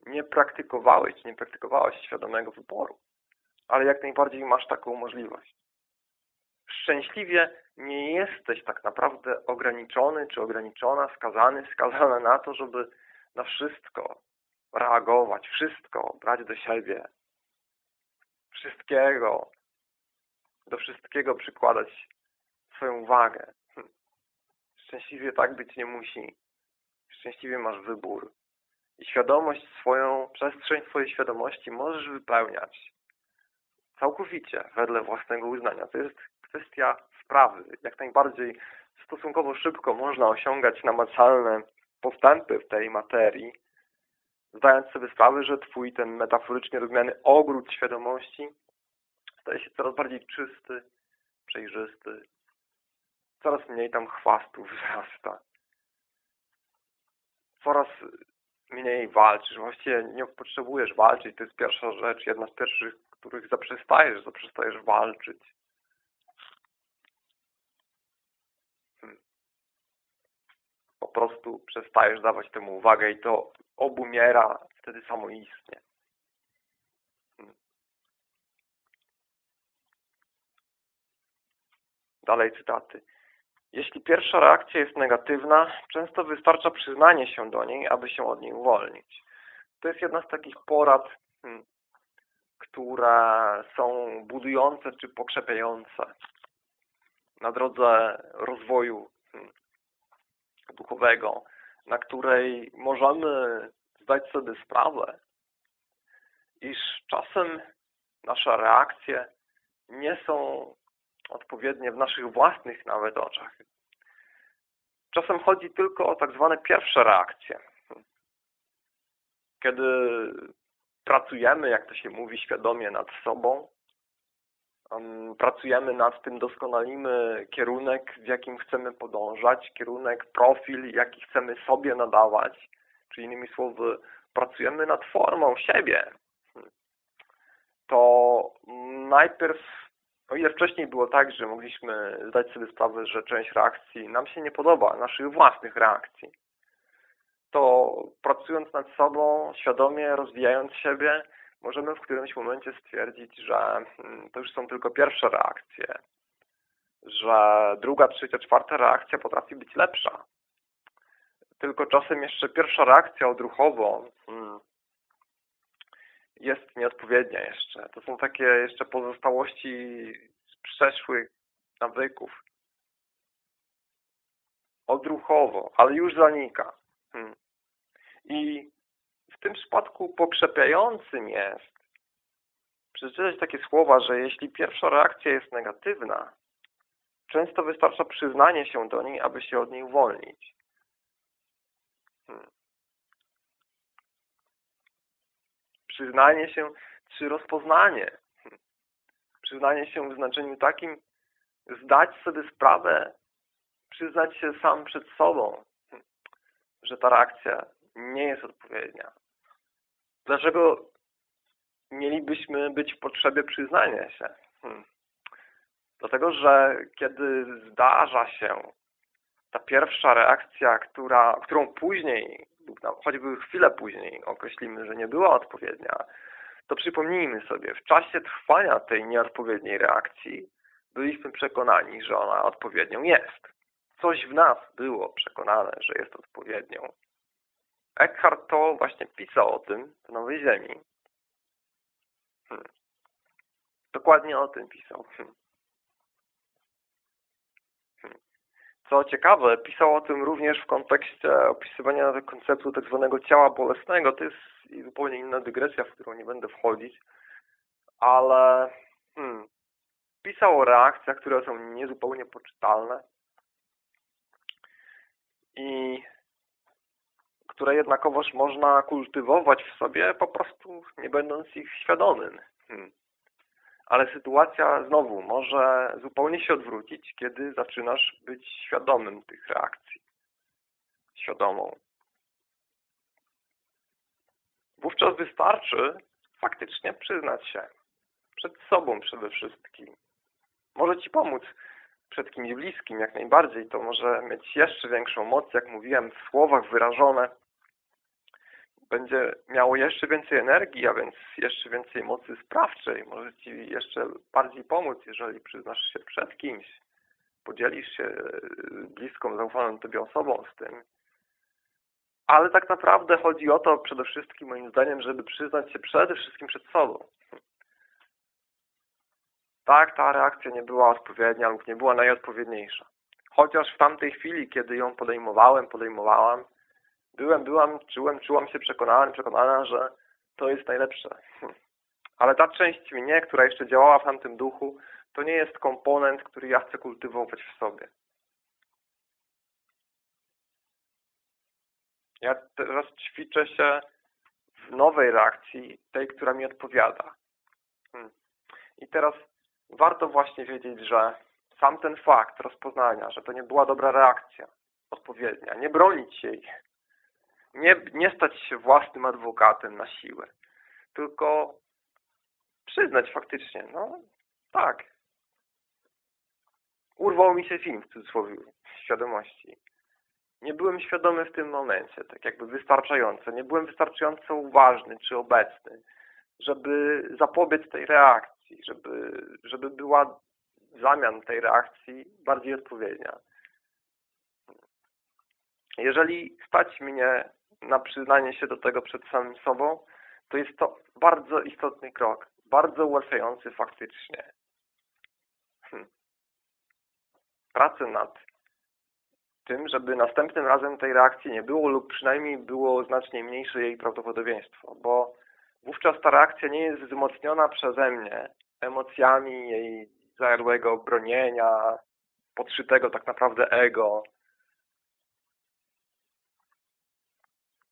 nie praktykowałeś, nie praktykowałeś świadomego wyboru, ale jak najbardziej masz taką możliwość. Szczęśliwie nie jesteś tak naprawdę ograniczony czy ograniczona, skazany, [LAUGHS] skazana na to, żeby na wszystko reagować, wszystko brać do siebie, wszystkiego, do wszystkiego przykładać swoją uwagę. Hm. Szczęśliwie tak być nie musi. Szczęśliwie masz wybór. I świadomość swoją, przestrzeń swojej świadomości możesz wypełniać całkowicie wedle własnego uznania. To jest kwestia sprawy. Jak najbardziej stosunkowo szybko można osiągać namacalne postępy w tej materii, zdając sobie sprawę, że Twój ten metaforycznie rozumiany ogród świadomości staje się coraz bardziej czysty, przejrzysty, coraz mniej tam chwastów wzrasta. Coraz mniej walczysz. Właściwie nie potrzebujesz walczyć. To jest pierwsza rzecz, jedna z pierwszych, których zaprzestajesz. Zaprzestajesz walczyć. Hmm. Po prostu przestajesz dawać temu uwagę i to obumiera wtedy samoistnie. Hmm. Dalej cytaty. Jeśli pierwsza reakcja jest negatywna, często wystarcza przyznanie się do niej, aby się od niej uwolnić. To jest jedna z takich porad, hmm, które są budujące czy pokrzepiające na drodze rozwoju hmm, duchowego, na której możemy zdać sobie sprawę, iż czasem nasze reakcje nie są odpowiednie w naszych własnych nawet oczach. Czasem chodzi tylko o tak zwane pierwsze reakcje. Kiedy pracujemy, jak to się mówi, świadomie nad sobą, pracujemy nad tym, doskonalimy kierunek, w jakim chcemy podążać, kierunek, profil, jaki chcemy sobie nadawać, czy innymi słowy, pracujemy nad formą siebie, to najpierw o ile wcześniej było tak, że mogliśmy zdać sobie sprawę, że część reakcji nam się nie podoba, naszych własnych reakcji, to pracując nad sobą, świadomie rozwijając siebie, możemy w którymś momencie stwierdzić, że hmm, to już są tylko pierwsze reakcje, że druga, trzecia, czwarta reakcja potrafi być lepsza. Tylko czasem jeszcze pierwsza reakcja odruchowo hmm, jest nieodpowiednia jeszcze. To są takie jeszcze pozostałości z przeszłych nawyków. Odruchowo, ale już zanika. Hmm. I w tym przypadku pokrzepiającym jest przeczytać takie słowa, że jeśli pierwsza reakcja jest negatywna, często wystarcza przyznanie się do niej, aby się od niej uwolnić. Hmm. Przyznanie się czy rozpoznanie. Przyznanie się w znaczeniu takim, zdać sobie sprawę, przyznać się sam przed sobą, że ta reakcja nie jest odpowiednia. Dlaczego mielibyśmy być w potrzebie przyznania się? Hmm. Dlatego, że kiedy zdarza się ta pierwsza reakcja, która, którą później choćby chwilę później określimy, że nie była odpowiednia, to przypomnijmy sobie, w czasie trwania tej nieodpowiedniej reakcji byliśmy przekonani, że ona odpowiednią jest. Coś w nas było przekonane, że jest odpowiednią. Eckhart to właśnie pisał o tym w Nowej Ziemi. Hmm. Dokładnie o tym pisał. Hmm. Co ciekawe, pisał o tym również w kontekście opisywania konceptu tak zwanego ciała bolesnego. To jest zupełnie inna dygresja, w którą nie będę wchodzić, ale hmm, pisał o reakcjach, które są niezupełnie poczytalne i które jednakowoż można kultywować w sobie, po prostu nie będąc ich świadomym. Hmm. Ale sytuacja znowu może zupełnie się odwrócić, kiedy zaczynasz być świadomym tych reakcji. Świadomą. Wówczas wystarczy faktycznie przyznać się przed sobą przede wszystkim. Może Ci pomóc przed kimś bliskim jak najbardziej. To może mieć jeszcze większą moc, jak mówiłem, w słowach wyrażone. Będzie miało jeszcze więcej energii, a więc jeszcze więcej mocy sprawczej. Może Ci jeszcze bardziej pomóc, jeżeli przyznasz się przed kimś. Podzielisz się bliską, zaufaną Tobie osobą z tym ale tak naprawdę chodzi o to przede wszystkim, moim zdaniem, żeby przyznać się przede wszystkim przed sobą. Tak, ta reakcja nie była odpowiednia lub nie była najodpowiedniejsza. Chociaż w tamtej chwili, kiedy ją podejmowałem, podejmowałam, byłem, byłam, czułem, czułam się przekonany, przekonana, że to jest najlepsze. Ale ta część mnie, która jeszcze działała w tamtym duchu, to nie jest komponent, który ja chcę kultywować w sobie. Ja teraz ćwiczę się w nowej reakcji, tej, która mi odpowiada. Hmm. I teraz warto właśnie wiedzieć, że sam ten fakt rozpoznania, że to nie była dobra reakcja, odpowiednia, nie bronić jej, nie, nie stać się własnym adwokatem na siłę, tylko przyznać faktycznie, no tak, urwał mi się film w cudzysłowie świadomości nie byłem świadomy w tym momencie, tak jakby wystarczająco. Nie byłem wystarczająco uważny czy obecny, żeby zapobiec tej reakcji, żeby, żeby była zamian tej reakcji bardziej odpowiednia. Jeżeli stać mnie na przyznanie się do tego przed samym sobą, to jest to bardzo istotny krok, bardzo ułatwiający faktycznie. Hm. Pracę nad tym, żeby następnym razem tej reakcji nie było lub przynajmniej było znacznie mniejsze jej prawdopodobieństwo, bo wówczas ta reakcja nie jest wzmocniona przeze mnie emocjami jej zajadłego bronienia, podszytego tak naprawdę ego,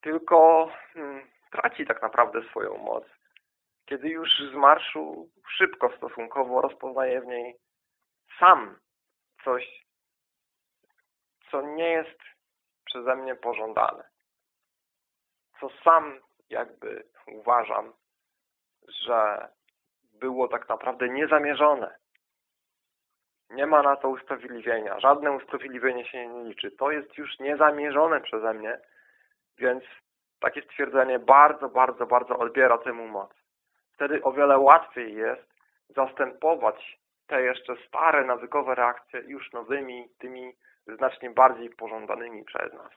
tylko hmm, traci tak naprawdę swoją moc. Kiedy już z marszu szybko stosunkowo rozpoznaje w niej sam coś co nie jest przeze mnie pożądane. Co sam jakby uważam, że było tak naprawdę niezamierzone. Nie ma na to usprawiedliwienia. Żadne usprawiedliwienie się nie liczy. To jest już niezamierzone przeze mnie, więc takie stwierdzenie bardzo, bardzo, bardzo odbiera temu moc. Wtedy o wiele łatwiej jest zastępować te jeszcze stare, nawykowe reakcje już nowymi, tymi znacznie bardziej pożądanymi przez nas.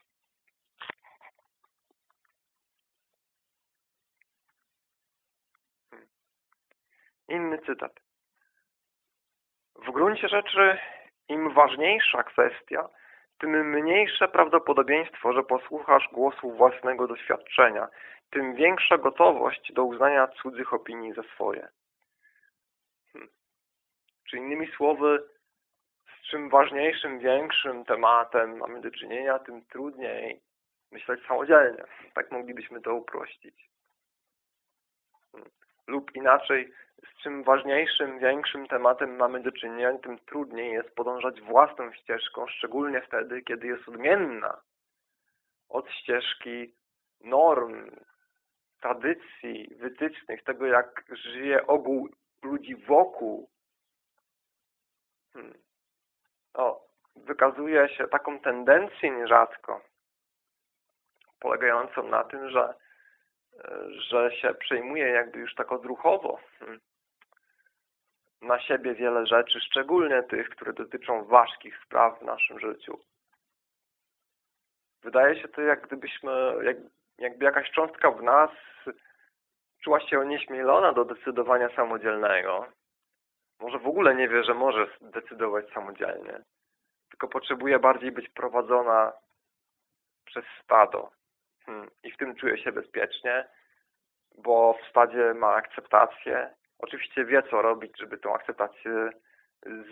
Inny cytat. W gruncie rzeczy im ważniejsza kwestia, tym mniejsze prawdopodobieństwo, że posłuchasz głosu własnego doświadczenia, tym większa gotowość do uznania cudzych opinii za swoje. Hmm. Czy innymi słowy, czym ważniejszym, większym tematem mamy do czynienia, tym trudniej myśleć samodzielnie. Tak moglibyśmy to uprościć. Lub inaczej, z czym ważniejszym, większym tematem mamy do czynienia, tym trudniej jest podążać własną ścieżką, szczególnie wtedy, kiedy jest odmienna od ścieżki norm, tradycji, wytycznych, tego jak żyje ogół ludzi wokół. Hmm o, wykazuje się taką tendencję nierzadko, polegającą na tym, że, że się przejmuje jakby już tak odruchowo hmm, na siebie wiele rzeczy, szczególnie tych, które dotyczą ważkich spraw w naszym życiu. Wydaje się to, jak gdybyśmy, jak, jakby jakaś cząstka w nas czuła się onieśmielona do decydowania samodzielnego. Może w ogóle nie wie, że może decydować samodzielnie. Tylko potrzebuje bardziej być prowadzona przez stado. Hmm. I w tym czuje się bezpiecznie, bo w stadzie ma akceptację. Oczywiście wie, co robić, żeby tą akceptację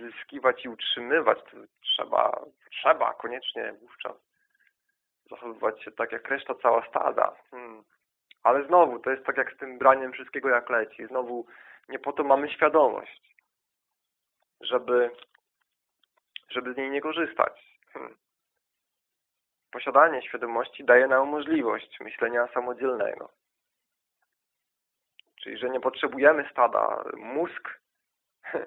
zyskiwać i utrzymywać. Trzeba, trzeba koniecznie wówczas zachowywać się tak jak reszta cała stada. Hmm. Ale znowu, to jest tak jak z tym braniem wszystkiego jak leci. Znowu, nie po to mamy świadomość, żeby, żeby z niej nie korzystać. Hmm. Posiadanie świadomości daje nam możliwość myślenia samodzielnego. Czyli, że nie potrzebujemy stada. Mózg [LAUGHS]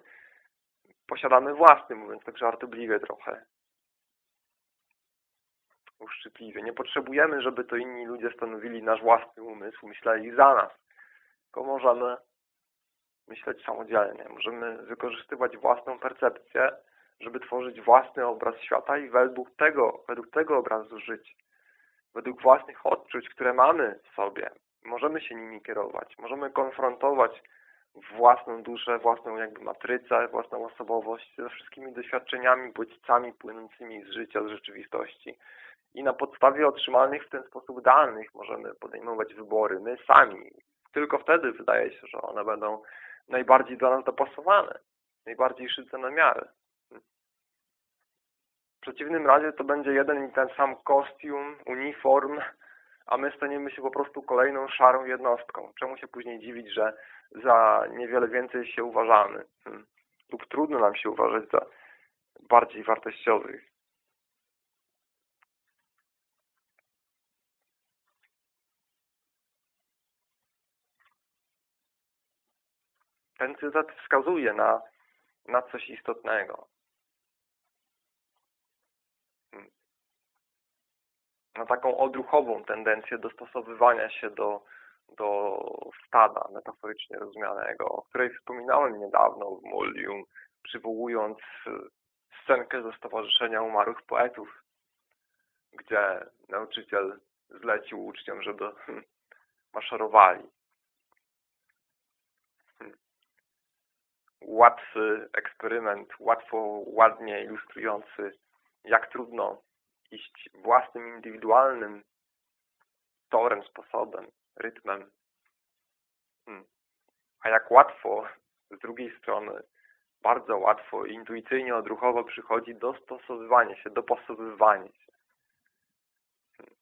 posiadamy własny, mówiąc tak żartobliwie trochę uszczypliwie. Nie potrzebujemy, żeby to inni ludzie stanowili nasz własny umysł, myśleli za nas. Tylko możemy myśleć samodzielnie. Możemy wykorzystywać własną percepcję, żeby tworzyć własny obraz świata i według tego, według tego obrazu żyć. Według własnych odczuć, które mamy w sobie. Możemy się nimi kierować. Możemy konfrontować własną duszę, własną jakby matrycę, własną osobowość ze wszystkimi doświadczeniami, bodźcami płynącymi z życia, z rzeczywistości i na podstawie otrzymanych w ten sposób danych możemy podejmować wybory my sami. Tylko wtedy wydaje się, że one będą najbardziej do nas dopasowane, najbardziej szyte na miarę. Przeciwnym razie to będzie jeden i ten sam kostium, uniform, a my staniemy się po prostu kolejną szarą jednostką. Czemu się później dziwić, że za niewiele więcej się uważamy? Hmm. Lub trudno nam się uważać za bardziej wartościowych. ten cytat wskazuje na, na coś istotnego. Na taką odruchową tendencję dostosowywania się do, do stada metaforycznie rozumianego, o której wspominałem niedawno w Molium, przywołując scenkę ze Stowarzyszenia Umarłych Poetów, gdzie nauczyciel zlecił uczniom, żeby [LAUGHS] maszerowali. Łatwy eksperyment, łatwo, ładnie ilustrujący, jak trudno iść własnym, indywidualnym torem, sposobem, rytmem. Hmm. A jak łatwo z drugiej strony, bardzo łatwo, intuicyjnie, odruchowo przychodzi dostosowywanie się, dopasowywanie się. Hmm.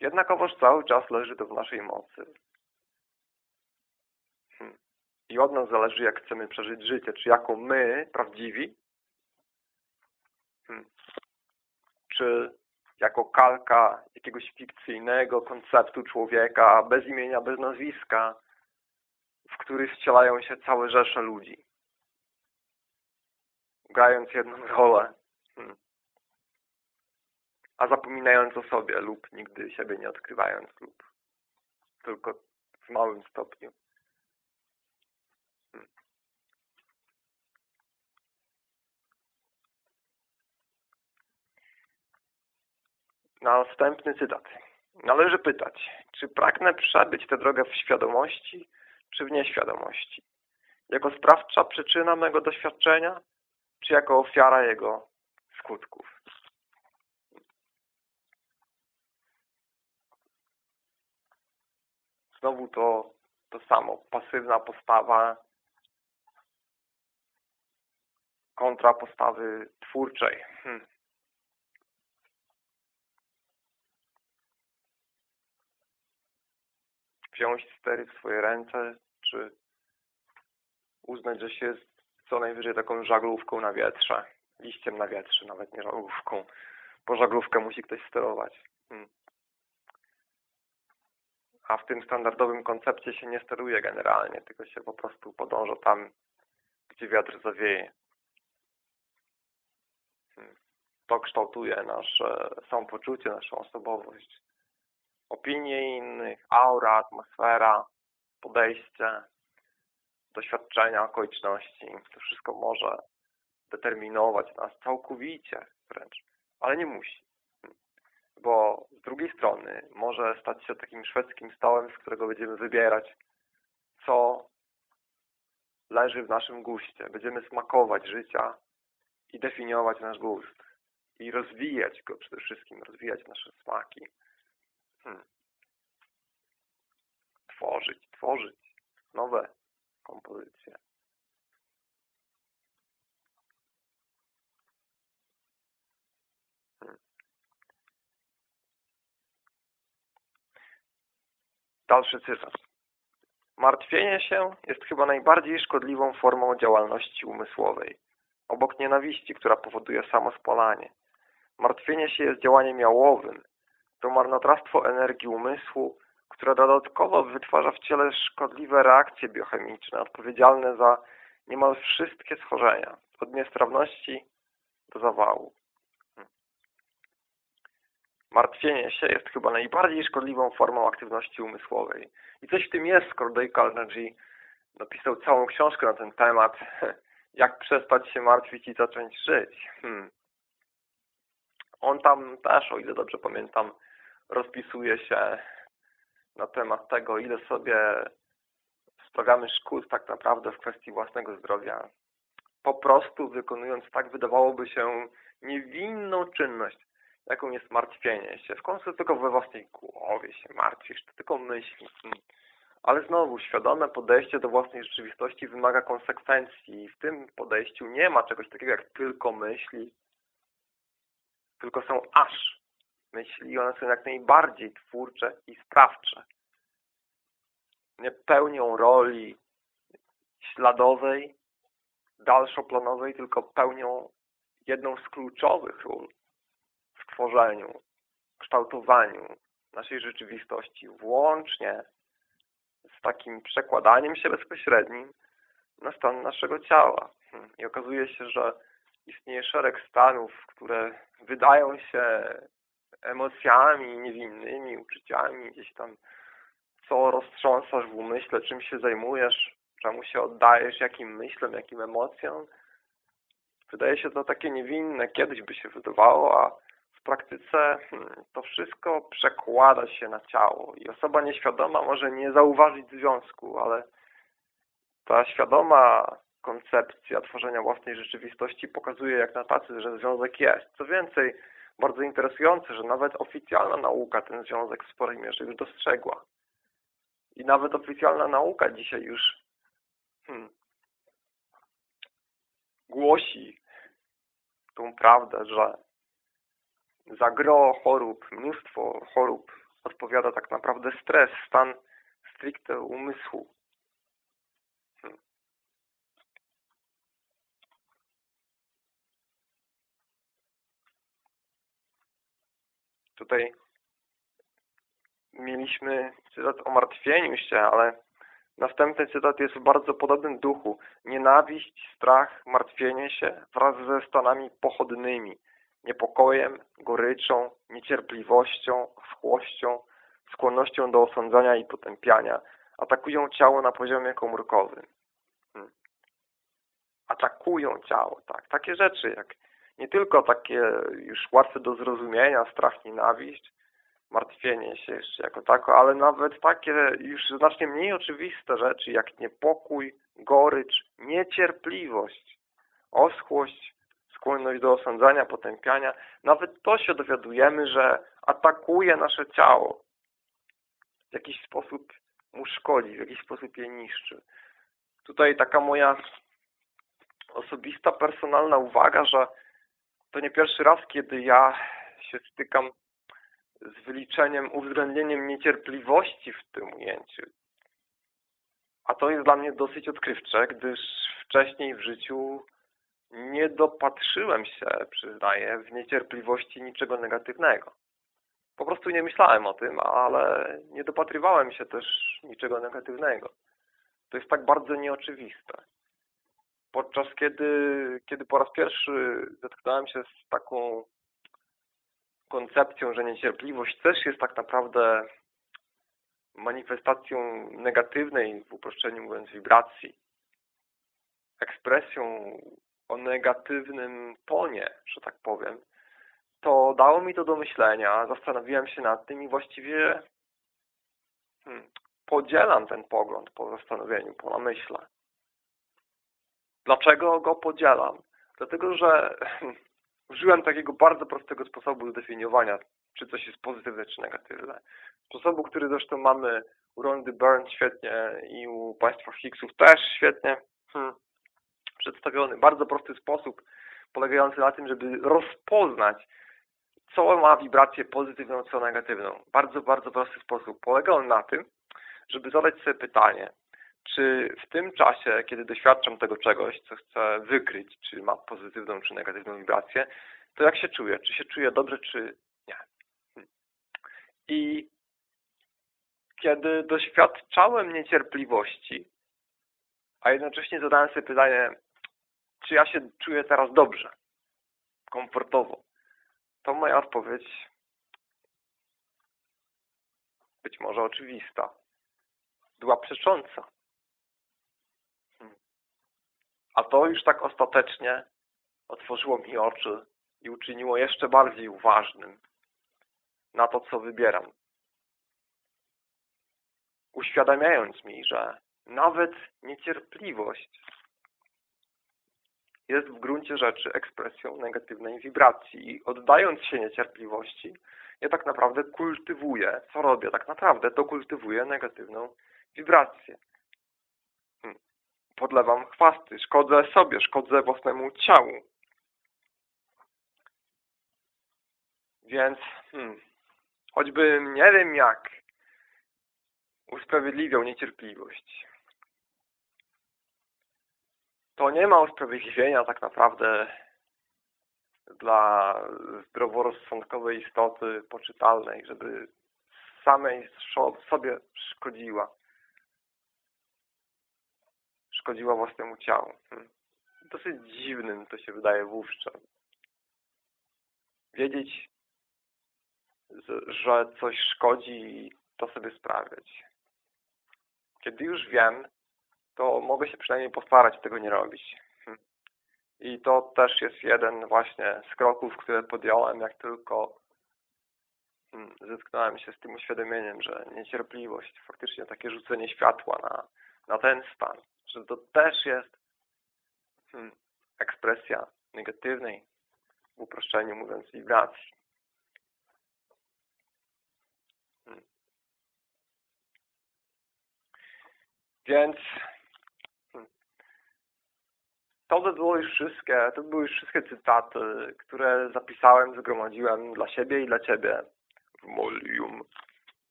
Jednakowoż cały czas leży to w naszej mocy. I od nas zależy, jak chcemy przeżyć życie. Czy jako my, prawdziwi, hmm. Czy jako kalka jakiegoś fikcyjnego konceptu człowieka, bez imienia, bez nazwiska, w który wcielają się całe rzesze ludzi, grając jedną rolę, hmm. a zapominając o sobie lub nigdy siebie nie odkrywając lub tylko w małym stopniu. Następny cytat. Należy pytać, czy pragnę przebyć tę drogę w świadomości, czy w nieświadomości? Jako sprawcza przyczyna mego doświadczenia, czy jako ofiara jego skutków? Znowu to, to samo, pasywna postawa kontra postawy twórczej. Hmm. Wziąć stery w swoje ręce, czy uznać, że się jest co najwyżej taką żaglówką na wietrze, liściem na wietrze, nawet nie żaglówką, bo żaglówkę musi ktoś sterować. Hmm. A w tym standardowym koncepcie się nie steruje generalnie, tylko się po prostu podąża tam, gdzie wiatr zawieje. Hmm. To kształtuje nasze samopoczucie, naszą osobowość opinie innych, aura, atmosfera, podejście, doświadczenia, okoliczności. To wszystko może determinować nas całkowicie wręcz, ale nie musi. Bo z drugiej strony może stać się takim szwedzkim stołem, z którego będziemy wybierać, co leży w naszym guście. Będziemy smakować życia i definiować nasz gust. I rozwijać go przede wszystkim, rozwijać nasze smaki. Hmm. Tworzyć, tworzyć nowe kompozycje. Hmm. Dalszy cytat. Martwienie się jest chyba najbardziej szkodliwą formą działalności umysłowej, obok nienawiści, która powoduje samospalanie. Martwienie się jest działaniem jałowym. To marnotrawstwo energii umysłu, która dodatkowo wytwarza w ciele szkodliwe reakcje biochemiczne odpowiedzialne za niemal wszystkie schorzenia, od niestrawności do zawału. Hmm. Martwienie się jest chyba najbardziej szkodliwą formą aktywności umysłowej. I coś w tym jest, skoro Dale Carnegie napisał całą książkę na ten temat, [LAUGHS] jak przestać się martwić i zacząć żyć. Hmm. On tam też, o ile dobrze pamiętam, rozpisuje się na temat tego, ile sobie sprawiamy szkód tak naprawdę w kwestii własnego zdrowia. Po prostu wykonując tak, wydawałoby się niewinną czynność, jaką jest martwienie się. W końcu tylko we własnej głowie się martwisz, to tylko myśli. Ale znowu, świadome podejście do własnej rzeczywistości wymaga konsekwencji. W tym podejściu nie ma czegoś takiego jak tylko myśli, tylko są aż myśli. One są jak najbardziej twórcze i sprawcze. Nie pełnią roli śladowej, dalszoplanowej, tylko pełnią jedną z kluczowych ról w tworzeniu, kształtowaniu naszej rzeczywistości, włącznie z takim przekładaniem się bezpośrednim na stan naszego ciała. I okazuje się, że istnieje szereg stanów, które wydają się emocjami niewinnymi, uczuciami, gdzieś tam co roztrząsasz w umyśle, czym się zajmujesz, czemu się oddajesz, jakim myślom, jakim emocjom. Wydaje się to takie niewinne, kiedyś by się wydawało, a w praktyce hmm, to wszystko przekłada się na ciało i osoba nieświadoma może nie zauważyć związku, ale ta świadoma koncepcja tworzenia własnej rzeczywistości pokazuje jak na tacy, że związek jest. Co więcej, bardzo interesujące, że nawet oficjalna nauka ten związek w sporej mierze już dostrzegła. I nawet oficjalna nauka dzisiaj już hmm, głosi tą prawdę, że za gro chorób, mnóstwo chorób odpowiada tak naprawdę stres, stan stricte umysłu. Hmm. Tutaj mieliśmy cytat o martwieniu się, ale następny cytat jest w bardzo podobnym duchu. Nienawiść, strach, martwienie się wraz ze stanami pochodnymi, niepokojem, goryczą, niecierpliwością, wchłością, skłonnością do osądzania i potępiania atakują ciało na poziomie komórkowym. Hmm. Atakują ciało, tak. Takie rzeczy jak nie tylko takie już łatwe do zrozumienia, strach, nienawiść, martwienie się jeszcze jako tako, ale nawet takie już znacznie mniej oczywiste rzeczy jak niepokój, gorycz, niecierpliwość, oschłość, skłonność do osądzania, potępiania. Nawet to się dowiadujemy, że atakuje nasze ciało. W jakiś sposób mu szkodzi, w jakiś sposób je niszczy. Tutaj taka moja osobista, personalna uwaga, że to nie pierwszy raz, kiedy ja się stykam z wyliczeniem, uwzględnieniem niecierpliwości w tym ujęciu. A to jest dla mnie dosyć odkrywcze, gdyż wcześniej w życiu nie dopatrzyłem się, przyznaję, w niecierpliwości niczego negatywnego. Po prostu nie myślałem o tym, ale nie dopatrywałem się też niczego negatywnego. To jest tak bardzo nieoczywiste. Podczas kiedy, kiedy po raz pierwszy zetknąłem się z taką koncepcją, że niecierpliwość też jest tak naprawdę manifestacją negatywnej, w uproszczeniu mówiąc, wibracji, ekspresją o negatywnym tonie, że tak powiem, to dało mi to do myślenia, zastanowiłem się nad tym i właściwie hmm, podzielam ten pogląd po zastanowieniu, po namyśle. Dlaczego go podzielam? Dlatego, że [CLEARS THROAT] użyłem takiego bardzo prostego sposobu zdefiniowania, czy coś jest pozytywne, czy negatywne. Sposobu, który zresztą mamy u Rondy Byrne świetnie i u Państwa Hicksów też świetnie hmm, przedstawiony. Bardzo prosty sposób, polegający na tym, żeby rozpoznać, co ma wibrację pozytywną, co negatywną. Bardzo, bardzo prosty sposób. Polega on na tym, żeby zadać sobie pytanie, czy w tym czasie, kiedy doświadczam tego czegoś, co chcę wykryć, czy ma pozytywną, czy negatywną wibrację, to jak się czuję? Czy się czuję dobrze, czy nie? I kiedy doświadczałem niecierpliwości, a jednocześnie zadałem sobie pytanie, czy ja się czuję teraz dobrze, komfortowo, to moja odpowiedź być może oczywista. Była przecząca. Hmm. A to już tak ostatecznie otworzyło mi oczy i uczyniło jeszcze bardziej uważnym na to, co wybieram. Uświadamiając mi, że nawet niecierpliwość jest w gruncie rzeczy ekspresją negatywnej wibracji. I oddając się niecierpliwości, ja tak naprawdę kultywuję, co robię tak naprawdę, to kultywuję negatywną wibrację. Podlewam chwasty, szkodzę sobie, szkodzę własnemu ciału. Więc hmm, choćbym nie wiem jak usprawiedliwiał niecierpliwość, to nie ma usprawiedliwienia tak naprawdę dla zdroworozsądkowej istoty poczytalnej, żeby samej sobie szkodziła. Szkodziła własnemu ciału. Hmm. Dosyć dziwnym to się wydaje wówczas. Wiedzieć, że coś szkodzi i to sobie sprawiać. Kiedy już wiem, to mogę się przynajmniej postarać tego nie robić. Hm. I to też jest jeden właśnie z kroków, które podjąłem, jak tylko hm, zetknąłem się z tym uświadomieniem, że niecierpliwość, faktycznie takie rzucenie światła na, na ten stan, że to też jest hmm, ekspresja negatywnej, w uproszczeniu mówiąc, wibracji. Hmm. Więc to by było już wszystkie, to były już wszystkie cytaty, które zapisałem, zgromadziłem dla siebie i dla Ciebie w Molium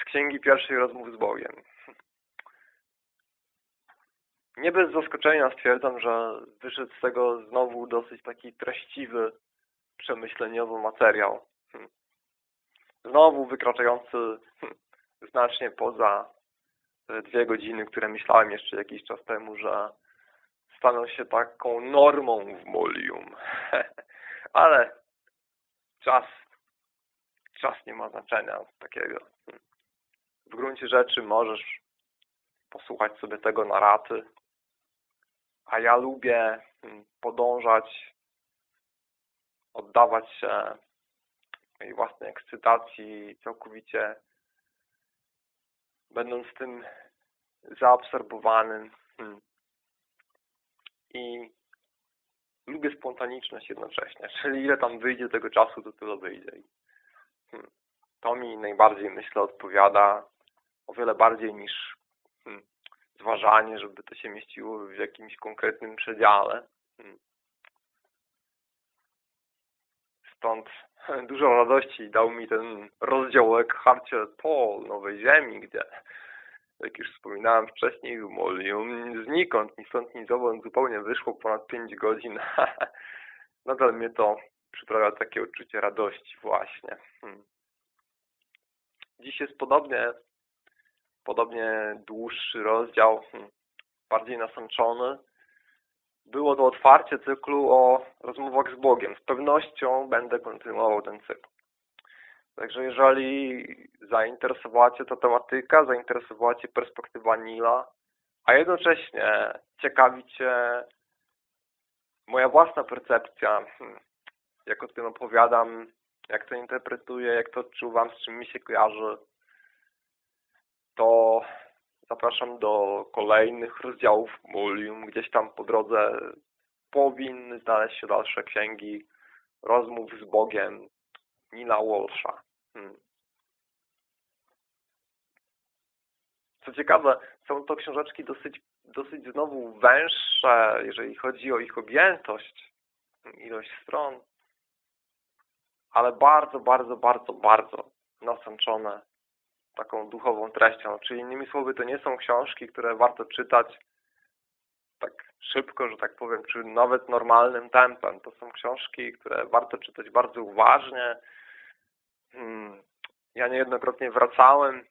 z Księgi Pierwszej Rozmów z Bogiem. Nie bez zaskoczenia stwierdzam, że wyszedł z tego znowu dosyć taki treściwy, przemyśleniowy materiał. Znowu wykraczający znacznie poza dwie godziny, które myślałem jeszcze jakiś czas temu, że staną się taką normą w Molium. [LAUGHS] Ale czas, czas nie ma znaczenia takiego. W gruncie rzeczy możesz posłuchać sobie tego na raty, a ja lubię podążać, oddawać się mojej własnej ekscytacji całkowicie będąc tym zaabsorbowanym i lubię spontaniczność jednocześnie, [LAUGHS] czyli ile tam wyjdzie tego czasu, to tyle wyjdzie. Hmm. To mi najbardziej, myślę, odpowiada o wiele bardziej niż hmm, zważanie, żeby to się mieściło w jakimś konkretnym przedziale. Hmm. Stąd [LAUGHS] dużo radości dał mi ten rozdział o Eckharcie Toll, Nowej Ziemi, gdzie jak już wspominałem wcześniej, Molium znikąd, ni stąd, ni zowąd, zupełnie wyszło ponad 5 godzin. [LAUGHS] Nadal mnie to przyprawia takie uczucie radości właśnie. Hmm. Dziś jest podobnie, podobnie dłuższy rozdział, hmm, bardziej nasączony. Było to otwarcie cyklu o rozmowach z Bogiem. Z pewnością będę kontynuował ten cykl. Także jeżeli zainteresowała Cię ta tematyka, zainteresowała Cię perspektywa Nila, a jednocześnie ciekawi Cię moja własna percepcja, hmm, jak o tym opowiadam, jak to interpretuję, jak to odczuwam, z czym mi się kojarzy, to zapraszam do kolejnych rozdziałów Mulium. Gdzieś tam po drodze powinny znaleźć się dalsze księgi rozmów z Bogiem Nila Walsha. Hmm. Co ciekawe, są to książeczki dosyć, dosyć znowu węższe, jeżeli chodzi o ich objętość, ilość stron, ale bardzo, bardzo, bardzo, bardzo nasączone taką duchową treścią. Czyli innymi słowy, to nie są książki, które warto czytać tak szybko, że tak powiem, czy nawet normalnym tempem. To są książki, które warto czytać bardzo uważnie. Hmm. Ja niejednokrotnie wracałem,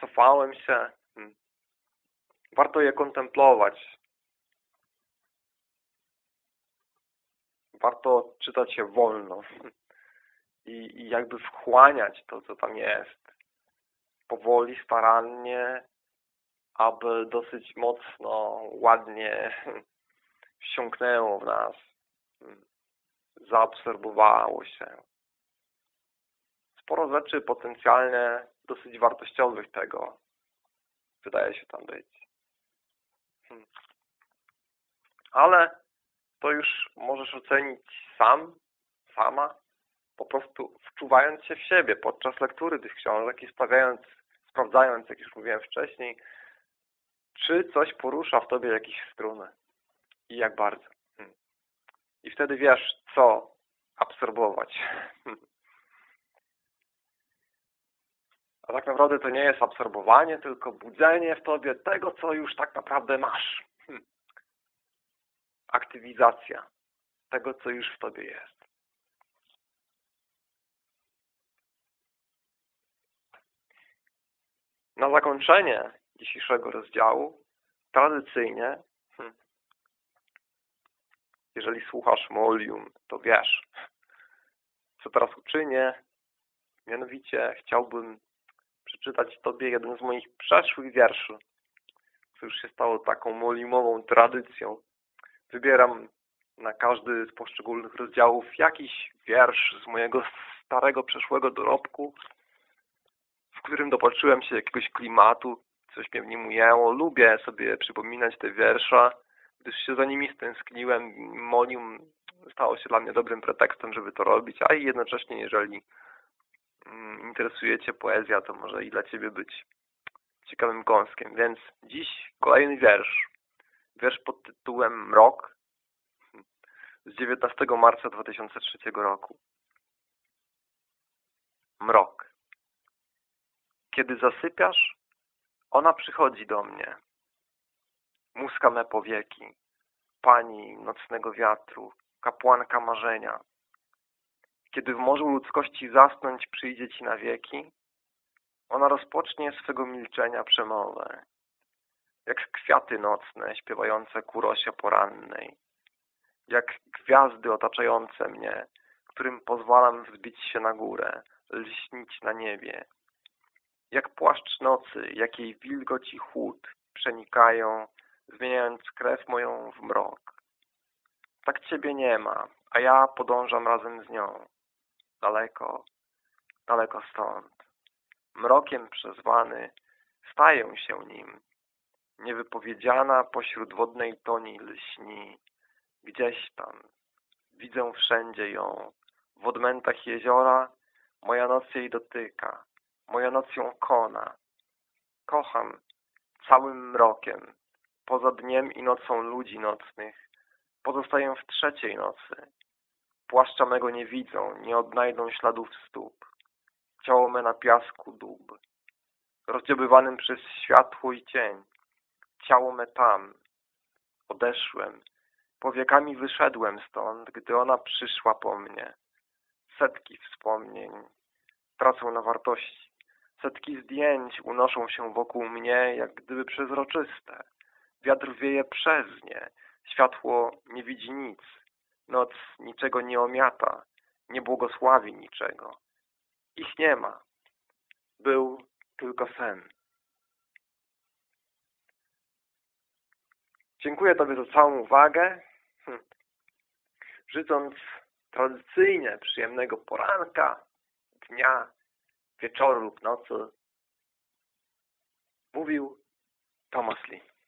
cofałem się. Hmm. Warto je kontemplować. Warto czytać je wolno [LAUGHS] i, i jakby wchłaniać to, co tam jest. Powoli, starannie, aby dosyć mocno, ładnie [LAUGHS] wsiąknęło w nas, zaobserwowało się. Sporo rzeczy potencjalnie dosyć wartościowych tego wydaje się tam być. Hmm. Ale to już możesz ocenić sam, sama, po prostu wczuwając się w siebie podczas lektury tych książek i stawiając, sprawdzając, jak już mówiłem wcześniej, czy coś porusza w tobie jakieś struny i jak bardzo. Hmm. I wtedy wiesz, co absorbować. [LAUGHS] A tak naprawdę to nie jest absorbowanie, tylko budzenie w tobie tego, co już tak naprawdę masz. Hmm. Aktywizacja tego, co już w tobie jest. Na zakończenie dzisiejszego rozdziału tradycyjnie, hmm, jeżeli słuchasz Molium, to wiesz, co teraz uczynię. Mianowicie chciałbym przeczytać Tobie jeden z moich przeszłych wierszy, co już się stało taką moliumową tradycją. Wybieram na każdy z poszczególnych rozdziałów jakiś wiersz z mojego starego, przeszłego dorobku, w którym dopatrzyłem się jakiegoś klimatu, coś mnie w nim ujęło. Lubię sobie przypominać te wiersze, gdyż się za nimi stęskniłem. Molium stało się dla mnie dobrym pretekstem, żeby to robić, a i jednocześnie, jeżeli mm, interesuje Cię poezja, to może i dla Ciebie być ciekawym kąskiem. Więc dziś kolejny wiersz. Wiersz pod tytułem Mrok z 19 marca 2003 roku. Mrok. Kiedy zasypiasz, ona przychodzi do mnie. Muska me powieki, pani nocnego wiatru, kapłanka marzenia. Kiedy w morzu ludzkości zasnąć przyjdzie ci na wieki, ona rozpocznie swego milczenia przemowę, jak kwiaty nocne śpiewające ku rosie porannej, jak gwiazdy otaczające mnie, którym pozwalam wzbić się na górę, lśnić na niebie, jak płaszcz nocy, jakiej wilgoć i chłód przenikają, zmieniając krew moją w mrok. Tak Ciebie nie ma, a ja podążam razem z nią. Daleko, daleko stąd. Mrokiem przezwany, staję się nim. Niewypowiedziana pośród wodnej toni lśni. Gdzieś tam. Widzę wszędzie ją. W odmętach jeziora moja noc jej dotyka. Moja noc ją kona. Kocham całym mrokiem, poza dniem i nocą ludzi nocnych. Pozostaję w trzeciej nocy. Płaszcza mego nie widzą, nie odnajdą śladów stóp. Ciało me na piasku dób. Rozdziobywanym przez światło i cień. Ciało me tam. Odeszłem. Powiekami wyszedłem stąd, gdy ona przyszła po mnie. Setki wspomnień tracą na wartości. Setki zdjęć unoszą się wokół mnie, jak gdyby przezroczyste. Wiatr wieje przez nie. Światło nie widzi nic. Noc niczego nie omiata. Nie błogosławi niczego. Ich nie ma. Był tylko sen. Dziękuję Tobie za całą uwagę. Hm. Życząc tradycyjnie przyjemnego poranka, dnia, wieczoru lub nocy mówił Thomas Lee.